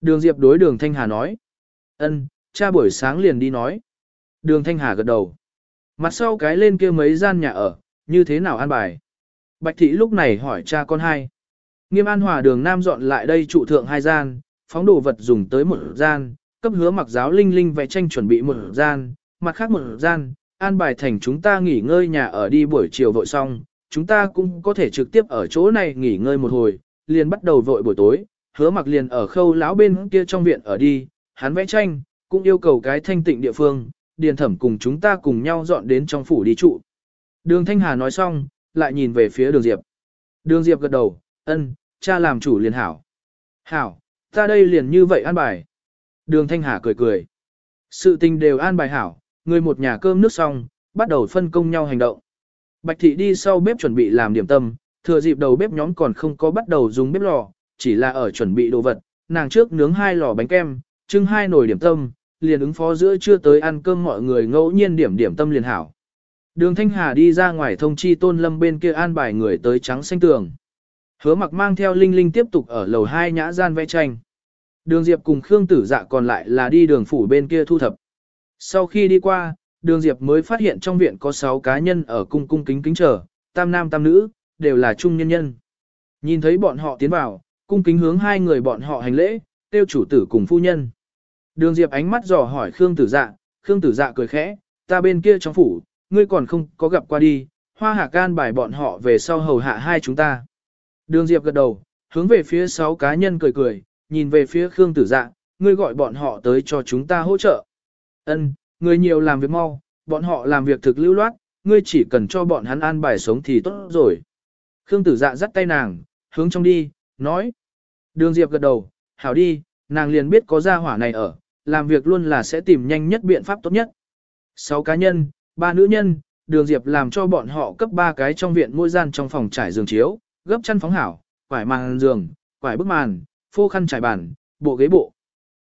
Speaker 1: Đường Diệp đối đường Thanh Hà nói. ân, cha buổi sáng liền đi nói. Đường Thanh Hà gật đầu. Mặt sau cái lên kia mấy gian nhà ở, như thế nào an bài? Bạch Thị lúc này hỏi cha con hai. Nghiêm An Hòa đường Nam dọn lại đây trụ thượng hai gian, phóng đồ vật dùng tới một gian, cấp hứa mặc giáo linh linh vẽ tranh chuẩn bị một gian, mặt khác một gian, an bài thành chúng ta nghỉ ngơi nhà ở đi buổi chiều vội xong, chúng ta cũng có thể trực tiếp ở chỗ này nghỉ ngơi một hồi, liền bắt đầu vội buổi tối, hứa mặc liền ở khâu lão bên kia trong viện ở đi, hắn vẽ tranh, cũng yêu cầu cái thanh tịnh địa phương, điền thẩm cùng chúng ta cùng nhau dọn đến trong phủ đi trụ. Đường Thanh Hà nói xong, lại nhìn về phía đường Diệp. Đường Diệp gật đầu, ân, cha làm chủ liền hảo. Hảo, ta đây liền như vậy an bài. Đường Thanh Hà cười cười. Sự tình đều an bài hảo, người một nhà cơm nước xong, bắt đầu phân công nhau hành động. Bạch thị đi sau bếp chuẩn bị làm điểm tâm, thừa dịp đầu bếp nhóm còn không có bắt đầu dùng bếp lò, chỉ là ở chuẩn bị đồ vật, nàng trước nướng hai lò bánh kem, trưng hai nồi điểm tâm, liền ứng phó giữa trưa tới ăn cơm mọi người ngẫu nhiên điểm điểm tâm liền hảo. Đường Thanh Hà đi ra ngoài thông chi tôn lâm bên kia an bài người tới trắng xanh tường. Hứa mặc mang theo Linh Linh tiếp tục ở lầu hai nhã gian vẽ tranh. Đường Diệp cùng Khương Tử Dạ còn lại là đi đường phủ bên kia thu thập. Sau khi đi qua, đường Diệp mới phát hiện trong viện có 6 cá nhân ở cung cung kính kính chờ, tam nam tam nữ, đều là trung nhân nhân. Nhìn thấy bọn họ tiến vào, cung kính hướng hai người bọn họ hành lễ, tiêu chủ tử cùng phu nhân. Đường Diệp ánh mắt dò hỏi Khương Tử Dạ, Khương Tử Dạ cười khẽ, ta bên kia trong phủ, ngươi còn không có gặp qua đi, hoa hạ can bài bọn họ về sau hầu hạ hai chúng ta. Đường Diệp gật đầu, hướng về phía sáu cá nhân cười cười, nhìn về phía Khương Tử Dạ, ngươi gọi bọn họ tới cho chúng ta hỗ trợ. Ân, người nhiều làm việc mau, bọn họ làm việc thực lưu loát, ngươi chỉ cần cho bọn hắn an bài sống thì tốt rồi. Khương Tử Dạ dắt tay nàng, hướng trong đi, nói. Đường Diệp gật đầu, hảo đi, nàng liền biết có gia hỏa này ở, làm việc luôn là sẽ tìm nhanh nhất biện pháp tốt nhất. Sáu cá nhân, ba nữ nhân, đường Diệp làm cho bọn họ cấp ba cái trong viện mỗi gian trong phòng trải giường chiếu, gấp chăn phóng hảo, quải màn giường, quải bức màn, phô khăn trải bàn, bộ ghế bộ.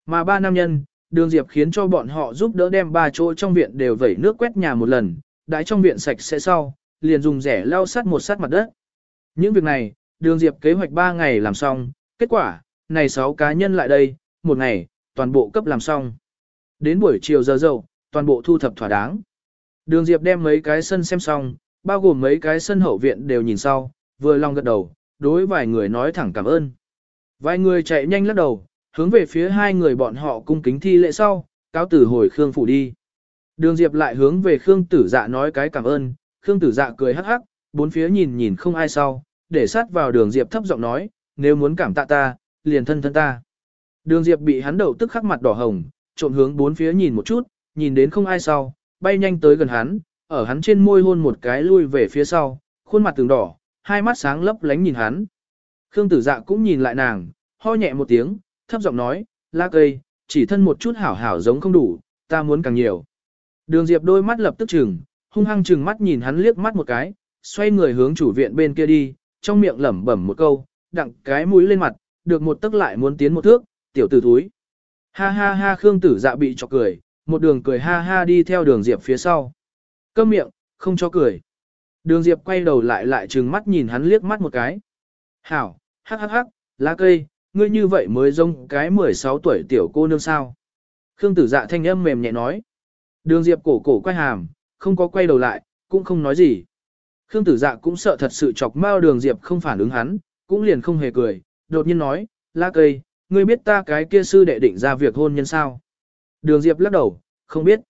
Speaker 1: Mà ba nam nhân, đường Diệp khiến cho bọn họ giúp đỡ đem ba chỗ trong viện đều vẩy nước quét nhà một lần, đãi trong viện sạch sẽ sau, liền dùng rẻ lau sắt một sát mặt đất. Những việc này, đường Diệp kế hoạch 3 ngày làm xong, kết quả, này 6 cá nhân lại đây, một ngày, toàn bộ cấp làm xong. Đến buổi chiều giờ dậu, toàn bộ thu thập thỏa đáng. Đường Diệp đem mấy cái sân xem xong, bao gồm mấy cái sân hậu viện đều nhìn sau, vừa lòng gật đầu, đối vài người nói thẳng cảm ơn. Vài người chạy nhanh lắc đầu, hướng về phía hai người bọn họ cung kính thi lễ sau, cáo tử hồi Khương phủ đi. Đường Diệp lại hướng về Khương tử dạ nói cái cảm ơn, Khương tử dạ cười hắc hắc, bốn phía nhìn nhìn không ai sau, để sát vào đường Diệp thấp giọng nói, nếu muốn cảm tạ ta, liền thân thân ta. Đường Diệp bị hắn đầu tức khắc mặt đỏ hồng, trộn hướng bốn phía nhìn một chút, nhìn đến không ai sau, bay nhanh tới gần hắn, ở hắn trên môi hôn một cái lui về phía sau, khuôn mặt từng đỏ, hai mắt sáng lấp lánh nhìn hắn. Khương tử dạ cũng nhìn lại nàng, ho nhẹ một tiếng, thấp giọng nói, la cây, chỉ thân một chút hảo hảo giống không đủ, ta muốn càng nhiều. Đường Diệp đôi mắt lập tức chừng, hung hăng chừng mắt nhìn hắn liếc mắt một cái, xoay người hướng chủ viện bên kia đi, trong miệng lẩm bẩm một câu, đặng cái mũi lên mặt, được một tức lại muốn tiến một thước, tiểu tử thúi. Ha ha ha Khương tử dạ bị chọc cười, một đường cười ha ha đi theo đường Diệp phía sau. Câm miệng, không cho cười. Đường Diệp quay đầu lại lại trừng mắt nhìn hắn liếc mắt một cái. Hảo, hắc hắc hắc, lá cây, ngươi như vậy mới giống cái 16 tuổi tiểu cô nương sao. Khương tử dạ thanh âm mềm nhẹ nói. Đường Diệp cổ cổ quay hàm, không có quay đầu lại, cũng không nói gì. Khương tử dạ cũng sợ thật sự chọc mao đường Diệp không phản ứng hắn, cũng liền không hề cười, đột nhiên nói, La cây, ngươi biết ta cái kia sư đệ định ra việc hôn nhân sao? Đường Diệp lắc đầu, không biết.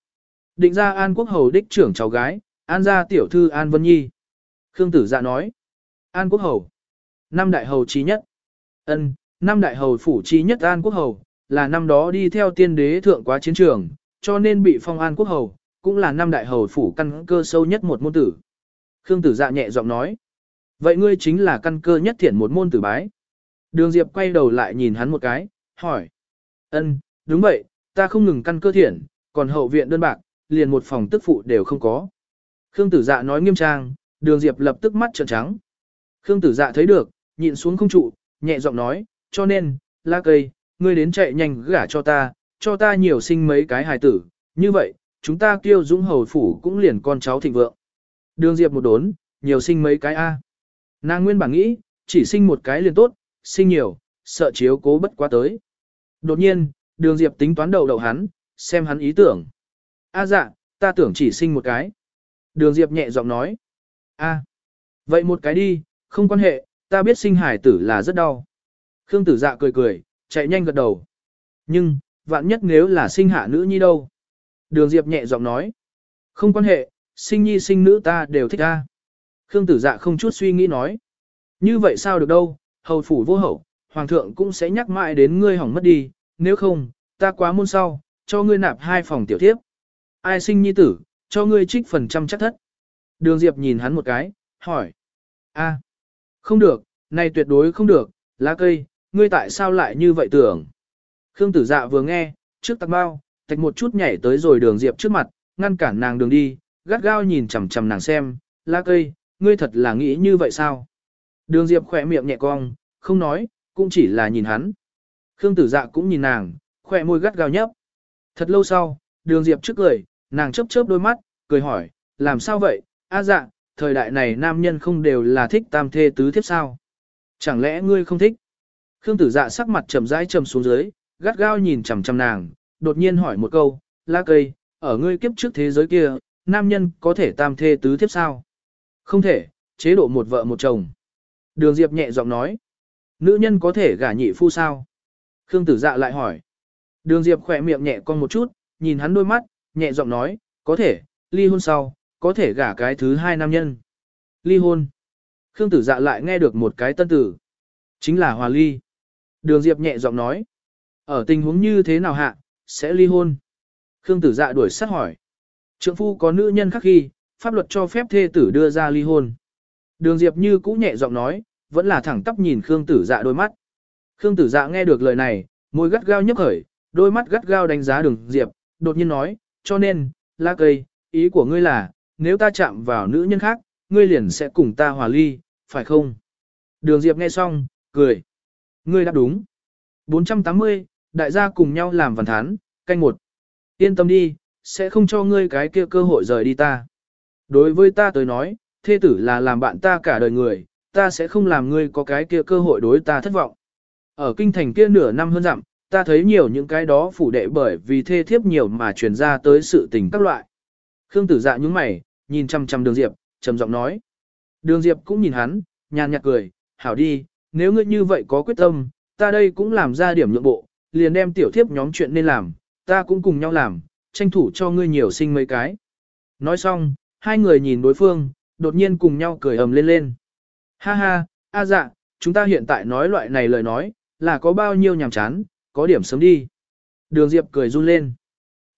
Speaker 1: Định ra An Quốc Hầu đích trưởng cháu gái, An gia tiểu thư An Vân Nhi. Khương tử dạ nói, An Quốc Hầu, năm đại hầu trí nhất. ân năm đại hầu phủ trí nhất An Quốc Hầu, là năm đó đi theo tiên đế thượng quá chiến trường, cho nên bị phong An Quốc Hầu, cũng là năm đại hầu phủ căn cơ sâu nhất một môn tử. Khương tử dạ nhẹ giọng nói, vậy ngươi chính là căn cơ nhất thiện một môn tử bái. Đường Diệp quay đầu lại nhìn hắn một cái, hỏi. ân đúng vậy, ta không ngừng căn cơ thiện, còn hậu viện đơn bạc, liền một phòng tức phụ đều không có. Khương tử dạ nói nghiêm trang, đường Diệp lập tức mắt trợn trắng. Khương tử dạ thấy được, nhịn xuống không trụ, nhẹ giọng nói, cho nên, la cây, ngươi đến chạy nhanh gả cho ta, cho ta nhiều sinh mấy cái hài tử, như vậy, chúng ta kêu dũng hầu phủ cũng liền con cháu thịnh vượng. Đường Diệp một đốn, nhiều sinh mấy cái A. Nàng nguyên bản nghĩ, chỉ sinh một cái liền tốt, sinh nhiều, sợ chiếu cố bất quá tới. Đột nhiên, đường Diệp tính toán đầu đầu hắn, xem hắn ý tưởng. A dạ, ta tưởng chỉ sinh một cái. Đường Diệp nhẹ giọng nói. A, vậy một cái đi, không quan hệ, ta biết sinh hải tử là rất đau. Khương tử dạ cười cười, chạy nhanh gật đầu. Nhưng, vạn nhất nếu là sinh hạ nữ nhi đâu? Đường Diệp nhẹ giọng nói. Không quan hệ, sinh nhi sinh nữ ta đều thích ta. Khương tử dạ không chút suy nghĩ nói. Như vậy sao được đâu, hầu phủ vô hậu, hoàng thượng cũng sẽ nhắc mãi đến ngươi hỏng mất đi, nếu không, ta quá môn sau, cho ngươi nạp hai phòng tiểu thiếp. Ai sinh nhi tử, cho ngươi trích phần trăm chắc thất. Đường Diệp nhìn hắn một cái, hỏi. a không được, này tuyệt đối không được, lá cây, ngươi tại sao lại như vậy tưởng? Khương tử dạ vừa nghe, trước tạc bao, tạch một chút nhảy tới rồi đường Diệp trước mặt, ngăn cản nàng đường đi, gắt gao nhìn chằm chằm nàng xem, La cây, ngươi thật là nghĩ như vậy sao? Đường Diệp khỏe miệng nhẹ cong, không nói, cũng chỉ là nhìn hắn. Khương tử dạ cũng nhìn nàng, khỏe môi gắt gao nhấp. Thật lâu sau, đường Diệp trước cười, nàng chớp chớp đôi mắt, cười hỏi, làm sao vậy, a dạ, thời đại này nam nhân không đều là thích tam thê tứ thiếp sao? Chẳng lẽ ngươi không thích? Khương tử dạ sắc mặt trầm rãi trầm xuống dưới, gắt gao nhìn chằm chằm nàng, đột nhiên hỏi một câu, la cây, ở ngươi kiếp trước thế giới kia, nam nhân có thể tam thê tứ thiếp sao? Không thể, chế độ một vợ một chồng. Đường Diệp nhẹ giọng nói. Nữ nhân có thể gả nhị phu sao? Khương tử dạ lại hỏi. Đường Diệp khỏe miệng nhẹ con một chút, nhìn hắn đôi mắt, nhẹ giọng nói, có thể, ly hôn sau, có thể gả cái thứ hai nam nhân. Ly hôn. Khương tử dạ lại nghe được một cái tân tử. Chính là hòa ly. Đường Diệp nhẹ giọng nói. Ở tình huống như thế nào hạ, sẽ ly hôn. Khương tử dạ đuổi sát hỏi. Trượng phu có nữ nhân khác khi, pháp luật cho phép thê tử đưa ra ly hôn. Đường Diệp như cũ nhẹ giọng nói, vẫn là thẳng tắp nhìn Khương tử dạ đôi mắt. Khương tử dạ nghe được lời này, môi gắt gao nhấp khởi, đôi mắt gắt gao đánh giá đường Diệp, đột nhiên nói, cho nên, la cây, ý của ngươi là, nếu ta chạm vào nữ nhân khác, ngươi liền sẽ cùng ta hòa ly, phải không? Đường Diệp nghe xong, cười. Ngươi đáp đúng. 480, đại gia cùng nhau làm văn thán, canh một. Yên tâm đi, sẽ không cho ngươi cái kia cơ hội rời đi ta. Đối với ta tới nói, thê tử là làm bạn ta cả đời người, ta sẽ không làm ngươi có cái kia cơ hội đối ta thất vọng. Ở kinh thành kia nửa năm hơn dặm, ta thấy nhiều những cái đó phủ đệ bởi vì thê thiếp nhiều mà truyền ra tới sự tình các loại. Khương tử dạ những mày, nhìn chăm chăm đường Diệp, trầm giọng nói. Đường Diệp cũng nhìn hắn, nhàn nhạt cười, hảo đi, nếu ngươi như vậy có quyết tâm, ta đây cũng làm ra điểm nhượng bộ, liền đem tiểu thiếp nhóm chuyện nên làm, ta cũng cùng nhau làm, tranh thủ cho ngươi nhiều sinh mấy cái. Nói xong, hai người nhìn đối phương, đột nhiên cùng nhau cười ầm lên lên. Ha ha, a dạ, chúng ta hiện tại nói loại này lời nói, là có bao nhiêu nhàm chán, có điểm sớm đi. Đường Diệp cười run lên.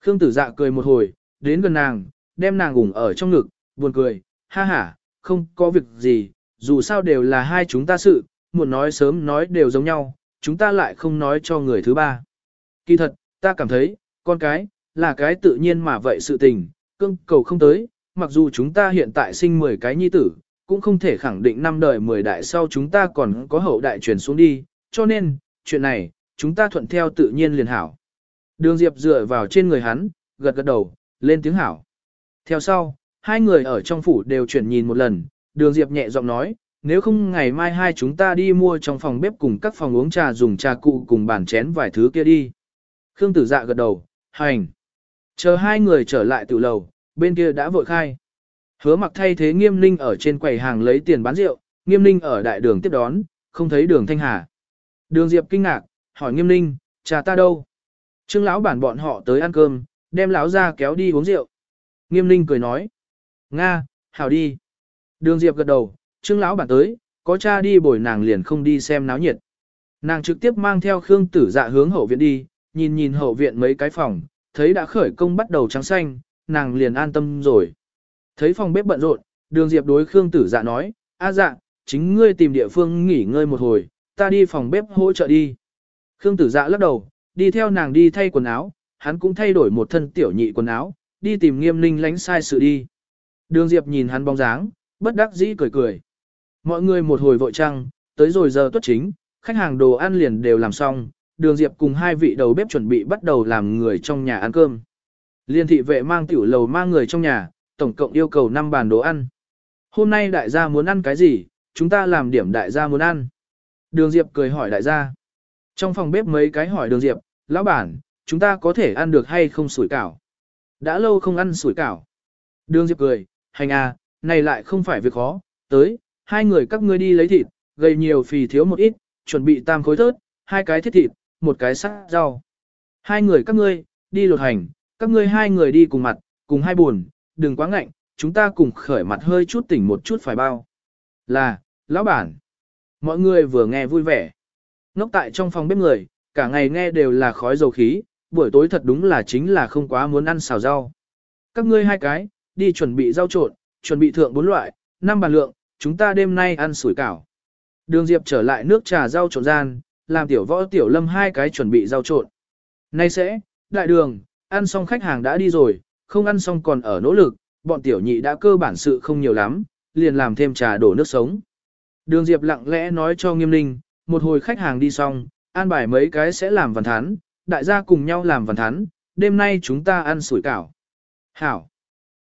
Speaker 1: Khương tử dạ cười một hồi, đến gần nàng, đem nàng ủng ở trong ngực, buồn cười, ha ha, không có việc gì, dù sao đều là hai chúng ta sự, muốn nói sớm nói đều giống nhau, chúng ta lại không nói cho người thứ ba. Kỳ thật, ta cảm thấy, con cái, là cái tự nhiên mà vậy sự tình, cưng cầu không tới, mặc dù chúng ta hiện tại sinh 10 cái nhi tử, cũng không thể khẳng định năm đời 10 đại sau chúng ta còn có hậu đại truyền xuống đi, cho nên, chuyện này, chúng ta thuận theo tự nhiên liền hảo. Đường Diệp dựa vào trên người hắn, gật gật đầu, lên tiếng hảo. Theo sau, hai người ở trong phủ đều chuyển nhìn một lần, đường Diệp nhẹ giọng nói, nếu không ngày mai hai chúng ta đi mua trong phòng bếp cùng các phòng uống trà dùng trà cụ cùng bàn chén vài thứ kia đi. Khương tử dạ gật đầu, hành. Chờ hai người trở lại tự lầu, bên kia đã vội khai. Hứa mặc thay thế nghiêm ninh ở trên quầy hàng lấy tiền bán rượu, nghiêm ninh ở đại đường tiếp đón, không thấy đường thanh hà. Đường Diệp kinh ngạc, hỏi nghiêm ninh, cha ta đâu? Trương lão bản bọn họ tới ăn cơm, đem lão ra kéo đi uống rượu. Nghiêm ninh cười nói, Nga, hảo đi. Đường Diệp gật đầu, Trương lão bản tới, có cha đi bồi nàng liền không đi xem náo nhiệt. Nàng trực tiếp mang theo Khương Tử Dạ hướng hậu viện đi, nhìn nhìn hậu viện mấy cái phòng, thấy đã khởi công bắt đầu trắng xanh, nàng liền an tâm rồi. Thấy phòng bếp bận rộn, Đường Diệp đối Khương Tử Dạ nói, "A dạ, chính ngươi tìm địa phương nghỉ ngơi một hồi, ta đi phòng bếp hỗ trợ đi." Khương Tử Dạ lắc đầu, đi theo nàng đi thay quần áo, hắn cũng thay đổi một thân tiểu nhị quần áo, đi tìm Nghiêm Ninh lánh sai sự đi. Đường Diệp nhìn hắn bóng dáng, bất đắc dĩ cười cười. Mọi người một hồi vội trăng, tới rồi giờ tuất chính, khách hàng đồ ăn liền đều làm xong, đường Diệp cùng hai vị đầu bếp chuẩn bị bắt đầu làm người trong nhà ăn cơm. Liên thị vệ mang tiểu lầu mang người trong nhà, tổng cộng yêu cầu 5 bàn đồ ăn. Hôm nay đại gia muốn ăn cái gì, chúng ta làm điểm đại gia muốn ăn. Đường Diệp cười hỏi đại gia. Trong phòng bếp mấy cái hỏi đường Diệp, lão bản, chúng ta có thể ăn được hay không sủi cảo? Đã lâu không ăn sủi cảo. Đường Diệp cười, hành à, này lại không phải việc khó, tới, hai người các ngươi đi lấy thịt, gầy nhiều phì thiếu một ít, chuẩn bị tam khối thớt, hai cái thiết thịt, một cái sắc rau. Hai người các ngươi, đi lột hành, các ngươi hai người đi cùng mặt, cùng hai buồn, đừng quá ngạnh, chúng ta cùng khởi mặt hơi chút tỉnh một chút phải bao. Là, lão bản. Mọi người vừa nghe vui vẻ. Ngốc tại trong phòng bếp người, cả ngày nghe đều là khói dầu khí, buổi tối thật đúng là chính là không quá muốn ăn xào rau. Các ngươi hai cái, đi chuẩn bị rau trộn, chuẩn bị thượng bốn loại, năm bàn lượng, chúng ta đêm nay ăn sủi cảo. Đường Diệp trở lại nước trà rau trộn gian, làm tiểu võ tiểu lâm hai cái chuẩn bị rau trộn. Nay sẽ, đại đường, ăn xong khách hàng đã đi rồi, không ăn xong còn ở nỗ lực, bọn tiểu nhị đã cơ bản sự không nhiều lắm, liền làm thêm trà đổ nước sống. Đường Diệp lặng lẽ nói cho nghiêm ninh, một hồi khách hàng đi xong, an bài mấy cái sẽ làm văn thán, đại gia cùng nhau làm văn thán, đêm nay chúng ta ăn sủi cảo. Hảo.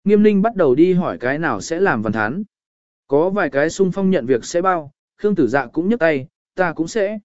Speaker 1: Nghiêm ninh bắt đầu đi hỏi cái nào sẽ làm văn thán. Có vài cái sung phong nhận việc sẽ bao, Khương tử dạ cũng nhấc tay, ta cũng sẽ.